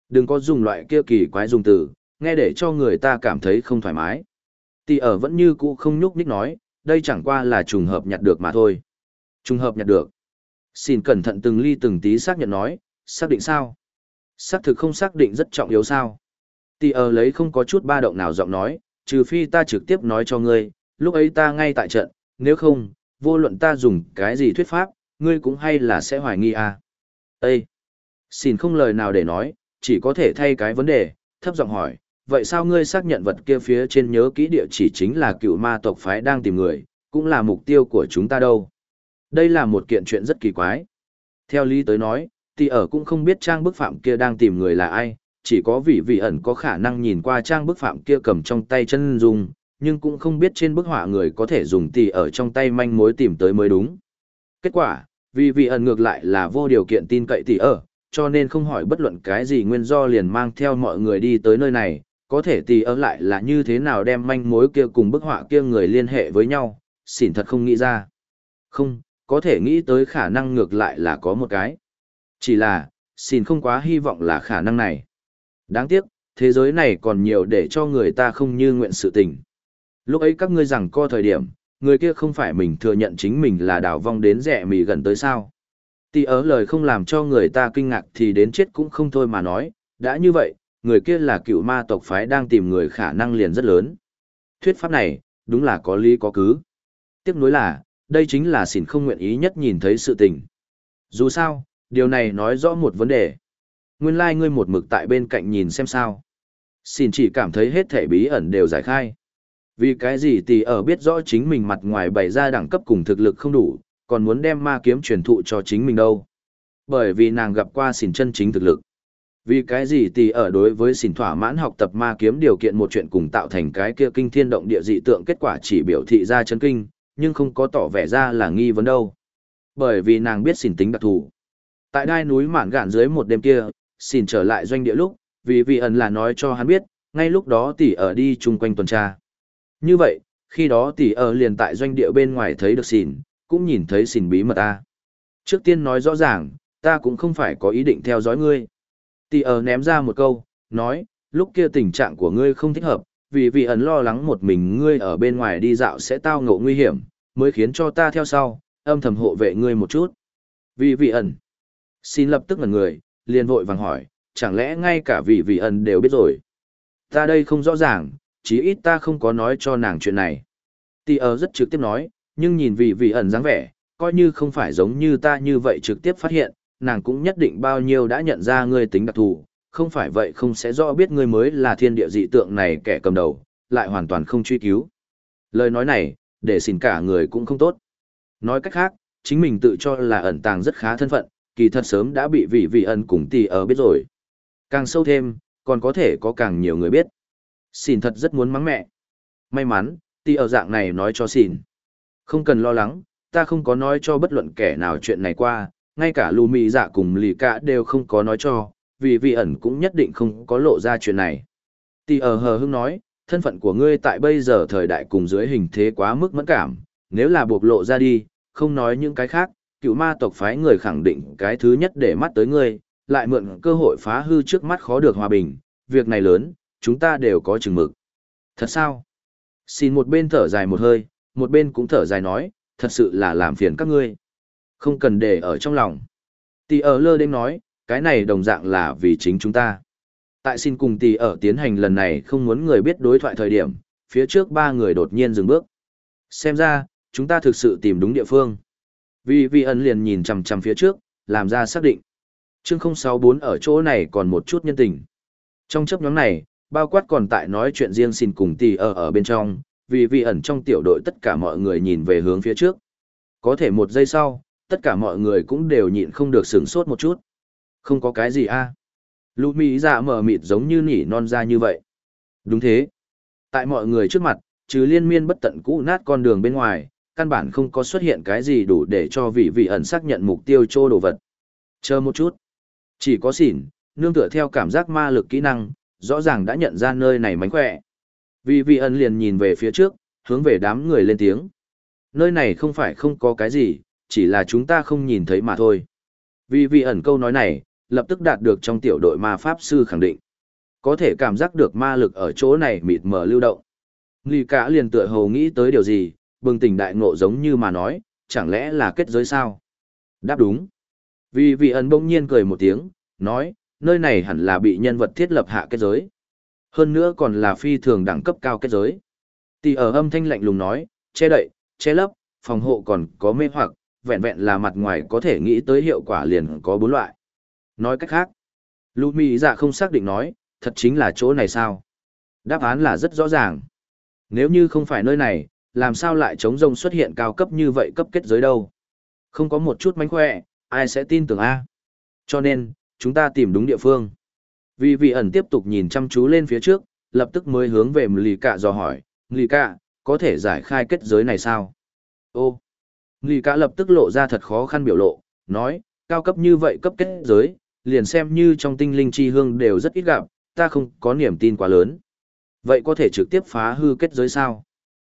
Đừng có dùng loại kia kỳ quái dùng từ, nghe để cho người ta cảm thấy không thoải mái. Tỷ ở vẫn như cũ không nhúc nhích nói, đây chẳng qua là trùng hợp nhặt được mà thôi. Trùng hợp nhặt được. Xin cẩn thận từng ly từng tí xác nhận nói, xác định sao? Xác thực không xác định rất trọng yếu sao? Tỷ ở lấy không có chút ba động nào giọng nói, trừ phi ta trực tiếp nói cho ngươi, lúc ấy ta ngay tại trận, nếu không, vô luận ta dùng cái gì thuyết pháp, ngươi cũng hay là sẽ hoài nghi à. Ê! Xin không lời nào để nói, chỉ có thể thay cái vấn đề, thấp giọng hỏi, vậy sao ngươi xác nhận vật kia phía trên nhớ kỹ địa chỉ chính là cựu ma tộc phái đang tìm người, cũng là mục tiêu của chúng ta đâu? Đây là một kiện chuyện rất kỳ quái. Theo lý tới nói, thì ở cũng không biết trang bức phạm kia đang tìm người là ai, chỉ có vị vị ẩn có khả năng nhìn qua trang bức phạm kia cầm trong tay chân dung, nhưng cũng không biết trên bức họa người có thể dùng tỷ ở trong tay manh mối tìm tới mới đúng. Kết quả, vì vị ẩn ngược lại là vô điều kiện tin cậy tỷ ở, cho nên không hỏi bất luận cái gì nguyên do liền mang theo mọi người đi tới nơi này, có thể tỷ ở lại là như thế nào đem manh mối kia cùng bức họa kia người liên hệ với nhau, xỉn thật không nghĩ ra. Không, có thể nghĩ tới khả năng ngược lại là có một cái. Chỉ là, xỉn không quá hy vọng là khả năng này. Đáng tiếc, thế giới này còn nhiều để cho người ta không như nguyện sự tình. Lúc ấy các ngươi rằng co thời điểm, người kia không phải mình thừa nhận chính mình là đào vong đến rẻ mì gần tới sao. Tỷ ớ lời không làm cho người ta kinh ngạc thì đến chết cũng không thôi mà nói, đã như vậy, người kia là cựu ma tộc phái đang tìm người khả năng liền rất lớn. Thuyết pháp này, đúng là có lý có cứ. Tiếc nuối là, đây chính là xỉn không nguyện ý nhất nhìn thấy sự tình. Dù sao, điều này nói rõ một vấn đề. Nguyên lai like ngươi một mực tại bên cạnh nhìn xem sao. Xin chỉ cảm thấy hết thể bí ẩn đều giải khai. Vì cái gì tỷ ở biết rõ chính mình mặt ngoài bày ra đẳng cấp cùng thực lực không đủ, còn muốn đem ma kiếm truyền thụ cho chính mình đâu. Bởi vì nàng gặp qua xỉn chân chính thực lực. Vì cái gì tỷ ở đối với xỉn thỏa mãn học tập ma kiếm điều kiện một chuyện cùng tạo thành cái kia kinh thiên động địa dị tượng kết quả chỉ biểu thị ra chân kinh, nhưng không có tỏ vẻ ra là nghi vấn đâu. Bởi vì nàng biết xỉn tính đặc thù. Tại đai núi mạn gạn dưới một đêm kia, xin trở lại doanh địa lúc, vì vị ẩn là nói cho hắn biết, ngay lúc đó tỷ ở đi chung quanh tuần tra. Như vậy, khi đó tỷ ở liền tại doanh địa bên ngoài thấy được xỉn, cũng nhìn thấy xỉn bí mật ta. Trước tiên nói rõ ràng, ta cũng không phải có ý định theo dõi ngươi. Tỷ ở ném ra một câu, nói, lúc kia tình trạng của ngươi không thích hợp, vì vị ẩn lo lắng một mình ngươi ở bên ngoài đi dạo sẽ tao ngộ nguy hiểm, mới khiến cho ta theo sau, âm thầm hộ vệ ngươi một chút. Vì vị ẩn, xin lập tức ngẩn người, liền vội vàng hỏi, chẳng lẽ ngay cả vị vị ẩn đều biết rồi. Ta đây không rõ ràng, chí ít ta không có nói cho nàng chuyện này. Tì ơ rất trực tiếp nói, nhưng nhìn vị vị ẩn dáng vẻ, coi như không phải giống như ta như vậy trực tiếp phát hiện, nàng cũng nhất định bao nhiêu đã nhận ra ngươi tính đặc thù, không phải vậy không sẽ rõ biết ngươi mới là thiên địa dị tượng này kẻ cầm đầu, lại hoàn toàn không truy cứu. Lời nói này, để xin cả người cũng không tốt. Nói cách khác, chính mình tự cho là ẩn tàng rất khá thân phận, kỳ thật sớm đã bị vị vị ẩn cùng tỷ ở biết rồi. Càng sâu thêm, còn có thể có càng nhiều người biết. Xin thật rất muốn mắng mẹ. May mắn, tỷ ở dạng này nói cho xin. Không cần lo lắng, ta không có nói cho bất luận kẻ nào chuyện này qua, ngay cả lù mì dạ cùng lì cả đều không có nói cho, vì vị ẩn cũng nhất định không có lộ ra chuyện này. Tỷ ở hờ hưng nói, thân phận của ngươi tại bây giờ thời đại cùng dưới hình thế quá mức mẫn cảm, nếu là buộc lộ ra đi, không nói những cái khác, cựu ma tộc phái người khẳng định cái thứ nhất để mắt tới ngươi, lại mượn cơ hội phá hư trước mắt khó được hòa bình, việc này lớn, chúng ta đều có chừng mực. Thật sao? Xin một bên thở dài một hơi, một bên cũng thở dài nói, thật sự là làm phiền các ngươi. Không cần để ở trong lòng. Tì ở lơ đêm nói, cái này đồng dạng là vì chính chúng ta. Tại xin cùng tì ở tiến hành lần này không muốn người biết đối thoại thời điểm, phía trước ba người đột nhiên dừng bước. Xem ra, chúng ta thực sự tìm đúng địa phương. Vì vi ẩn liền nhìn chằm chằm phía trước, làm ra xác định. Chương 064 ở chỗ này còn một chút nhân tình. Trong chấp nhóm này, bao quát còn tại nói chuyện riêng xin cùng tỷ ở ở bên trong, vì vi ẩn trong tiểu đội tất cả mọi người nhìn về hướng phía trước. Có thể một giây sau, tất cả mọi người cũng đều nhịn không được sửng sốt một chút. Không có cái gì a à? Lũ Mỹ dạ mở mịt giống như nỉ non ra như vậy. Đúng thế. Tại mọi người trước mặt, trừ liên miên bất tận cũ nát con đường bên ngoài, căn bản không có xuất hiện cái gì đủ để cho vị vị ẩn xác nhận mục tiêu chô đồ vật. Chờ một chút. Chỉ có xỉn, nương tựa theo cảm giác ma lực kỹ năng, rõ ràng đã nhận ra nơi này mánh khỏe. Vị vị ẩn liền nhìn về phía trước, hướng về đám người lên tiếng. Nơi này không phải không có cái gì, chỉ là chúng ta không nhìn thấy mà thôi. Vì vị ẩn câu nói này, lập tức đạt được trong tiểu đội ma pháp sư khẳng định. Có thể cảm giác được ma lực ở chỗ này mịt mờ lưu động. Nghi cả liền tựa hồ nghĩ tới điều gì, bừng tỉnh đại ngộ giống như mà nói, chẳng lẽ là kết giới sao? Đáp đúng. Vì vị ẩn bỗng nhiên cười một tiếng, nói, nơi này hẳn là bị nhân vật thiết lập hạ kết giới. Hơn nữa còn là phi thường đẳng cấp cao kết giới. Tỷ ở âm thanh lạnh lùng nói, che đậy, che lấp, phòng hộ còn có mê hoặc, vẹn vẹn là mặt ngoài có thể nghĩ tới hiệu quả liền có bốn loại. Nói cách khác, Lũ Mỹ dạ không xác định nói, thật chính là chỗ này sao? Đáp án là rất rõ ràng. Nếu như không phải nơi này, làm sao lại chống rông xuất hiện cao cấp như vậy cấp kết giới đâu? Không có một chút mánh khỏe, ai sẽ tin tưởng A? Cho nên, chúng ta tìm đúng địa phương. Vì vị ẩn tiếp tục nhìn chăm chú lên phía trước, lập tức mới hướng về Lì Cạ dò hỏi, Lì Cạ, có thể giải khai kết giới này sao? Ô! Lì Cạ lập tức lộ ra thật khó khăn biểu lộ, nói, cao cấp như vậy cấp kết giới, liền xem như trong tinh linh chi hương đều rất ít gặp, ta không có niềm tin quá lớn. Vậy có thể trực tiếp phá hư kết giới sao?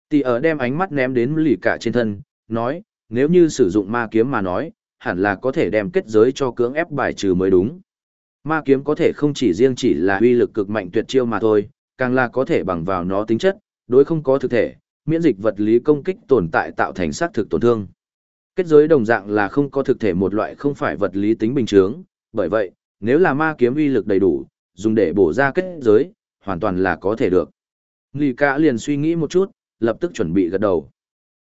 Tỷ ở đem ánh mắt ném đến lì cả trên thân, nói, nếu như sử dụng ma kiếm mà nói, hẳn là có thể đem kết giới cho cưỡng ép bài trừ mới đúng. Ma kiếm có thể không chỉ riêng chỉ là uy lực cực mạnh tuyệt chiêu mà thôi, càng là có thể bằng vào nó tính chất, đối không có thực thể, miễn dịch vật lý công kích tồn tại tạo thành sát thực tổn thương. Kết giới đồng dạng là không có thực thể một loại không phải vật lý tính bình thường, bởi vậy, nếu là ma kiếm uy lực đầy đủ, dùng để bổ ra kết giới, hoàn toàn là có thể được. Lì cả liền suy nghĩ một chút, lập tức chuẩn bị gật đầu.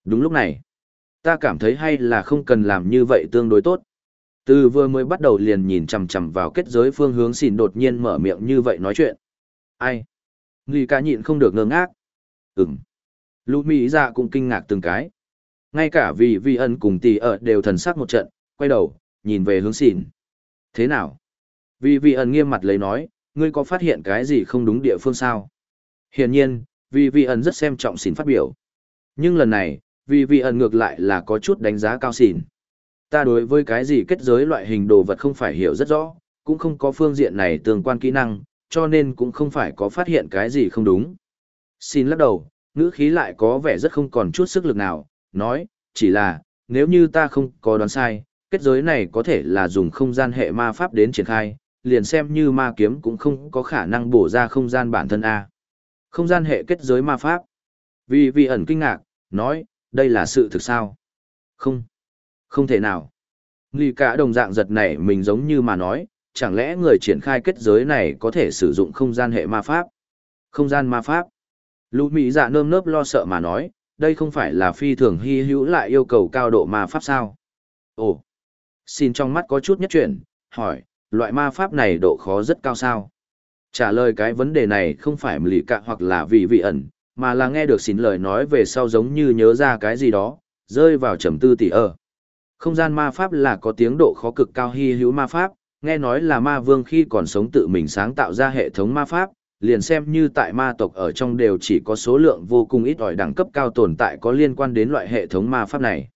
Đúng lúc này, ta cảm thấy hay là không cần làm như vậy tương đối tốt. Từ vừa mới bắt đầu liền nhìn chằm chằm vào kết giới phương hướng xỉn đột nhiên mở miệng như vậy nói chuyện. Ai? Nghi cả nhịn không được ngơ ngác. Ừm. Lũ Mỹ ra cũng kinh ngạc từng cái. Ngay cả vì vi ân cùng tỷ ở đều thần sắc một trận, quay đầu, nhìn về hướng xỉn. Thế nào? Vì vi ân nghiêm mặt lấy nói, ngươi có phát hiện cái gì không đúng địa phương sao? Hiển nhiên, vì vị ẩn rất xem trọng xin phát biểu. Nhưng lần này, vì vị ẩn ngược lại là có chút đánh giá cao xin. Ta đối với cái gì kết giới loại hình đồ vật không phải hiểu rất rõ, cũng không có phương diện này tương quan kỹ năng, cho nên cũng không phải có phát hiện cái gì không đúng. Xin lắc đầu, ngữ khí lại có vẻ rất không còn chút sức lực nào, nói, chỉ là, nếu như ta không có đoán sai, kết giới này có thể là dùng không gian hệ ma pháp đến triển khai, liền xem như ma kiếm cũng không có khả năng bổ ra không gian bản thân A. Không gian hệ kết giới ma pháp. Vì vì ẩn kinh ngạc, nói, đây là sự thực sao? Không. Không thể nào. Nghi cả đồng dạng giật này mình giống như mà nói, chẳng lẽ người triển khai kết giới này có thể sử dụng không gian hệ ma pháp? Không gian ma pháp. Lũ Mỹ dạ nơm nớp lo sợ mà nói, đây không phải là phi thường hy hữu lại yêu cầu cao độ ma pháp sao? Ồ, xin trong mắt có chút nhất chuyển, hỏi, loại ma pháp này độ khó rất cao sao? Trả lời cái vấn đề này không phải lì cạ hoặc là vì vị ẩn, mà là nghe được xin lời nói về sau giống như nhớ ra cái gì đó, rơi vào trầm tư tỉ ơ. Không gian ma pháp là có tiếng độ khó cực cao hy hữu ma pháp, nghe nói là ma vương khi còn sống tự mình sáng tạo ra hệ thống ma pháp, liền xem như tại ma tộc ở trong đều chỉ có số lượng vô cùng ít ỏi đẳng cấp cao tồn tại có liên quan đến loại hệ thống ma pháp này.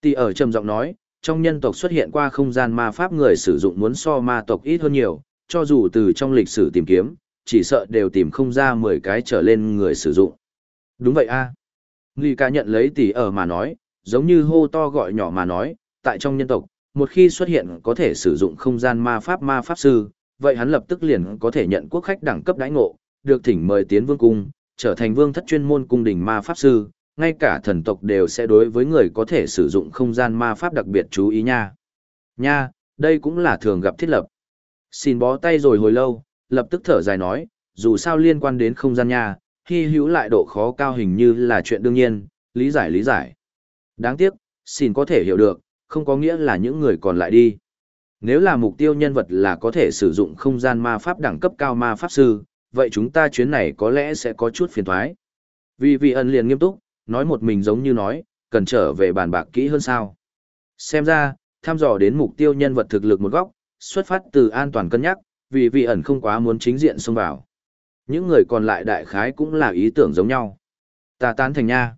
Tỷ ở trầm giọng nói, trong nhân tộc xuất hiện qua không gian ma pháp người sử dụng muốn so ma tộc ít hơn nhiều, cho dù từ trong lịch sử tìm kiếm, chỉ sợ đều tìm không ra 10 cái trở lên người sử dụng. Đúng vậy a. À. Nghi ca nhận lấy tỷ ở mà nói, giống như hô to gọi nhỏ mà nói, tại trong nhân tộc, một khi xuất hiện có thể sử dụng không gian ma pháp ma pháp sư, vậy hắn lập tức liền có thể nhận quốc khách đẳng cấp đãi ngộ, được thỉnh mời tiến vương cung, trở thành vương thất chuyên môn cung đình ma pháp sư, ngay cả thần tộc đều sẽ đối với người có thể sử dụng không gian ma pháp đặc biệt chú ý nha. Nha, đây cũng là thường gặp thiết lập. Xin bó tay rồi hồi lâu, lập tức thở dài nói, dù sao liên quan đến không gian nha, hy hữu lại độ khó cao hình như là chuyện đương nhiên, lý giải lý giải. Đáng tiếc, xin có thể hiểu được, không có nghĩa là những người còn lại đi. Nếu là mục tiêu nhân vật là có thể sử dụng không gian ma pháp đẳng cấp cao ma pháp sư, vậy chúng ta chuyến này có lẽ sẽ có chút phiền thoái. Vì vị ẩn liền nghiêm túc, nói một mình giống như nói, cần trở về bàn bạc kỹ hơn sao. Xem ra, tham dò đến mục tiêu nhân vật thực lực một góc, xuất phát từ an toàn cân nhắc, vì vị ẩn không quá muốn chính diện xông vào. Những người còn lại đại khái cũng là ý tưởng giống nhau. Ta tán thành nha.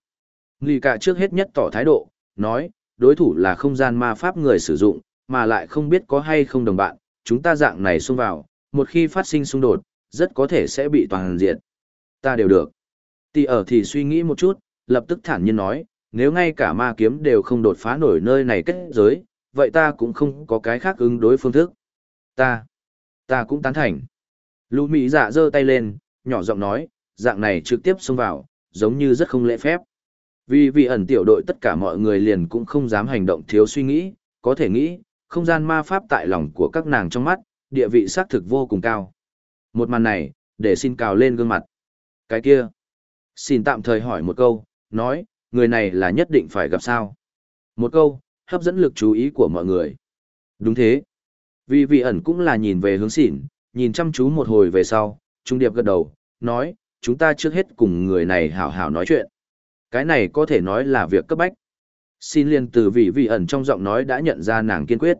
Nghi cả trước hết nhất tỏ thái độ, nói, đối thủ là không gian ma pháp người sử dụng, mà lại không biết có hay không đồng bạn, chúng ta dạng này xông vào, một khi phát sinh xung đột, rất có thể sẽ bị toàn diện. Ta đều được. Tỷ ở thì suy nghĩ một chút, lập tức thản nhiên nói, nếu ngay cả ma kiếm đều không đột phá nổi nơi này kết giới, vậy ta cũng không có cái khác ứng đối phương thức. Ta, ta cũng tán thành. Lũ Mỹ dạ giơ tay lên, nhỏ giọng nói, dạng này trực tiếp xông vào, giống như rất không lễ phép. Vì vị ẩn tiểu đội tất cả mọi người liền cũng không dám hành động thiếu suy nghĩ, có thể nghĩ, không gian ma pháp tại lòng của các nàng trong mắt, địa vị xác thực vô cùng cao. Một màn này, để xin cào lên gương mặt. Cái kia, xin tạm thời hỏi một câu, nói, người này là nhất định phải gặp sao. Một câu, hấp dẫn lực chú ý của mọi người. Đúng thế. Vì vị ẩn cũng là nhìn về hướng xỉn, nhìn chăm chú một hồi về sau, Trung Điệp gật đầu, nói, chúng ta trước hết cùng người này hảo hảo nói chuyện. Cái này có thể nói là việc cấp bách. Xin liền từ vị vị ẩn trong giọng nói đã nhận ra nàng kiên quyết.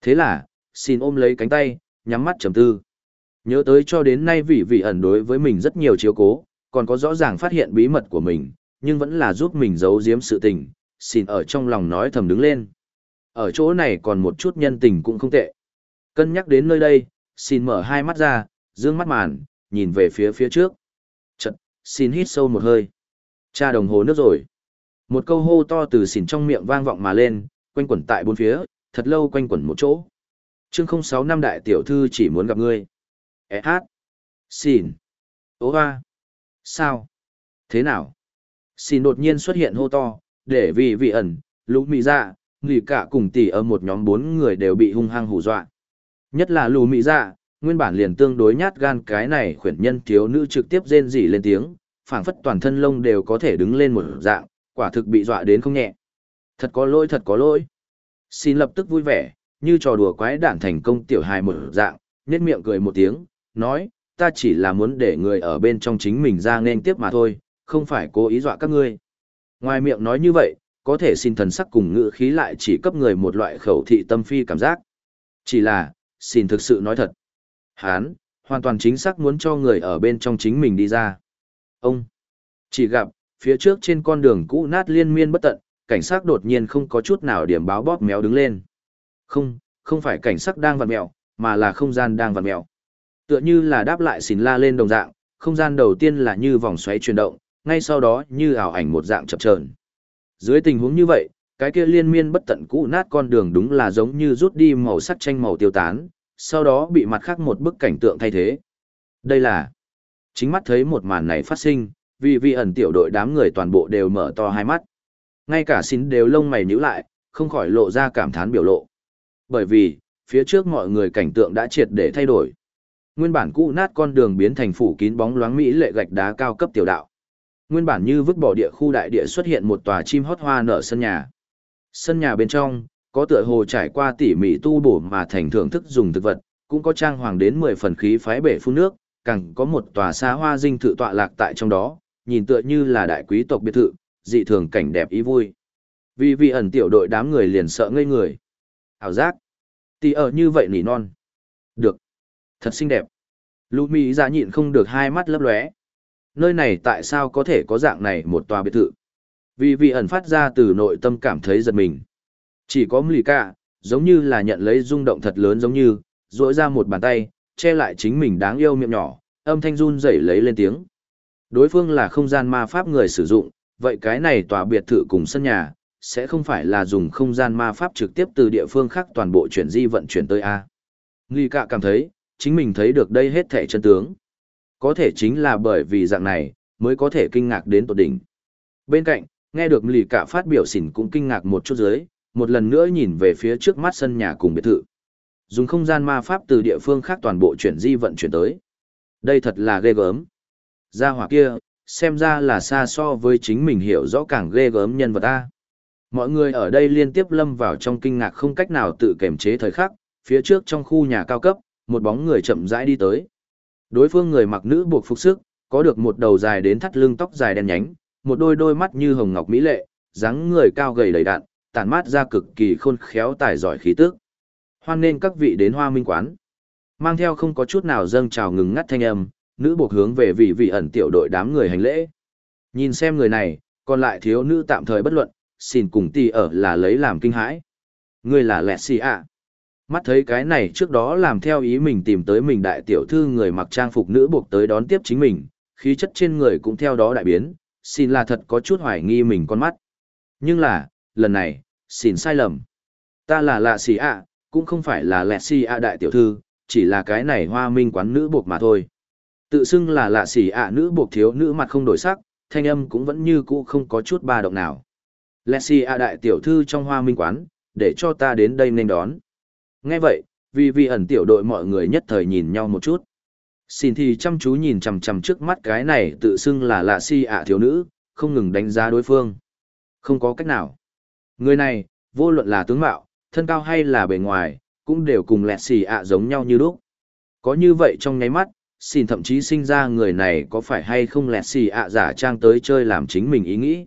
Thế là, xin ôm lấy cánh tay, nhắm mắt trầm tư. Nhớ tới cho đến nay vị vị ẩn đối với mình rất nhiều chiếu cố, còn có rõ ràng phát hiện bí mật của mình, nhưng vẫn là giúp mình giấu giếm sự tình, xin ở trong lòng nói thầm đứng lên. Ở chỗ này còn một chút nhân tình cũng không tệ. Cân nhắc đến nơi đây, xin mở hai mắt ra, dương mắt màn, nhìn về phía phía trước. Chật, xin hít sâu một hơi. Cha đồng hồ nước rồi. Một câu hô to từ xỉn trong miệng vang vọng mà lên, quanh quẩn tại bốn phía, thật lâu quanh quẩn một chỗ. Chương 06 năm đại tiểu thư chỉ muốn gặp ngươi. E hát. Xỉn. Ô hoa. Sao? Thế nào? Xỉn đột nhiên xuất hiện hô to, để vì vị ẩn, lũ Mỹ dạ, nghỉ cả cùng tỷ ở một nhóm bốn người đều bị hung hăng hù dọa. Nhất là lũ mỹ dạ, nguyên bản liền tương đối nhát gan cái này khuyển nhân thiếu nữ trực tiếp rên rỉ lên tiếng, phảng phất toàn thân lông đều có thể đứng lên một dạng, quả thực bị dọa đến không nhẹ. Thật có lỗi thật có lỗi. Xin lập tức vui vẻ, như trò đùa quái đản thành công tiểu hài một dạng, nhếch miệng cười một tiếng, nói, ta chỉ là muốn để người ở bên trong chính mình ra nên tiếp mà thôi, không phải cố ý dọa các ngươi. Ngoài miệng nói như vậy, có thể xin thần sắc cùng ngữ khí lại chỉ cấp người một loại khẩu thị tâm phi cảm giác. Chỉ là, xin thực sự nói thật. Hán, hoàn toàn chính xác muốn cho người ở bên trong chính mình đi ra. Ông, chỉ gặp, phía trước trên con đường cũ nát liên miên bất tận, cảnh sát đột nhiên không có chút nào điểm báo bóp méo đứng lên. Không, không phải cảnh sát đang vặn mèo, mà là không gian đang vặn mèo. Tựa như là đáp lại xỉn la lên đồng dạng, không gian đầu tiên là như vòng xoáy chuyển động, ngay sau đó như ảo ảnh một dạng chập chờn. Dưới tình huống như vậy, cái kia liên miên bất tận cũ nát con đường đúng là giống như rút đi màu sắc tranh màu tiêu tán, sau đó bị mặt khác một bức cảnh tượng thay thế. Đây là chính mắt thấy một màn này phát sinh, vì vi ẩn tiểu đội đám người toàn bộ đều mở to hai mắt. Ngay cả xin đều lông mày nhíu lại, không khỏi lộ ra cảm thán biểu lộ. Bởi vì, phía trước mọi người cảnh tượng đã triệt để thay đổi. Nguyên bản cũ nát con đường biến thành phủ kín bóng loáng mỹ lệ gạch đá cao cấp tiểu đạo. Nguyên bản như vứt bỏ địa khu đại địa xuất hiện một tòa chim hót hoa nở sân nhà. Sân nhà bên trong, có tựa hồ trải qua tỉ mỉ tu bổ mà thành thưởng thức dùng thực vật, cũng có trang hoàng đến 10 phần khí phái bể phun nước, càng có một tòa xa hoa dinh thự tọa lạc tại trong đó, nhìn tựa như là đại quý tộc biệt thự, dị thường cảnh đẹp ý vui. Vì vị ẩn tiểu đội đám người liền sợ ngây người. Hảo giác. Tì ở như vậy nỉ non. Được. Thật xinh đẹp. Lũ Mỹ ra nhịn không được hai mắt lấp lóe. Nơi này tại sao có thể có dạng này một tòa biệt thự? Vì vị ẩn phát ra từ nội tâm cảm thấy giật mình. Chỉ có Mlì Cả, giống như là nhận lấy rung động thật lớn giống như, duỗi ra một bàn tay, che lại chính mình đáng yêu miệng nhỏ, âm thanh run rẩy lấy lên tiếng. Đối phương là không gian ma pháp người sử dụng, vậy cái này tòa biệt thự cùng sân nhà, sẽ không phải là dùng không gian ma pháp trực tiếp từ địa phương khác toàn bộ chuyển di vận chuyển tới A. Nghi cạ cảm thấy, chính mình thấy được đây hết thể chân tướng. Có thể chính là bởi vì dạng này, mới có thể kinh ngạc đến tột đỉnh. Bên cạnh, nghe được lì cả phát biểu xỉn cũng kinh ngạc một chút dưới, một lần nữa nhìn về phía trước mắt sân nhà cùng biệt thự. Dùng không gian ma pháp từ địa phương khác toàn bộ chuyển di vận chuyển tới. Đây thật là ghê gớm. Gia hỏa kia, xem ra là xa so với chính mình hiểu rõ càng ghê gớm nhân vật A. Mọi người ở đây liên tiếp lâm vào trong kinh ngạc không cách nào tự kiềm chế thời khắc, phía trước trong khu nhà cao cấp, một bóng người chậm rãi đi tới. Đối phương người mặc nữ buộc phục sức, có được một đầu dài đến thắt lưng tóc dài đen nhánh, một đôi đôi mắt như hồng ngọc mỹ lệ, dáng người cao gầy đầy đặn, tản mát ra cực kỳ khôn khéo tài giỏi khí tức. Hoan nên các vị đến Hoa Minh quán. Mang theo không có chút nào dâng trào ngừng ngắt thanh âm, nữ buộc hướng về vị vị ẩn tiểu đội đám người hành lễ. Nhìn xem người này, còn lại thiếu nữ tạm thời bất luận, xin cùng tỷ ở là lấy làm kinh hãi. Ngươi là lẹ xì ạ. Mắt thấy cái này trước đó làm theo ý mình tìm tới mình đại tiểu thư người mặc trang phục nữ buộc tới đón tiếp chính mình, khí chất trên người cũng theo đó đại biến, xin là thật có chút hoài nghi mình con mắt. Nhưng là, lần này, xin sai lầm. Ta là lạ xì ạ, cũng không phải là lẹ xì ạ đại tiểu thư, chỉ là cái này hoa minh quán nữ buộc mà thôi. Tự xưng là lạ xì ạ nữ buộc thiếu nữ mặt không đổi sắc, thanh âm cũng vẫn như cũ không có chút ba động nào. Lẹ xì ạ đại tiểu thư trong hoa minh quán, để cho ta đến đây nên đón. Nghe vậy, vì vì ẩn tiểu đội mọi người nhất thời nhìn nhau một chút. Xin thì chăm chú nhìn chằm chằm trước mắt cái này tự xưng là lạ si ạ thiếu nữ, không ngừng đánh giá đối phương. Không có cách nào. Người này, vô luận là tướng mạo, thân cao hay là bề ngoài, cũng đều cùng lẹ xì ạ giống nhau như lúc. Có như vậy trong nháy mắt, xin thậm chí sinh ra người này có phải hay không lẹ xì ạ giả trang tới chơi làm chính mình ý nghĩ.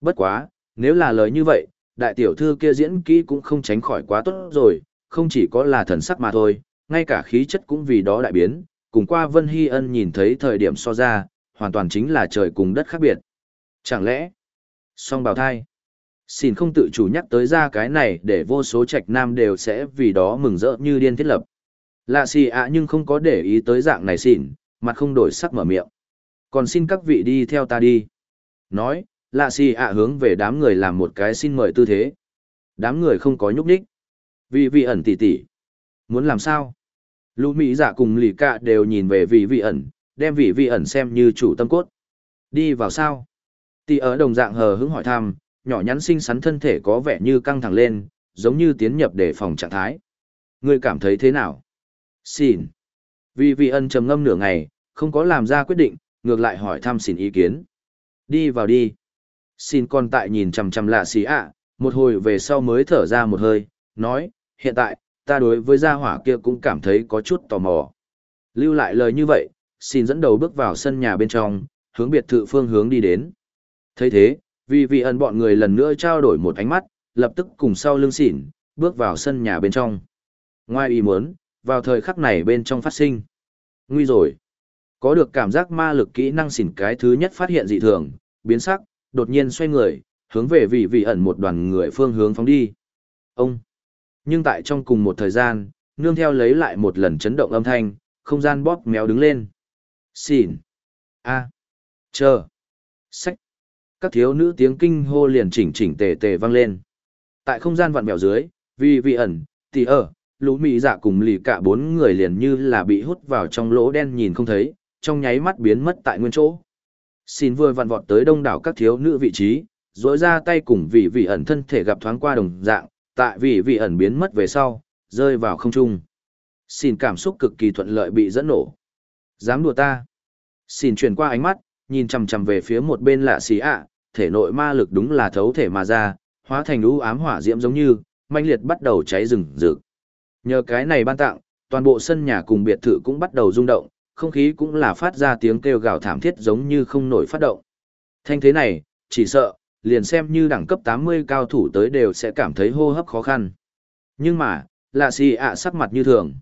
Bất quá, nếu là lời như vậy, đại tiểu thư kia diễn kỹ cũng không tránh khỏi quá tốt rồi, không chỉ có là thần sắc mà thôi, ngay cả khí chất cũng vì đó đại biến, cùng qua Vân Hy Ân nhìn thấy thời điểm so ra, hoàn toàn chính là trời cùng đất khác biệt. Chẳng lẽ, song bào thai, xin không tự chủ nhắc tới ra cái này để vô số trạch nam đều sẽ vì đó mừng rỡ như điên thiết lập. Lạ xì ạ nhưng không có để ý tới dạng này xỉn, mặt không đổi sắc mở miệng. Còn xin các vị đi theo ta đi. Nói, lạ xì ạ hướng về đám người làm một cái xin mời tư thế. Đám người không có nhúc nhích. Vì vị ẩn tỉ tỉ. Muốn làm sao? Lũ Mỹ giả cùng lì cạ đều nhìn về vị vị ẩn, đem vị vị ẩn xem như chủ tâm cốt. Đi vào sao? Tỷ ở đồng dạng hờ hững hỏi thăm, nhỏ nhắn xinh xắn thân thể có vẻ như căng thẳng lên, giống như tiến nhập để phòng trạng thái. Ngươi cảm thấy thế nào? Xin. Vì vị ân trầm ngâm nửa ngày, không có làm ra quyết định, ngược lại hỏi thăm xin ý kiến. Đi vào đi. Xin còn tại nhìn chằm chằm lạ xí ạ, một hồi về sau mới thở ra một hơi, nói, hiện tại, ta đối với gia hỏa kia cũng cảm thấy có chút tò mò. Lưu lại lời như vậy, xin dẫn đầu bước vào sân nhà bên trong, hướng biệt thự phương hướng đi đến. thấy thế, vì vị ẩn bọn người lần nữa trao đổi một ánh mắt, lập tức cùng sau lưng xỉn, bước vào sân nhà bên trong. Ngoài ý muốn, vào thời khắc này bên trong phát sinh. Nguy rồi. Có được cảm giác ma lực kỹ năng xỉn cái thứ nhất phát hiện dị thường, biến sắc, đột nhiên xoay người, hướng về vị vị ẩn một đoàn người phương hướng phóng đi. Ông. Nhưng tại trong cùng một thời gian, nương theo lấy lại một lần chấn động âm thanh, không gian bóp méo đứng lên. Xin, A. Chờ. Sách các thiếu nữ tiếng kinh hô liền chỉnh chỉnh tề tề vang lên. Tại không gian vặn mèo dưới, vì vị ẩn, tỷ ở, lũ mị dạ cùng lì cả bốn người liền như là bị hút vào trong lỗ đen nhìn không thấy, trong nháy mắt biến mất tại nguyên chỗ. Xin vừa vặn vọt tới đông đảo các thiếu nữ vị trí, rỗi ra tay cùng vị vị ẩn thân thể gặp thoáng qua đồng dạng, tại vì vị ẩn biến mất về sau, rơi vào không trung. Xin cảm xúc cực kỳ thuận lợi bị dẫn nổ. Dám đùa ta. Xin chuyển qua ánh mắt, nhìn chằm chằm về phía một bên lạ xì ạ, thể nội ma lực đúng là thấu thể mà ra, hóa thành u ám hỏa diễm giống như, manh liệt bắt đầu cháy rừng rực. Nhờ cái này ban tặng, toàn bộ sân nhà cùng biệt thự cũng bắt đầu rung động, không khí cũng là phát ra tiếng kêu gào thảm thiết giống như không nổi phát động. Thanh thế này, chỉ sợ, liền xem như đẳng cấp 80 cao thủ tới đều sẽ cảm thấy hô hấp khó khăn. Nhưng mà, lạ xì ạ sắc mặt như thường.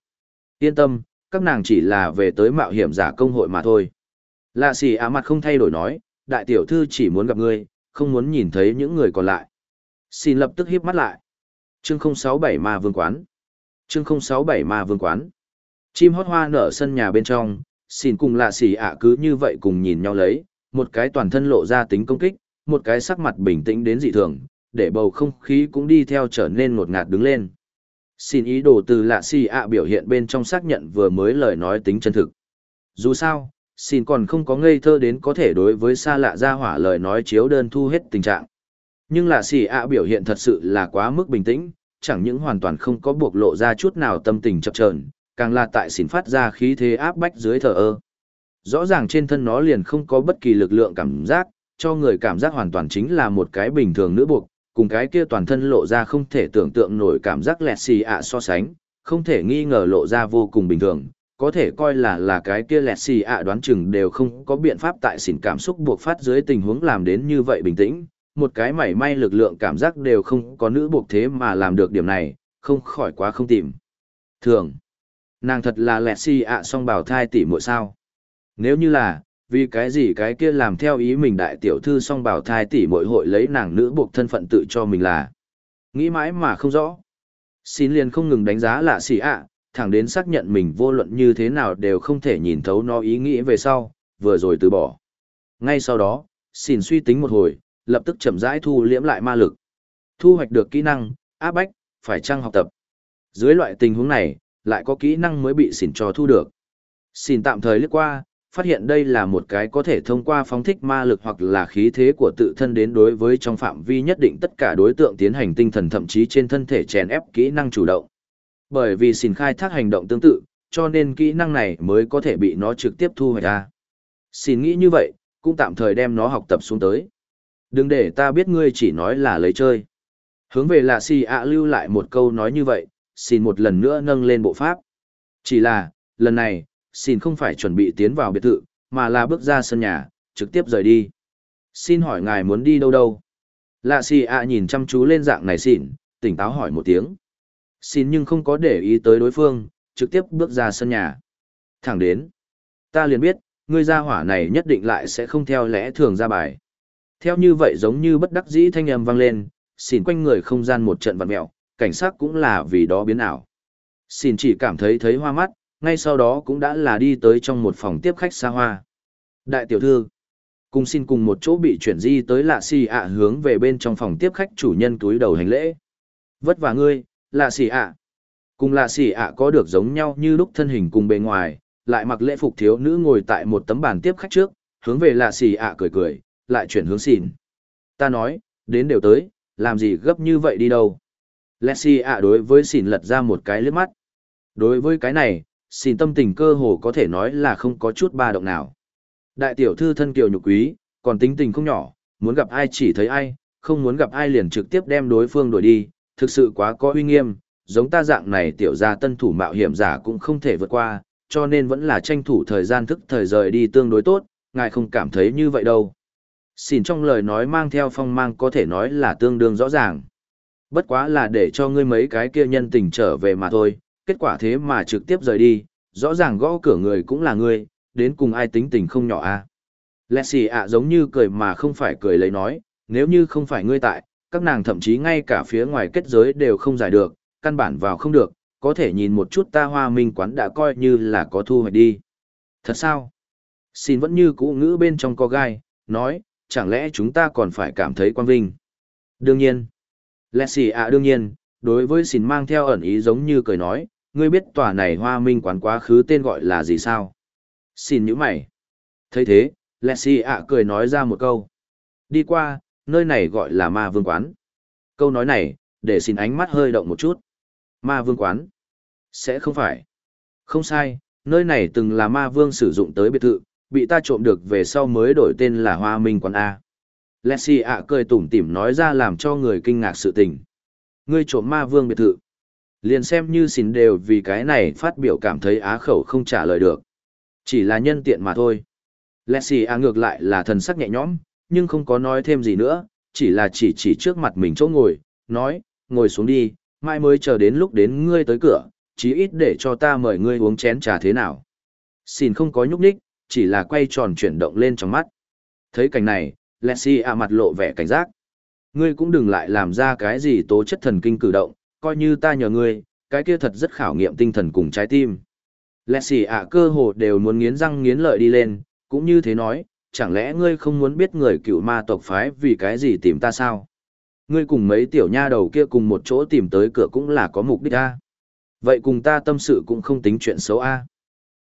Yên tâm, các nàng chỉ là về tới mạo hiểm giả công hội mà thôi. Lạ xì ạ mặt không thay đổi nói, đại tiểu thư chỉ muốn gặp ngươi, không muốn nhìn thấy những người còn lại. Xin lập tức híp mắt lại. Chương 067 ma vương quán. Chương 067 ma vương quán. Chim hót hoa nở sân nhà bên trong, xin cùng lạ xỉ ạ cứ như vậy cùng nhìn nhau lấy, một cái toàn thân lộ ra tính công kích, một cái sắc mặt bình tĩnh đến dị thường, để bầu không khí cũng đi theo trở nên ngột ngạt đứng lên. Xin ý đồ từ lạ si ạ biểu hiện bên trong xác nhận vừa mới lời nói tính chân thực. Dù sao, xin còn không có ngây thơ đến có thể đối với xa lạ ra hỏa lời nói chiếu đơn thu hết tình trạng. Nhưng lạ xì ạ biểu hiện thật sự là quá mức bình tĩnh, chẳng những hoàn toàn không có buộc lộ ra chút nào tâm tình chập chờn, càng là tại xỉn phát ra khí thế áp bách dưới thờ ơ. Rõ ràng trên thân nó liền không có bất kỳ lực lượng cảm giác, cho người cảm giác hoàn toàn chính là một cái bình thường nữ buộc, cùng cái kia toàn thân lộ ra không thể tưởng tượng nổi cảm giác lẹt xì ạ so sánh, không thể nghi ngờ lộ ra vô cùng bình thường, có thể coi là là cái kia lẹt xì ạ đoán chừng đều không có biện pháp tại xỉn cảm xúc buộc phát dưới tình huống làm đến như vậy bình tĩnh, một cái mảy may lực lượng cảm giác đều không có nữ buộc thế mà làm được điểm này, không khỏi quá không tìm. Thường, nàng thật là lẹt xì ạ song bảo thai tỷ muội sao. Nếu như là, vì cái gì cái kia làm theo ý mình đại tiểu thư song bảo thai tỷ mội hội lấy nàng nữ buộc thân phận tự cho mình là. Nghĩ mãi mà không rõ. Xin liền không ngừng đánh giá lạ xì ạ, thẳng đến xác nhận mình vô luận như thế nào đều không thể nhìn thấu nó ý nghĩ về sau, vừa rồi từ bỏ. Ngay sau đó, xin suy tính một hồi, lập tức chậm rãi thu liễm lại ma lực. Thu hoạch được kỹ năng, áp bách, phải chăng học tập. Dưới loại tình huống này, lại có kỹ năng mới bị xỉn cho thu được. Xin tạm thời lướt qua, phát hiện đây là một cái có thể thông qua phóng thích ma lực hoặc là khí thế của tự thân đến đối với trong phạm vi nhất định tất cả đối tượng tiến hành tinh thần thậm chí trên thân thể chèn ép kỹ năng chủ động. Bởi vì xin khai thác hành động tương tự, cho nên kỹ năng này mới có thể bị nó trực tiếp thu hoạch ra. Xin nghĩ như vậy, cũng tạm thời đem nó học tập xuống tới. Đừng để ta biết ngươi chỉ nói là lấy chơi. Hướng về lạ si ạ lưu lại một câu nói như vậy, xin một lần nữa nâng lên bộ pháp. Chỉ là, lần này, xin không phải chuẩn bị tiến vào biệt thự, mà là bước ra sân nhà, trực tiếp rời đi. Xin hỏi ngài muốn đi đâu đâu? Lạ xì ạ nhìn chăm chú lên dạng này xỉn, tỉnh táo hỏi một tiếng. Xin nhưng không có để ý tới đối phương, trực tiếp bước ra sân nhà. Thẳng đến. Ta liền biết, ngươi gia hỏa này nhất định lại sẽ không theo lẽ thường ra bài. Theo như vậy giống như bất đắc dĩ thanh âm vang lên, xỉn quanh người không gian một trận vặn mẹo, cảnh sát cũng là vì đó biến ảo. Xin chỉ cảm thấy thấy hoa mắt, ngay sau đó cũng đã là đi tới trong một phòng tiếp khách xa hoa. Đại tiểu thư, cùng xin cùng một chỗ bị chuyển di tới lạ xì ạ hướng về bên trong phòng tiếp khách chủ nhân túi đầu hành lễ. Vất vả ngươi, lạ xì ạ. Cùng lạ xì ạ có được giống nhau như lúc thân hình cùng bề ngoài, lại mặc lễ phục thiếu nữ ngồi tại một tấm bàn tiếp khách trước, hướng về lạ xì ạ cười cười, lại chuyển hướng xin. Ta nói, đến đều tới, làm gì gấp như vậy đi đâu. Lạ xì ạ đối với xin lật ra một cái lướt mắt. Đối với cái này, xin tâm tình cơ hồ có thể nói là không có chút ba động nào. Đại tiểu thư thân kiều nhục quý, còn tính tình không nhỏ, muốn gặp ai chỉ thấy ai, không muốn gặp ai liền trực tiếp đem đối phương đuổi đi, thực sự quá có uy nghiêm, giống ta dạng này tiểu gia tân thủ mạo hiểm giả cũng không thể vượt qua, cho nên vẫn là tranh thủ thời gian thức thời rời đi tương đối tốt, ngài không cảm thấy như vậy đâu. Xin trong lời nói mang theo phong mang có thể nói là tương đương rõ ràng. Bất quá là để cho ngươi mấy cái kia nhân tình trở về mà thôi, kết quả thế mà trực tiếp rời đi, rõ ràng gõ cửa người cũng là ngươi, đến cùng ai tính tình không nhỏ a à? Lẹ xì ạ giống như cười mà không phải cười lấy nói, nếu như không phải ngươi tại, các nàng thậm chí ngay cả phía ngoài kết giới đều không giải được, căn bản vào không được, có thể nhìn một chút ta hoa minh quán đã coi như là có thu hoạch đi. Thật sao? Xin vẫn như cũ ngữ bên trong có gai, nói, chẳng lẽ chúng ta còn phải cảm thấy quan vinh? Đương nhiên. Lẹ xì ạ đương nhiên, đối với xin mang theo ẩn ý giống như cười nói, ngươi biết tòa này hoa minh quán quá khứ tên gọi là gì sao? Xin nhíu mày. thấy thế, Lexi ạ cười nói ra một câu. Đi qua, nơi này gọi là ma vương quán. Câu nói này, để xin ánh mắt hơi động một chút. Ma vương quán. Sẽ không phải. Không sai, nơi này từng là ma vương sử dụng tới biệt thự, bị ta trộm được về sau mới đổi tên là hoa minh quán A. Lexi ạ cười tủm tỉm nói ra làm cho người kinh ngạc sự tình. Ngươi trộm ma vương biệt thự. Liền xem như xin đều vì cái này phát biểu cảm thấy á khẩu không trả lời được. Chỉ là nhân tiện mà thôi. Lexi à ngược lại là thần sắc nhẹ nhõm, nhưng không có nói thêm gì nữa, chỉ là chỉ chỉ trước mặt mình chỗ ngồi, nói, ngồi xuống đi, mai mới chờ đến lúc đến ngươi tới cửa, chí ít để cho ta mời ngươi uống chén trà thế nào. Xin không có nhúc nhích, chỉ là quay tròn chuyển động lên trong mắt. Thấy cảnh này, Lexi à mặt lộ vẻ cảnh giác. Ngươi cũng đừng lại làm ra cái gì tố chất thần kinh cử động, coi như ta nhờ ngươi, cái kia thật rất khảo nghiệm tinh thần cùng trái tim. Lẹ xỉ ạ cơ hồ đều muốn nghiến răng nghiến lợi đi lên, cũng như thế nói, chẳng lẽ ngươi không muốn biết người cựu ma tộc phái vì cái gì tìm ta sao? Ngươi cùng mấy tiểu nha đầu kia cùng một chỗ tìm tới cửa cũng là có mục đích a. Vậy cùng ta tâm sự cũng không tính chuyện xấu a.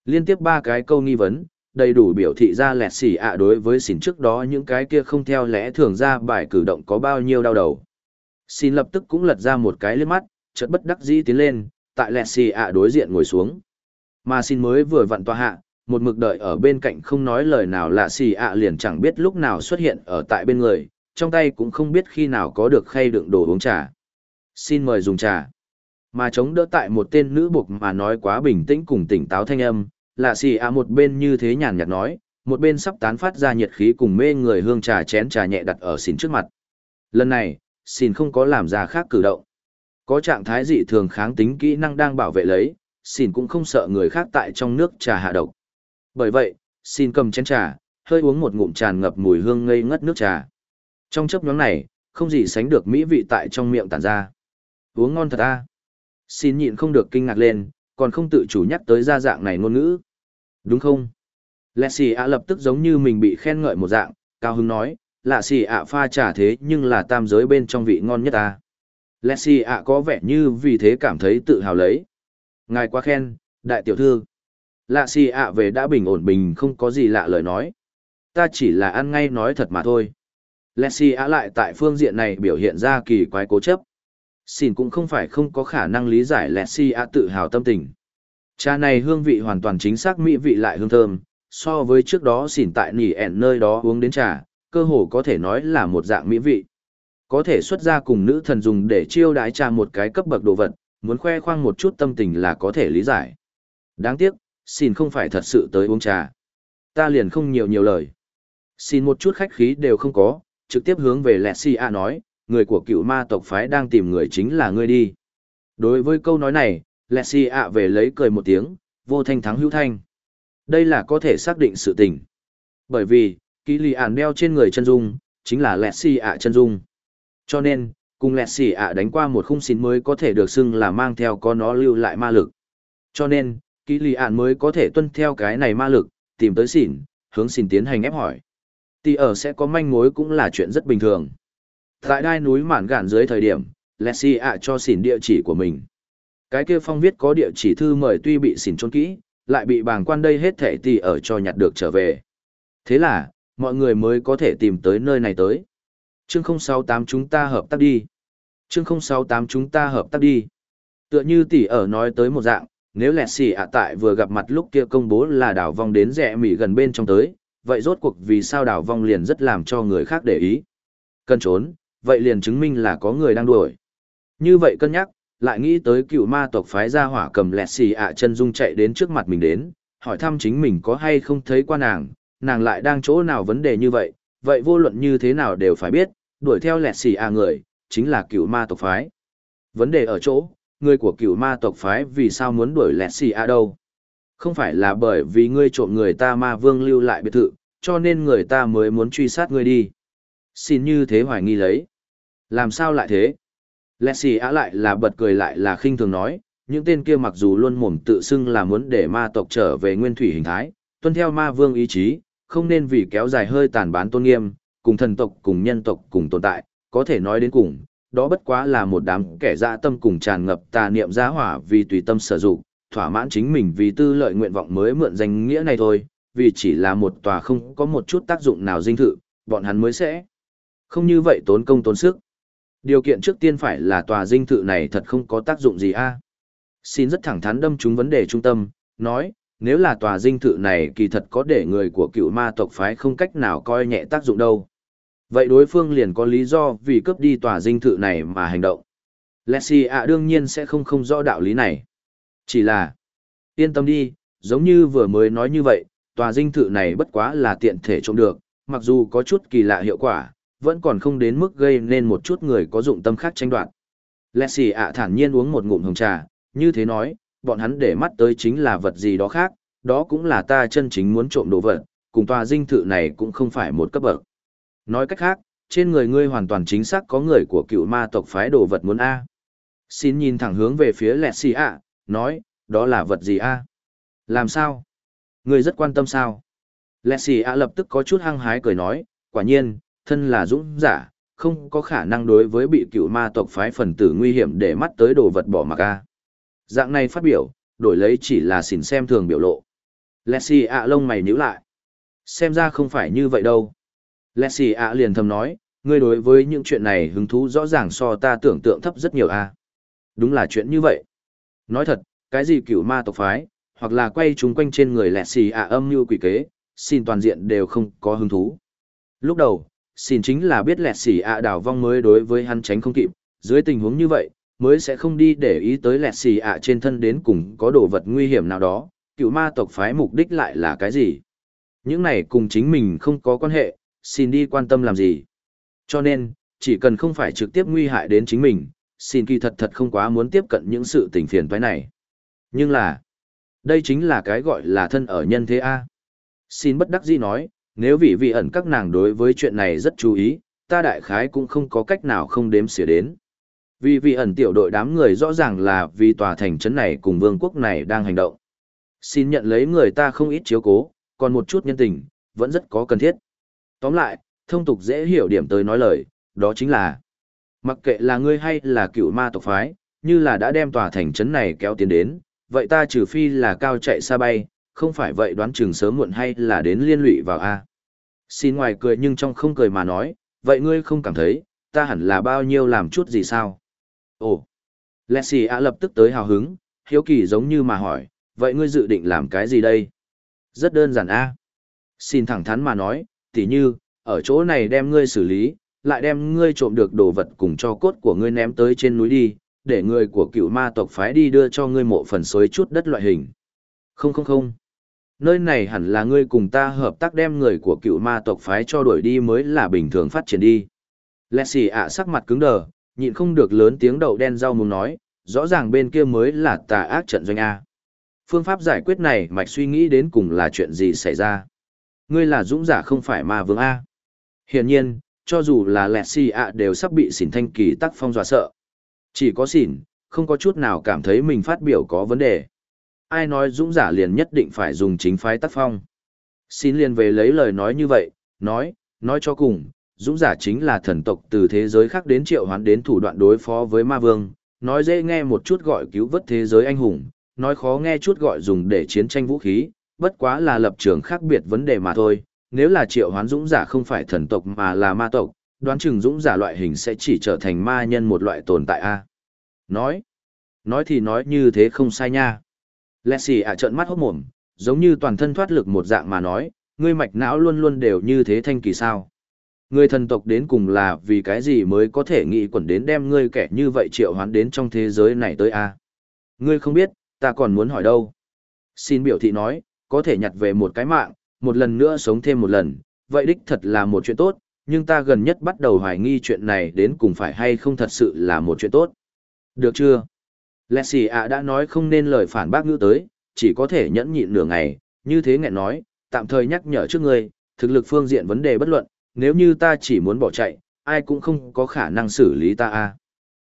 Liên tiếp ba cái câu nghi vấn, đầy đủ biểu thị ra lẹt xỉ ạ đối với xỉn trước đó những cái kia không theo lẽ thường ra bài cử động có bao nhiêu đau đầu. Xin lập tức cũng lật ra một cái liếc mắt, chợt bất đắc dĩ tiến lên, tại lẹt xì ạ đối diện ngồi xuống. Mà xin mới vừa vặn tòa hạ, một mực đợi ở bên cạnh không nói lời nào lạ xì ạ liền chẳng biết lúc nào xuất hiện ở tại bên người, trong tay cũng không biết khi nào có được khay đựng đồ uống trà. Xin mời dùng trà. Mà chống đỡ tại một tên nữ buộc mà nói quá bình tĩnh cùng tỉnh táo thanh âm, lạ xì ạ một bên như thế nhàn nhạt nói, một bên sắp tán phát ra nhiệt khí cùng mê người hương trà chén trà nhẹ đặt ở xin trước mặt. Lần này, xin không có làm ra khác cử động. Có trạng thái dị thường kháng tính kỹ năng đang bảo vệ lấy, xin cũng không sợ người khác tại trong nước trà hạ độc. Bởi vậy, xin cầm chén trà, hơi uống một ngụm tràn ngập mùi hương ngây ngất nước trà. Trong chấp nhóm này, không gì sánh được mỹ vị tại trong miệng tản ra. Uống ngon thật a. Xin nhịn không được kinh ngạc lên, còn không tự chủ nhắc tới ra dạng này ngôn ngữ. Đúng không? Lẹ xì ạ lập tức giống như mình bị khen ngợi một dạng, cao hứng nói, lạ xì ạ pha trà thế nhưng là tam giới bên trong vị ngon nhất ta. Lạ xì ạ có vẻ như vì thế cảm thấy tự hào lấy. Ngài quá khen, đại tiểu thư. Lạ xì ạ về đã bình ổn bình không có gì lạ lời nói. Ta chỉ là ăn ngay nói thật mà thôi. Lạ xì ạ lại tại phương diện này biểu hiện ra kỳ quái cố chấp. Xin cũng không phải không có khả năng lý giải lạ xì ạ tự hào tâm tình. Trà này hương vị hoàn toàn chính xác mỹ vị lại hương thơm, so với trước đó xỉn tại nỉ ẻn nơi đó uống đến trà, cơ hồ có thể nói là một dạng mỹ vị. Có thể xuất ra cùng nữ thần dùng để chiêu đái trà một cái cấp bậc đồ vật, muốn khoe khoang một chút tâm tình là có thể lý giải. Đáng tiếc, xin không phải thật sự tới uống trà. Ta liền không nhiều nhiều lời. Xin một chút khách khí đều không có, trực tiếp hướng về Lẹ Si A nói, người của cựu ma tộc phái đang tìm người chính là ngươi đi. Đối với câu nói này, Lẹ Si A về lấy cười một tiếng, vô thanh thắng hữu thanh. Đây là có thể xác định sự tình. Bởi vì, kỳ lì ản đeo trên người chân dung, chính là lẹt xì ạ chân dung. Cho nên, cùng lẹt xì ạ đánh qua một khung xín mới có thể được xưng là mang theo có nó lưu lại ma lực. Cho nên, kỳ lì ạn mới có thể tuân theo cái này ma lực, tìm tới xỉn, hướng xỉn tiến hành ép hỏi. Tì ở sẽ có manh mối cũng là chuyện rất bình thường. Tại đai núi mạn gạn dưới thời điểm, Leslie ạ cho xỉn địa chỉ của mình. Cái kia phong viết có địa chỉ thư mời tuy bị xỉn trốn kỹ, lại bị bàng quan đây hết thể tì ở cho nhặt được trở về. Thế là, mọi người mới có thể tìm tới nơi này tới. Chương 068 chúng ta hợp tác đi. Chương 068 chúng ta hợp tác đi. Tựa như tỷ ở nói tới một dạng, nếu lẹt xỉ ạ tại vừa gặp mặt lúc kia công bố là đảo vong đến rẻ mỉ gần bên trong tới, vậy rốt cuộc vì sao đảo vong liền rất làm cho người khác để ý. Cần trốn, vậy liền chứng minh là có người đang đuổi. Như vậy cân nhắc, lại nghĩ tới cựu ma tộc phái ra hỏa cầm lẹt xì ạ chân dung chạy đến trước mặt mình đến, hỏi thăm chính mình có hay không thấy qua nàng, nàng lại đang chỗ nào vấn đề như vậy, vậy vô luận như thế nào đều phải biết, đuổi theo lẹt xì à người, chính là cựu ma tộc phái. Vấn đề ở chỗ, người của cựu ma tộc phái vì sao muốn đuổi lẹt xì a đâu? Không phải là bởi vì ngươi trộm người ta ma vương lưu lại biệt thự cho nên người ta mới muốn truy sát ngươi đi. Xin như thế hoài nghi lấy. Làm sao lại thế? Lẹt xì a lại là bật cười lại là khinh thường nói những tên kia mặc dù luôn mồm tự xưng là muốn để ma tộc trở về nguyên thủy hình thái tuân theo ma vương ý chí không nên vì kéo dài hơi tàn bán tôn nghiêm cùng thần tộc cùng nhân tộc cùng tồn tại có thể nói đến cùng đó bất quá là một đám kẻ dã tâm cùng tràn ngập tà niệm giá hỏa vì tùy tâm sử dụng, thỏa mãn chính mình vì tư lợi nguyện vọng mới mượn danh nghĩa này thôi, vì chỉ là một tòa không có một chút tác dụng nào dinh thự, bọn hắn mới sẽ không như vậy tốn công tốn sức. Điều kiện trước tiên phải là tòa dinh thự này thật không có tác dụng gì a. Xin rất thẳng thắn đâm trúng vấn đề trung tâm, nói, nếu là tòa dinh thự này kỳ thật có để người của cựu ma tộc phái không cách nào coi nhẹ tác dụng đâu. Vậy đối phương liền có lý do vì cướp đi tòa dinh thự này mà hành động. Lexi ạ đương nhiên sẽ không không rõ đạo lý này. Chỉ là, yên tâm đi, giống như vừa mới nói như vậy, tòa dinh thự này bất quá là tiện thể trộm được, mặc dù có chút kỳ lạ hiệu quả, vẫn còn không đến mức gây nên một chút người có dụng tâm khác tranh đoạt. Lexi ạ thản nhiên uống một ngụm hồng trà, như thế nói, bọn hắn để mắt tới chính là vật gì đó khác, đó cũng là ta chân chính muốn trộm đồ vật, cùng tòa dinh thự này cũng không phải một cấp bậc. Nói cách khác, trên người ngươi hoàn toàn chính xác có người của cựu ma tộc phái đồ vật muốn A. Xin nhìn thẳng hướng về phía lẹ xì ạ, nói, đó là vật gì A? Làm sao? Ngươi rất quan tâm sao? Lẹ xì ạ lập tức có chút hăng hái cười nói, quả nhiên, thân là dũng giả, không có khả năng đối với bị cựu ma tộc phái phần tử nguy hiểm để mắt tới đồ vật bỏ mặc A. Dạng này phát biểu, đổi lấy chỉ là xỉn xem thường biểu lộ. Lẹ xì ạ lông mày nhíu lại. Xem ra không phải như vậy đâu. Lẹ xì ạ liền thầm nói, ngươi đối với những chuyện này hứng thú rõ ràng so ta tưởng tượng thấp rất nhiều a. Đúng là chuyện như vậy. Nói thật, cái gì cựu ma tộc phái, hoặc là quay chúng quanh trên người lẹ xì ạ âm như quỷ kế, xin toàn diện đều không có hứng thú. Lúc đầu, xin chính là biết lẹ xì ạ đảo vong mới đối với hắn tránh không kịp, dưới tình huống như vậy, mới sẽ không đi để ý tới lẹt xì ạ trên thân đến cùng có đồ vật nguy hiểm nào đó, cựu ma tộc phái mục đích lại là cái gì. Những này cùng chính mình không có quan hệ, xin đi quan tâm làm gì. Cho nên, chỉ cần không phải trực tiếp nguy hại đến chính mình, xin kỳ thật thật không quá muốn tiếp cận những sự tình phiền toái này. Nhưng là, đây chính là cái gọi là thân ở nhân thế A. Xin bất đắc dĩ nói, nếu vị vị ẩn các nàng đối với chuyện này rất chú ý, ta đại khái cũng không có cách nào không đếm xỉa đến. Vì vị ẩn tiểu đội đám người rõ ràng là vì tòa thành trấn này cùng vương quốc này đang hành động. Xin nhận lấy người ta không ít chiếu cố, còn một chút nhân tình, vẫn rất có cần thiết. Tóm lại, thông tục dễ hiểu điểm tới nói lời, đó chính là mặc kệ là ngươi hay là cựu ma tộc phái, như là đã đem tòa thành trấn này kéo tiến đến, vậy ta trừ phi là cao chạy xa bay, không phải vậy đoán chừng sớm muộn hay là đến liên lụy vào A. Xin ngoài cười nhưng trong không cười mà nói, vậy ngươi không cảm thấy, ta hẳn là bao nhiêu làm chút gì sao? Ồ! Lexi ạ lập tức tới hào hứng, hiếu kỳ giống như mà hỏi, vậy ngươi dự định làm cái gì đây? Rất đơn giản A. Xin thẳng thắn mà nói, tỉ như, ở chỗ này đem ngươi xử lý, lại đem ngươi trộm được đồ vật cùng cho cốt của ngươi ném tới trên núi đi, để người của cựu ma tộc phái đi đưa cho ngươi mộ phần xối chút đất loại hình. Không không không. Nơi này hẳn là ngươi cùng ta hợp tác đem người của cựu ma tộc phái cho đuổi đi mới là bình thường phát triển đi. Lexi ạ sắc mặt cứng đờ, nhịn không được lớn tiếng đậu đen rau muốn nói, rõ ràng bên kia mới là tà ác trận doanh A. Phương pháp giải quyết này mạch suy nghĩ đến cùng là chuyện gì xảy ra. Ngươi là dũng giả không phải ma vương A. Hiển nhiên, cho dù là Lexi ạ đều sắp bị xỉn thanh kỳ tắc phong dọa sợ. Chỉ có xỉn, không có chút nào cảm thấy mình phát biểu có vấn đề. Ai nói dũng giả liền nhất định phải dùng chính phái tác phong. Xin liền về lấy lời nói như vậy, nói, nói cho cùng, dũng giả chính là thần tộc từ thế giới khác đến triệu hoán đến thủ đoạn đối phó với ma vương, nói dễ nghe một chút gọi cứu vớt thế giới anh hùng, nói khó nghe chút gọi dùng để chiến tranh vũ khí, bất quá là lập trường khác biệt vấn đề mà thôi. Nếu là triệu hoán dũng giả không phải thần tộc mà là ma tộc, đoán chừng dũng giả loại hình sẽ chỉ trở thành ma nhân một loại tồn tại a. Nói, nói thì nói như thế không sai nha. Lexi ạ trợn mắt hốt mồm, giống như toàn thân thoát lực một dạng mà nói, ngươi mạch não luôn luôn đều như thế thanh kỳ sao. Ngươi thần tộc đến cùng là vì cái gì mới có thể nghĩ quẩn đến đem ngươi kẻ như vậy triệu hoán đến trong thế giới này tới a? Ngươi không biết, ta còn muốn hỏi đâu. Xin biểu thị nói, có thể nhặt về một cái mạng, một lần nữa sống thêm một lần, vậy đích thật là một chuyện tốt, nhưng ta gần nhất bắt đầu hoài nghi chuyện này đến cùng phải hay không thật sự là một chuyện tốt. Được chưa? Lexi ạ đã nói không nên lời phản bác ngữ tới, chỉ có thể nhẫn nhịn nửa ngày, như thế nghẹn nói, tạm thời nhắc nhở trước ngươi, thực lực phương diện vấn đề bất luận, nếu như ta chỉ muốn bỏ chạy, ai cũng không có khả năng xử lý ta a.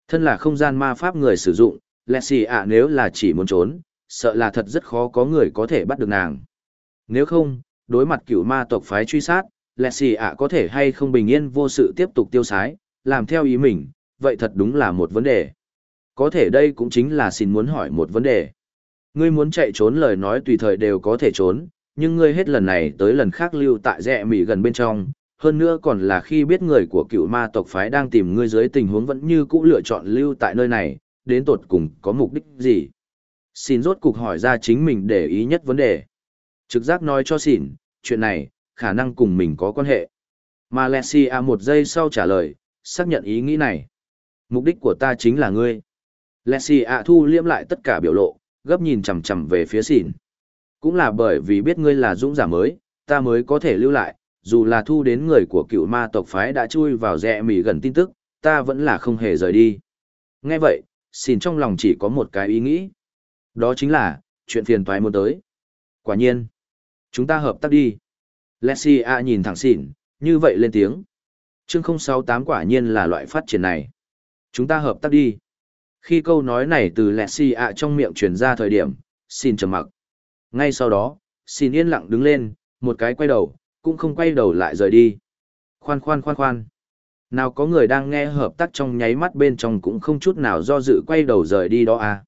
Thân là không gian ma pháp người sử dụng, Lexi ạ nếu là chỉ muốn trốn, sợ là thật rất khó có người có thể bắt được nàng. Nếu không, đối mặt cựu ma tộc phái truy sát, Lexi ạ có thể hay không bình yên vô sự tiếp tục tiêu sái, làm theo ý mình, vậy thật đúng là một vấn đề. Có thể đây cũng chính là xin muốn hỏi một vấn đề. Ngươi muốn chạy trốn lời nói tùy thời đều có thể trốn, nhưng ngươi hết lần này tới lần khác lưu tại rẽ mỉ gần bên trong, hơn nữa còn là khi biết người của cựu ma tộc phái đang tìm ngươi dưới tình huống vẫn như cũ lựa chọn lưu tại nơi này, đến tột cùng có mục đích gì. Xin rốt cục hỏi ra chính mình để ý nhất vấn đề. Trực giác nói cho xỉn, chuyện này, khả năng cùng mình có quan hệ. Malaysia một giây sau trả lời, xác nhận ý nghĩ này. Mục đích của ta chính là ngươi. Lesia thu liễm lại tất cả biểu lộ, gấp nhìn chằm chằm về phía xỉn. Cũng là bởi vì biết ngươi là dũng giả mới, ta mới có thể lưu lại, dù là thu đến người của cựu ma tộc phái đã chui vào rẽ mỉ gần tin tức, ta vẫn là không hề rời đi. Nghe vậy, xin trong lòng chỉ có một cái ý nghĩ. Đó chính là, chuyện phiền toái muốn tới. Quả nhiên. Chúng ta hợp tác đi. Lexi A nhìn thẳng xỉn, như vậy lên tiếng. Chương 068 quả nhiên là loại phát triển này. Chúng ta hợp tác đi. Khi câu nói này từ Lexi A trong miệng truyền ra thời điểm, xin trầm mặc. Ngay sau đó, xin yên lặng đứng lên, một cái quay đầu, cũng không quay đầu lại rời đi. Khoan khoan khoan khoan. Nào có người đang nghe hợp tác trong nháy mắt bên trong cũng không chút nào do dự quay đầu rời đi đó à.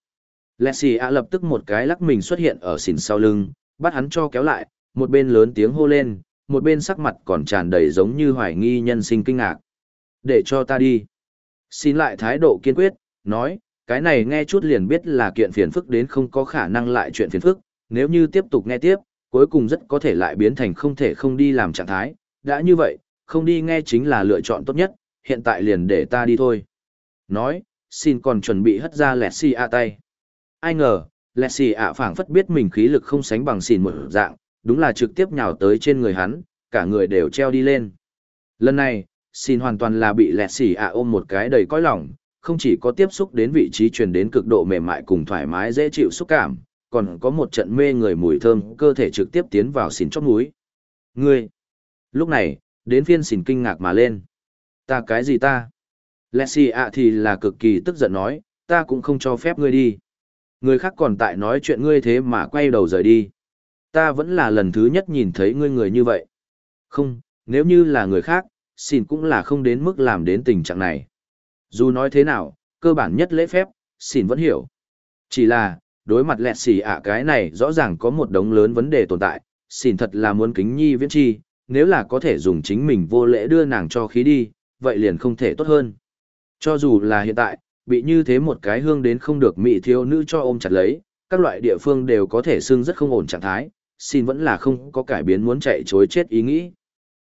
Lexi A lập tức một cái lắc mình xuất hiện ở xỉn sau lưng, bắt hắn cho kéo lại, một bên lớn tiếng hô lên, một bên sắc mặt còn tràn đầy giống như hoài nghi nhân sinh kinh ngạc. Để cho ta đi. Xin lại thái độ kiên quyết, nói, cái này nghe chút liền biết là kiện phiền phức đến không có khả năng lại chuyện phiền phức, nếu như tiếp tục nghe tiếp, cuối cùng rất có thể lại biến thành không thể không đi làm trạng thái, đã như vậy, không đi nghe chính là lựa chọn tốt nhất, hiện tại liền để ta đi thôi. Nói, xin còn chuẩn bị hất ra lẹt xì ạ tay. Ai ngờ, lẹt xì ạ phảng phất biết mình khí lực không sánh bằng xin một dạng, đúng là trực tiếp nhào tới trên người hắn, cả người đều treo đi lên. Lần này, xin hoàn toàn là bị lẹt xì ạ ôm một cái đầy cõi lòng, không chỉ có tiếp xúc đến vị trí truyền đến cực độ mềm mại cùng thoải mái dễ chịu xúc cảm, còn có một trận mê người mùi thơm cơ thể trực tiếp tiến vào xỉn chóp núi. Ngươi! Lúc này, đến phiên xỉn kinh ngạc mà lên. Ta cái gì ta? Lexi ạ thì là cực kỳ tức giận nói, ta cũng không cho phép ngươi đi. Người khác còn tại nói chuyện ngươi thế mà quay đầu rời đi. Ta vẫn là lần thứ nhất nhìn thấy ngươi người như vậy. Không, nếu như là người khác, xin cũng là không đến mức làm đến tình trạng này. Dù nói thế nào, cơ bản nhất lễ phép, xin vẫn hiểu. Chỉ là, đối mặt lẹt xì ạ cái này rõ ràng có một đống lớn vấn đề tồn tại, xin thật là muốn kính nhi viễn chi, nếu là có thể dùng chính mình vô lễ đưa nàng cho khí đi, vậy liền không thể tốt hơn. Cho dù là hiện tại, bị như thế một cái hương đến không được mỹ thiếu nữ cho ôm chặt lấy, các loại địa phương đều có thể xưng rất không ổn trạng thái, xin vẫn là không có cải biến muốn chạy chối chết ý nghĩ.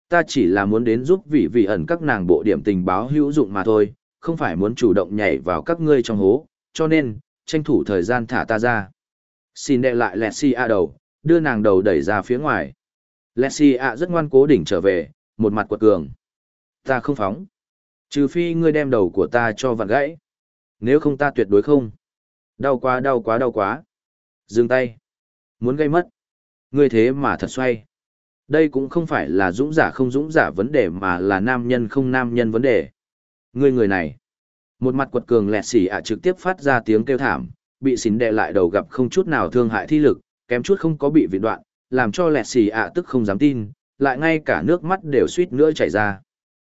Ta chỉ là muốn đến giúp vị vị ẩn các nàng bộ điểm tình báo hữu dụng mà thôi, không phải muốn chủ động nhảy vào các ngươi trong hố, cho nên, tranh thủ thời gian thả ta ra. Xin đệ lại Lexi A đầu, đưa nàng đầu đẩy ra phía ngoài. Lexi A rất ngoan cố đỉnh trở về, một mặt quật cường. Ta không phóng. Trừ phi ngươi đem đầu của ta cho vặn gãy. Nếu không ta tuyệt đối không. Đau quá đau quá đau quá. Dừng tay. Muốn gây mất. Ngươi thế mà thật xoay. Đây cũng không phải là dũng giả không dũng giả vấn đề mà là nam nhân không nam nhân vấn đề. Ngươi người này. Một mặt quật cường lẹt xỉ ạ trực tiếp phát ra tiếng kêu thảm, bị xín đè lại đầu gặp không chút nào thương hại thi lực, kém chút không có bị viện đoạn, làm cho lẹt xỉ ạ tức không dám tin, lại ngay cả nước mắt đều suýt nữa chảy ra.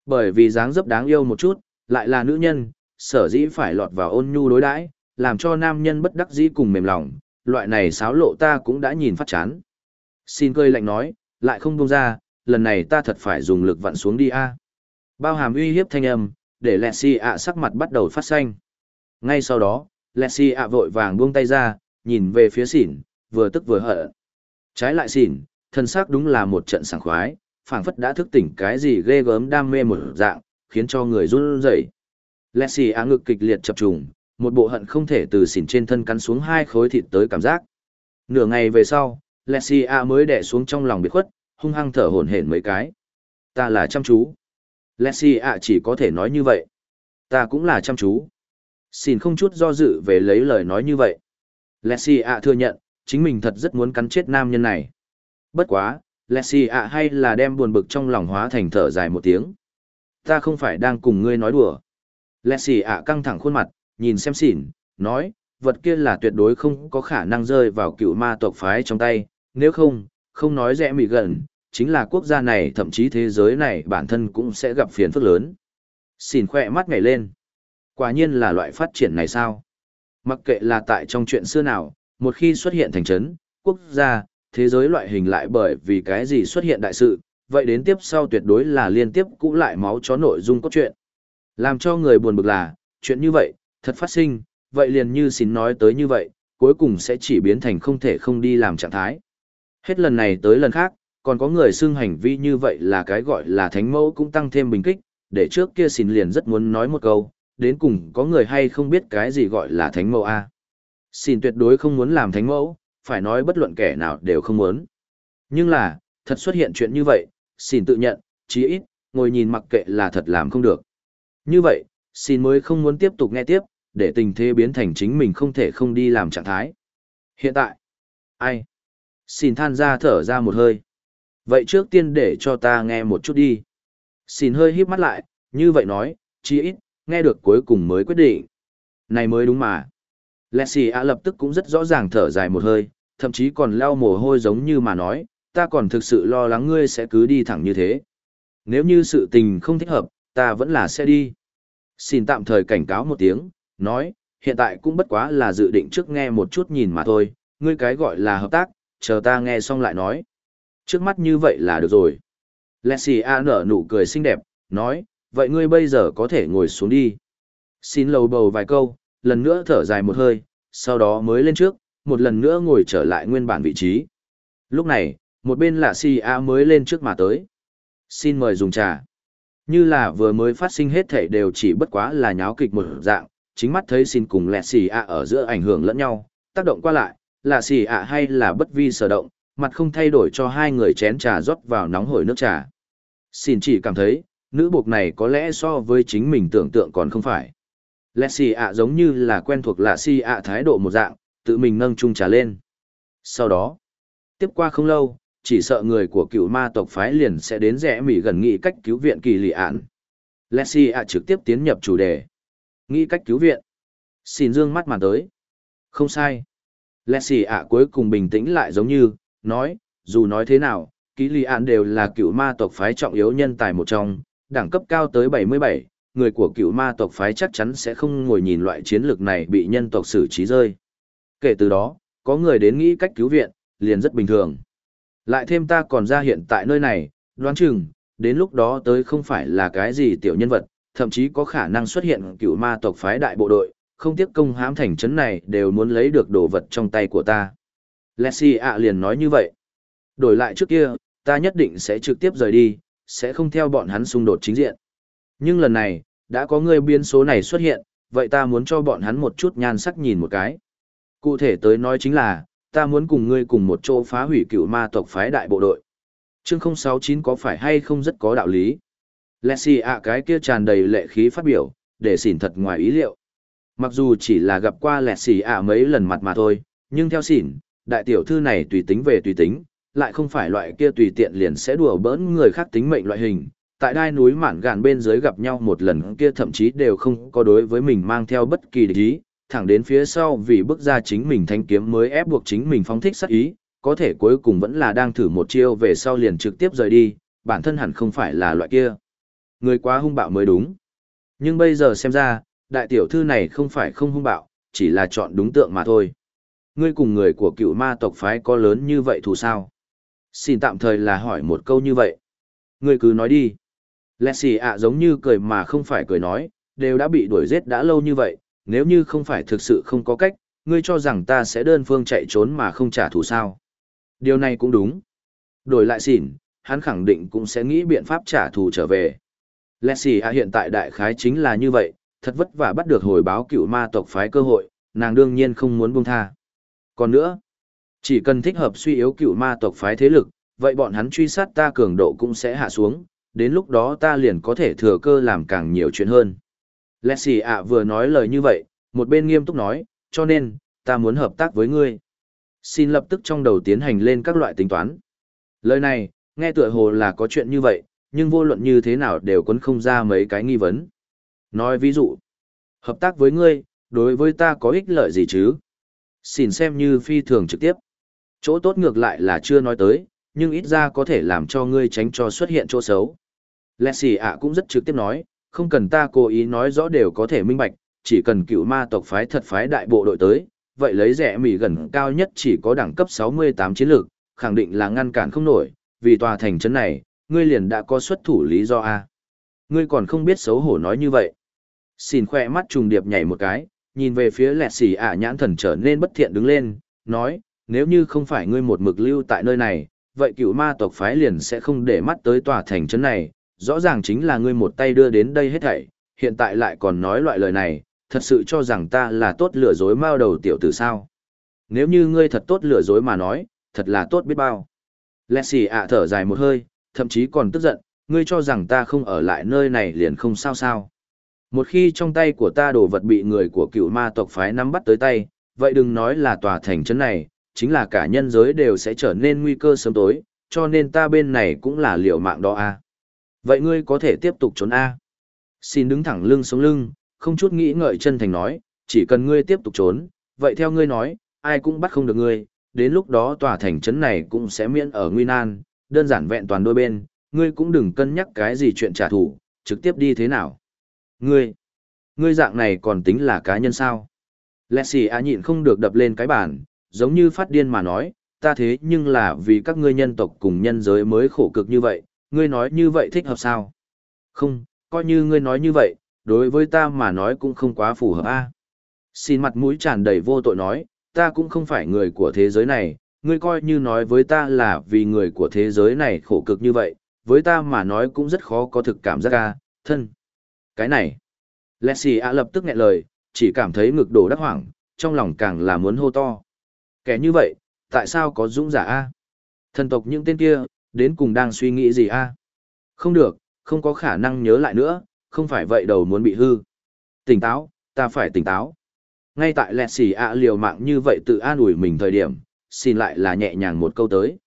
Bởi vì dáng dấp đáng yêu một chút, lại là nữ nhân, sở dĩ phải lọt vào ôn nhu đối đãi, làm cho nam nhân bất đắc dĩ cùng mềm lòng, loại này xáo lộ ta cũng đã nhìn phát chán. Xin cơi lạnh nói, lại không buông ra, lần này ta thật phải dùng lực vặn xuống đi a. Bao hàm uy hiếp thanh âm, để Lexi ạ sắc mặt bắt đầu phát xanh. Ngay sau đó, Lexi ạ vội vàng buông tay ra, nhìn về phía xỉn, vừa tức vừa hận. Trái lại xỉn, thân xác đúng là một trận sảng khoái, phảng phất đã thức tỉnh cái gì ghê gớm đam mê một dạng, khiến cho người run rẩy. Lexi ạ ngực kịch liệt chập trùng, một bộ hận không thể từ xỉn trên thân cắn xuống hai khối thịt tới cảm giác. Nửa ngày về sau, Lexi ạ mới đẻ xuống trong lòng biệt khuất, hung hăng thở hổn hển mấy cái. Ta là chăm chú. Lexi ạ chỉ có thể nói như vậy. Ta cũng là chăm chú. Xin không chút do dự về lấy lời nói như vậy. Lexi ạ thừa nhận, chính mình thật rất muốn cắn chết nam nhân này. Bất quá, Lexi ạ hay là đem buồn bực trong lòng hóa thành thở dài một tiếng. Ta không phải đang cùng ngươi nói đùa. Lexi ạ căng thẳng khuôn mặt, nhìn xem xỉn, nói, vật kia là tuyệt đối không có khả năng rơi vào cựu ma tộc phái trong tay, nếu không, không nói rẽ mị gần, chính là quốc gia này thậm chí thế giới này bản thân cũng sẽ gặp phiền phức lớn. Xin khỏe mắt ngảy lên. Quả nhiên là loại phát triển này sao? Mặc kệ là tại trong chuyện xưa nào, một khi xuất hiện thành trấn, quốc gia, thế giới loại hình lại bởi vì cái gì xuất hiện đại sự, vậy đến tiếp sau tuyệt đối là liên tiếp cũ lại máu chó nội dung cốt truyện. Làm cho người buồn bực là, chuyện như vậy, thật phát sinh, vậy liền như xin nói tới như vậy, cuối cùng sẽ chỉ biến thành không thể không đi làm trạng thái. Hết lần này tới lần khác, còn có người xưng hành vi như vậy là cái gọi là thánh mẫu cũng tăng thêm bình kích, để trước kia xin liền rất muốn nói một câu, đến cùng có người hay không biết cái gì gọi là thánh mẫu a Xin tuyệt đối không muốn làm thánh mẫu, phải nói bất luận kẻ nào đều không muốn. Nhưng là, thật xuất hiện chuyện như vậy, xin tự nhận, chí ít, ngồi nhìn mặc kệ là thật làm không được. Như vậy, xin mới không muốn tiếp tục nghe tiếp, để tình thế biến thành chính mình không thể không đi làm trạng thái. Hiện tại, ai? Xin than ra thở ra một hơi. Vậy trước tiên để cho ta nghe một chút đi. Xin hơi híp mắt lại, như vậy nói, chí ít, nghe được cuối cùng mới quyết định. Này mới đúng mà. Lexi A lập tức cũng rất rõ ràng thở dài một hơi, thậm chí còn lau mồ hôi giống như mà nói, ta còn thực sự lo lắng ngươi sẽ cứ đi thẳng như thế. Nếu như sự tình không thích hợp, ta vẫn là sẽ đi. Xin tạm thời cảnh cáo một tiếng, nói, hiện tại cũng bất quá là dự định trước nghe một chút nhìn mà thôi, ngươi cái gọi là hợp tác, chờ ta nghe xong lại nói. Trước mắt như vậy là được rồi. Lexi A nở nụ cười xinh đẹp, nói, vậy ngươi bây giờ có thể ngồi xuống đi. Xin lầu bầu vài câu, lần nữa thở dài một hơi, sau đó mới lên trước, một lần nữa ngồi trở lại nguyên bản vị trí. Lúc này, một bên là Si A mới lên trước mà tới. Xin mời dùng trà. Như là vừa mới phát sinh hết thể đều chỉ bất quá là nháo kịch một dạng, chính mắt thấy xin cùng lẹ xì a ở giữa ảnh hưởng lẫn nhau, tác động qua lại, là xì a hay là bất vi sở động, mặt không thay đổi cho hai người chén trà rót vào nóng hổi nước trà. Xin chỉ cảm thấy, nữ buộc này có lẽ so với chính mình tưởng tượng còn không phải. Lẹ xì ạ giống như là quen thuộc lạ xì ạ thái độ một dạng, tự mình nâng chung trà lên. Sau đó, tiếp qua không lâu, chỉ sợ người của cựu ma tộc phái liền sẽ đến rẽ mỉ gần nghị cách cứu viện kỳ lì ạn. xì ạ trực tiếp tiến nhập chủ đề. Nghĩ cách cứu viện. Xin dương mắt mà tới. Không sai. Lexi ạ cuối cùng bình tĩnh lại giống như, nói, dù nói thế nào, kỳ lì ạn đều là cựu ma tộc phái trọng yếu nhân tài một trong, đẳng cấp cao tới 77, người của cựu ma tộc phái chắc chắn sẽ không ngồi nhìn loại chiến lược này bị nhân tộc xử trí rơi. Kể từ đó, có người đến nghĩ cách cứu viện, liền rất bình thường. Lại thêm ta còn ra hiện tại nơi này, đoán chừng, đến lúc đó tới không phải là cái gì tiểu nhân vật, thậm chí có khả năng xuất hiện cựu ma tộc phái đại bộ đội, không tiếc công hãm thành trấn này đều muốn lấy được đồ vật trong tay của ta. Leslie ạ liền nói như vậy. Đổi lại trước kia, ta nhất định sẽ trực tiếp rời đi, sẽ không theo bọn hắn xung đột chính diện. Nhưng lần này, đã có người biến số này xuất hiện, vậy ta muốn cho bọn hắn một chút nhan sắc nhìn một cái. Cụ thể tới nói chính là, ta muốn cùng ngươi cùng một chỗ phá hủy cựu ma tộc phái đại bộ đội. Chương 069 có phải hay không rất có đạo lý. Leslie ạ cái kia tràn đầy lệ khí phát biểu, để xỉn thật ngoài ý liệu. Mặc dù chỉ là gặp qua Leslie ạ mấy lần mặt mà thôi, nhưng theo xỉn, đại tiểu thư này tùy tính về tùy tính, lại không phải loại kia tùy tiện liền sẽ đùa bỡn người khác tính mệnh loại hình. Tại đai núi mạn gạn bên dưới gặp nhau một lần kia thậm chí đều không có đối với mình mang theo bất kỳ địch ý, thẳng đến phía sau vì bước ra chính mình thanh kiếm mới ép buộc chính mình phóng thích sát ý, có thể cuối cùng vẫn là đang thử một chiêu về sau liền trực tiếp rời đi, bản thân hẳn không phải là loại kia. Người quá hung bạo mới đúng. Nhưng bây giờ xem ra, đại tiểu thư này không phải không hung bạo, chỉ là chọn đúng tượng mà thôi. Ngươi cùng người của cựu ma tộc phái có lớn như vậy thù sao? Xin tạm thời là hỏi một câu như vậy. Ngươi cứ nói đi. Leslie ạ giống như cười mà không phải cười nói, đều đã bị đuổi giết đã lâu như vậy, nếu như không phải thực sự không có cách, ngươi cho rằng ta sẽ đơn phương chạy trốn mà không trả thù sao. Điều này cũng đúng. Đổi lại xỉn, hắn khẳng định cũng sẽ nghĩ biện pháp trả thù trở về. Lẹ xì ạ hiện tại đại khái chính là như vậy, thật vất vả bắt được hồi báo cựu ma tộc phái cơ hội, nàng đương nhiên không muốn buông tha. Còn nữa, chỉ cần thích hợp suy yếu cựu ma tộc phái thế lực, vậy bọn hắn truy sát ta cường độ cũng sẽ hạ xuống, đến lúc đó ta liền có thể thừa cơ làm càng nhiều chuyện hơn. Leslie ạ vừa nói lời như vậy, một bên nghiêm túc nói, cho nên, ta muốn hợp tác với ngươi. Xin lập tức trong đầu tiến hành lên các loại tính toán. Lời này, nghe tựa hồ là có chuyện như vậy, nhưng vô luận như thế nào đều quấn không ra mấy cái nghi vấn. Nói ví dụ, hợp tác với ngươi, đối với ta có ích lợi gì chứ? Xin xem như phi thường trực tiếp. Chỗ tốt ngược lại là chưa nói tới, nhưng ít ra có thể làm cho ngươi tránh cho xuất hiện chỗ xấu. Leslie ạ cũng rất trực tiếp nói, không cần ta cố ý nói rõ đều có thể minh bạch, chỉ cần cựu ma tộc phái thật phái đại bộ đội tới, vậy lấy rẻ mỉ gần cao nhất chỉ có đẳng cấp 68 chiến lược, khẳng định là ngăn cản không nổi, vì tòa thành trấn này, ngươi liền đã có xuất thủ lý do A. Ngươi còn không biết xấu hổ nói như vậy. Xin khoe mắt trùng điệp nhảy một cái, nhìn về phía lẹt xì ả nhãn thần trở nên bất thiện đứng lên, nói, nếu như không phải ngươi một mực lưu tại nơi này, vậy cựu ma tộc phái liền sẽ không để mắt tới tòa thành trấn này, rõ ràng chính là ngươi một tay đưa đến đây hết thảy, hiện tại lại còn nói loại lời này, thật sự cho rằng ta là tốt lừa dối mao đầu tiểu tử sao. Nếu như ngươi thật tốt lừa dối mà nói, thật là tốt biết bao. lẹt xì ạ thở dài một hơi, thậm chí còn tức giận, ngươi cho rằng ta không ở lại nơi này liền không sao sao. Một khi trong tay của ta đồ vật bị người của cựu ma tộc phái nắm bắt tới tay, vậy đừng nói là tòa thành trấn này, chính là cả nhân giới đều sẽ trở nên nguy cơ sớm tối, cho nên ta bên này cũng là liều mạng đó a. Vậy ngươi có thể tiếp tục trốn A. Xin đứng thẳng lưng sống lưng, không chút nghĩ ngợi chân thành nói, chỉ cần ngươi tiếp tục trốn, vậy theo ngươi nói, ai cũng bắt không được ngươi, đến lúc đó tòa thành trấn này cũng sẽ miễn ở nguy nan, đơn giản vẹn toàn đôi bên, ngươi cũng đừng cân nhắc cái gì chuyện trả thù, trực tiếp đi thế nào. Ngươi, ngươi dạng này còn tính là cá nhân sao? Leslie A nhịn không được đập lên cái bàn, giống như phát điên mà nói, ta thế nhưng là vì các ngươi nhân tộc cùng nhân giới mới khổ cực như vậy, ngươi nói như vậy thích hợp sao? Không, coi như ngươi nói như vậy, đối với ta mà nói cũng không quá phù hợp a. Xin mặt mũi tràn đầy vô tội nói, ta cũng không phải người của thế giới này, ngươi coi như nói với ta là vì người của thế giới này khổ cực như vậy, với ta mà nói cũng rất khó có thực cảm giác a, thân. Cái này, lẹ xì ạ lập tức nghẹn lời, chỉ cảm thấy ngực đổ đắc hoảng, trong lòng càng là muốn hô to. Kẻ như vậy, tại sao có dũng giả a? Thần tộc những tên kia, đến cùng đang suy nghĩ gì a? Không được, không có khả năng nhớ lại nữa, không phải vậy đầu muốn bị hư. Tỉnh táo, ta phải tỉnh táo. Ngay tại lẹt xì ạ liều mạng như vậy tự an ủi mình thời điểm, xin lại là nhẹ nhàng một câu tới.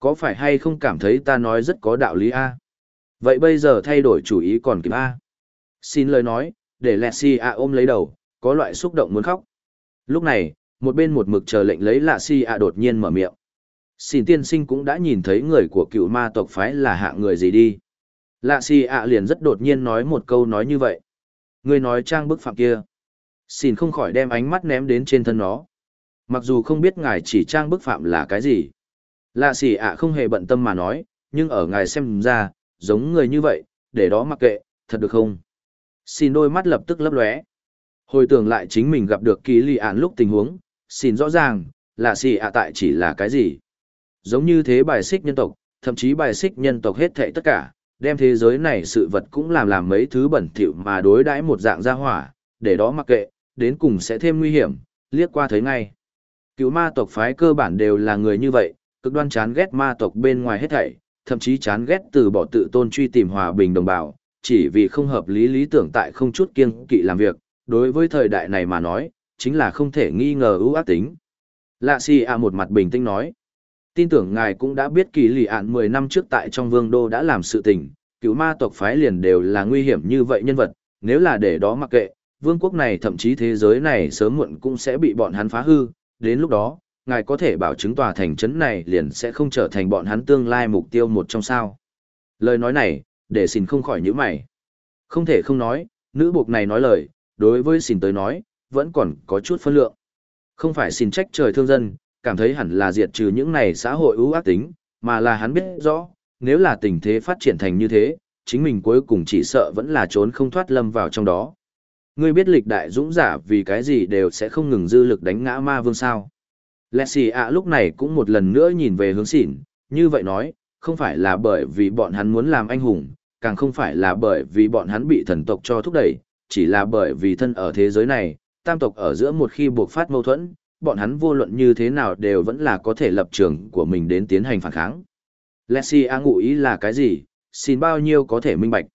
Có phải hay không cảm thấy ta nói rất có đạo lý a? Vậy bây giờ thay đổi chủ ý còn kịp a? Xin lời nói, để lẹ xì ạ ôm lấy đầu, có loại xúc động muốn khóc. Lúc này, một bên một mực chờ lệnh lấy lạ xì ạ đột nhiên mở miệng. Xin tiên sinh cũng đã nhìn thấy người của cựu ma tộc phái là hạng người gì đi. Lạ xì ạ liền rất đột nhiên nói một câu nói như vậy. Người nói trang bức phạm kia. Xin không khỏi đem ánh mắt ném đến trên thân nó. Mặc dù không biết ngài chỉ trang bức phạm là cái gì. Lạ xỉ ạ không hề bận tâm mà nói, nhưng ở ngài xem ra, giống người như vậy, để đó mặc kệ, thật được không? Xin đôi mắt lập tức lấp lóe. Hồi tưởng lại chính mình gặp được kỳ lì ạn lúc tình huống, xin rõ ràng, là xì ạ tại chỉ là cái gì? Giống như thế bài xích nhân tộc, thậm chí bài xích nhân tộc hết thệ tất cả, đem thế giới này sự vật cũng làm làm mấy thứ bẩn thỉu mà đối đãi một dạng gia hỏa, để đó mặc kệ, đến cùng sẽ thêm nguy hiểm, liếc qua thấy ngay. Cựu ma tộc phái cơ bản đều là người như vậy, cực đoan chán ghét ma tộc bên ngoài hết thảy, thậm chí chán ghét từ bỏ tự tôn truy tìm hòa bình đồng bào, chỉ vì không hợp lý lý tưởng tại không chút kiêng kỵ làm việc, đối với thời đại này mà nói, chính là không thể nghi ngờ ưu ác tính. Lạ si a một mặt bình tĩnh nói, tin tưởng ngài cũng đã biết kỳ lì ạn 10 năm trước tại trong vương đô đã làm sự tình, cựu ma tộc phái liền đều là nguy hiểm như vậy nhân vật, nếu là để đó mặc kệ, vương quốc này thậm chí thế giới này sớm muộn cũng sẽ bị bọn hắn phá hư, đến lúc đó, ngài có thể bảo chứng tòa thành trấn này liền sẽ không trở thành bọn hắn tương lai mục tiêu một trong sao. Lời nói này, để xin không khỏi những mày. Không thể không nói, nữ buộc này nói lời, đối với xin tới nói, vẫn còn có chút phân lượng. Không phải xin trách trời thương dân, cảm thấy hẳn là diệt trừ những này xã hội ưu ác tính, mà là hắn biết rõ, nếu là tình thế phát triển thành như thế, chính mình cuối cùng chỉ sợ vẫn là trốn không thoát lâm vào trong đó. Ngươi biết lịch đại dũng giả vì cái gì đều sẽ không ngừng dư lực đánh ngã ma vương sao. Lexi ạ lúc này cũng một lần nữa nhìn về hướng xỉn, như vậy nói, không phải là bởi vì bọn hắn muốn làm anh hùng, càng không phải là bởi vì bọn hắn bị thần tộc cho thúc đẩy, chỉ là bởi vì thân ở thế giới này, tam tộc ở giữa một khi buộc phát mâu thuẫn, bọn hắn vô luận như thế nào đều vẫn là có thể lập trường của mình đến tiến hành phản kháng. Lexi A ngụ ý là cái gì, xin bao nhiêu có thể minh bạch.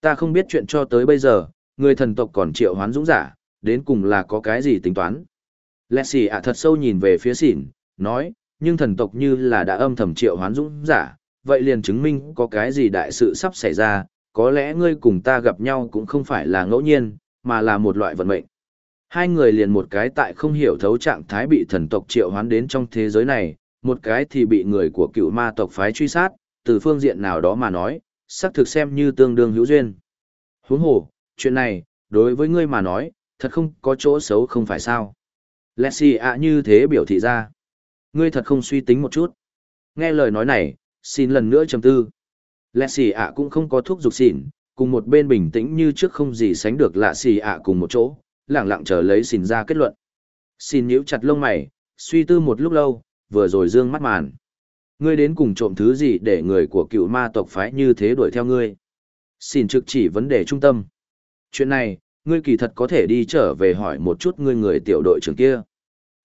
Ta không biết chuyện cho tới bây giờ, người thần tộc còn triệu hoán dũng giả, đến cùng là có cái gì tính toán. Lexi A thật sâu nhìn về phía xỉn, nói, nhưng thần tộc như là đã âm thầm triệu hoán dũng giả, vậy liền chứng minh có cái gì đại sự sắp xảy ra, có lẽ ngươi cùng ta gặp nhau cũng không phải là ngẫu nhiên, mà là một loại vận mệnh. Hai người liền một cái tại không hiểu thấu trạng thái bị thần tộc triệu hoán đến trong thế giới này, một cái thì bị người của cựu ma tộc phái truy sát, từ phương diện nào đó mà nói, xác thực xem như tương đương hữu duyên. Huống hồ, chuyện này, đối với ngươi mà nói, thật không có chỗ xấu không phải sao. Lexi ạ như thế biểu thị ra. Ngươi thật không suy tính một chút. Nghe lời nói này, xin lần nữa chầm tư. Lexi ạ cũng không có thuốc dục xỉn, cùng một bên bình tĩnh như trước không gì sánh được lạ xì ạ cùng một chỗ, lẳng lặng chờ lấy xỉn ra kết luận. Xin nhíu chặt lông mày, suy tư một lúc lâu, vừa rồi dương mắt màn. Ngươi đến cùng trộm thứ gì để người của cựu ma tộc phái như thế đuổi theo ngươi? Xin trực chỉ vấn đề trung tâm. Chuyện này, ngươi kỳ thật có thể đi trở về hỏi một chút ngươi người tiểu đội trưởng kia.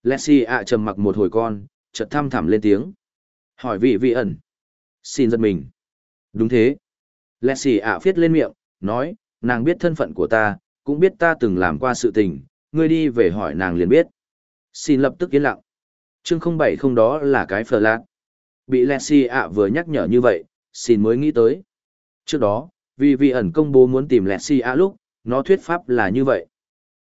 Lexi ạ trầm mặc một hồi con, chợt thăm thẳm lên tiếng. Hỏi vị vị ẩn. Xin giật mình. Đúng thế. Lexi ạ viết lên miệng, nói, nàng biết thân phận của ta, cũng biết ta từng làm qua sự tình, ngươi đi về hỏi nàng liền biết. Xin lập tức yên lặng. Chương không bảy không đó là cái phờ lạc. Bị Lexi ạ vừa nhắc nhở như vậy, xin mới nghĩ tới. Trước đó, vì vị ẩn công bố muốn tìm Lexi ạ lúc, nó thuyết pháp là như vậy.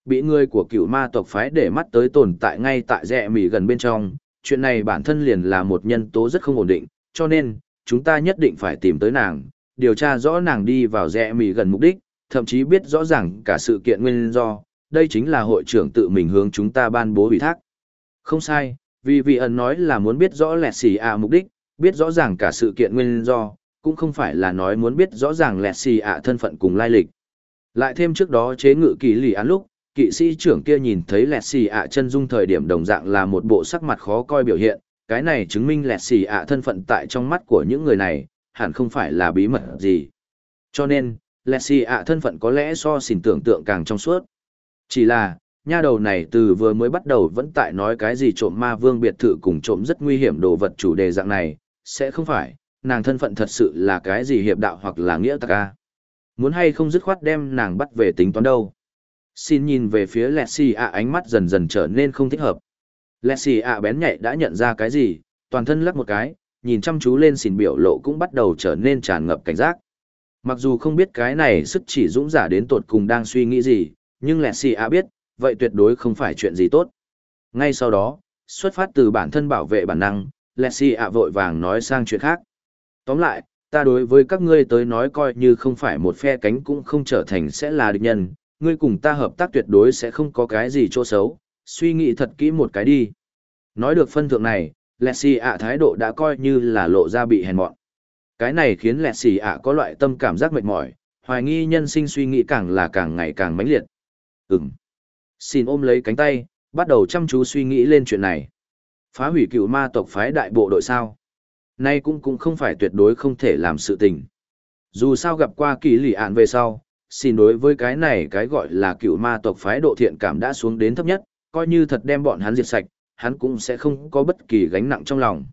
Bị người của cựu ma tộc phái để mắt tới tồn tại ngay tại rẽ mỉ gần bên trong, chuyện này bản thân liền là một nhân tố rất không ổn định, cho nên, chúng ta nhất định phải tìm tới nàng, điều tra rõ nàng đi vào rẽ mỉ gần mục đích, thậm chí biết rõ ràng cả sự kiện nguyên do, đây chính là hội trưởng tự mình hướng chúng ta ban bố ủy thác. Không sai, vì vị ẩn nói là muốn biết rõ lẹt xì ạ mục đích, biết rõ ràng cả sự kiện nguyên do, cũng không phải là nói muốn biết rõ ràng lẹt xì ạ thân phận cùng lai lịch. Lại thêm trước đó chế ngự kỳ lì án lúc, kỵ sĩ trưởng kia nhìn thấy lẹt xì ạ chân dung thời điểm đồng dạng là một bộ sắc mặt khó coi biểu hiện, cái này chứng minh lẹt xì ạ thân phận tại trong mắt của những người này, hẳn không phải là bí mật gì. Cho nên, lẹt xì ạ thân phận có lẽ so xỉn tưởng tượng càng trong suốt. Chỉ là, nha đầu này từ vừa mới bắt đầu vẫn tại nói cái gì trộm ma vương biệt thự cùng trộm rất nguy hiểm đồ vật chủ đề dạng này, sẽ không phải, nàng thân phận thật sự là cái gì hiệp đạo hoặc là nghĩa tạc a. Muốn hay không dứt khoát đem nàng bắt về tính toán đâu. Xin nhìn về phía Lexi ạ ánh mắt dần dần trở nên không thích hợp. Lexi ạ bén nhạy đã nhận ra cái gì, toàn thân lắc một cái, nhìn chăm chú lên xỉn biểu lộ cũng bắt đầu trở nên tràn ngập cảnh giác. Mặc dù không biết cái này sức chỉ dũng giả đến tột cùng đang suy nghĩ gì, nhưng Lexi ạ biết, vậy tuyệt đối không phải chuyện gì tốt. Ngay sau đó, xuất phát từ bản thân bảo vệ bản năng, Lexi ạ vội vàng nói sang chuyện khác. Tóm lại, ta đối với các ngươi tới nói coi như không phải một phe cánh cũng không trở thành sẽ là địch nhân, ngươi cùng ta hợp tác tuyệt đối sẽ không có cái gì chỗ xấu, suy nghĩ thật kỹ một cái đi. Nói được phân thượng này, lẹ xì ạ thái độ đã coi như là lộ ra bị hèn mọn. Cái này khiến lẹ xì ạ có loại tâm cảm giác mệt mỏi, hoài nghi nhân sinh suy nghĩ càng là càng ngày càng mãnh liệt. Ừm. Xin ôm lấy cánh tay, bắt đầu chăm chú suy nghĩ lên chuyện này. Phá hủy cựu ma tộc phái đại bộ đội sao? Nay cũng cũng không phải tuyệt đối không thể làm sự tình. Dù sao gặp qua kỳ lì ạn về sau, xin đối với cái này cái gọi là cựu ma tộc phái độ thiện cảm đã xuống đến thấp nhất, coi như thật đem bọn hắn diệt sạch, hắn cũng sẽ không có bất kỳ gánh nặng trong lòng.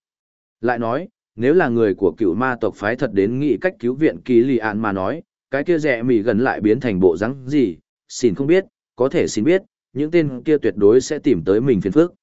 Lại nói, nếu là người của cựu ma tộc phái thật đến nghĩ cách cứu viện kỳ lì ạn mà nói, cái kia rẻ mì gần lại biến thành bộ rắn gì, xin không biết, có thể xin biết, những tên kia tuyệt đối sẽ tìm tới mình phiền phức.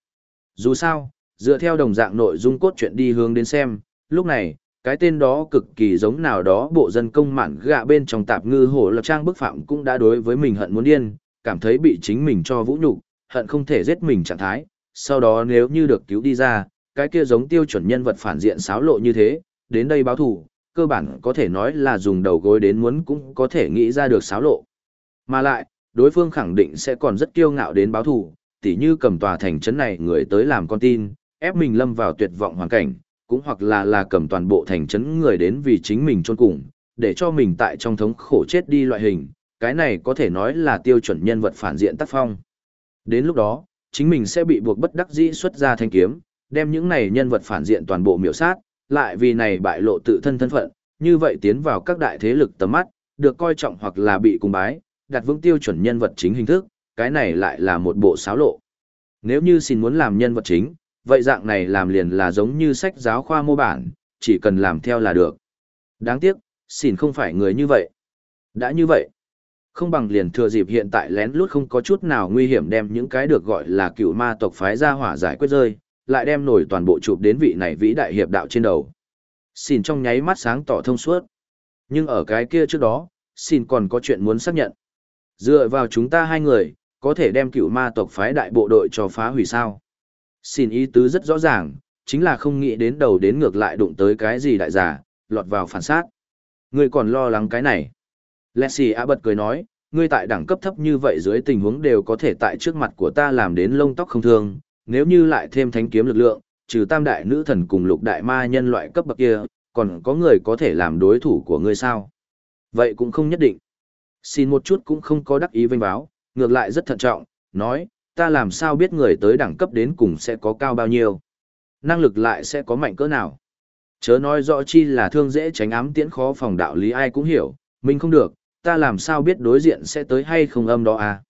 Dù sao, dựa theo đồng dạng nội dung cốt truyện đi hướng đến xem, lúc này, cái tên đó cực kỳ giống nào đó bộ dân công mạn gạ bên trong tạp ngư hổ lập trang bức phạm cũng đã đối với mình hận muốn điên, cảm thấy bị chính mình cho vũ nhục, hận không thể giết mình trạng thái, sau đó nếu như được cứu đi ra, cái kia giống tiêu chuẩn nhân vật phản diện xáo lộ như thế, đến đây báo thù, cơ bản có thể nói là dùng đầu gối đến muốn cũng có thể nghĩ ra được xáo lộ. Mà lại, đối phương khẳng định sẽ còn rất kiêu ngạo đến báo thù, tỉ như cầm tòa thành trấn này người tới làm con tin, ép mình lâm vào tuyệt vọng hoàn cảnh, cũng hoặc là là cầm toàn bộ thành trấn người đến vì chính mình chôn cùng, để cho mình tại trong thống khổ chết đi loại hình, cái này có thể nói là tiêu chuẩn nhân vật phản diện tác phong. Đến lúc đó, chính mình sẽ bị buộc bất đắc dĩ xuất ra thanh kiếm, đem những này nhân vật phản diện toàn bộ miểu sát, lại vì này bại lộ tự thân thân phận, như vậy tiến vào các đại thế lực tầm mắt, được coi trọng hoặc là bị cung bái, đặt vững tiêu chuẩn nhân vật chính hình thức, cái này lại là một bộ xáo lộ. Nếu như xin muốn làm nhân vật chính, vậy dạng này làm liền là giống như sách giáo khoa mô bản, chỉ cần làm theo là được. Đáng tiếc, xin không phải người như vậy. Đã như vậy, không bằng liền thừa dịp hiện tại lén lút không có chút nào nguy hiểm đem những cái được gọi là cựu ma tộc phái ra hỏa giải quyết rơi, lại đem nổi toàn bộ chụp đến vị này vĩ đại hiệp đạo trên đầu. Xin trong nháy mắt sáng tỏ thông suốt. Nhưng ở cái kia trước đó, xin còn có chuyện muốn xác nhận. Dựa vào chúng ta hai người, có thể đem cựu ma tộc phái đại bộ đội cho phá hủy sao. Xin ý tứ rất rõ ràng, chính là không nghĩ đến đầu đến ngược lại đụng tới cái gì đại giả, lọt vào phản sát. Người còn lo lắng cái này. Lexi a bật cười nói, ngươi tại đẳng cấp thấp như vậy dưới tình huống đều có thể tại trước mặt của ta làm đến lông tóc không thương, nếu như lại thêm thánh kiếm lực lượng, trừ tam đại nữ thần cùng lục đại ma nhân loại cấp bậc kia, còn có người có thể làm đối thủ của ngươi sao? Vậy cũng không nhất định. Xin một chút cũng không có đắc ý vinh báo, ngược lại rất thận trọng, nói, ta làm sao biết người tới đẳng cấp đến cùng sẽ có cao bao nhiêu? Năng lực lại sẽ có mạnh cỡ nào? Chớ nói rõ chi là thương dễ tránh ám tiễn khó phòng đạo lý ai cũng hiểu, mình không được, ta làm sao biết đối diện sẽ tới hay không âm đó à?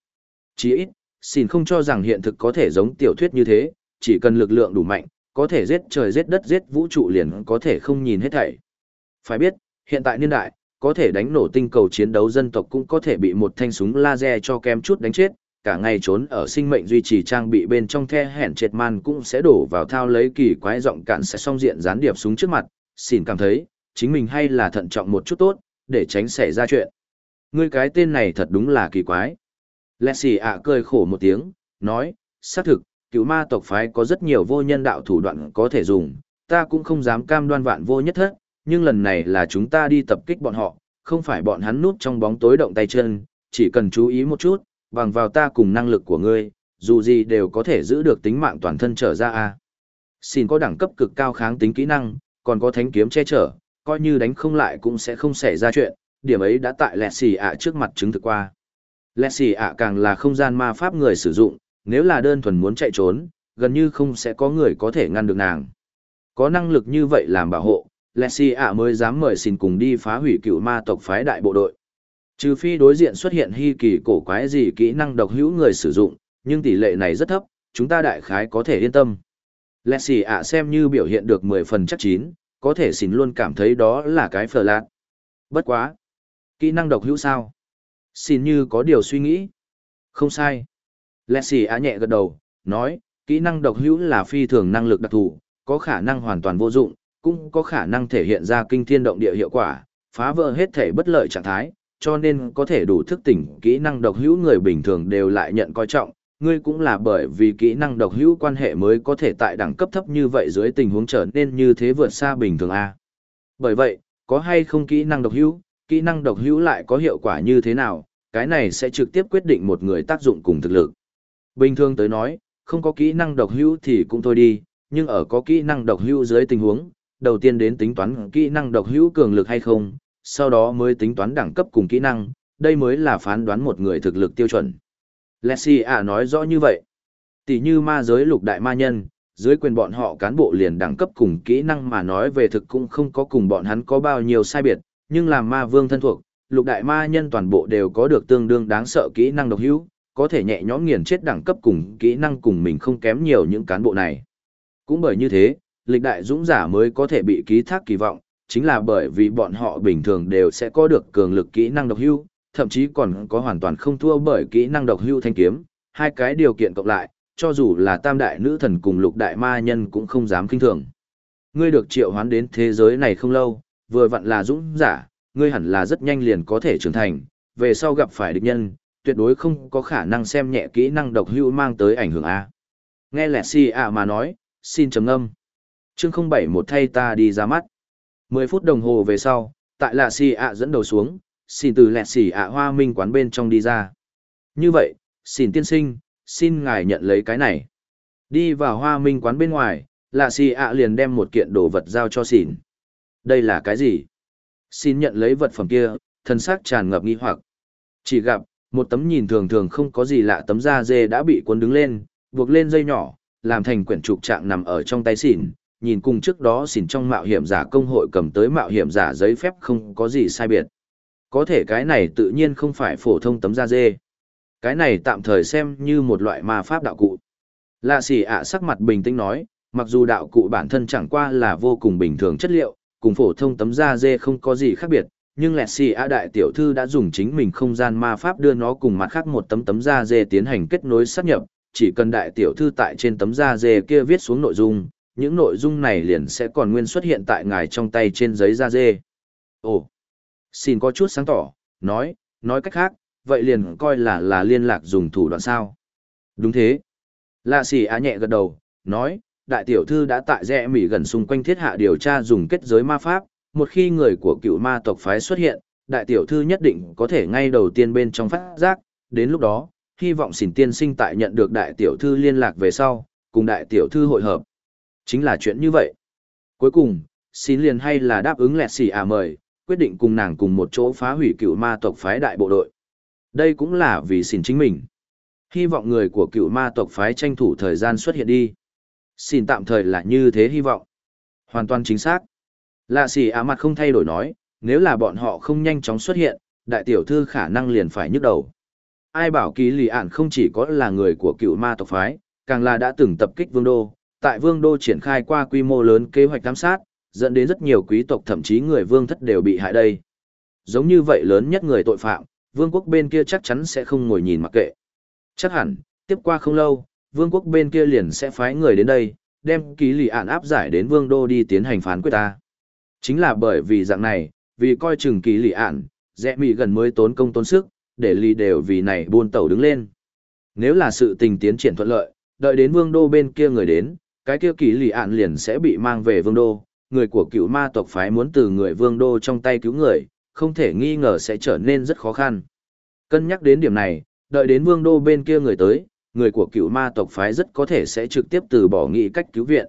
Chỉ ít, xin không cho rằng hiện thực có thể giống tiểu thuyết như thế, chỉ cần lực lượng đủ mạnh, có thể giết trời giết đất giết vũ trụ liền có thể không nhìn hết thảy. Phải biết, hiện tại niên đại, có thể đánh nổ tinh cầu chiến đấu dân tộc cũng có thể bị một thanh súng laser cho kem chút đánh chết, cả ngày trốn ở sinh mệnh duy trì trang bị bên trong the hẻn triệt man cũng sẽ đổ vào thao lấy kỳ quái giọng cạn sẽ song diện gián điệp súng trước mặt, xin cảm thấy, chính mình hay là thận trọng một chút tốt, để tránh xảy ra chuyện. Ngươi cái tên này thật đúng là kỳ quái. Lexi ạ cười khổ một tiếng, nói, xác thực, cựu ma tộc phái có rất nhiều vô nhân đạo thủ đoạn có thể dùng, ta cũng không dám cam đoan vạn vô nhất thất, nhưng lần này là chúng ta đi tập kích bọn họ, không phải bọn hắn núp trong bóng tối động tay chân, chỉ cần chú ý một chút, bằng vào ta cùng năng lực của ngươi, dù gì đều có thể giữ được tính mạng toàn thân trở ra a. Xin có đẳng cấp cực cao kháng tính kỹ năng, còn có thánh kiếm che chở, coi như đánh không lại cũng sẽ không xảy ra chuyện, điểm ấy đã tại lẹ xì ạ trước mặt chứng thực qua. Lẹ xì ạ càng là không gian ma pháp người sử dụng, nếu là đơn thuần muốn chạy trốn, gần như không sẽ có người có thể ngăn được nàng. Có năng lực như vậy làm bảo hộ, Lexi ạ mới dám mời xin cùng đi phá hủy cựu ma tộc phái đại bộ đội. Trừ phi đối diện xuất hiện hy kỳ cổ quái gì kỹ năng độc hữu người sử dụng, nhưng tỷ lệ này rất thấp, chúng ta đại khái có thể yên tâm. Lexi ạ xem như biểu hiện được 10 phần chắc chín, có thể xin luôn cảm thấy đó là cái phờ lạc. Bất quá. Kỹ năng độc hữu sao? Xin như có điều suy nghĩ. Không sai. Lexi á nhẹ gật đầu, nói, kỹ năng độc hữu là phi thường năng lực đặc thù, có khả năng hoàn toàn vô dụng, cũng có khả năng thể hiện ra kinh thiên động địa hiệu quả, phá vỡ hết thể bất lợi trạng thái, cho nên có thể đủ thức tỉnh kỹ năng độc hữu người bình thường đều lại nhận coi trọng, ngươi cũng là bởi vì kỹ năng độc hữu quan hệ mới có thể tại đẳng cấp thấp như vậy dưới tình huống trở nên như thế vượt xa bình thường a. Bởi vậy, có hay không kỹ năng độc hữu, kỹ năng độc hữu lại có hiệu quả như thế nào, cái này sẽ trực tiếp quyết định một người tác dụng cùng thực lực. Bình thường tới nói, không có kỹ năng độc hữu thì cũng thôi đi, nhưng ở có kỹ năng độc hữu dưới tình huống, đầu tiên đến tính toán kỹ năng độc hữu cường lực hay không, sau đó mới tính toán đẳng cấp cùng kỹ năng, đây mới là phán đoán một người thực lực tiêu chuẩn. Leslie à nói rõ như vậy. Tỷ như ma giới lục đại ma nhân, dưới quyền bọn họ cán bộ liền đẳng cấp cùng kỹ năng mà nói về thực cũng không có cùng bọn hắn có bao nhiêu sai biệt, nhưng làm ma vương thân thuộc, lục đại ma nhân toàn bộ đều có được tương đương đáng sợ kỹ năng độc hữu, có thể nhẹ nhõm nghiền chết đẳng cấp cùng kỹ năng cùng mình không kém nhiều những cán bộ này. Cũng bởi như thế, lịch đại dũng giả mới có thể bị ký thác kỳ vọng, chính là bởi vì bọn họ bình thường đều sẽ có được cường lực kỹ năng độc hữu, thậm chí còn có hoàn toàn không thua bởi kỹ năng độc hữu thanh kiếm, hai cái điều kiện cộng lại, cho dù là tam đại nữ thần cùng lục đại ma nhân cũng không dám kinh thường. Ngươi được triệu hoán đến thế giới này không lâu, vừa vặn là dũng giả, ngươi hẳn là rất nhanh liền có thể trưởng thành, về sau gặp phải địch nhân, tuyệt đối không có khả năng xem nhẹ kỹ năng độc hữu mang tới ảnh hưởng A. Nghe lẹ si ạ mà nói, xin chấm âm. Chương không bảy một thay ta đi ra mắt. Mười phút đồng hồ về sau, tại lạ si ạ dẫn đầu xuống, xin từ lẹ si ạ hoa minh quán bên trong đi ra. Như vậy, xin tiên sinh, xin ngài nhận lấy cái này. Đi vào hoa minh quán bên ngoài, lạ xì ạ liền đem một kiện đồ vật giao cho xỉn. Đây là cái gì? Xin nhận lấy vật phẩm kia, thân xác tràn ngập nghi hoặc. Chỉ gặp, một tấm nhìn thường thường không có gì lạ tấm da dê đã bị cuốn đứng lên, buộc lên dây nhỏ, làm thành quyển trục trạng nằm ở trong tay xỉn. Nhìn cùng trước đó xỉn trong mạo hiểm giả công hội cầm tới mạo hiểm giả giấy phép không có gì sai biệt. Có thể cái này tự nhiên không phải phổ thông tấm da dê. Cái này tạm thời xem như một loại ma pháp đạo cụ. Lạ xỉ ạ sắc mặt bình tĩnh nói, mặc dù đạo cụ bản thân chẳng qua là vô cùng bình thường chất liệu, cùng phổ thông tấm da dê không có gì khác biệt, nhưng lẹ xì a đại tiểu thư đã dùng chính mình không gian ma pháp đưa nó cùng mặt khác một tấm tấm da dê tiến hành kết nối sát nhập, chỉ cần đại tiểu thư tại trên tấm da dê kia viết xuống nội dung, những nội dung này liền sẽ còn nguyên xuất hiện tại ngài trong tay trên giấy da dê. Ồ, xin có chút sáng tỏ, nói, nói cách khác, vậy liền coi là là liên lạc dùng thủ đoạn sao. Đúng thế. Lạ xì á nhẹ gật đầu, nói, đại tiểu thư đã tại rẽ mỉ gần xung quanh thiết hạ điều tra dùng kết giới ma pháp, một khi người của cựu ma tộc phái xuất hiện, đại tiểu thư nhất định có thể ngay đầu tiên bên trong phát giác, đến lúc đó, hy vọng xỉn tiên sinh tại nhận được đại tiểu thư liên lạc về sau, cùng đại tiểu thư hội hợp. Chính là chuyện như vậy. Cuối cùng, xin liền hay là đáp ứng lẹt xỉ à mời, quyết định cùng nàng cùng một chỗ phá hủy cựu ma tộc phái đại bộ đội. Đây cũng là vì xin chính mình. Hy vọng người của cựu ma tộc phái tranh thủ thời gian xuất hiện đi. Xin tạm thời là như thế hy vọng. Hoàn toàn chính xác. Lạ xỉ á mặt không thay đổi nói, nếu là bọn họ không nhanh chóng xuất hiện, đại tiểu thư khả năng liền phải nhức đầu. Ai bảo ký lì ản không chỉ có là người của cựu ma tộc phái, càng là đã từng tập kích vương đô, tại vương đô triển khai qua quy mô lớn kế hoạch giám sát, dẫn đến rất nhiều quý tộc thậm chí người vương thất đều bị hại đây. Giống như vậy lớn nhất người tội phạm, vương quốc bên kia chắc chắn sẽ không ngồi nhìn mặc kệ. Chắc hẳn, tiếp qua không lâu, vương quốc bên kia liền sẽ phái người đến đây, đem ký lì ạn áp giải đến vương đô đi tiến hành phán quyết ta. Chính là bởi vì dạng này, vì coi chừng ký lì ạn, dẹ mị gần mới tốn công tốn sức, để lì đều vì này buôn tẩu đứng lên. Nếu là sự tình tiến triển thuận lợi, đợi đến vương đô bên kia người đến, cái kia ký lì ạn liền sẽ bị mang về vương đô, người của cựu ma tộc phái muốn từ người vương đô trong tay cứu người, không thể nghi ngờ sẽ trở nên rất khó khăn. Cân nhắc đến điểm này, đợi đến vương đô bên kia người tới, người của cựu ma tộc phái rất có thể sẽ trực tiếp từ bỏ nghị cách cứu viện.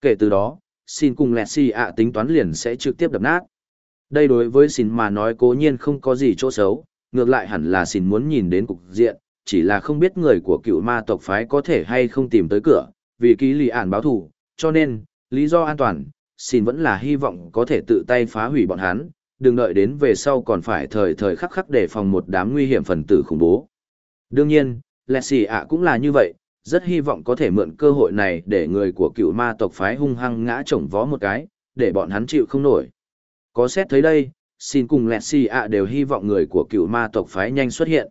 Kể từ đó, xin cùng lẹt xì ạ tính toán liền sẽ trực tiếp đập nát. Đây đối với xin mà nói cố nhiên không có gì chỗ xấu, ngược lại hẳn là xin muốn nhìn đến cục diện, chỉ là không biết người của cựu ma tộc phái có thể hay không tìm tới cửa, vì ký lì ản báo thủ, cho nên, lý do an toàn, xin vẫn là hy vọng có thể tự tay phá hủy bọn hắn, đừng đợi đến về sau còn phải thời thời khắc khắc để phòng một đám nguy hiểm phần tử khủng bố. Đương nhiên, Lexi ạ cũng là như vậy, rất hy vọng có thể mượn cơ hội này để người của cựu ma tộc phái hung hăng ngã chổng vó một cái, để bọn hắn chịu không nổi. Có xét thấy đây, xin cùng Lexi ạ đều hy vọng người của cựu ma tộc phái nhanh xuất hiện.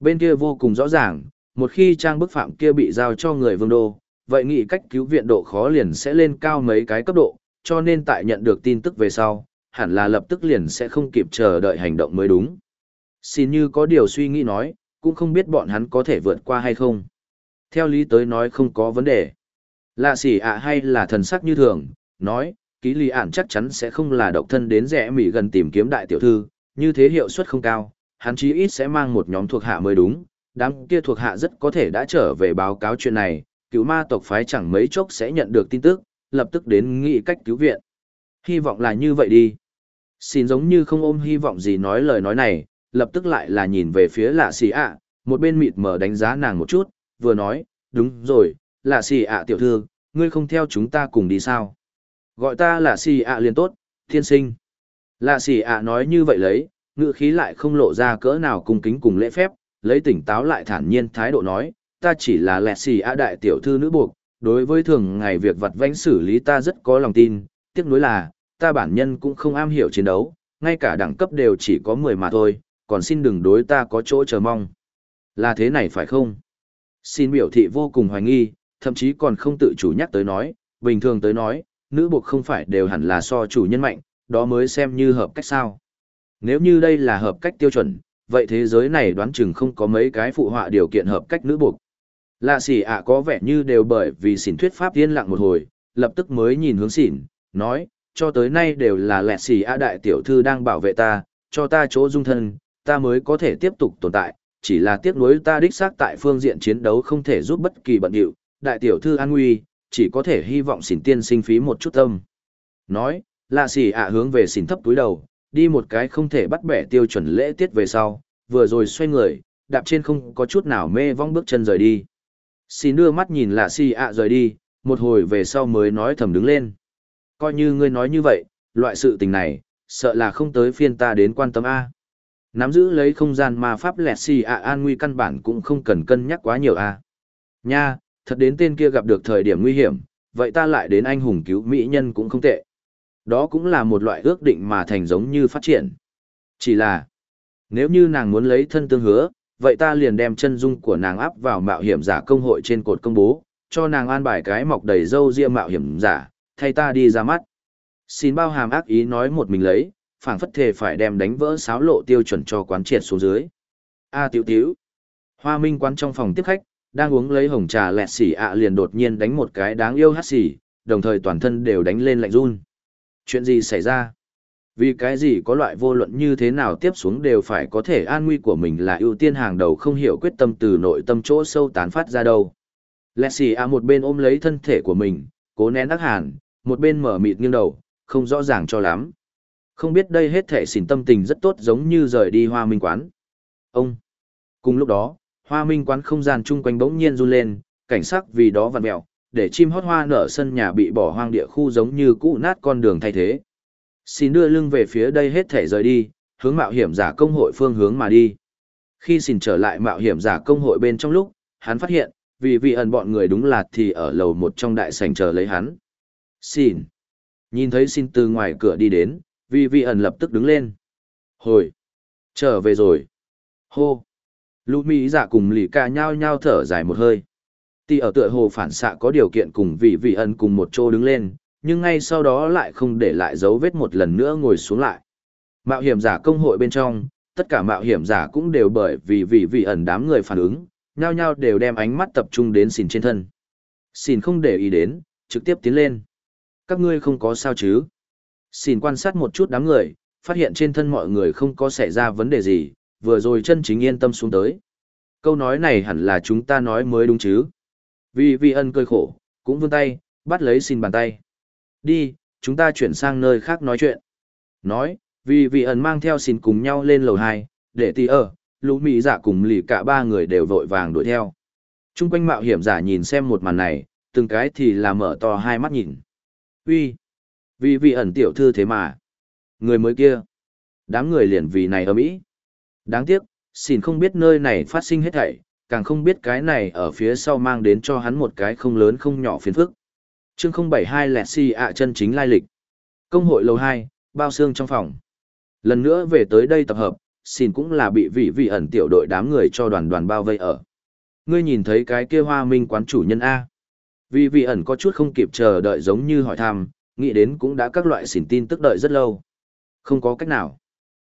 Bên kia vô cùng rõ ràng, một khi trang bức phạm kia bị giao cho người vương đô, vậy nghĩ cách cứu viện độ khó liền sẽ lên cao mấy cái cấp độ, cho nên tại nhận được tin tức về sau, hẳn là lập tức liền sẽ không kịp chờ đợi hành động mới đúng. Xin như có điều suy nghĩ nói, cũng không biết bọn hắn có thể vượt qua hay không. Theo lý tới nói không có vấn đề. Lạ xỉ ạ hay là thần sắc như thường, nói, ký lì ản chắc chắn sẽ không là độc thân đến rẽ mỉ gần tìm kiếm đại tiểu thư, như thế hiệu suất không cao, hắn chí ít sẽ mang một nhóm thuộc hạ mới đúng, đám kia thuộc hạ rất có thể đã trở về báo cáo chuyện này, cứu ma tộc phái chẳng mấy chốc sẽ nhận được tin tức, lập tức đến nghị cách cứu viện. Hy vọng là như vậy đi. Xin giống như không ôm hy vọng gì nói lời nói này, lập tức lại là nhìn về phía lạ xì ạ, một bên mịt mờ đánh giá nàng một chút, vừa nói, đúng rồi, lạ xì ạ tiểu thư, ngươi không theo chúng ta cùng đi sao? Gọi ta là xì ạ liền tốt, thiên sinh. Lạ xì ạ nói như vậy lấy, ngữ khí lại không lộ ra cỡ nào cung kính cùng lễ phép, lấy tỉnh táo lại thản nhiên thái độ nói, ta chỉ là lẹ xì ạ đại tiểu thư nữ buộc, đối với thường ngày việc vặt vãnh xử lý ta rất có lòng tin, tiếc nuối là, ta bản nhân cũng không am hiểu chiến đấu, ngay cả đẳng cấp đều chỉ có 10 mà thôi, còn xin đừng đối ta có chỗ chờ mong. Là thế này phải không? Xin biểu thị vô cùng hoài nghi, thậm chí còn không tự chủ nhắc tới nói, bình thường tới nói, nữ buộc không phải đều hẳn là so chủ nhân mạnh, đó mới xem như hợp cách sao. Nếu như đây là hợp cách tiêu chuẩn, vậy thế giới này đoán chừng không có mấy cái phụ họa điều kiện hợp cách nữ buộc. Lạ xỉ ạ có vẻ như đều bởi vì xỉn thuyết pháp yên lặng một hồi, lập tức mới nhìn hướng xỉn, nói, cho tới nay đều là lẹ xỉ ạ đại tiểu thư đang bảo vệ ta, cho ta chỗ dung thân, ta mới có thể tiếp tục tồn tại, chỉ là tiếc nuối ta đích xác tại phương diện chiến đấu không thể giúp bất kỳ bận điệu, đại tiểu thư an nguy, chỉ có thể hy vọng xỉn tiên sinh phí một chút tâm. Nói, lạ xỉ ạ hướng về xỉn thấp túi đầu, đi một cái không thể bắt bẻ tiêu chuẩn lễ tiết về sau, vừa rồi xoay người, đạp trên không có chút nào mê vong bước chân rời đi. Xin đưa mắt nhìn lạ xỉ ạ rời đi, một hồi về sau mới nói thầm đứng lên. Coi như ngươi nói như vậy, loại sự tình này, sợ là không tới phiên ta đến quan tâm A. Nắm giữ lấy không gian ma pháp lẹt xì ạ an nguy căn bản cũng không cần cân nhắc quá nhiều A. Nha, thật đến tên kia gặp được thời điểm nguy hiểm, vậy ta lại đến anh hùng cứu mỹ nhân cũng không tệ. Đó cũng là một loại ước định mà thành giống như phát triển. Chỉ là, nếu như nàng muốn lấy thân tương hứa, vậy ta liền đem chân dung của nàng áp vào mạo hiểm giả công hội trên cột công bố, cho nàng an bài cái mọc đầy râu ria mạo hiểm giả, thay ta đi ra mắt. Xin bao hàm ác ý nói một mình lấy, phảng phất thể phải đem đánh vỡ sáo lộ tiêu chuẩn cho quán triệt xuống dưới. A tiểu tiểu. Hoa minh quán trong phòng tiếp khách, đang uống lấy hồng trà lẹt xỉ ạ liền đột nhiên đánh một cái đáng yêu hát xỉ, đồng thời toàn thân đều đánh lên lạnh run. Chuyện gì xảy ra? Vì cái gì có loại vô luận như thế nào tiếp xuống đều phải có thể an nguy của mình là ưu tiên hàng đầu không hiểu quyết tâm từ nội tâm chỗ sâu tán phát ra đâu. Lẹt Lexi A một bên ôm lấy thân thể của mình, cố nén ác hàn, một bên mở mịt nghiêng đầu, không rõ ràng cho lắm. Không biết đây hết thể xỉn tâm tình rất tốt giống như rời đi hoa minh quán. Ông! Cùng lúc đó, hoa minh quán không gian chung quanh bỗng nhiên run lên, cảnh sắc vì đó vặn mẹo, để chim hót hoa nở sân nhà bị bỏ hoang địa khu giống như cũ nát con đường thay thế. Xin đưa lưng về phía đây hết thể rời đi, hướng mạo hiểm giả công hội phương hướng mà đi. Khi xin trở lại mạo hiểm giả công hội bên trong lúc, hắn phát hiện, vì vị ẩn bọn người đúng là thì ở lầu một trong đại sảnh chờ lấy hắn. Xin. Nhìn thấy xin từ ngoài cửa đi đến, vì vị ẩn lập tức đứng lên. Hồi. Trở về rồi. Hô. Lũ Mỹ giả cùng lì ca nhao nhao thở dài một hơi. Tì ở tựa hồ phản xạ có điều kiện cùng vị vị ẩn cùng một chỗ đứng lên, nhưng ngay sau đó lại không để lại dấu vết một lần nữa ngồi xuống lại. Mạo hiểm giả công hội bên trong, tất cả mạo hiểm giả cũng đều bởi vì vị vị ẩn đám người phản ứng, nhao nhao đều đem ánh mắt tập trung đến xìn trên thân. Xìn không để ý đến, trực tiếp tiến lên. Các ngươi không có sao chứ? Xin quan sát một chút đám người, phát hiện trên thân mọi người không có xảy ra vấn đề gì, vừa rồi chân chính yên tâm xuống tới. Câu nói này hẳn là chúng ta nói mới đúng chứ. Vì vi ân cơi khổ, cũng vươn tay, bắt lấy xin bàn tay. Đi, chúng ta chuyển sang nơi khác nói chuyện. Nói, vì vị ẩn mang theo xin cùng nhau lên lầu 2, để tì ở, lũ mỹ giả dạ cùng lì cả ba người đều vội vàng đuổi theo. Trung quanh mạo hiểm giả nhìn xem một màn này, từng cái thì là mở to hai mắt nhìn. Uy, vì vị ẩn tiểu thư thế mà. Người mới kia. Đám người liền vì này ở Mỹ. Đáng tiếc, xin không biết nơi này phát sinh hết thảy, càng không biết cái này ở phía sau mang đến cho hắn một cái không lớn không nhỏ phiền phức. Chương 072 lẹt si ạ chân chính lai lịch. Công hội lầu 2, bao xương trong phòng. Lần nữa về tới đây tập hợp, xin cũng là bị vị vị ẩn tiểu đội đám người cho đoàn đoàn bao vây ở. Ngươi nhìn thấy cái kia hoa minh quán chủ nhân A. Vị vị ẩn có chút không kịp chờ đợi giống như hỏi thăm, nghĩ đến cũng đã các loại xỉn tin tức đợi rất lâu. Không có cách nào.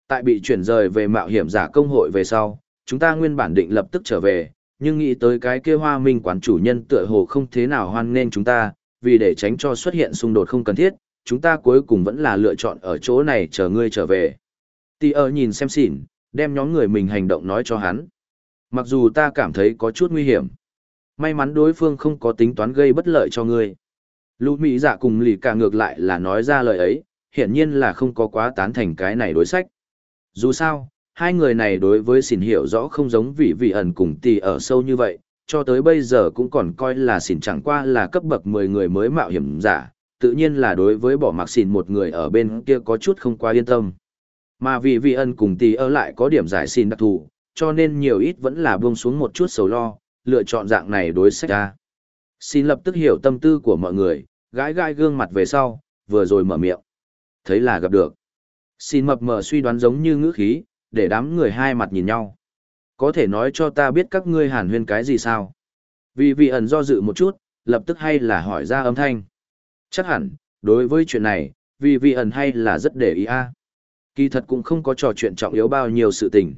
Tại bị chuyển rời về mạo hiểm giả công hội về sau, chúng ta nguyên bản định lập tức trở về, nhưng nghĩ tới cái kia hoa minh quán chủ nhân tựa hồ không thế nào hoan nên chúng ta, vì để tránh cho xuất hiện xung đột không cần thiết, chúng ta cuối cùng vẫn là lựa chọn ở chỗ này chờ ngươi trở về. Tì ơ nhìn xem xỉn, đem nhóm người mình hành động nói cho hắn. Mặc dù ta cảm thấy có chút nguy hiểm. May mắn đối phương không có tính toán gây bất lợi cho ngươi. Lũ Mỹ dạ cùng lì cả ngược lại là nói ra lời ấy, hiển nhiên là không có quá tán thành cái này đối sách. Dù sao, hai người này đối với xỉn hiểu rõ không giống vị vị ẩn cùng tì ở sâu như vậy, cho tới bây giờ cũng còn coi là xỉn chẳng qua là cấp bậc 10 người mới mạo hiểm giả, tự nhiên là đối với bỏ mặc xỉn một người ở bên kia có chút không quá yên tâm. Mà vì vị ẩn cùng tì ở lại có điểm giải xỉn đặc thù, cho nên nhiều ít vẫn là buông xuống một chút sầu lo, lựa chọn dạng này đối sách ra. Xin lập tức hiểu tâm tư của mọi người, gãi gãi gương mặt về sau, vừa rồi mở miệng. Thấy là gặp được. Xin mập mờ suy đoán giống như ngữ khí, để đám người hai mặt nhìn nhau. Có thể nói cho ta biết các ngươi hàn huyên cái gì sao? Vì vị ẩn do dự một chút, lập tức hay là hỏi ra âm thanh. Chắc hẳn, đối với chuyện này, vì vị ẩn hay là rất để ý a. Kỳ thật cũng không có trò chuyện trọng yếu bao nhiêu sự tình.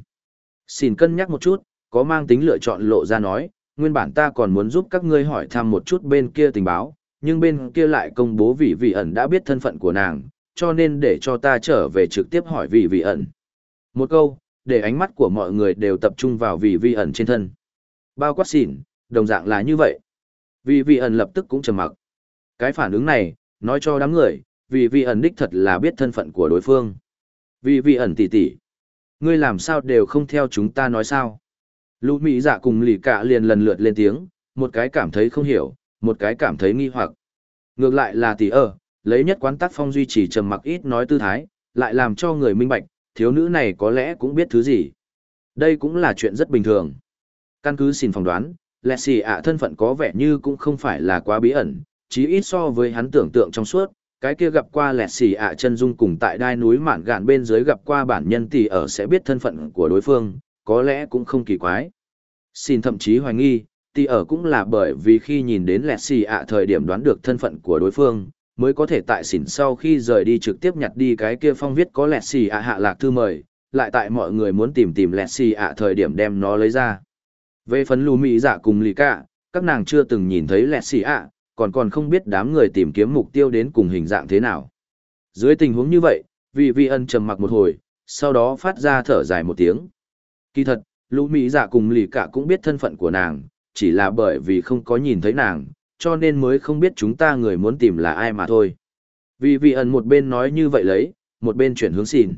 Xin cân nhắc một chút, có mang tính lựa chọn lộ ra nói, nguyên bản ta còn muốn giúp các ngươi hỏi thăm một chút bên kia tình báo, nhưng bên kia lại công bố vị vị ẩn đã biết thân phận của nàng, cho nên để cho ta trở về trực tiếp hỏi vị vị ẩn. Một câu, để ánh mắt của mọi người đều tập trung vào vị vị ẩn trên thân. Bao quát xỉn, đồng dạng là như vậy. Vị vị ẩn lập tức cũng trầm mặc. Cái phản ứng này, nói cho đám người, vị vị ẩn đích thật là biết thân phận của đối phương. Vị vị ẩn tỉ tỉ. Ngươi làm sao đều không theo chúng ta nói sao. Lũ Mỹ dạ cùng lì cả liền lần lượt lên tiếng, một cái cảm thấy không hiểu, một cái cảm thấy nghi hoặc. Ngược lại là tỷ ơ, lấy nhất quán tác phong duy trì trầm mặc ít nói tư thái, lại làm cho người minh bạch, thiếu nữ này có lẽ cũng biết thứ gì. Đây cũng là chuyện rất bình thường. Căn cứ xin phỏng đoán, lẹ xì ạ thân phận có vẻ như cũng không phải là quá bí ẩn, chí ít so với hắn tưởng tượng trong suốt, cái kia gặp qua lẹt xì ạ chân dung cùng tại đai núi mạn gạn bên dưới gặp qua bản nhân tỷ ở sẽ biết thân phận của đối phương, có lẽ cũng không kỳ quái. Xin thậm chí hoài nghi, thì ở cũng là bởi vì khi nhìn đến lẹt xì ạ thời điểm đoán được thân phận của đối phương, mới có thể tại xỉn sau khi rời đi trực tiếp nhặt đi cái kia phong viết có lẹt xì ạ hạ lạc thư mời, lại tại mọi người muốn tìm tìm lẹt xì ạ thời điểm đem nó lấy ra. Về phần lù mỹ dạ cùng lì cả, các nàng chưa từng nhìn thấy lẹt xì ạ, còn còn không biết đám người tìm kiếm mục tiêu đến cùng hình dạng thế nào. Dưới tình huống như vậy, vị vi ân trầm mặc một hồi, sau đó phát ra thở dài một tiếng. Kỳ thật, lũ mỹ dạ cùng lì cả cũng biết thân phận của nàng, chỉ là bởi vì không có nhìn thấy nàng, cho nên mới không biết chúng ta người muốn tìm là ai mà thôi. Vì vị ẩn một bên nói như vậy lấy, một bên chuyển hướng xìn.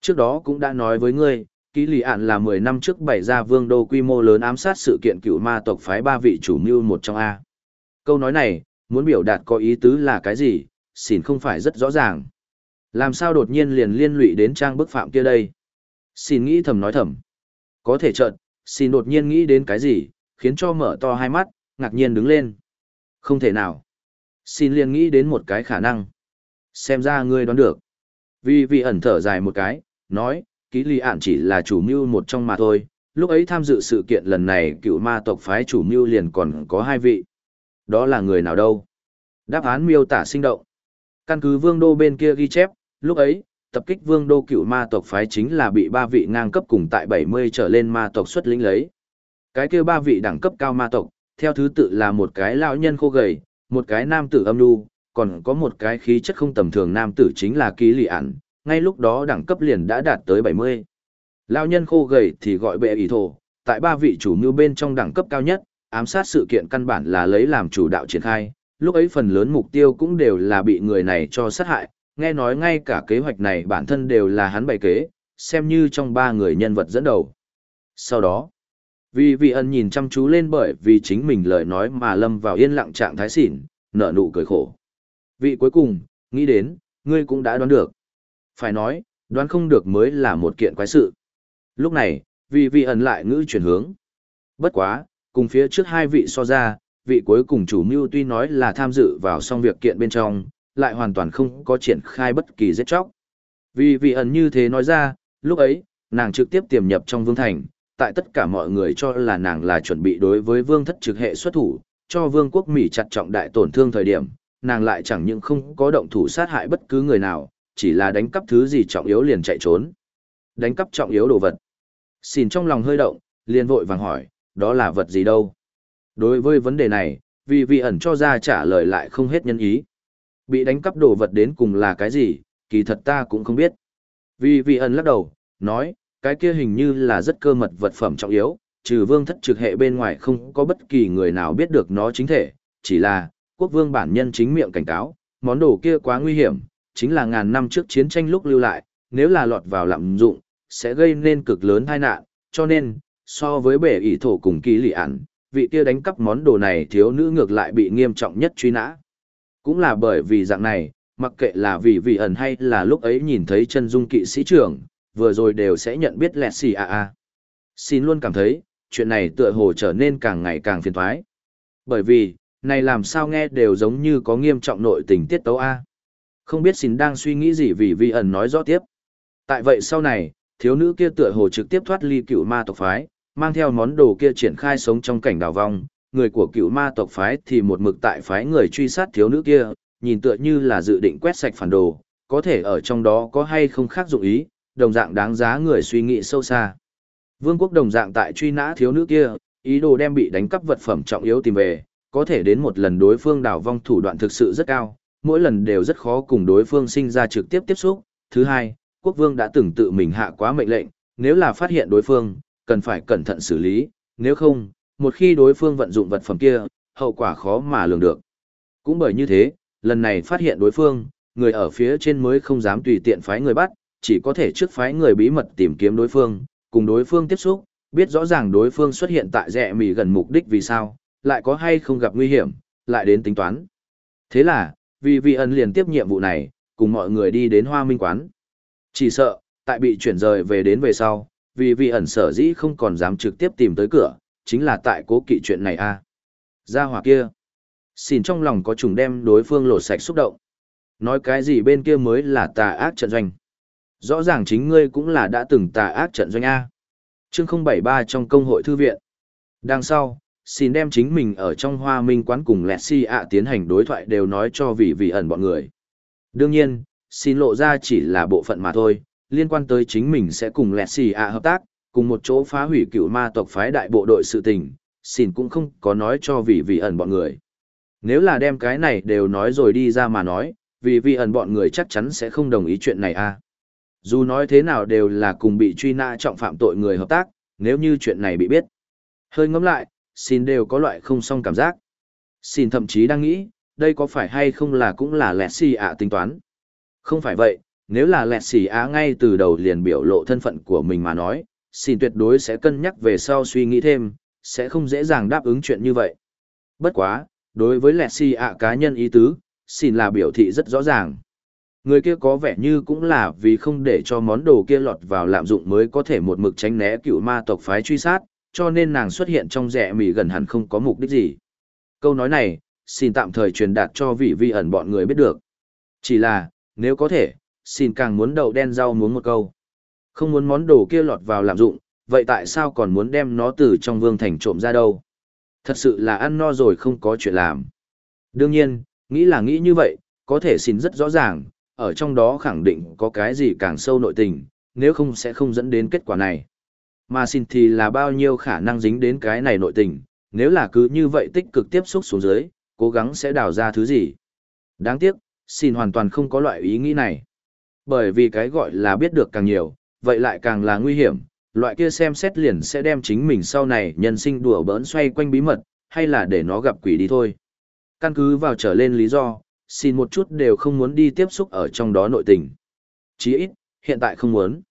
Trước đó cũng đã nói với ngươi, ký lì ạn là 10 năm trước bày ra vương đô quy mô lớn ám sát sự kiện cựu ma tộc phái ba vị chủ mưu một trong A. Câu nói này, muốn biểu đạt có ý tứ là cái gì, xỉn không phải rất rõ ràng. Làm sao đột nhiên liền liên lụy đến trang bức phạm kia đây? Xin nghĩ thầm nói thầm. Có thể chợt, xin đột nhiên nghĩ đến cái gì, khiến cho mở to hai mắt, ngạc nhiên đứng lên. Không thể nào. Xin liền nghĩ đến một cái khả năng. Xem ra ngươi đoán được. Vì vị ẩn thở dài một cái, nói, ký lì ản chỉ là chủ mưu một trong mà thôi. Lúc ấy tham dự sự kiện lần này cựu ma tộc phái chủ mưu liền còn có hai vị. Đó là người nào đâu? Đáp án miêu tả sinh động. Căn cứ vương đô bên kia ghi chép, lúc ấy, tập kích vương đô cựu ma tộc phái chính là bị ba vị ngang cấp cùng tại 70 trở lên ma tộc xuất lĩnh lấy. Cái kia ba vị đẳng cấp cao ma tộc, theo thứ tự là một cái lão nhân khô gầy, một cái nam tử âm nhu, còn có một cái khí chất không tầm thường nam tử chính là ký lì ản, ngay lúc đó đẳng cấp liền đã đạt tới 70. Lão nhân khô gầy thì gọi bệ ý thổ, tại ba vị chủ mưu bên trong đẳng cấp cao nhất, ám sát sự kiện căn bản là lấy làm chủ đạo triển khai, lúc ấy phần lớn mục tiêu cũng đều là bị người này cho sát hại, nghe nói ngay cả kế hoạch này bản thân đều là hắn bày kế, xem như trong ba người nhân vật dẫn đầu. Sau đó, vì vị ân nhìn chăm chú lên bởi vì chính mình lời nói mà lâm vào yên lặng trạng thái xỉn, nở nụ cười khổ. Vị cuối cùng, nghĩ đến, ngươi cũng đã đoán được. Phải nói, đoán không được mới là một kiện quái sự. Lúc này, vì vị ẩn lại ngữ chuyển hướng. Bất quá, cùng phía trước hai vị so ra, vị cuối cùng chủ mưu tuy nói là tham dự vào xong việc kiện bên trong, lại hoàn toàn không có triển khai bất kỳ giết chóc. Vì vị ẩn như thế nói ra, lúc ấy, nàng trực tiếp tiềm nhập trong vương thành, tại tất cả mọi người cho là nàng là chuẩn bị đối với vương thất trực hệ xuất thủ, cho vương quốc Mỹ chặt trọng đại tổn thương thời điểm, nàng lại chẳng những không có động thủ sát hại bất cứ người nào, chỉ là đánh cắp thứ gì trọng yếu liền chạy trốn. Đánh cắp trọng yếu đồ vật. Xin trong lòng hơi động, liền vội vàng hỏi, đó là vật gì đâu? Đối với vấn đề này, vì vị ẩn cho ra trả lời lại không hết nhân ý. Bị đánh cắp đồ vật đến cùng là cái gì, kỳ thật ta cũng không biết. Vì vị ẩn lắc đầu, nói, cái kia hình như là rất cơ mật vật phẩm trọng yếu, trừ vương thất trực hệ bên ngoài không có bất kỳ người nào biết được nó chính thể, chỉ là, quốc vương bản nhân chính miệng cảnh cáo, món đồ kia quá nguy hiểm, chính là ngàn năm trước chiến tranh lúc lưu lại, nếu là lọt vào lạm dụng, sẽ gây nên cực lớn tai nạn, cho nên, so với bể ỷ thổ cùng ký lì ản, vị kia đánh cắp món đồ này thiếu nữ ngược lại bị nghiêm trọng nhất truy nã. Cũng là bởi vì dạng này, mặc kệ là vì vị ẩn hay là lúc ấy nhìn thấy chân dung kỵ sĩ trưởng, vừa rồi đều sẽ nhận biết lẹt xì à à. Xin luôn cảm thấy, chuyện này tựa hồ trở nên càng ngày càng phiền thoái. Bởi vì, này làm sao nghe đều giống như có nghiêm trọng nội tình tiết tấu A. Không biết xin đang suy nghĩ gì vì vi ẩn nói rõ tiếp. Tại vậy sau này, thiếu nữ kia tựa hồ trực tiếp thoát ly cựu ma tộc phái, mang theo món đồ kia triển khai sống trong cảnh đào vong, người của cựu ma tộc phái thì một mực tại phái người truy sát thiếu nữ kia, nhìn tựa như là dự định quét sạch phản đồ, có thể ở trong đó có hay không khác dụng ý, đồng dạng đáng giá người suy nghĩ sâu xa. Vương quốc đồng dạng tại truy nã thiếu nữ kia, ý đồ đem bị đánh cắp vật phẩm trọng yếu tìm về, có thể đến một lần đối phương đảo vong thủ đoạn thực sự rất cao, mỗi lần đều rất khó cùng đối phương sinh ra trực tiếp tiếp xúc. Thứ hai, quốc vương đã từng tự mình hạ quá mệnh lệnh, nếu là phát hiện đối phương, cần phải cẩn thận xử lý, nếu không, một khi đối phương vận dụng vật phẩm kia, hậu quả khó mà lường được. Cũng bởi như thế, lần này phát hiện đối phương, người ở phía trên mới không dám tùy tiện phái người bắt, chỉ có thể trước phái người bí mật tìm kiếm đối phương, cùng đối phương tiếp xúc, biết rõ ràng đối phương xuất hiện tại rẽ mì gần mục đích vì sao, lại có hay không gặp nguy hiểm, lại đến tính toán. Thế là, vì vị ẩn liền tiếp nhiệm vụ này, cùng mọi người đi đến hoa minh quán. Chỉ sợ, tại bị chuyển rời về đến về sau, vì vị ẩn sở dĩ không còn dám trực tiếp tìm tới cửa, chính là tại cố kỵ chuyện này a à. Ra hỏa kia. Xin trong lòng có trùng đem đối phương lột sạch xúc động. Nói cái gì bên kia mới là tà ác trận doanh. Rõ ràng chính ngươi cũng là đã từng tà ác trận doanh A. Chương 073 trong công hội thư viện. Đằng sau, xin đem chính mình ở trong hoa minh quán cùng lẹt si ạ tiến hành đối thoại đều nói cho vị vị ẩn bọn người. Đương nhiên, xin lộ ra chỉ là bộ phận mà thôi, liên quan tới chính mình sẽ cùng lẹt si ạ hợp tác, cùng một chỗ phá hủy cựu ma tộc phái đại bộ đội sự tình, xin cũng không có nói cho vị vị ẩn bọn người. Nếu là đem cái này đều nói rồi đi ra mà nói, vì vị ẩn bọn người chắc chắn sẽ không đồng ý chuyện này a. Dù nói thế nào đều là cùng bị truy nã trọng phạm tội người hợp tác, nếu như chuyện này bị biết. Hơi ngẫm lại, xin đều có loại không song cảm giác. Xin thậm chí đang nghĩ, đây có phải hay không là cũng là lẹt xì ạ tính toán. Không phải vậy, nếu là lẹt xì ạ ngay từ đầu liền biểu lộ thân phận của mình mà nói, xin tuyệt đối sẽ cân nhắc về sau suy nghĩ thêm, sẽ không dễ dàng đáp ứng chuyện như vậy. Bất quá, đối với lẹt xì ạ cá nhân ý tứ, xin là biểu thị rất rõ ràng. Người kia có vẻ như cũng là vì không để cho món đồ kia lọt vào lạm dụng mới có thể một mực tránh né cựu ma tộc phái truy sát, cho nên nàng xuất hiện trong rẻ mỉ gần hẳn không có mục đích gì. Câu nói này, xin tạm thời truyền đạt cho vị vi ẩn bọn người biết được. Chỉ là, nếu có thể, xin càng muốn đậu đen rau muốn một câu. Không muốn món đồ kia lọt vào lạm dụng, vậy tại sao còn muốn đem nó từ trong vương thành trộm ra đâu? Thật sự là ăn no rồi không có chuyện làm. Đương nhiên, nghĩ là nghĩ như vậy, có thể xin rất rõ ràng, ở trong đó khẳng định có cái gì càng sâu nội tình, nếu không sẽ không dẫn đến kết quả này. Mà xin thì là bao nhiêu khả năng dính đến cái này nội tình, nếu là cứ như vậy tích cực tiếp xúc xuống dưới, cố gắng sẽ đào ra thứ gì. Đáng tiếc, xin hoàn toàn không có loại ý nghĩ này. Bởi vì cái gọi là biết được càng nhiều, vậy lại càng là nguy hiểm, loại kia xem xét liền sẽ đem chính mình sau này nhân sinh đùa bỡn xoay quanh bí mật, hay là để nó gặp quỷ đi thôi. Căn cứ vào trở lên lý do, xin một chút đều không muốn đi tiếp xúc ở trong đó nội tình. Chí ít, hiện tại không muốn.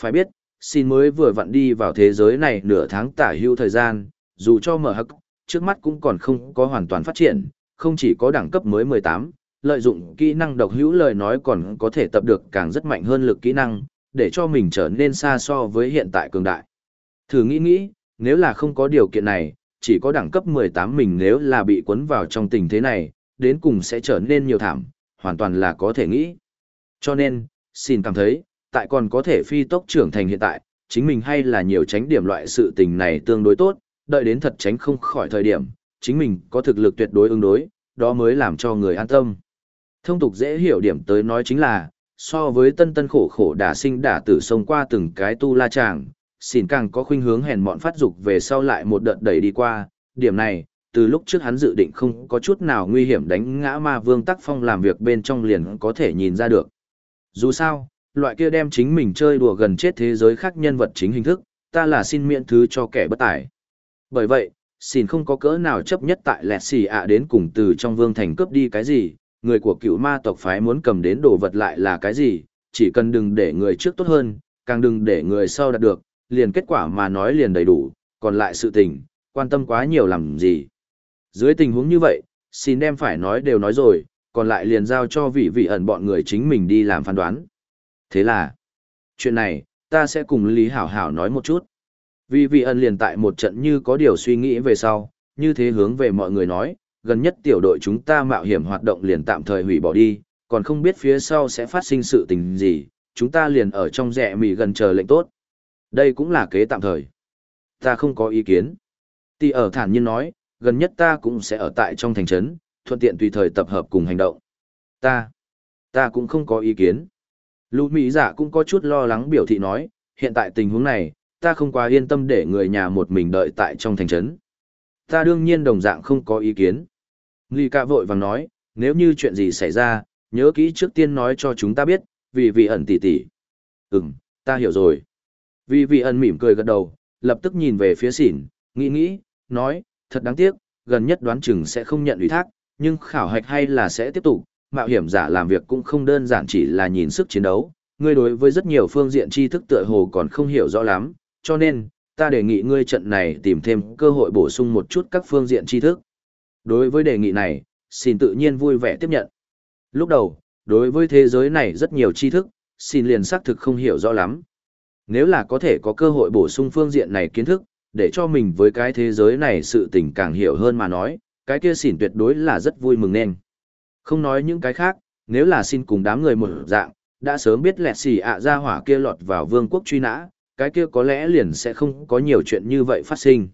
Phải biết, xin mới vừa vặn đi vào thế giới này nửa tháng tả hưu thời gian, dù cho mở hắc, trước mắt cũng còn không có hoàn toàn phát triển, không chỉ có đẳng cấp mới 18, lợi dụng kỹ năng độc hữu lời nói còn có thể tập được càng rất mạnh hơn lực kỹ năng, để cho mình trở nên xa so với hiện tại cường đại. Thử nghĩ nghĩ, nếu là không có điều kiện này, chỉ có đẳng cấp 18 mình nếu là bị cuốn vào trong tình thế này, đến cùng sẽ trở nên nhiều thảm, hoàn toàn là có thể nghĩ. Cho nên, xin cảm thấy, tại còn có thể phi tốc trưởng thành hiện tại, chính mình hay là nhiều tránh điểm loại sự tình này tương đối tốt, đợi đến thật tránh không khỏi thời điểm, chính mình có thực lực tuyệt đối ứng đối, đó mới làm cho người an tâm. Thông tục dễ hiểu điểm tới nói chính là, so với tân tân khổ khổ đả sinh đả tử sông qua từng cái tu la tràng, xin càng có khuynh hướng hèn mọn phát dục về sau lại một đợt đẩy đi qua, điểm này, từ lúc trước hắn dự định không có chút nào nguy hiểm đánh ngã ma vương tắc phong làm việc bên trong liền có thể nhìn ra được. Dù sao, loại kia đem chính mình chơi đùa gần chết thế giới khác nhân vật chính hình thức, ta là xin miễn thứ cho kẻ bất tài. Bởi vậy, xin không có cỡ nào chấp nhất tại lẹt xì ạ đến cùng từ trong vương thành cướp đi cái gì, người của cựu ma tộc phái muốn cầm đến đồ vật lại là cái gì, chỉ cần đừng để người trước tốt hơn, càng đừng để người sau đạt được, liền kết quả mà nói liền đầy đủ, còn lại sự tình, quan tâm quá nhiều làm gì. Dưới tình huống như vậy, xin đem phải nói đều nói rồi, còn lại liền giao cho vị vị ẩn bọn người chính mình đi làm phán đoán. Thế là, chuyện này, ta sẽ cùng Lý Hảo Hảo nói một chút. Vì vị ẩn liền tại một trận như có điều suy nghĩ về sau, như thế hướng về mọi người nói, gần nhất tiểu đội chúng ta mạo hiểm hoạt động liền tạm thời hủy bỏ đi, còn không biết phía sau sẽ phát sinh sự tình gì, chúng ta liền ở trong rẽ mì gần chờ lệnh tốt. Đây cũng là kế tạm thời. Ta không có ý kiến. Tỷ ở thản nhiên nói, gần nhất ta cũng sẽ ở tại trong thành trấn, thuận tiện tùy thời tập hợp cùng hành động. Ta, ta cũng không có ý kiến. Lũ Mỹ giả cũng có chút lo lắng biểu thị nói, hiện tại tình huống này, ta không quá yên tâm để người nhà một mình đợi tại trong thành trấn. Ta đương nhiên đồng dạng không có ý kiến. Nghi ca vội vàng nói, nếu như chuyện gì xảy ra, nhớ kỹ trước tiên nói cho chúng ta biết, vì vị ẩn tỉ tỉ. Ừm, ta hiểu rồi. Vì vị ẩn mỉm cười gật đầu, lập tức nhìn về phía xỉn, nghĩ nghĩ, nói, thật đáng tiếc, gần nhất đoán chừng sẽ không nhận ủy thác, nhưng khảo hạch hay là sẽ tiếp tục, mạo hiểm giả làm việc cũng không đơn giản chỉ là nhìn sức chiến đấu, ngươi đối với rất nhiều phương diện tri thức tựa hồ còn không hiểu rõ lắm, cho nên, ta đề nghị ngươi trận này tìm thêm cơ hội bổ sung một chút các phương diện tri thức. Đối với đề nghị này, xin tự nhiên vui vẻ tiếp nhận. Lúc đầu, đối với thế giới này rất nhiều tri thức, xin liền xác thực không hiểu rõ lắm. Nếu là có thể có cơ hội bổ sung phương diện này kiến thức, để cho mình với cái thế giới này sự tình càng hiểu hơn mà nói, cái kia xỉn tuyệt đối là rất vui mừng nên. Không nói những cái khác, nếu là xin cùng đám người một dạng, đã sớm biết lẹt xỉ ạ ra hỏa kia lọt vào vương quốc truy nã, cái kia có lẽ liền sẽ không có nhiều chuyện như vậy phát sinh.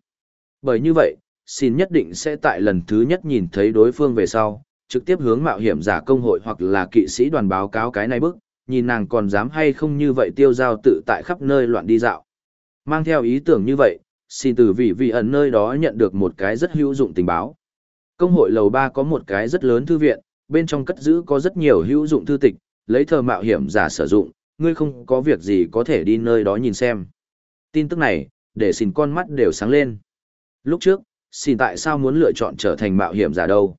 Bởi như vậy, xin nhất định sẽ tại lần thứ nhất nhìn thấy đối phương về sau, trực tiếp hướng mạo hiểm giả công hội hoặc là kỵ sĩ đoàn báo cáo cái này bức, nhìn nàng còn dám hay không như vậy tiêu giao tự tại khắp nơi loạn đi dạo. Mang theo ý tưởng như vậy, xin từ vị vị ẩn nơi đó nhận được một cái rất hữu dụng tình báo. Công hội lầu 3 có một cái rất lớn thư viện, bên trong cất giữ có rất nhiều hữu dụng thư tịch, lấy thờ mạo hiểm giả sử dụng, ngươi không có việc gì có thể đi nơi đó nhìn xem. Tin tức này, để xin con mắt đều sáng lên. Lúc trước, xin tại sao muốn lựa chọn trở thành mạo hiểm giả đâu?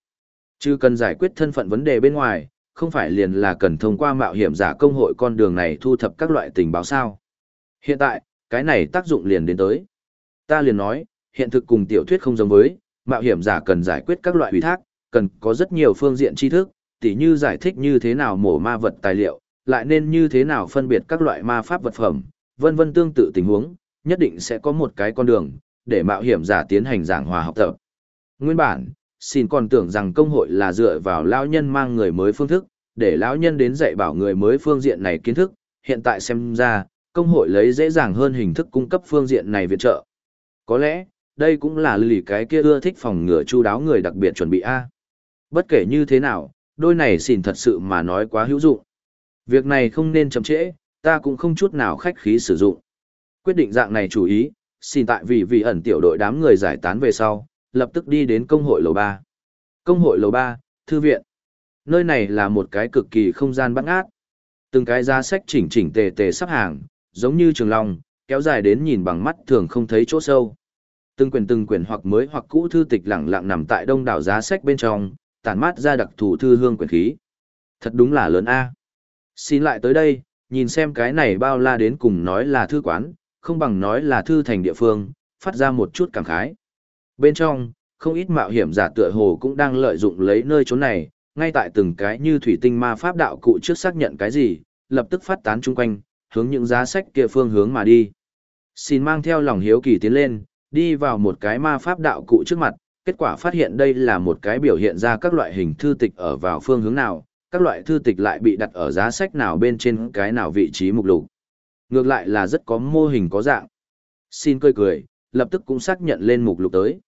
Chứ cần giải quyết thân phận vấn đề bên ngoài, không phải liền là cần thông qua mạo hiểm giả công hội con đường này thu thập các loại tình báo sao. Hiện tại, cái này tác dụng liền đến tới. Ta liền nói, hiện thực cùng tiểu thuyết không giống với, mạo hiểm giả cần giải quyết các loại ủy thác, cần có rất nhiều phương diện tri thức, tỉ như giải thích như thế nào mổ ma vật tài liệu, lại nên như thế nào phân biệt các loại ma pháp vật phẩm, vân vân tương tự tình huống, nhất định sẽ có một cái con đường, để mạo hiểm giả tiến hành giảng hòa học tập. Nguyên bản, xin còn tưởng rằng công hội là dựa vào lão nhân mang người mới phương thức, để lão nhân đến dạy bảo người mới phương diện này kiến thức, hiện tại xem ra, công hội lấy dễ dàng hơn hình thức cung cấp phương diện này viện trợ. Có lẽ, đây cũng là lì cái kia ưa thích phòng ngừa chu đáo người đặc biệt chuẩn bị A. Bất kể như thế nào, đôi này xỉn thật sự mà nói quá hữu dụng. Việc này không nên chậm trễ, ta cũng không chút nào khách khí sử dụng. Quyết định dạng này chủ ý, xin tại vì vì ẩn tiểu đội đám người giải tán về sau, lập tức đi đến công hội lầu 3. Công hội lầu 3, thư viện. Nơi này là một cái cực kỳ không gian bắt ngát. Từng cái giá sách chỉnh chỉnh tề tề sắp hàng, giống như trường long, kéo dài đến nhìn bằng mắt thường không thấy chỗ sâu. Từng quyển từng quyển hoặc mới hoặc cũ thư tịch lẳng lặng nằm tại đông đảo giá sách bên trong, tản mát ra đặc thù thư hương quyển khí. Thật đúng là lớn a. Xin lại tới đây, nhìn xem cái này bao la đến cùng nói là thư quán, không bằng nói là thư thành địa phương, phát ra một chút cảm khái. Bên trong, không ít mạo hiểm giả tựa hồ cũng đang lợi dụng lấy nơi chốn này, ngay tại từng cái như thủy tinh ma pháp đạo cụ trước xác nhận cái gì, lập tức phát tán chung quanh, hướng những giá sách kia phương hướng mà đi. Xin mang theo lòng hiếu kỳ tiến lên, đi vào một cái ma pháp đạo cụ trước mặt, kết quả phát hiện đây là một cái biểu hiện ra các loại hình thư tịch ở vào phương hướng nào, các loại thư tịch lại bị đặt ở giá sách nào bên trên cái nào vị trí mục lục. Ngược lại là rất có mô hình có dạng. Xin cười cười, lập tức cũng xác nhận lên mục lục tới.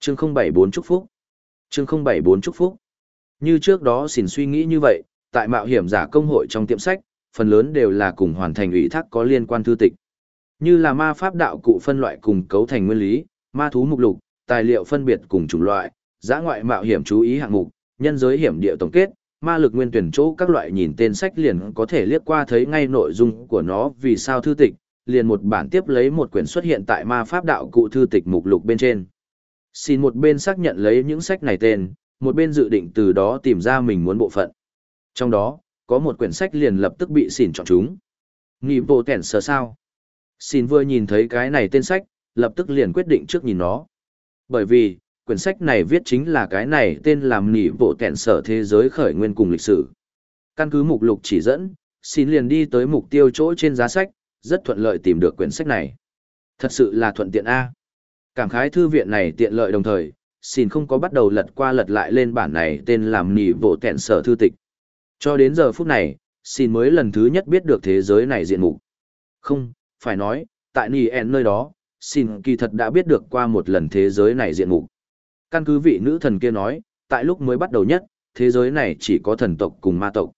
Chương 074 chúc phúc. Chương 074 chúc phúc. Như trước đó xin suy nghĩ như vậy, tại mạo hiểm giả công hội trong tiệm sách, phần lớn đều là cùng hoàn thành ủy thác có liên quan thư tịch. Như là ma pháp đạo cụ phân loại cùng cấu thành nguyên lý, ma thú mục lục, tài liệu phân biệt cùng chủng loại, giã ngoại mạo hiểm chú ý hạng mục, nhân giới hiểm địa tổng kết, ma lực nguyên tuyển chỗ các loại nhìn tên sách liền có thể liếc qua thấy ngay nội dung của nó vì sao thư tịch, liền một bản tiếp lấy một quyển xuất hiện tại ma pháp đạo cụ thư tịch mục lục bên trên. Xin một bên xác nhận lấy những sách này tên, một bên dự định từ đó tìm ra mình muốn bộ phận. Trong đó, có một quyển sách liền lập tức bị xỉn chọn chúng. Nghĩ vô tẻn sờ sao. Xin vừa nhìn thấy cái này tên sách, lập tức liền quyết định trước nhìn nó. Bởi vì, quyển sách này viết chính là cái này tên làm nỉ bộ tẹn sở thế giới khởi nguyên cùng lịch sử. Căn cứ mục lục chỉ dẫn, xin liền đi tới mục tiêu chỗ trên giá sách, rất thuận lợi tìm được quyển sách này. Thật sự là thuận tiện A. Cảm khái thư viện này tiện lợi đồng thời, xin không có bắt đầu lật qua lật lại lên bản này tên làm nỉ bộ tẹn sở thư tịch. Cho đến giờ phút này, xin mới lần thứ nhất biết được thế giới này diện mục. Không, phải nói, tại nỉ en nơi đó, xin kỳ thật đã biết được qua một lần thế giới này diện mục. Căn cứ vị nữ thần kia nói, tại lúc mới bắt đầu nhất, thế giới này chỉ có thần tộc cùng ma tộc.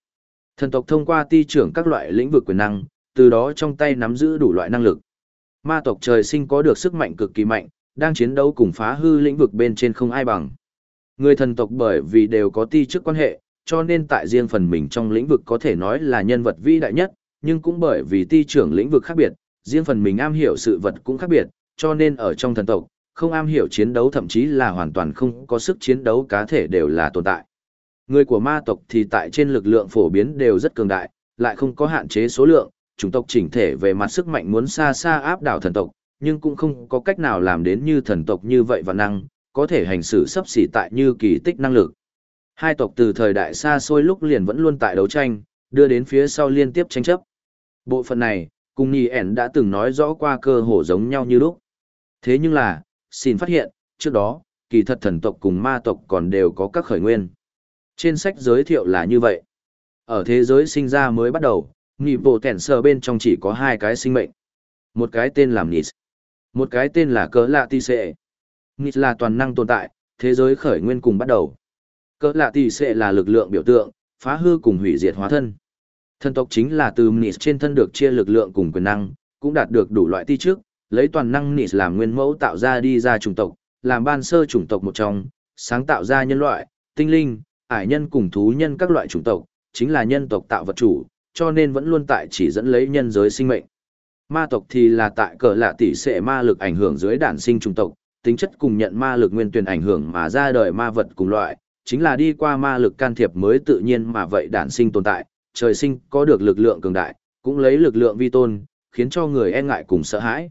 Thần tộc thông qua ti trưởng các loại lĩnh vực quyền năng, từ đó trong tay nắm giữ đủ loại năng lực. Ma tộc trời sinh có được sức mạnh cực kỳ mạnh, đang chiến đấu cùng phá hư lĩnh vực bên trên không ai bằng. Người thần tộc bởi vì đều có ti chức quan hệ, cho nên tại riêng phần mình trong lĩnh vực có thể nói là nhân vật vĩ đại nhất, nhưng cũng bởi vì ti trưởng lĩnh vực khác biệt, riêng phần mình am hiểu sự vật cũng khác biệt, cho nên ở trong thần tộc, không am hiểu chiến đấu thậm chí là hoàn toàn không có sức chiến đấu cá thể đều là tồn tại. Người của ma tộc thì tại trên lực lượng phổ biến đều rất cường đại, lại không có hạn chế số lượng, chủng tộc chỉnh thể về mặt sức mạnh muốn xa xa áp đảo thần tộc, nhưng cũng không có cách nào làm đến như thần tộc như vậy và năng, có thể hành xử sắp xỉ tại như kỳ tích năng lực. Hai tộc từ thời đại xa xôi lúc liền vẫn luôn tại đấu tranh, đưa đến phía sau liên tiếp tranh chấp. Bộ phận này, cùng Nhi ẻn đã từng nói rõ qua cơ hồ giống nhau như lúc. Thế nhưng là, xin phát hiện, trước đó, kỳ thật thần tộc cùng ma tộc còn đều có các khởi nguyên. Trên sách giới thiệu là như vậy. Ở thế giới sinh ra mới bắt đầu, nghị bộ tẻn sờ bên trong chỉ có hai cái sinh mệnh. Một cái tên là Nis. Một cái tên là Cỡ Lạ Tì Sệ. Nis là toàn năng tồn tại, thế giới khởi nguyên cùng bắt đầu. Cỡ Lạ Tì Sệ là lực lượng biểu tượng, phá hư cùng hủy diệt hóa thân. Thần tộc chính là từ Mnis trên thân được chia lực lượng cùng quyền năng, cũng đạt được đủ loại ti trước, lấy toàn năng Mnis làm nguyên mẫu tạo ra đi ra chủng tộc, làm ban sơ chủng tộc một trong, sáng tạo ra nhân loại, tinh linh, ải nhân cùng thú nhân các loại chủng tộc, chính là nhân tộc tạo vật chủ, cho nên vẫn luôn tại chỉ dẫn lấy nhân giới sinh mệnh. Ma tộc thì là tại cờ lạ tỷ sẽ ma lực ảnh hưởng dưới đản sinh chủng tộc, tính chất cùng nhận ma lực nguyên tuyển ảnh hưởng mà ra đời ma vật cùng loại, chính là đi qua ma lực can thiệp mới tự nhiên mà vậy đản sinh tồn tại, trời sinh có được lực lượng cường đại, cũng lấy lực lượng vi tôn, khiến cho người e ngại cùng sợ hãi.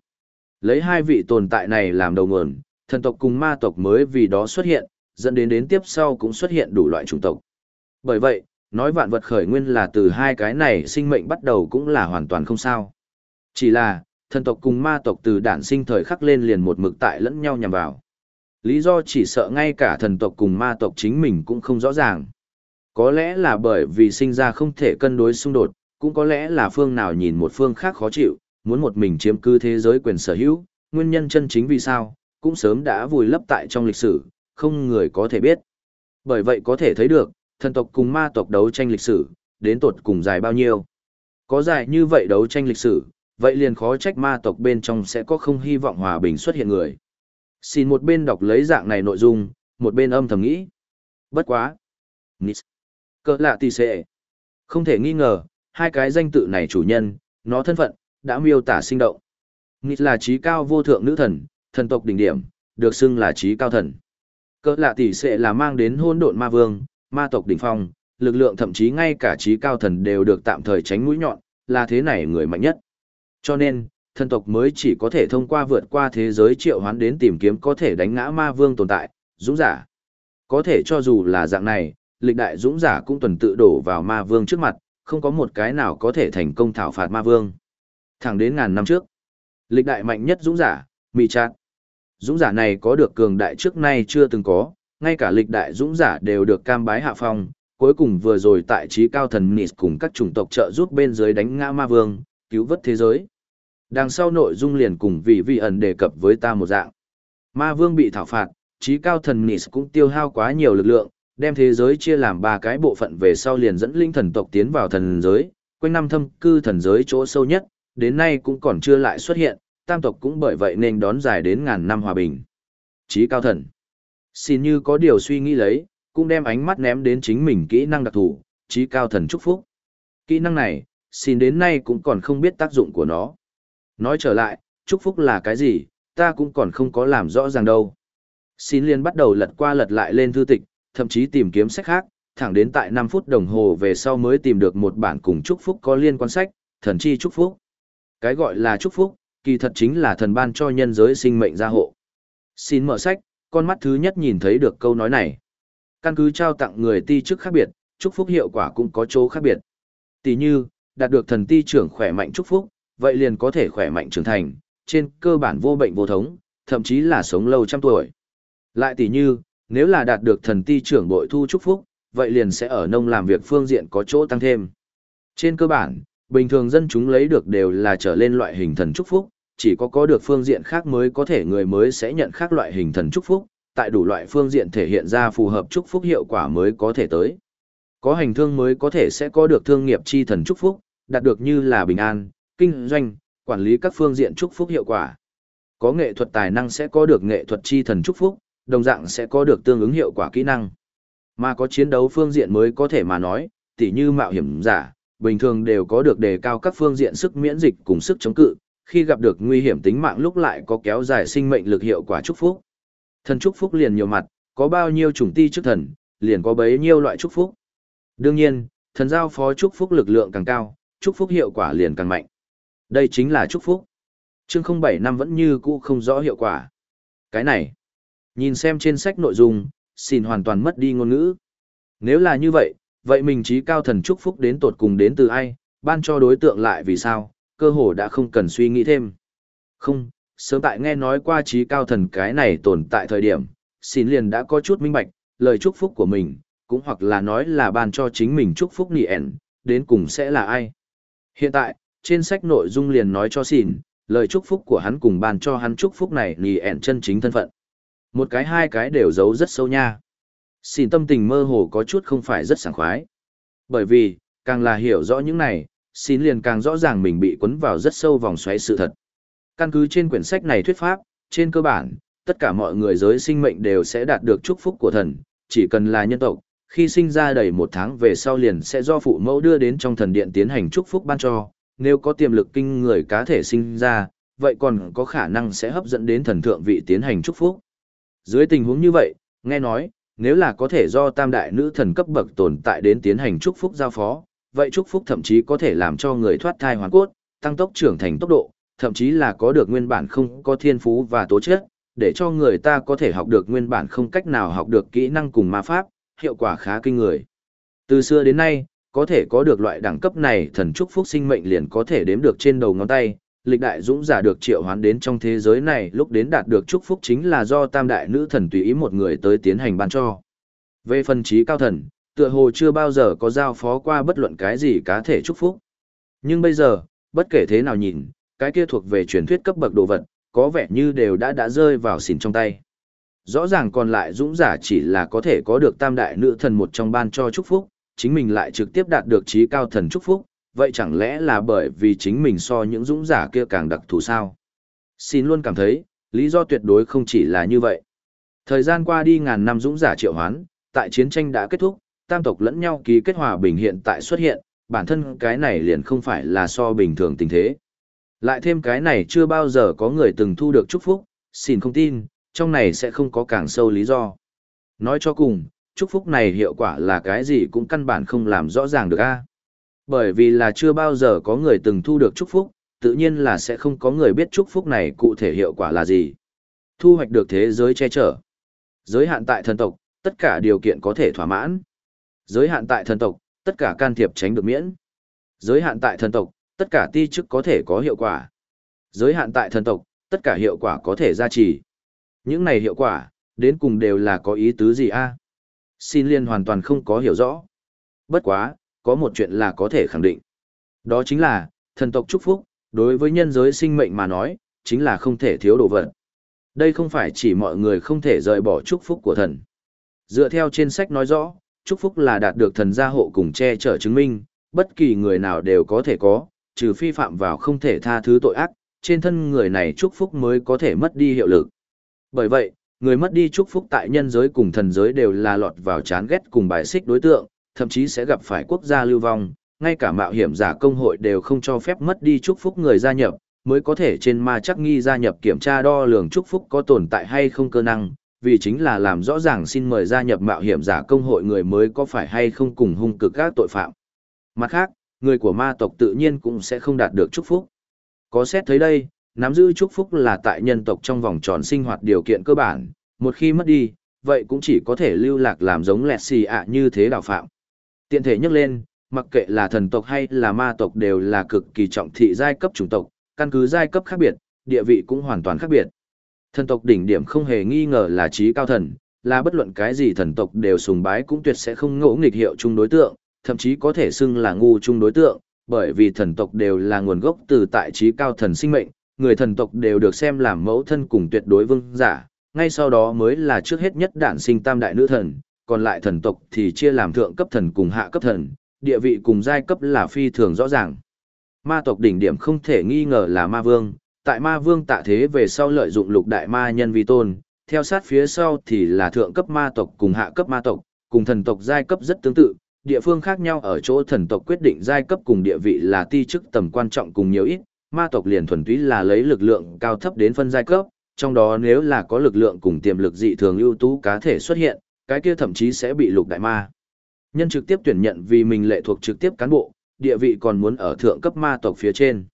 Lấy hai vị tồn tại này làm đầu nguồn, thần tộc cùng ma tộc mới vì đó xuất hiện, dẫn đến đến tiếp sau cũng xuất hiện đủ loại chủng tộc. Bởi vậy, nói vạn vật khởi nguyên là từ hai cái này sinh mệnh bắt đầu cũng là hoàn toàn không sao. Chỉ là, thần tộc cùng ma tộc từ đản sinh thời khắc lên liền một mực tại lẫn nhau nhằm vào. Lý do chỉ sợ ngay cả thần tộc cùng ma tộc chính mình cũng không rõ ràng. Có lẽ là bởi vì sinh ra không thể cân đối xung đột, cũng có lẽ là phương nào nhìn một phương khác khó chịu, muốn một mình chiếm cư thế giới quyền sở hữu, nguyên nhân chân chính vì sao, cũng sớm đã vùi lấp tại trong lịch sử, không người có thể biết. Bởi vậy có thể thấy được, thần tộc cùng ma tộc đấu tranh lịch sử, đến tột cùng dài bao nhiêu. Có dài như vậy đấu tranh lịch sử, vậy liền khó trách ma tộc bên trong sẽ có không hy vọng hòa bình xuất hiện người. Xin một bên đọc lấy dạng này nội dung, một bên âm thầm nghĩ. Bất quá. Nis. Cỡ lạ tì xệ. Không thể nghi ngờ, hai cái danh tự này chủ nhân, nó thân phận, đã miêu tả sinh động. Nis là trí cao vô thượng nữ thần, thần tộc đỉnh điểm, được xưng là trí cao thần. Cỡ lạ tỷ sẽ là mang đến hôn độn ma vương, ma tộc đỉnh phong, lực lượng thậm chí ngay cả trí cao thần đều được tạm thời tránh mũi nhọn, là thế này người mạnh nhất. Cho nên, thần tộc mới chỉ có thể thông qua vượt qua thế giới triệu hoán đến tìm kiếm có thể đánh ngã ma vương tồn tại, dũng giả. Có thể cho dù là dạng này, lịch đại dũng giả cũng tuần tự đổ vào ma vương trước mặt, không có một cái nào có thể thành công thảo phạt ma vương. Thẳng đến ngàn năm trước, lịch đại mạnh nhất dũng giả, mị chát. Dũng giả này có được cường đại trước nay chưa từng có, ngay cả lịch đại dũng giả đều được cam bái hạ phong, cuối cùng vừa rồi tại trí cao thần Nis cùng các chủng tộc trợ giúp bên dưới đánh ngã ma vương, cứu vớt thế giới. Đằng sau nội dung liền cùng vị vị ẩn đề cập với ta một dạng. Ma vương bị thảo phạt, trí cao thần Nis cũng tiêu hao quá nhiều lực lượng, đem thế giới chia làm ba cái bộ phận về sau liền dẫn linh thần tộc tiến vào thần giới, quanh năm thâm cư thần giới chỗ sâu nhất, đến nay cũng còn chưa lại xuất hiện, tam tộc cũng bởi vậy nên đón dài đến ngàn năm hòa bình. Chí cao thần. Xin như có điều suy nghĩ lấy, cũng đem ánh mắt ném đến chính mình kỹ năng đặc thù, chí cao thần chúc phúc. Kỹ năng này, xin đến nay cũng còn không biết tác dụng của nó. Nói trở lại, chúc phúc là cái gì, ta cũng còn không có làm rõ ràng đâu. Xin liền bắt đầu lật qua lật lại lên thư tịch, thậm chí tìm kiếm sách khác, thẳng đến tại 5 phút đồng hồ về sau mới tìm được một bản cùng chúc phúc có liên quan sách, thần chi chúc phúc. Cái gọi là chúc phúc, kỳ thật chính là thần ban cho nhân giới sinh mệnh gia hộ. Xin mở sách, con mắt thứ nhất nhìn thấy được câu nói này. Căn cứ trao tặng người ti chức khác biệt, chúc phúc hiệu quả cũng có chỗ khác biệt. Tỷ như, đạt được thần ti trưởng khỏe mạnh chúc phúc, vậy liền có thể khỏe mạnh trưởng thành, trên cơ bản vô bệnh vô thống, thậm chí là sống lâu trăm tuổi. Lại tỷ như, nếu là đạt được thần ti trưởng bội thu chúc phúc, vậy liền sẽ ở nông làm việc phương diện có chỗ tăng thêm. Trên cơ bản, bình thường dân chúng lấy được đều là trở lên loại hình thần chúc phúc, chỉ có có được phương diện khác mới có thể người mới sẽ nhận khác loại hình thần chúc phúc, tại đủ loại phương diện thể hiện ra phù hợp chúc phúc hiệu quả mới có thể tới. Có hành thương mới có thể sẽ có được thương nghiệp chi thần chúc phúc, đạt được như là bình an, kinh doanh, quản lý các phương diện chúc phúc hiệu quả. Có nghệ thuật tài năng sẽ có được nghệ thuật chi thần chúc phúc, đồng dạng sẽ có được tương ứng hiệu quả kỹ năng. Mà có chiến đấu phương diện mới có thể mà nói, tỉ như mạo hiểm giả, bình thường đều có được đề cao các phương diện sức miễn dịch cùng sức chống cự, khi gặp được nguy hiểm tính mạng lúc lại có kéo dài sinh mệnh lực hiệu quả chúc phúc. Thần chúc phúc liền nhiều mặt, có bao nhiêu chủng ti trước thần, liền có bấy nhiêu loại chúc phúc. Đương nhiên, thần giao phó chúc phúc lực lượng càng cao, chúc phúc hiệu quả liền càng mạnh. Đây chính là chúc phúc. Chương 07 năm vẫn như cũ không rõ hiệu quả. Cái này, nhìn xem trên sách nội dung, xin hoàn toàn mất đi ngôn ngữ. Nếu là như vậy, vậy mình trí cao thần chúc phúc đến tột cùng đến từ ai, ban cho đối tượng lại vì sao, cơ hồ đã không cần suy nghĩ thêm. Không, sớm tại nghe nói qua trí cao thần cái này tồn tại thời điểm, xin liền đã có chút minh bạch, lời chúc phúc của mình, cũng hoặc là nói là ban cho chính mình chúc phúc nị ẻn, đến cùng sẽ là ai. Hiện tại, trên sách nội dung liền nói cho xin, lời chúc phúc của hắn cùng ban cho hắn chúc phúc này nị ẻn chân chính thân phận. Một cái hai cái đều giấu rất sâu nha. Xin tâm tình mơ hồ có chút không phải rất sảng khoái. Bởi vì, càng là hiểu rõ những này, xin liền càng rõ ràng mình bị cuốn vào rất sâu vòng xoáy sự thật. Căn cứ trên quyển sách này thuyết pháp, trên cơ bản, tất cả mọi người giới sinh mệnh đều sẽ đạt được chúc phúc của thần, chỉ cần là nhân tộc, khi sinh ra đầy một tháng về sau liền sẽ do phụ mẫu đưa đến trong thần điện tiến hành chúc phúc ban cho, nếu có tiềm lực kinh người cá thể sinh ra, vậy còn có khả năng sẽ hấp dẫn đến thần thượng vị tiến hành chúc phúc. Dưới tình huống như vậy, nghe nói, nếu là có thể do tam đại nữ thần cấp bậc tồn tại đến tiến hành chúc phúc giao phó, vậy chúc phúc thậm chí có thể làm cho người thoát thai hoàn cốt, tăng tốc trưởng thành tốc độ, thậm chí là có được nguyên bản không có thiên phú và tố chất, để cho người ta có thể học được nguyên bản không cách nào học được kỹ năng cùng ma pháp, hiệu quả khá kinh người. Từ xưa đến nay, có thể có được loại đẳng cấp này thần chúc phúc sinh mệnh liền có thể đếm được trên đầu ngón tay, lịch đại dũng giả được triệu hoán đến trong thế giới này lúc đến đạt được chúc phúc chính là do tam đại nữ thần tùy ý một người tới tiến hành ban cho. Về phần trí cao thần, tựa hồ chưa bao giờ có giao phó qua bất luận cái gì cá thể chúc phúc. Nhưng bây giờ, bất kể thế nào nhìn, cái kia thuộc về truyền thuyết cấp bậc đồ vật, có vẻ như đều đã đã rơi vào xỉn trong tay. Rõ ràng còn lại dũng giả chỉ là có thể có được tam đại nữ thần một trong ban cho chúc phúc, chính mình lại trực tiếp đạt được trí cao thần chúc phúc, vậy chẳng lẽ là bởi vì chính mình so những dũng giả kia càng đặc thù sao? Xin luôn cảm thấy, lý do tuyệt đối không chỉ là như vậy. Thời gian qua đi ngàn năm dũng giả triệu hoán, tại chiến tranh đã kết thúc, tam tộc lẫn nhau ký kết hòa bình hiện tại xuất hiện, bản thân cái này liền không phải là so bình thường tình thế. Lại thêm cái này chưa bao giờ có người từng thu được chúc phúc, xin không tin, trong này sẽ không có càng sâu lý do. Nói cho cùng, chúc phúc này hiệu quả là cái gì cũng căn bản không làm rõ ràng được a. Bởi vì là chưa bao giờ có người từng thu được chúc phúc, tự nhiên là sẽ không có người biết chúc phúc này cụ thể hiệu quả là gì. Thu hoạch được thế giới che chở. Giới hạn tại thần tộc, tất cả điều kiện có thể thỏa mãn. Giới hạn tại thần tộc, tất cả can thiệp tránh được miễn. Giới hạn tại thần tộc, tất cả ti chức có thể có hiệu quả. Giới hạn tại thần tộc, tất cả hiệu quả có thể gia trì. Những này hiệu quả, đến cùng đều là có ý tứ gì a? Xin liên hoàn toàn không có hiểu rõ. Bất quá, có một chuyện là có thể khẳng định. Đó chính là, thần tộc chúc phúc, đối với nhân giới sinh mệnh mà nói, chính là không thể thiếu đồ vật. Đây không phải chỉ mọi người không thể rời bỏ chúc phúc của thần. Dựa theo trên sách nói rõ, chúc phúc là đạt được thần gia hộ cùng che chở chứng minh, bất kỳ người nào đều có thể có, trừ phi phạm vào không thể tha thứ tội ác, trên thân người này chúc phúc mới có thể mất đi hiệu lực. Bởi vậy, người mất đi chúc phúc tại nhân giới cùng thần giới đều là lọt vào chán ghét cùng bài xích đối tượng, thậm chí sẽ gặp phải quốc gia lưu vong, ngay cả mạo hiểm giả công hội đều không cho phép mất đi chúc phúc người gia nhập, mới có thể trên ma chắc nghi gia nhập kiểm tra đo lường chúc phúc có tồn tại hay không cơ năng, vì chính là làm rõ ràng xin mời gia nhập mạo hiểm giả công hội người mới có phải hay không cùng hung cực các tội phạm. Mặt khác, người của ma tộc tự nhiên cũng sẽ không đạt được chúc phúc. Có xét thấy đây, nắm giữ chúc phúc là tại nhân tộc trong vòng tròn sinh hoạt điều kiện cơ bản, một khi mất đi, vậy cũng chỉ có thể lưu lạc làm giống lẹt xì ạ như thế đào phạm. Tiện thể nhắc lên, mặc kệ là thần tộc hay là ma tộc đều là cực kỳ trọng thị giai cấp chủng tộc, căn cứ giai cấp khác biệt, địa vị cũng hoàn toàn khác biệt. Thần tộc đỉnh điểm không hề nghi ngờ là trí cao thần, là bất luận cái gì thần tộc đều sùng bái cũng tuyệt sẽ không ngỗ nghịch hiệu chung đối tượng, thậm chí có thể xưng là ngu chung đối tượng, bởi vì thần tộc đều là nguồn gốc từ tại trí cao thần sinh mệnh, người thần tộc đều được xem làm mẫu thân cùng tuyệt đối vương giả, ngay sau đó mới là trước hết nhất đản sinh tam đại nữ thần, còn lại thần tộc thì chia làm thượng cấp thần cùng hạ cấp thần, địa vị cùng giai cấp là phi thường rõ ràng. Ma tộc đỉnh điểm không thể nghi ngờ là ma vương, tại ma vương tạ thế về sau lợi dụng lục đại ma nhân vi tôn, theo sát phía sau thì là thượng cấp ma tộc cùng hạ cấp ma tộc, cùng thần tộc giai cấp rất tương tự, địa phương khác nhau ở chỗ thần tộc quyết định giai cấp cùng địa vị là ti chức tầm quan trọng cùng nhiều ít, ma tộc liền thuần túy là lấy lực lượng cao thấp đến phân giai cấp, trong đó nếu là có lực lượng cùng tiềm lực dị thường ưu tú cá thể xuất hiện, cái kia thậm chí sẽ bị lục đại ma. Nhân trực tiếp tuyển nhận vì mình lệ thuộc trực tiếp cán bộ, địa vị còn muốn ở thượng cấp ma tộc phía trên.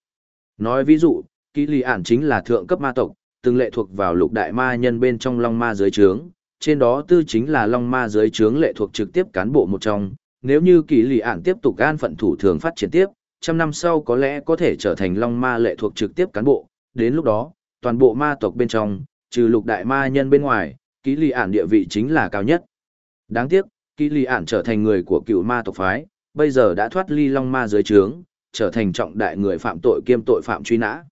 Nói ví dụ, kỹ lì ản chính là thượng cấp ma tộc, từng lệ thuộc vào lục đại ma nhân bên trong long ma dưới trướng, trên đó tư chính là long ma dưới trướng lệ thuộc trực tiếp cán bộ một trong. Nếu như kỹ lì ản tiếp tục an phận thủ thường phát triển tiếp, trăm năm sau có lẽ có thể trở thành long ma lệ thuộc trực tiếp cán bộ, đến lúc đó, toàn bộ ma tộc bên trong, trừ lục đại ma nhân bên ngoài, ký lì ản địa vị chính là cao nhất. Đáng tiếc, ký lì ản trở thành người của cựu ma tộc phái, bây giờ đã thoát ly long ma dưới trướng, trở thành trọng đại người phạm tội kiêm tội phạm truy nã.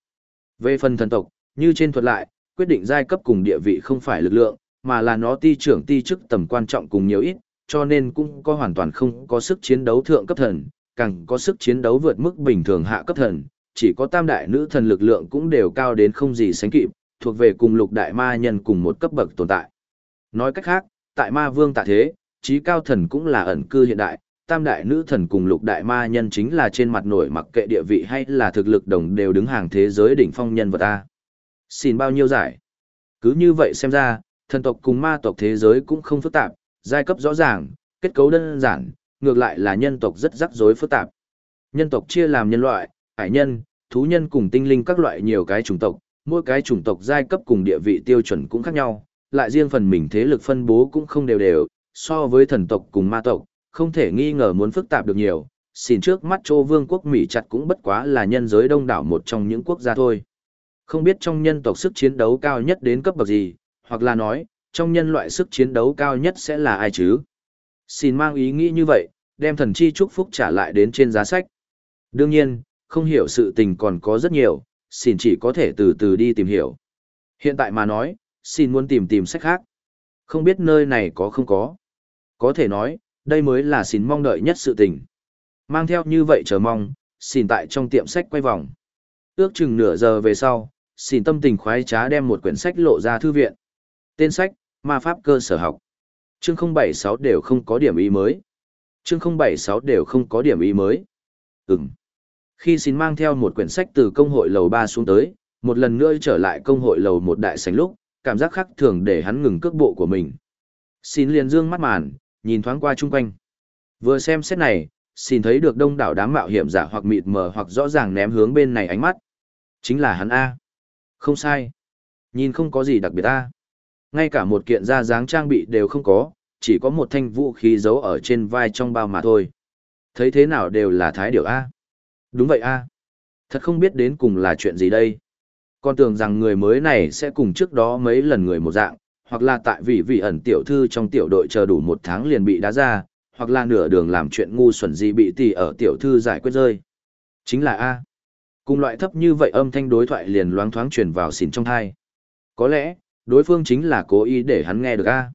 Về phần thần tộc, như trên thuật lại, quyết định giai cấp cùng địa vị không phải lực lượng, mà là nó ti trưởng ti chức tầm quan trọng cùng nhiều ít, cho nên cũng có hoàn toàn không có sức chiến đấu thượng cấp thần, càng có sức chiến đấu vượt mức bình thường hạ cấp thần, chỉ có tam đại nữ thần lực lượng cũng đều cao đến không gì sánh kịp, thuộc về cùng lục đại ma nhân cùng một cấp bậc tồn tại. Nói cách khác, tại ma vương tạ thế, trí cao thần cũng là ẩn cư hiện đại, tam đại nữ thần cùng lục đại ma nhân chính là trên mặt nổi mặc kệ địa vị hay là thực lực đồng đều đứng hàng thế giới đỉnh phong nhân vật A. Xin bao nhiêu giải? Cứ như vậy xem ra, thần tộc cùng ma tộc thế giới cũng không phức tạp, giai cấp rõ ràng, kết cấu đơn giản, ngược lại là nhân tộc rất rắc rối phức tạp. Nhân tộc chia làm nhân loại, hải nhân, thú nhân cùng tinh linh các loại nhiều cái chủng tộc, mỗi cái chủng tộc giai cấp cùng địa vị tiêu chuẩn cũng khác nhau, lại riêng phần mình thế lực phân bố cũng không đều đều, so với thần tộc cùng ma tộc, không thể nghi ngờ muốn phức tạp được nhiều, xin trước mắt Châu Vương quốc Mỹ chặt cũng bất quá là nhân giới đông đảo một trong những quốc gia thôi. Không biết trong nhân tộc sức chiến đấu cao nhất đến cấp bậc gì, hoặc là nói, trong nhân loại sức chiến đấu cao nhất sẽ là ai chứ? Xin mang ý nghĩ như vậy, đem thần chi chúc phúc trả lại đến trên giá sách. Đương nhiên, không hiểu sự tình còn có rất nhiều, xin chỉ có thể từ từ đi tìm hiểu. Hiện tại mà nói, xin muốn tìm tìm sách khác. Không biết nơi này có không có. Có thể nói, đây mới là xin mong đợi nhất sự tình. Mang theo như vậy chờ mong, xin tại trong tiệm sách quay vòng. Ước chừng nửa giờ về sau, xin tâm tình khoái trá đem một quyển sách lộ ra thư viện. Tên sách, Ma Pháp Cơ Sở Học. Chương 076 đều không có điểm ý mới. Chương 076 đều không có điểm ý mới. Ừm. Khi xin mang theo một quyển sách từ công hội lầu 3 xuống tới, một lần nữa trở lại công hội lầu một đại sảnh lúc, cảm giác khác thường để hắn ngừng cước bộ của mình. Xin liền dương mắt màn, nhìn thoáng qua chung quanh. Vừa xem xét này, xin thấy được đông đảo đám mạo hiểm giả hoặc mịt mờ hoặc rõ ràng ném hướng bên này ánh mắt. Chính là hắn A. Không sai. Nhìn không có gì đặc biệt A. Ngay cả một kiện da dáng trang bị đều không có, chỉ có một thanh vũ khí giấu ở trên vai trong bao mà thôi. Thấy thế nào đều là thái điều A. Đúng vậy A. Thật không biết đến cùng là chuyện gì đây. Con tưởng rằng người mới này sẽ cùng trước đó mấy lần người một dạng, hoặc là tại vì vị ẩn tiểu thư trong tiểu đội chờ đủ một tháng liền bị đá ra, hoặc là nửa đường làm chuyện ngu xuẩn gì bị tỷ ở tiểu thư giải quyết rơi. Chính là A. Cùng loại thấp như vậy âm thanh đối thoại liền loáng thoáng truyền vào xỉn trong thai. Có lẽ, đối phương chính là cố ý để hắn nghe được A.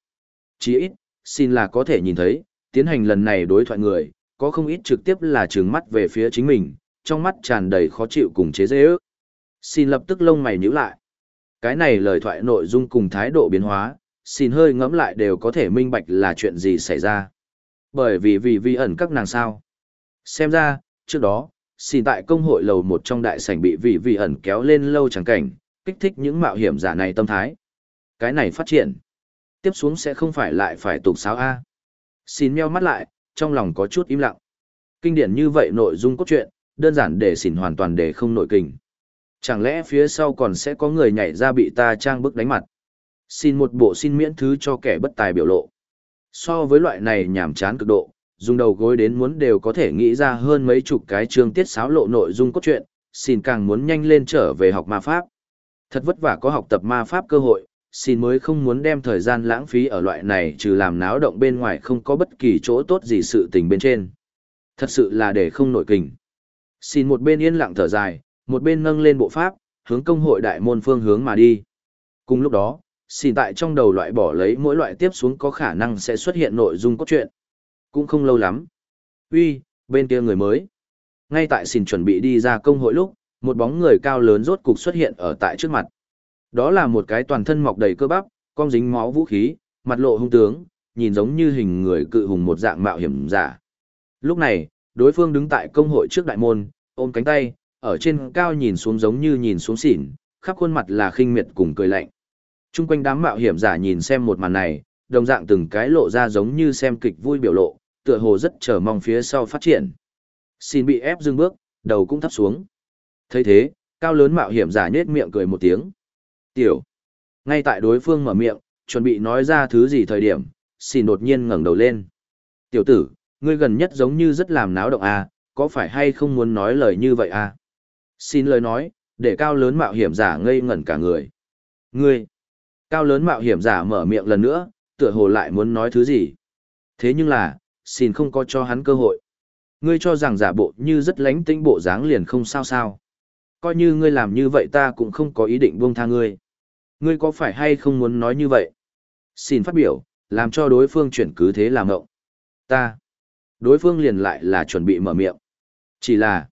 Chỉ ít, xin là có thể nhìn thấy, tiến hành lần này đối thoại người, có không ít trực tiếp là trừng mắt về phía chính mình, trong mắt tràn đầy khó chịu cùng chế dễ ước. Xin lập tức lông mày nhíu lại. Cái này lời thoại nội dung cùng thái độ biến hóa, xin hơi ngẫm lại đều có thể minh bạch là chuyện gì xảy ra. Bởi vì vì vi ẩn các nàng sao. Xem ra, trước đó, xin tại công hội lầu một trong đại sảnh bị vị vị ẩn kéo lên lâu chẳng cảnh, kích thích những mạo hiểm giả này tâm thái. Cái này phát triển. Tiếp xuống sẽ không phải lại phải tục sáo A. Xin meo mắt lại, trong lòng có chút im lặng. Kinh điển như vậy nội dung cốt truyện, đơn giản để xỉn hoàn toàn để không nội kình. Chẳng lẽ phía sau còn sẽ có người nhảy ra bị ta trang bức đánh mặt? Xin một bộ xin miễn thứ cho kẻ bất tài biểu lộ. So với loại này nhảm chán cực độ, dùng đầu gối đến muốn đều có thể nghĩ ra hơn mấy chục cái chương tiết xáo lộ nội dung cốt truyện, xin càng muốn nhanh lên trở về học ma pháp. Thật vất vả có học tập ma pháp cơ hội, xin mới không muốn đem thời gian lãng phí ở loại này trừ làm náo động bên ngoài không có bất kỳ chỗ tốt gì sự tình bên trên. Thật sự là để không nổi kình. Xin một bên yên lặng thở dài, một bên nâng lên bộ pháp, hướng công hội đại môn phương hướng mà đi. Cùng lúc đó, xin tại trong đầu loại bỏ lấy mỗi loại tiếp xuống có khả năng sẽ xuất hiện nội dung cốt truyện. Cũng không lâu lắm. Uy, bên kia người mới. Ngay tại xin chuẩn bị đi ra công hội lúc, một bóng người cao lớn rốt cục xuất hiện ở tại trước mặt. Đó là một cái toàn thân mọc đầy cơ bắp, con dính máu vũ khí, mặt lộ hung tướng, nhìn giống như hình người cự hùng một dạng mạo hiểm giả. Lúc này, đối phương đứng tại công hội trước đại môn, ôm cánh tay, ở trên cao nhìn xuống giống như nhìn xuống xỉn, khắp khuôn mặt là khinh miệt cùng cười lạnh. Trung quanh đám mạo hiểm giả nhìn xem một màn này, đồng dạng từng cái lộ ra giống như xem kịch vui biểu lộ, tựa hồ rất chờ mong phía sau phát triển. Xin bị ép dừng bước, đầu cũng thấp xuống. thấy thế, cao lớn mạo hiểm giả nhết miệng cười một tiếng. Tiểu. Ngay tại đối phương mở miệng, chuẩn bị nói ra thứ gì thời điểm, xin đột nhiên ngẩng đầu lên. Tiểu tử, ngươi gần nhất giống như rất làm náo động à, có phải hay không muốn nói lời như vậy à? Xin lời nói, để cao lớn mạo hiểm giả ngây ngẩn cả người. Ngươi. Cao lớn mạo hiểm giả mở miệng lần nữa, tựa hồ lại muốn nói thứ gì. Thế nhưng là, xin không có cho hắn cơ hội. Ngươi cho rằng giả bộ như rất lánh tĩnh bộ dáng liền không sao sao. Coi như ngươi làm như vậy ta cũng không có ý định buông tha ngươi. Ngươi có phải hay không muốn nói như vậy? Xin phát biểu, làm cho đối phương chuyển cứ thế làm ngộng. Ta. Đối phương liền lại là chuẩn bị mở miệng. Chỉ là,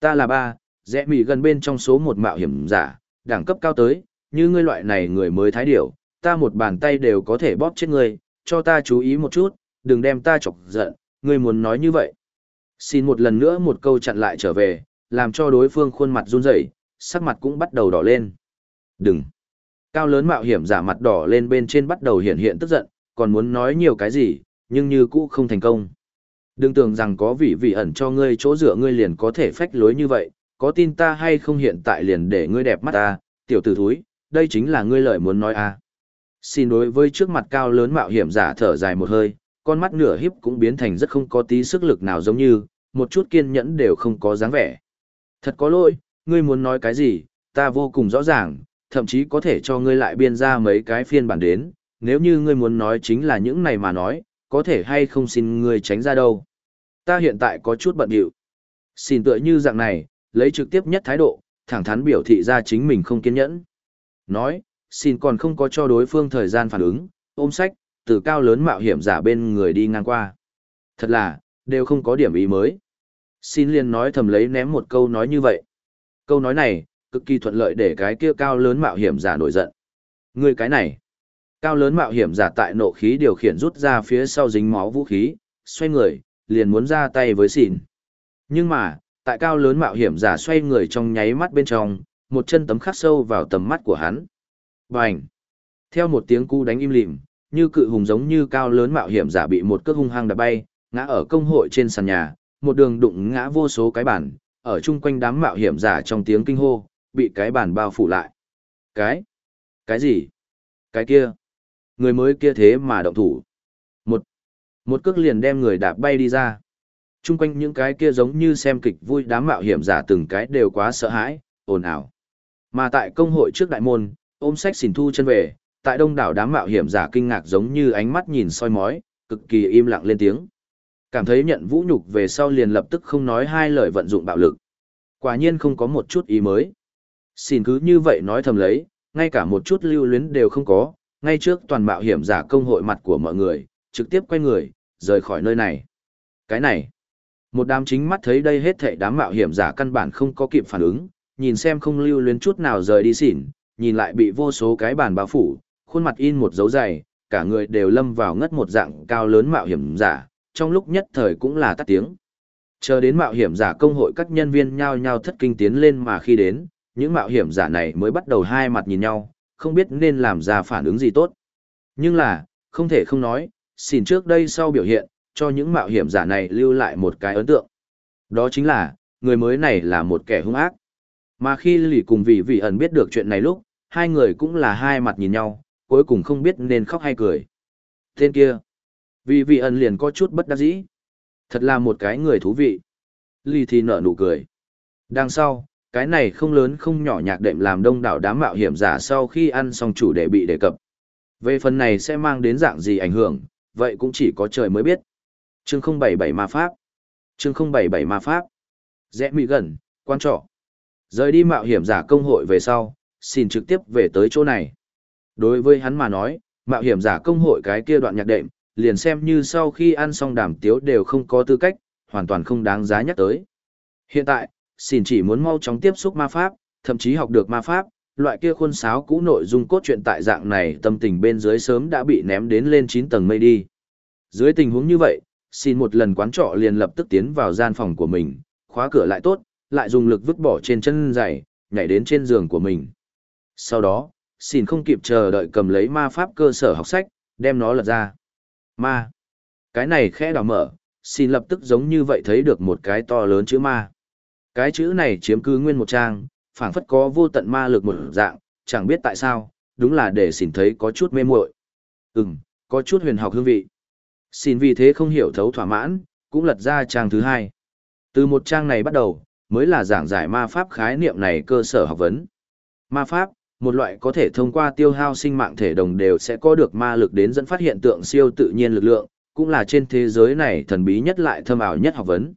ta là ba, rẽ mì gần bên trong số một mạo hiểm giả, đẳng cấp cao tới, như ngươi loại này người mới thái điểu, ta một bàn tay đều có thể bóp chết ngươi, cho ta chú ý một chút, đừng đem ta chọc giận, ngươi muốn nói như vậy. Xin một lần nữa một câu chặn lại trở về, làm cho đối phương khuôn mặt run rẩy, sắc mặt cũng bắt đầu đỏ lên. Đừng. Cao lớn mạo hiểm giả mặt đỏ lên bên trên bắt đầu hiện hiện tức giận, còn muốn nói nhiều cái gì, nhưng như cũ không thành công. Đừng tưởng rằng có vị vị ẩn cho ngươi chỗ dựa ngươi liền có thể phách lối như vậy, có tin ta hay không hiện tại liền để ngươi đẹp mắt ta, tiểu tử thúi, đây chính là ngươi lời muốn nói à. Xin đối với trước mặt cao lớn mạo hiểm giả thở dài một hơi, con mắt nửa híp cũng biến thành rất không có tí sức lực nào giống như, một chút kiên nhẫn đều không có dáng vẻ. Thật có lỗi, ngươi muốn nói cái gì, ta vô cùng rõ ràng, thậm chí có thể cho ngươi lại biên ra mấy cái phiên bản đến, nếu như ngươi muốn nói chính là những này mà nói, có thể hay không xin ngươi tránh ra đâu. Ta hiện tại có chút bận điệu. Xin tựa như dạng này, lấy trực tiếp nhất thái độ, thẳng thắn biểu thị ra chính mình không kiên nhẫn. Nói, xin còn không có cho đối phương thời gian phản ứng, ôm sách, từ cao lớn mạo hiểm giả bên người đi ngang qua. Thật là, đều không có điểm ý mới. Xin liền nói thầm lấy ném một câu nói như vậy. Câu nói này, cực kỳ thuận lợi để cái kia cao lớn mạo hiểm giả nổi giận. Người cái này, cao lớn mạo hiểm giả tại nộ khí điều khiển rút ra phía sau dính máu vũ khí, xoay người, liền muốn ra tay với xỉn. Nhưng mà, tại cao lớn mạo hiểm giả xoay người trong nháy mắt bên trong, một chân tấm khắc sâu vào tầm mắt của hắn. Bành! Theo một tiếng cú đánh im lìm, như cự hùng giống như cao lớn mạo hiểm giả bị một cước hung hăng đập bay, ngã ở công hội trên sàn nhà, một đường đụng ngã vô số cái bản, ở chung quanh đám mạo hiểm giả trong tiếng kinh hô, bị cái bản bao phủ lại. Cái? Cái gì? Cái kia? Người mới kia thế mà động thủ. Một, một cước liền đem người đạp bay đi ra. Trung quanh những cái kia giống như xem kịch vui đám mạo hiểm giả từng cái đều quá sợ hãi, ồn ào. Mà tại công hội trước đại môn, ôm sách xỉn thu chân về, tại đông đảo đám mạo hiểm giả kinh ngạc giống như ánh mắt nhìn soi mói, cực kỳ im lặng lên tiếng. Cảm thấy nhận vũ nhục về sau liền lập tức không nói hai lời vận dụng bạo lực. Quả nhiên không có một chút ý mới. Xin cứ như vậy nói thầm lấy, ngay cả một chút lưu luyến đều không có, ngay trước toàn mạo hiểm giả công hội mặt của mọi người, trực tiếp quay người, rời khỏi nơi này. Cái này, một đám chính mắt thấy đây hết thảy đám mạo hiểm giả căn bản không có kịp phản ứng, nhìn xem không lưu luyến chút nào rời đi xỉn, nhìn lại bị vô số cái bàn bao phủ, khuôn mặt in một dấu dày, cả người đều lâm vào ngất một dạng cao lớn mạo hiểm giả, trong lúc nhất thời cũng là tắt tiếng. Chờ đến mạo hiểm giả công hội các nhân viên nhao nhao thất kinh tiến lên mà khi đến, những mạo hiểm giả này mới bắt đầu hai mặt nhìn nhau, không biết nên làm ra phản ứng gì tốt. Nhưng là, không thể không nói, xin trước đây sau biểu hiện, cho những mạo hiểm giả này lưu lại một cái ấn tượng. Đó chính là, người mới này là một kẻ hung ác. Mà khi lì cùng vị vị ẩn biết được chuyện này lúc, hai người cũng là hai mặt nhìn nhau, cuối cùng không biết nên khóc hay cười. Tên kia, vị vị ẩn liền có chút bất đắc dĩ. Thật là một cái người thú vị. Lì thì nở nụ cười. Đằng sau, cái này không lớn không nhỏ nhạc đệm làm đông đảo đám mạo hiểm giả sau khi ăn xong chủ đề bị đề cập. Về phần này sẽ mang đến dạng gì ảnh hưởng, vậy cũng chỉ có trời mới biết. Chương 077 ma pháp. Chương 077 ma pháp. Rẽ mỹ gần, quan trọ. Rời đi mạo hiểm giả công hội về sau, xin trực tiếp về tới chỗ này. Đối với hắn mà nói, mạo hiểm giả công hội cái kia đoạn nhạc đệm, liền xem như sau khi ăn xong đàm tiếu đều không có tư cách, hoàn toàn không đáng giá nhắc tới. Hiện tại, xin chỉ muốn mau chóng tiếp xúc ma pháp, thậm chí học được ma pháp, loại kia khuôn sáo cũ nội dung cốt truyện tại dạng này tâm tình bên dưới sớm đã bị ném đến lên chín tầng mây đi. Dưới tình huống như vậy, xin một lần quán trọ liền lập tức tiến vào gian phòng của mình, khóa cửa lại tốt, lại dùng lực vứt bỏ trên chân giày, nhảy đến trên giường của mình. Sau đó, xin không kịp chờ đợi cầm lấy ma pháp cơ sở học sách, đem nó lật ra. Ma. Cái này khẽ đảo mở, xin lập tức giống như vậy thấy được một cái to lớn chữ ma. Cái chữ này chiếm cứ nguyên một trang, phảng phất có vô tận ma lực một dạng, chẳng biết tại sao, đúng là để xin thấy có chút mê muội. Ừm, có chút huyền học hương vị. Xin vì thế không hiểu thấu thỏa mãn, cũng lật ra trang thứ hai. Từ một trang này bắt đầu, mới là giảng giải ma pháp khái niệm này cơ sở học vấn. Ma pháp, một loại có thể thông qua tiêu hao sinh mạng thể đồng đều sẽ có được ma lực đến dẫn phát hiện tượng siêu tự nhiên lực lượng, cũng là trên thế giới này thần bí nhất lại thâm ảo nhất học vấn.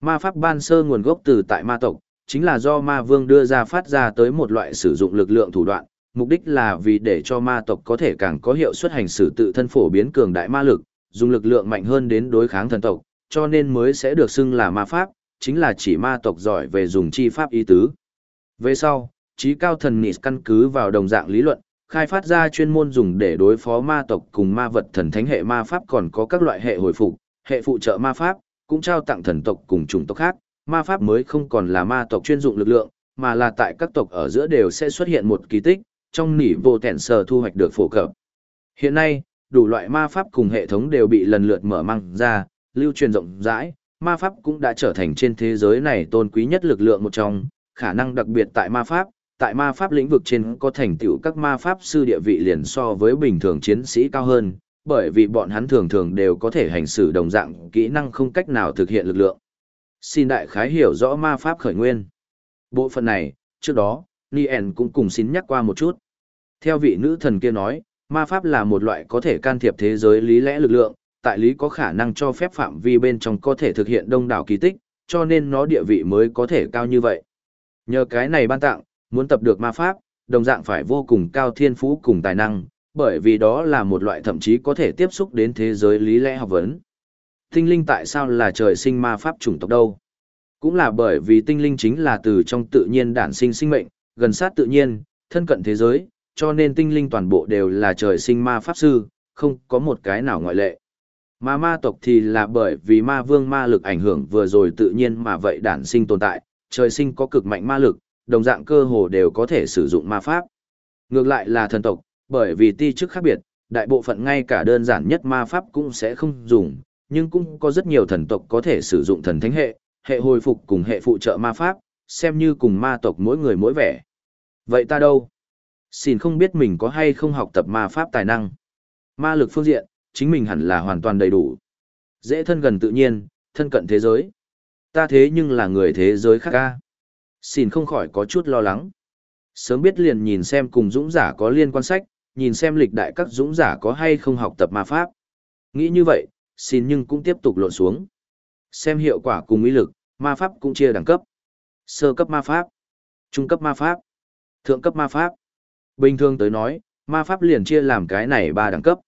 Ma pháp ban sơ nguồn gốc từ tại ma tộc, chính là do ma vương đưa ra phát ra tới một loại sử dụng lực lượng thủ đoạn, mục đích là vì để cho ma tộc có thể càng có hiệu suất hành xử tự thân phổ biến cường đại ma lực, dùng lực lượng mạnh hơn đến đối kháng thần tộc, cho nên mới sẽ được xưng là ma pháp, chính là chỉ ma tộc giỏi về dùng chi pháp ý tứ. Về sau, trí cao thần Nis căn cứ vào đồng dạng lý luận, khai phát ra chuyên môn dùng để đối phó ma tộc cùng ma vật thần thánh hệ ma pháp còn có các loại hệ hồi phục, hệ phụ trợ ma pháp, cũng trao tặng thần tộc cùng chủng tộc khác, ma pháp mới không còn là ma tộc chuyên dụng lực lượng, mà là tại các tộc ở giữa đều sẽ xuất hiện một kỳ tích, trong nỉ vô tẹn sờ thu hoạch được phổ cập. Hiện nay, đủ loại ma pháp cùng hệ thống đều bị lần lượt mở mang ra, lưu truyền rộng rãi, ma pháp cũng đã trở thành trên thế giới này tôn quý nhất lực lượng một trong, khả năng đặc biệt tại ma pháp, tại ma pháp lĩnh vực trên có thành tựu các ma pháp sư địa vị liền so với bình thường chiến sĩ cao hơn, bởi vì bọn hắn thường thường đều có thể hành xử đồng dạng kỹ năng không cách nào thực hiện lực lượng. Xin đại khái hiểu rõ ma pháp khởi nguyên. Bộ phận này, trước đó, Nien cũng cùng xin nhắc qua một chút. Theo vị nữ thần kia nói, ma pháp là một loại có thể can thiệp thế giới lý lẽ lực lượng, tại lý có khả năng cho phép phạm vi bên trong có thể thực hiện đông đảo kỳ tích, cho nên nó địa vị mới có thể cao như vậy. Nhờ cái này ban tặng, muốn tập được ma pháp, đồng dạng phải vô cùng cao thiên phú cùng tài năng, bởi vì đó là một loại thậm chí có thể tiếp xúc đến thế giới lý lẽ học vấn. Tinh linh tại sao là trời sinh ma pháp chủng tộc đâu? Cũng là bởi vì tinh linh chính là từ trong tự nhiên đản sinh sinh mệnh, gần sát tự nhiên, thân cận thế giới, cho nên tinh linh toàn bộ đều là trời sinh ma pháp sư, không có một cái nào ngoại lệ. Mà ma tộc thì là bởi vì ma vương ma lực ảnh hưởng vừa rồi tự nhiên mà vậy đản sinh tồn tại, trời sinh có cực mạnh ma lực, đồng dạng cơ hồ đều có thể sử dụng ma pháp. Ngược lại là thần tộc, bởi vì ti chức khác biệt, đại bộ phận ngay cả đơn giản nhất ma pháp cũng sẽ không dùng, nhưng cũng có rất nhiều thần tộc có thể sử dụng thần thánh hệ, hệ hồi phục cùng hệ phụ trợ ma pháp, xem như cùng ma tộc mỗi người mỗi vẻ. Vậy ta đâu? Xin không biết mình có hay không học tập ma pháp tài năng. Ma lực phương diện, chính mình hẳn là hoàn toàn đầy đủ. Dễ thân gần tự nhiên, thân cận thế giới. Ta thế nhưng là người thế giới khác ca. Xin không khỏi có chút lo lắng. Sớm biết liền nhìn xem cùng dũng giả có liên quan sách, nhìn xem lịch đại các dũng giả có hay không học tập ma pháp. Nghĩ như vậy, xin nhưng cũng tiếp tục lộn xuống. Xem hiệu quả cùng ý lực, ma pháp cũng chia đẳng cấp. Sơ cấp ma pháp, trung cấp ma pháp, thượng cấp ma pháp. Bình thường tới nói, ma pháp liền chia làm cái này ba đẳng cấp.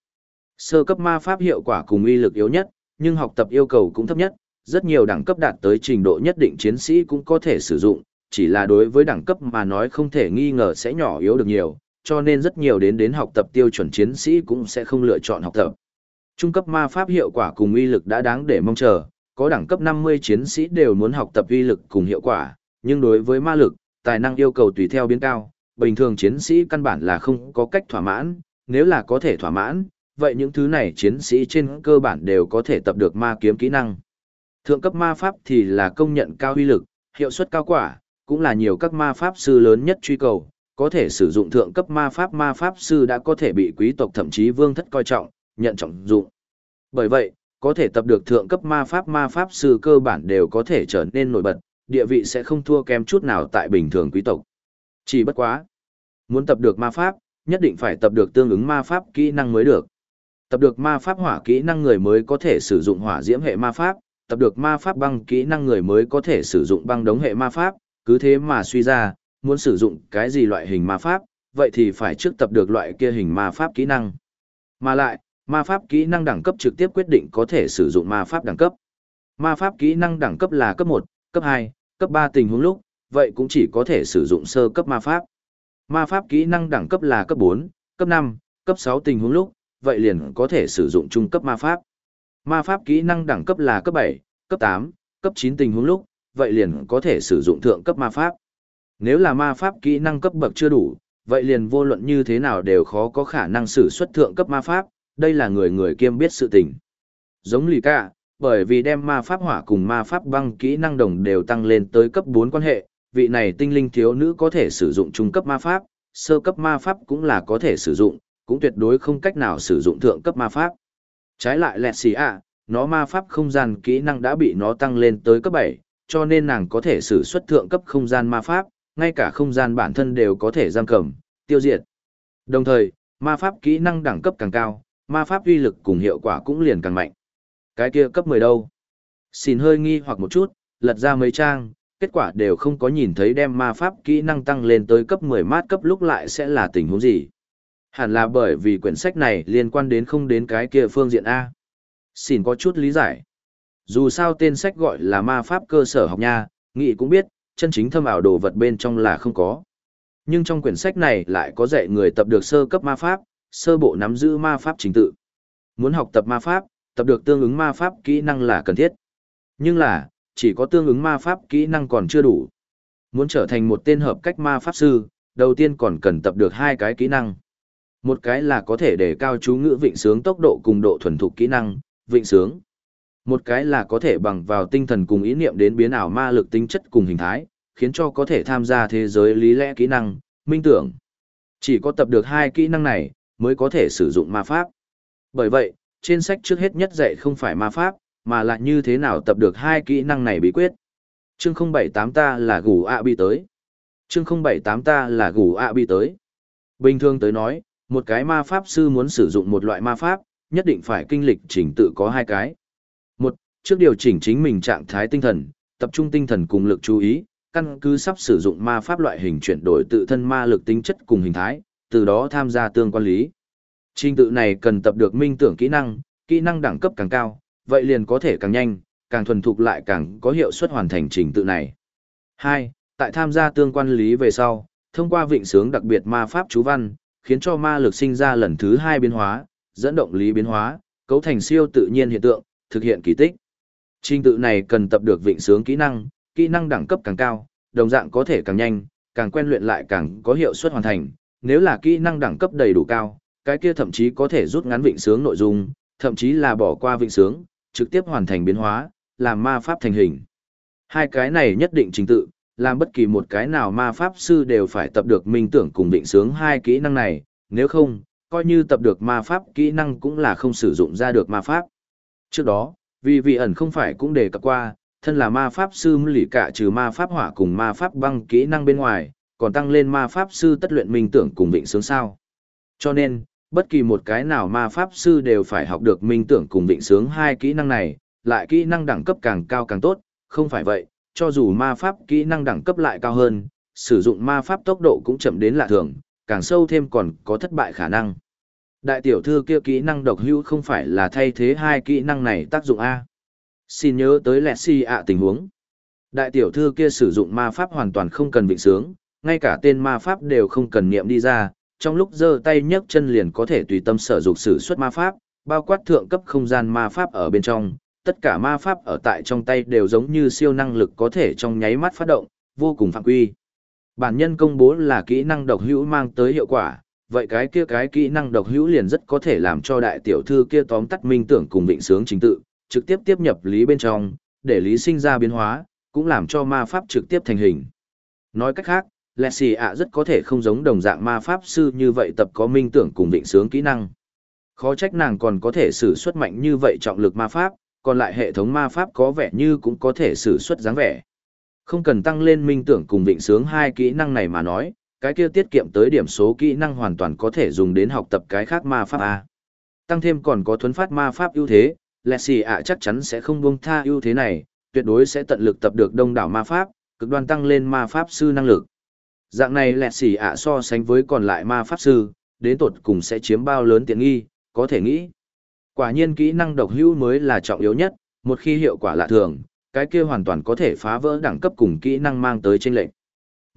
Sơ cấp ma pháp hiệu quả cùng uy lực yếu nhất, nhưng học tập yêu cầu cũng thấp nhất, rất nhiều đẳng cấp đạt tới trình độ nhất định chiến sĩ cũng có thể sử dụng, chỉ là đối với đẳng cấp mà nói không thể nghi ngờ sẽ nhỏ yếu được nhiều, cho nên rất nhiều đến đến học tập tiêu chuẩn chiến sĩ cũng sẽ không lựa chọn học tập. Trung cấp ma pháp hiệu quả cùng uy lực đã đáng để mong chờ, có đẳng cấp 50 chiến sĩ đều muốn học tập uy lực cùng hiệu quả, nhưng đối với ma lực, tài năng yêu cầu tùy theo biến cao, bình thường chiến sĩ căn bản là không có cách thỏa mãn, nếu là có thể thỏa mãn, vậy những thứ này chiến sĩ trên cơ bản đều có thể tập được ma kiếm kỹ năng. Thượng cấp ma pháp thì là công nhận cao uy lực, hiệu suất cao quả, cũng là nhiều các ma pháp sư lớn nhất truy cầu, có thể sử dụng thượng cấp ma pháp ma pháp sư đã có thể bị quý tộc thậm chí vương thất coi trọng, nhận trọng dụng. Bởi vậy, có thể tập được thượng cấp ma pháp ma pháp sư cơ bản đều có thể trở nên nổi bật, địa vị sẽ không thua kém chút nào tại bình thường quý tộc. Chỉ bất quá. Muốn tập được ma pháp, nhất định phải tập được tương ứng ma pháp kỹ năng mới được. Tập được ma pháp hỏa kỹ năng người mới có thể sử dụng hỏa diễm hệ ma pháp, tập được ma pháp băng kỹ năng người mới có thể sử dụng băng đống hệ ma pháp, cứ thế mà suy ra, muốn sử dụng cái gì loại hình ma pháp, vậy thì phải trước tập được loại kia hình ma pháp kỹ năng. Mà lại, ma pháp kỹ năng đẳng cấp trực tiếp quyết định có thể sử dụng ma pháp đẳng cấp. Ma pháp kỹ năng đẳng cấp là cấp 1, cấp 2, cấp 3 tình huống lúc, vậy cũng chỉ có thể sử dụng sơ cấp ma pháp. Ma pháp kỹ năng đẳng cấp là cấp 4, cấp 5, cấp 6 tình huống lúc, vậy liền có thể sử dụng trung cấp ma pháp. Ma pháp kỹ năng đẳng cấp là cấp 7, cấp 8, cấp 9 tình huống lúc, vậy liền có thể sử dụng thượng cấp ma pháp. Nếu là ma pháp kỹ năng cấp bậc chưa đủ, vậy liền vô luận như thế nào đều khó có khả năng sử xuất thượng cấp ma pháp, đây là người người kiêm biết sự tình. Giống lì cả, bởi vì đem ma pháp hỏa cùng ma pháp băng kỹ năng đồng đều tăng lên tới cấp 4 quan hệ, vị này tinh linh thiếu nữ có thể sử dụng trung cấp ma pháp, sơ cấp ma pháp cũng là có thể sử dụng, cũng tuyệt đối không cách nào sử dụng thượng cấp ma pháp. Trái lại lẹt xì ạ, nó ma pháp không gian kỹ năng đã bị nó tăng lên tới cấp 7, cho nên nàng có thể sử xuất thượng cấp không gian ma pháp, ngay cả không gian bản thân đều có thể giam cầm, tiêu diệt. Đồng thời, ma pháp kỹ năng đẳng cấp càng cao, ma pháp uy lực cùng hiệu quả cũng liền càng mạnh. Cái kia cấp 10 đâu? Xin hơi nghi hoặc một chút, lật ra mấy trang, kết quả đều không có nhìn thấy đem ma pháp kỹ năng tăng lên tới cấp 10 mát cấp lúc lại sẽ là tình huống gì. Hẳn là bởi vì quyển sách này liên quan đến không đến cái kia phương diện A. Xin có chút lý giải. Dù sao tên sách gọi là ma pháp cơ sở học nha, nghị cũng biết, chân chính thâm ảo đồ vật bên trong là không có. Nhưng trong quyển sách này lại có dạy người tập được sơ cấp ma pháp, sơ bộ nắm giữ ma pháp chính tự. Muốn học tập ma pháp, tập được tương ứng ma pháp kỹ năng là cần thiết. Nhưng là, chỉ có tương ứng ma pháp kỹ năng còn chưa đủ. Muốn trở thành một tên hợp cách ma pháp sư, đầu tiên còn cần tập được hai cái kỹ năng. Một cái là có thể để cao chú ngữ vịnh sướng tốc độ cùng độ thuần thục kỹ năng, vịnh sướng. Một cái là có thể bằng vào tinh thần cùng ý niệm đến biến ảo ma lực tính chất cùng hình thái, khiến cho có thể tham gia thế giới lý lẽ kỹ năng, minh tưởng. Chỉ có tập được hai kỹ năng này, mới có thể sử dụng ma pháp. Bởi vậy, trên sách trước hết nhất dạy không phải ma pháp, mà lại như thế nào tập được hai kỹ năng này bí quyết. Chương 078 ta là gù ạ bi tới. Chương 078 ta là gù ạ bi tới. Bình thường tới nói, một cái ma pháp sư muốn sử dụng một loại ma pháp, nhất định phải kinh lịch chỉnh tự có hai cái. Một, trước điều chỉnh chính mình trạng thái tinh thần, tập trung tinh thần cùng lực chú ý, căn cứ sắp sử dụng ma pháp loại hình chuyển đổi tự thân ma lực tính chất cùng hình thái, từ đó tham gia tương quan lý. Trình tự này cần tập được minh tưởng kỹ năng, kỹ năng đẳng cấp càng cao, vậy liền có thể càng nhanh, càng thuần thục lại càng có hiệu suất hoàn thành trình tự này. 2. Tại tham gia tương quan lý về sau, thông qua vịnh sướng đặc biệt ma pháp chú văn, khiến cho ma lực sinh ra lần thứ hai biến hóa, dẫn động lý biến hóa, cấu thành siêu tự nhiên hiện tượng, thực hiện kỳ tích. Trình tự này cần tập được vịnh sướng kỹ năng, kỹ năng đẳng cấp càng cao, đồng dạng có thể càng nhanh, càng quen luyện lại càng có hiệu suất hoàn thành. Nếu là kỹ năng đẳng cấp đầy đủ cao, cái kia thậm chí có thể rút ngắn vịnh sướng nội dung, thậm chí là bỏ qua vịnh sướng, trực tiếp hoàn thành biến hóa, làm ma pháp thành hình. Hai cái này nhất định trình tự, làm bất kỳ một cái nào ma pháp sư đều phải tập được minh tưởng cùng định sướng hai kỹ năng này, nếu không, coi như tập được ma pháp kỹ năng cũng là không sử dụng ra được ma pháp. Trước đó, vì vị ẩn không phải cũng đề cập qua, thân là ma pháp sư lì cả trừ ma pháp hỏa cùng ma pháp băng kỹ năng bên ngoài, còn tăng lên ma pháp sư tất luyện minh tưởng cùng định sướng sao. Cho nên, bất kỳ một cái nào ma pháp sư đều phải học được minh tưởng cùng định sướng hai kỹ năng này, lại kỹ năng đẳng cấp càng cao càng tốt, không phải vậy, cho dù ma pháp kỹ năng đẳng cấp lại cao hơn, sử dụng ma pháp tốc độ cũng chậm đến lạ thường, càng sâu thêm còn có thất bại khả năng. Đại tiểu thư kia kỹ năng độc hữu không phải là thay thế hai kỹ năng này tác dụng A. Xin nhớ tới lẹ si ạ tình huống. Đại tiểu thư kia sử dụng ma pháp hoàn toàn không cần vịnh sướng, ngay cả tên ma pháp đều không cần niệm đi ra, trong lúc giơ tay nhấc chân liền có thể tùy tâm sở dục sử xuất ma pháp, bao quát thượng cấp không gian ma pháp ở bên trong, tất cả ma pháp ở tại trong tay đều giống như siêu năng lực có thể trong nháy mắt phát động, vô cùng phạm quy. Bản nhân công bố là kỹ năng độc hữu mang tới hiệu quả, vậy cái kia cái kỹ năng độc hữu liền rất có thể làm cho đại tiểu thư kia tóm tắt minh tưởng cùng vịnh sướng chính tự, trực tiếp tiếp nhập lý bên trong, để lý sinh ra biến hóa, cũng làm cho ma pháp trực tiếp thành hình. Nói cách khác, Lexi ạ rất có thể không giống đồng dạng ma pháp sư như vậy tập có minh tưởng cùng định sướng kỹ năng. Khó trách nàng còn có thể sử xuất mạnh như vậy trọng lực ma pháp, còn lại hệ thống ma pháp có vẻ như cũng có thể sử xuất dáng vẻ. Không cần tăng lên minh tưởng cùng định sướng hai kỹ năng này mà nói, cái kia tiết kiệm tới điểm số kỹ năng hoàn toàn có thể dùng đến học tập cái khác ma pháp A. Tăng thêm còn có thuấn phát ma pháp ưu thế, Lexi ạ chắc chắn sẽ không buông tha ưu thế này, tuyệt đối sẽ tận lực tập được đông đảo ma pháp, cực đoan tăng lên ma pháp sư năng lực. Dạng này lẹt xỉ ạ so sánh với còn lại ma pháp sư, đến tột cùng sẽ chiếm bao lớn tiện nghi, có thể nghĩ. Quả nhiên kỹ năng độc hữu mới là trọng yếu nhất, một khi hiệu quả lạ thường, cái kia hoàn toàn có thể phá vỡ đẳng cấp cùng kỹ năng mang tới trên lệnh.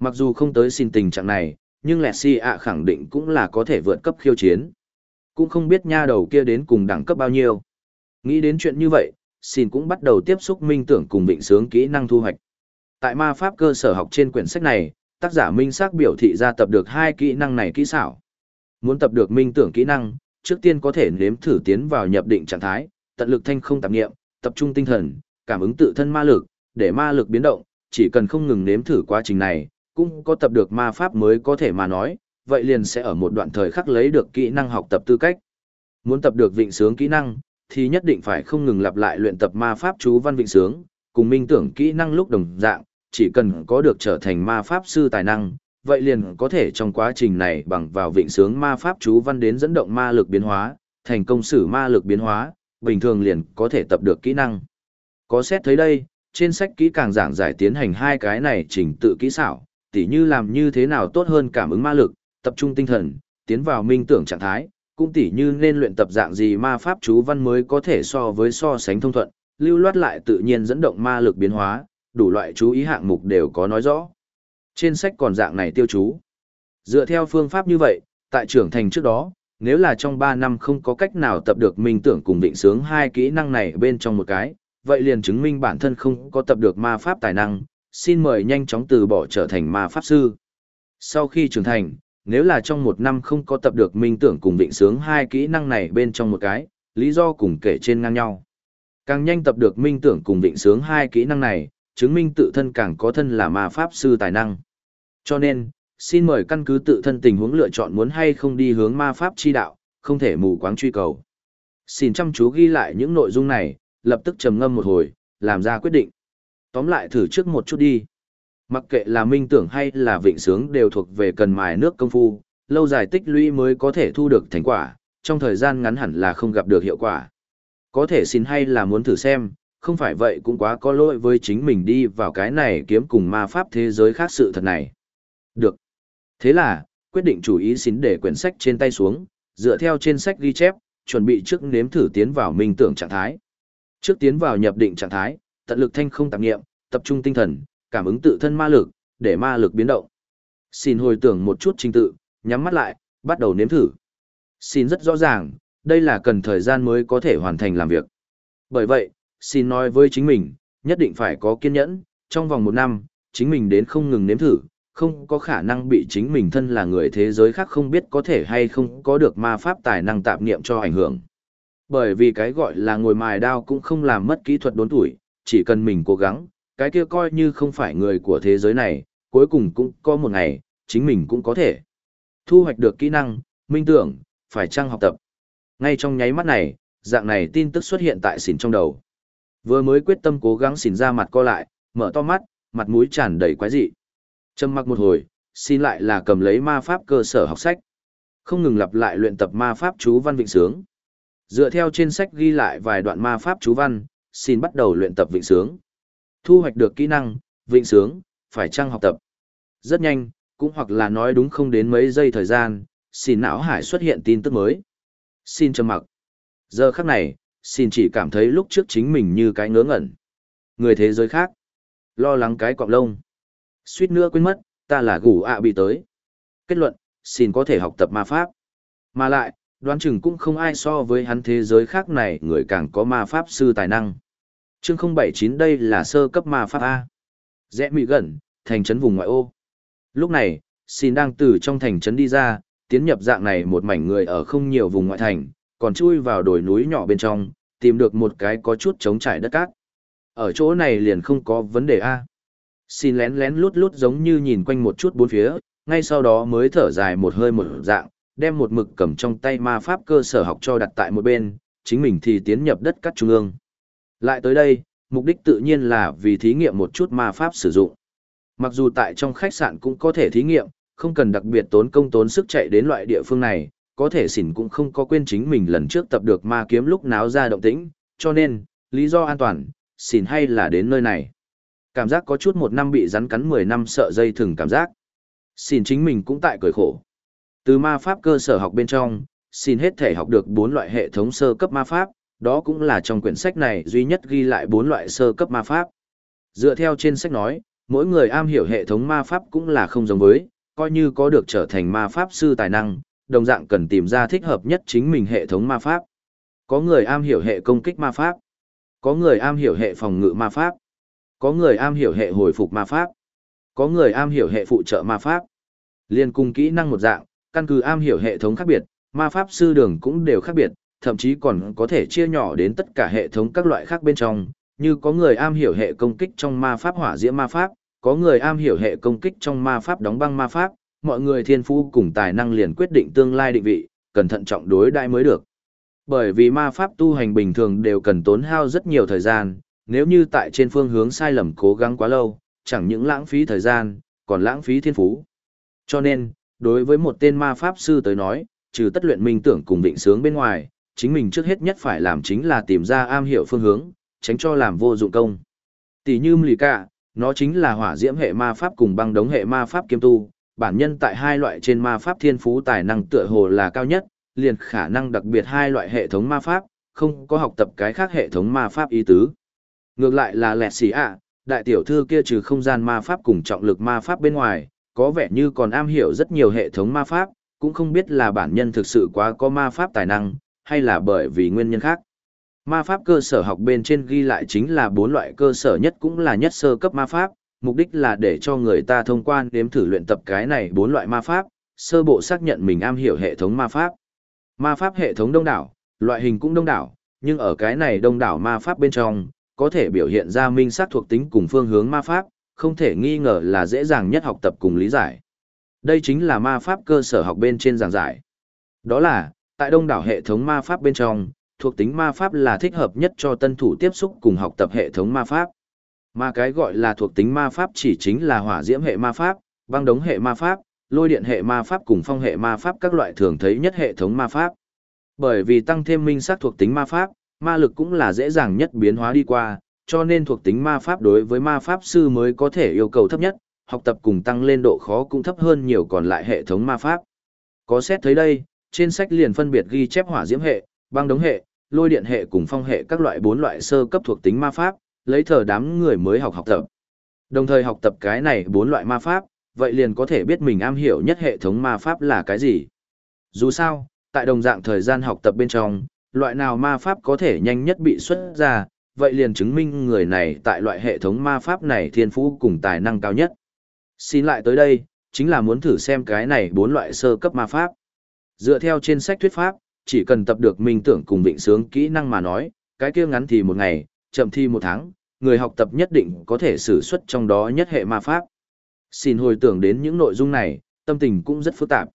Mặc dù không tới xin tình trạng này, nhưng lẹt xỉ ạ khẳng định cũng là có thể vượt cấp khiêu chiến. Cũng không biết nha đầu kia đến cùng đẳng cấp bao nhiêu. Nghĩ đến chuyện như vậy, xin cũng bắt đầu tiếp xúc minh tưởng cùng định sướng kỹ năng thu hoạch. Tại ma pháp cơ sở học trên quyển sách này, tác giả minh xác biểu thị ra tập được hai kỹ năng này kỹ xảo. Muốn tập được minh tưởng kỹ năng, trước tiên có thể nếm thử tiến vào nhập định trạng thái, tận lực thanh không tạp nghiệm, tập trung tinh thần, cảm ứng tự thân ma lực, để ma lực biến động, chỉ cần không ngừng nếm thử quá trình này, cũng có tập được ma pháp mới có thể mà nói, vậy liền sẽ ở một đoạn thời khắc lấy được kỹ năng học tập tư cách. Muốn tập được vịnh sướng kỹ năng, thì nhất định phải không ngừng lặp lại luyện tập ma pháp chú văn vịnh sướng, cùng minh tưởng kỹ năng lúc đồng dạng, chỉ cần có được trở thành ma pháp sư tài năng, vậy liền có thể trong quá trình này bằng vào vịnh sướng ma pháp chú văn đến dẫn động ma lực biến hóa, thành công sử ma lực biến hóa, bình thường liền có thể tập được kỹ năng. Có xét thấy đây, trên sách kỹ càng giảng giải tiến hành hai cái này trình tự kỹ xảo, tỉ như làm như thế nào tốt hơn cảm ứng ma lực, tập trung tinh thần, tiến vào minh tưởng trạng thái, cũng tỉ như nên luyện tập dạng gì ma pháp chú văn mới có thể so với so sánh thông thuận, lưu loát lại tự nhiên dẫn động ma lực biến hóa, đủ loại chú ý hạng mục đều có nói rõ. Trên sách còn dạng này tiêu chú. Dựa theo phương pháp như vậy, tại trưởng thành trước đó, nếu là trong 3 năm không có cách nào tập được minh tưởng cùng định sướng hai kỹ năng này bên trong một cái, vậy liền chứng minh bản thân không có tập được ma pháp tài năng, xin mời nhanh chóng từ bỏ trở thành ma pháp sư. Sau khi trưởng thành, nếu là trong một năm không có tập được minh tưởng cùng định sướng hai kỹ năng này bên trong một cái, lý do cùng kể trên ngang nhau. Càng nhanh tập được minh tưởng cùng định sướng hai kỹ năng này, chứng minh tự thân càng có thân là ma pháp sư tài năng. Cho nên, xin mời căn cứ tự thân tình huống lựa chọn muốn hay không đi hướng ma pháp chi đạo, không thể mù quáng truy cầu. Xin chăm chú ghi lại những nội dung này, lập tức trầm ngâm một hồi, làm ra quyết định. Tóm lại thử trước một chút đi. Mặc kệ là minh tưởng hay là vịnh sướng đều thuộc về cần mài nước công phu, lâu dài tích lũy mới có thể thu được thành quả, trong thời gian ngắn hẳn là không gặp được hiệu quả. Có thể xin hay là muốn thử xem, không phải vậy cũng quá có lỗi với chính mình đi vào cái này kiếm cùng ma pháp thế giới khác sự thật này. Được. Thế là, quyết định chủ ý xin để quyển sách trên tay xuống, dựa theo trên sách ghi chép, chuẩn bị trước nếm thử tiến vào minh tưởng trạng thái. Trước tiến vào nhập định trạng thái, tận lực thanh không tạp nghiệm, tập trung tinh thần, cảm ứng tự thân ma lực, để ma lực biến động. Xin hồi tưởng một chút trình tự, nhắm mắt lại, bắt đầu nếm thử. Xin rất rõ ràng, đây là cần thời gian mới có thể hoàn thành làm việc. Bởi vậy, xin nói với chính mình, nhất định phải có kiên nhẫn, trong vòng một năm, chính mình đến không ngừng nếm thử, không có khả năng bị chính mình thân là người thế giới khác không biết có thể hay không có được ma pháp tài năng tạp niệm cho ảnh hưởng. Bởi vì cái gọi là ngồi mài đao cũng không làm mất kỹ thuật đốn tuổi, chỉ cần mình cố gắng, cái kia coi như không phải người của thế giới này, cuối cùng cũng có một ngày, chính mình cũng có thể thu hoạch được kỹ năng, minh tưởng, phải chăng học tập. Ngay trong nháy mắt này, dạng này tin tức xuất hiện tại xỉn trong đầu. Vừa mới quyết tâm cố gắng xỉn ra mặt co lại, mở to mắt, mặt mũi tràn đầy quái dị. Trầm mặc một hồi, xin lại là cầm lấy ma pháp cơ sở học sách. Không ngừng lặp lại luyện tập ma pháp chú văn vịnh sướng. Dựa theo trên sách ghi lại vài đoạn ma pháp chú văn, xin bắt đầu luyện tập vịnh sướng. Thu hoạch được kỹ năng, vịnh sướng, phải chăng học tập. Rất nhanh, cũng hoặc là nói đúng không đến mấy giây thời gian, xin não hải xuất hiện tin tức mới. Xin trầm mặc. Giờ khắc này, xin chỉ cảm thấy lúc trước chính mình như cái ngớ ngẩn. Người thế giới khác. Lo lắng cái cọng lông. Suýt nữa quên mất, ta là gủ ạ bị tới. Kết luận, xin có thể học tập ma pháp. Mà lại, đoán chừng cũng không ai so với hắn thế giới khác này người càng có ma pháp sư tài năng. Chương 079 đây là sơ cấp ma pháp A. Rẽ mị gần, thành trấn vùng ngoại ô. Lúc này, xin đang từ trong thành trấn đi ra, tiến nhập dạng này một mảnh người ở không nhiều vùng ngoại thành, còn chui vào đồi núi nhỏ bên trong, tìm được một cái có chút trống trải đất cát. Ở chỗ này liền không có vấn đề A. Xin lén lén lút lút giống như nhìn quanh một chút bốn phía, ngay sau đó mới thở dài một hơi một dạng, đem một mực cầm trong tay ma pháp cơ sở học cho đặt tại một bên, chính mình thì tiến nhập đất cát trung ương. Lại tới đây, mục đích tự nhiên là vì thí nghiệm một chút ma pháp sử dụng. Mặc dù tại trong khách sạn cũng có thể thí nghiệm, không cần đặc biệt tốn công tốn sức chạy đến loại địa phương này, có thể xỉn cũng không có quên chính mình lần trước tập được ma kiếm lúc náo ra động tĩnh, cho nên, lý do an toàn, xỉn hay là đến nơi này. Cảm giác có chút một năm bị rắn cắn 10 năm sợ dây thừng cảm giác. Xỉn chính mình cũng tại cười khổ. Từ ma pháp cơ sở học bên trong, xin hết thể học được bốn loại hệ thống sơ cấp ma pháp, đó cũng là trong quyển sách này duy nhất ghi lại bốn loại sơ cấp ma pháp. Dựa theo trên sách nói, mỗi người am hiểu hệ thống ma pháp cũng là không giống với, coi như có được trở thành ma pháp sư tài năng, đồng dạng cần tìm ra thích hợp nhất chính mình hệ thống ma pháp. Có người am hiểu hệ công kích ma pháp, có người am hiểu hệ phòng ngự ma pháp, có người am hiểu hệ hồi phục ma pháp, có người am hiểu hệ phụ trợ ma pháp. Liên cùng kỹ năng một dạng, căn cứ am hiểu hệ thống khác biệt, ma pháp sư đường cũng đều khác biệt, thậm chí còn có thể chia nhỏ đến tất cả hệ thống các loại khác bên trong, như có người am hiểu hệ công kích trong ma pháp hỏa diễm ma pháp, có người am hiểu hệ công kích trong ma pháp đóng băng ma pháp, mọi người thiên phú cùng tài năng liền quyết định tương lai định vị, cẩn thận trọng đối đại mới được. Bởi vì ma pháp tu hành bình thường đều cần tốn hao rất nhiều thời gian, nếu như tại trên phương hướng sai lầm cố gắng quá lâu, chẳng những lãng phí thời gian, còn lãng phí thiên phú. Cho nên, đối với một tên ma pháp sư tới nói, trừ tất luyện minh tưởng cùng định sướng bên ngoài, chính mình trước hết nhất phải làm chính là tìm ra am hiểu phương hướng, tránh cho làm vô dụng công. Tỷ như lì cả, nó chính là hỏa diễm hệ ma pháp cùng băng đống hệ ma pháp kiêm tu, bản nhân tại hai loại trên ma pháp thiên phú tài năng tựa hồ là cao nhất, liền khả năng đặc biệt hai loại hệ thống ma pháp, không có học tập cái khác hệ thống ma pháp ý tứ. Ngược lại là lẹt xì ạ, đại tiểu thư kia trừ không gian ma pháp cùng trọng lực ma pháp bên ngoài, có vẻ như còn am hiểu rất nhiều hệ thống ma pháp, cũng không biết là bản nhân thực sự quá có ma pháp tài năng, hay là bởi vì nguyên nhân khác. Ma pháp cơ sở học bên trên ghi lại chính là bốn loại cơ sở nhất cũng là nhất sơ cấp ma pháp, mục đích là để cho người ta thông quan đếm thử luyện tập cái này bốn loại ma pháp, sơ bộ xác nhận mình am hiểu hệ thống ma pháp. Ma pháp hệ thống đông đảo, loại hình cũng đông đảo, nhưng ở cái này đông đảo ma pháp bên trong, có thể biểu hiện ra minh xác thuộc tính cùng phương hướng ma pháp, không thể nghi ngờ là dễ dàng nhất học tập cùng lý giải. Đây chính là ma pháp cơ sở học bên trên giảng giải. Đó là, tại đông đảo hệ thống ma pháp bên trong, thuộc tính ma pháp là thích hợp nhất cho tân thủ tiếp xúc cùng học tập hệ thống ma pháp. Mà cái gọi là thuộc tính ma pháp chỉ chính là hỏa diễm hệ ma pháp, băng đống hệ ma pháp, lôi điện hệ ma pháp cùng phong hệ ma pháp các loại thường thấy nhất hệ thống ma pháp. Bởi vì tăng thêm minh sắc thuộc tính ma pháp, ma lực cũng là dễ dàng nhất biến hóa đi qua, cho nên thuộc tính ma pháp đối với ma pháp sư mới có thể yêu cầu thấp nhất, học tập cùng tăng lên độ khó cũng thấp hơn nhiều còn lại hệ thống ma pháp. Có xét thấy đây, trên sách liền phân biệt ghi chép hỏa diễm hệ, băng đống hệ, lôi điện hệ cùng phong hệ các loại bốn loại sơ cấp thuộc tính ma pháp, lấy thờ đám người mới học học tập. Đồng thời học tập cái này bốn loại ma pháp, vậy liền có thể biết mình am hiểu nhất hệ thống ma pháp là cái gì. Dù sao, tại đồng dạng thời gian học tập bên trong, loại nào ma pháp có thể nhanh nhất bị xuất ra, vậy liền chứng minh người này tại loại hệ thống ma pháp này thiên phú cùng tài năng cao nhất. Xin lại tới đây, chính là muốn thử xem cái này bốn loại sơ cấp ma pháp. Dựa theo trên sách thuyết pháp, chỉ cần tập được minh tưởng cùng định sướng kỹ năng mà nói, cái kia ngắn thì một ngày, chậm thi một tháng, người học tập nhất định có thể sử xuất trong đó nhất hệ ma pháp. Xin hồi tưởng đến những nội dung này, tâm tình cũng rất phức tạp.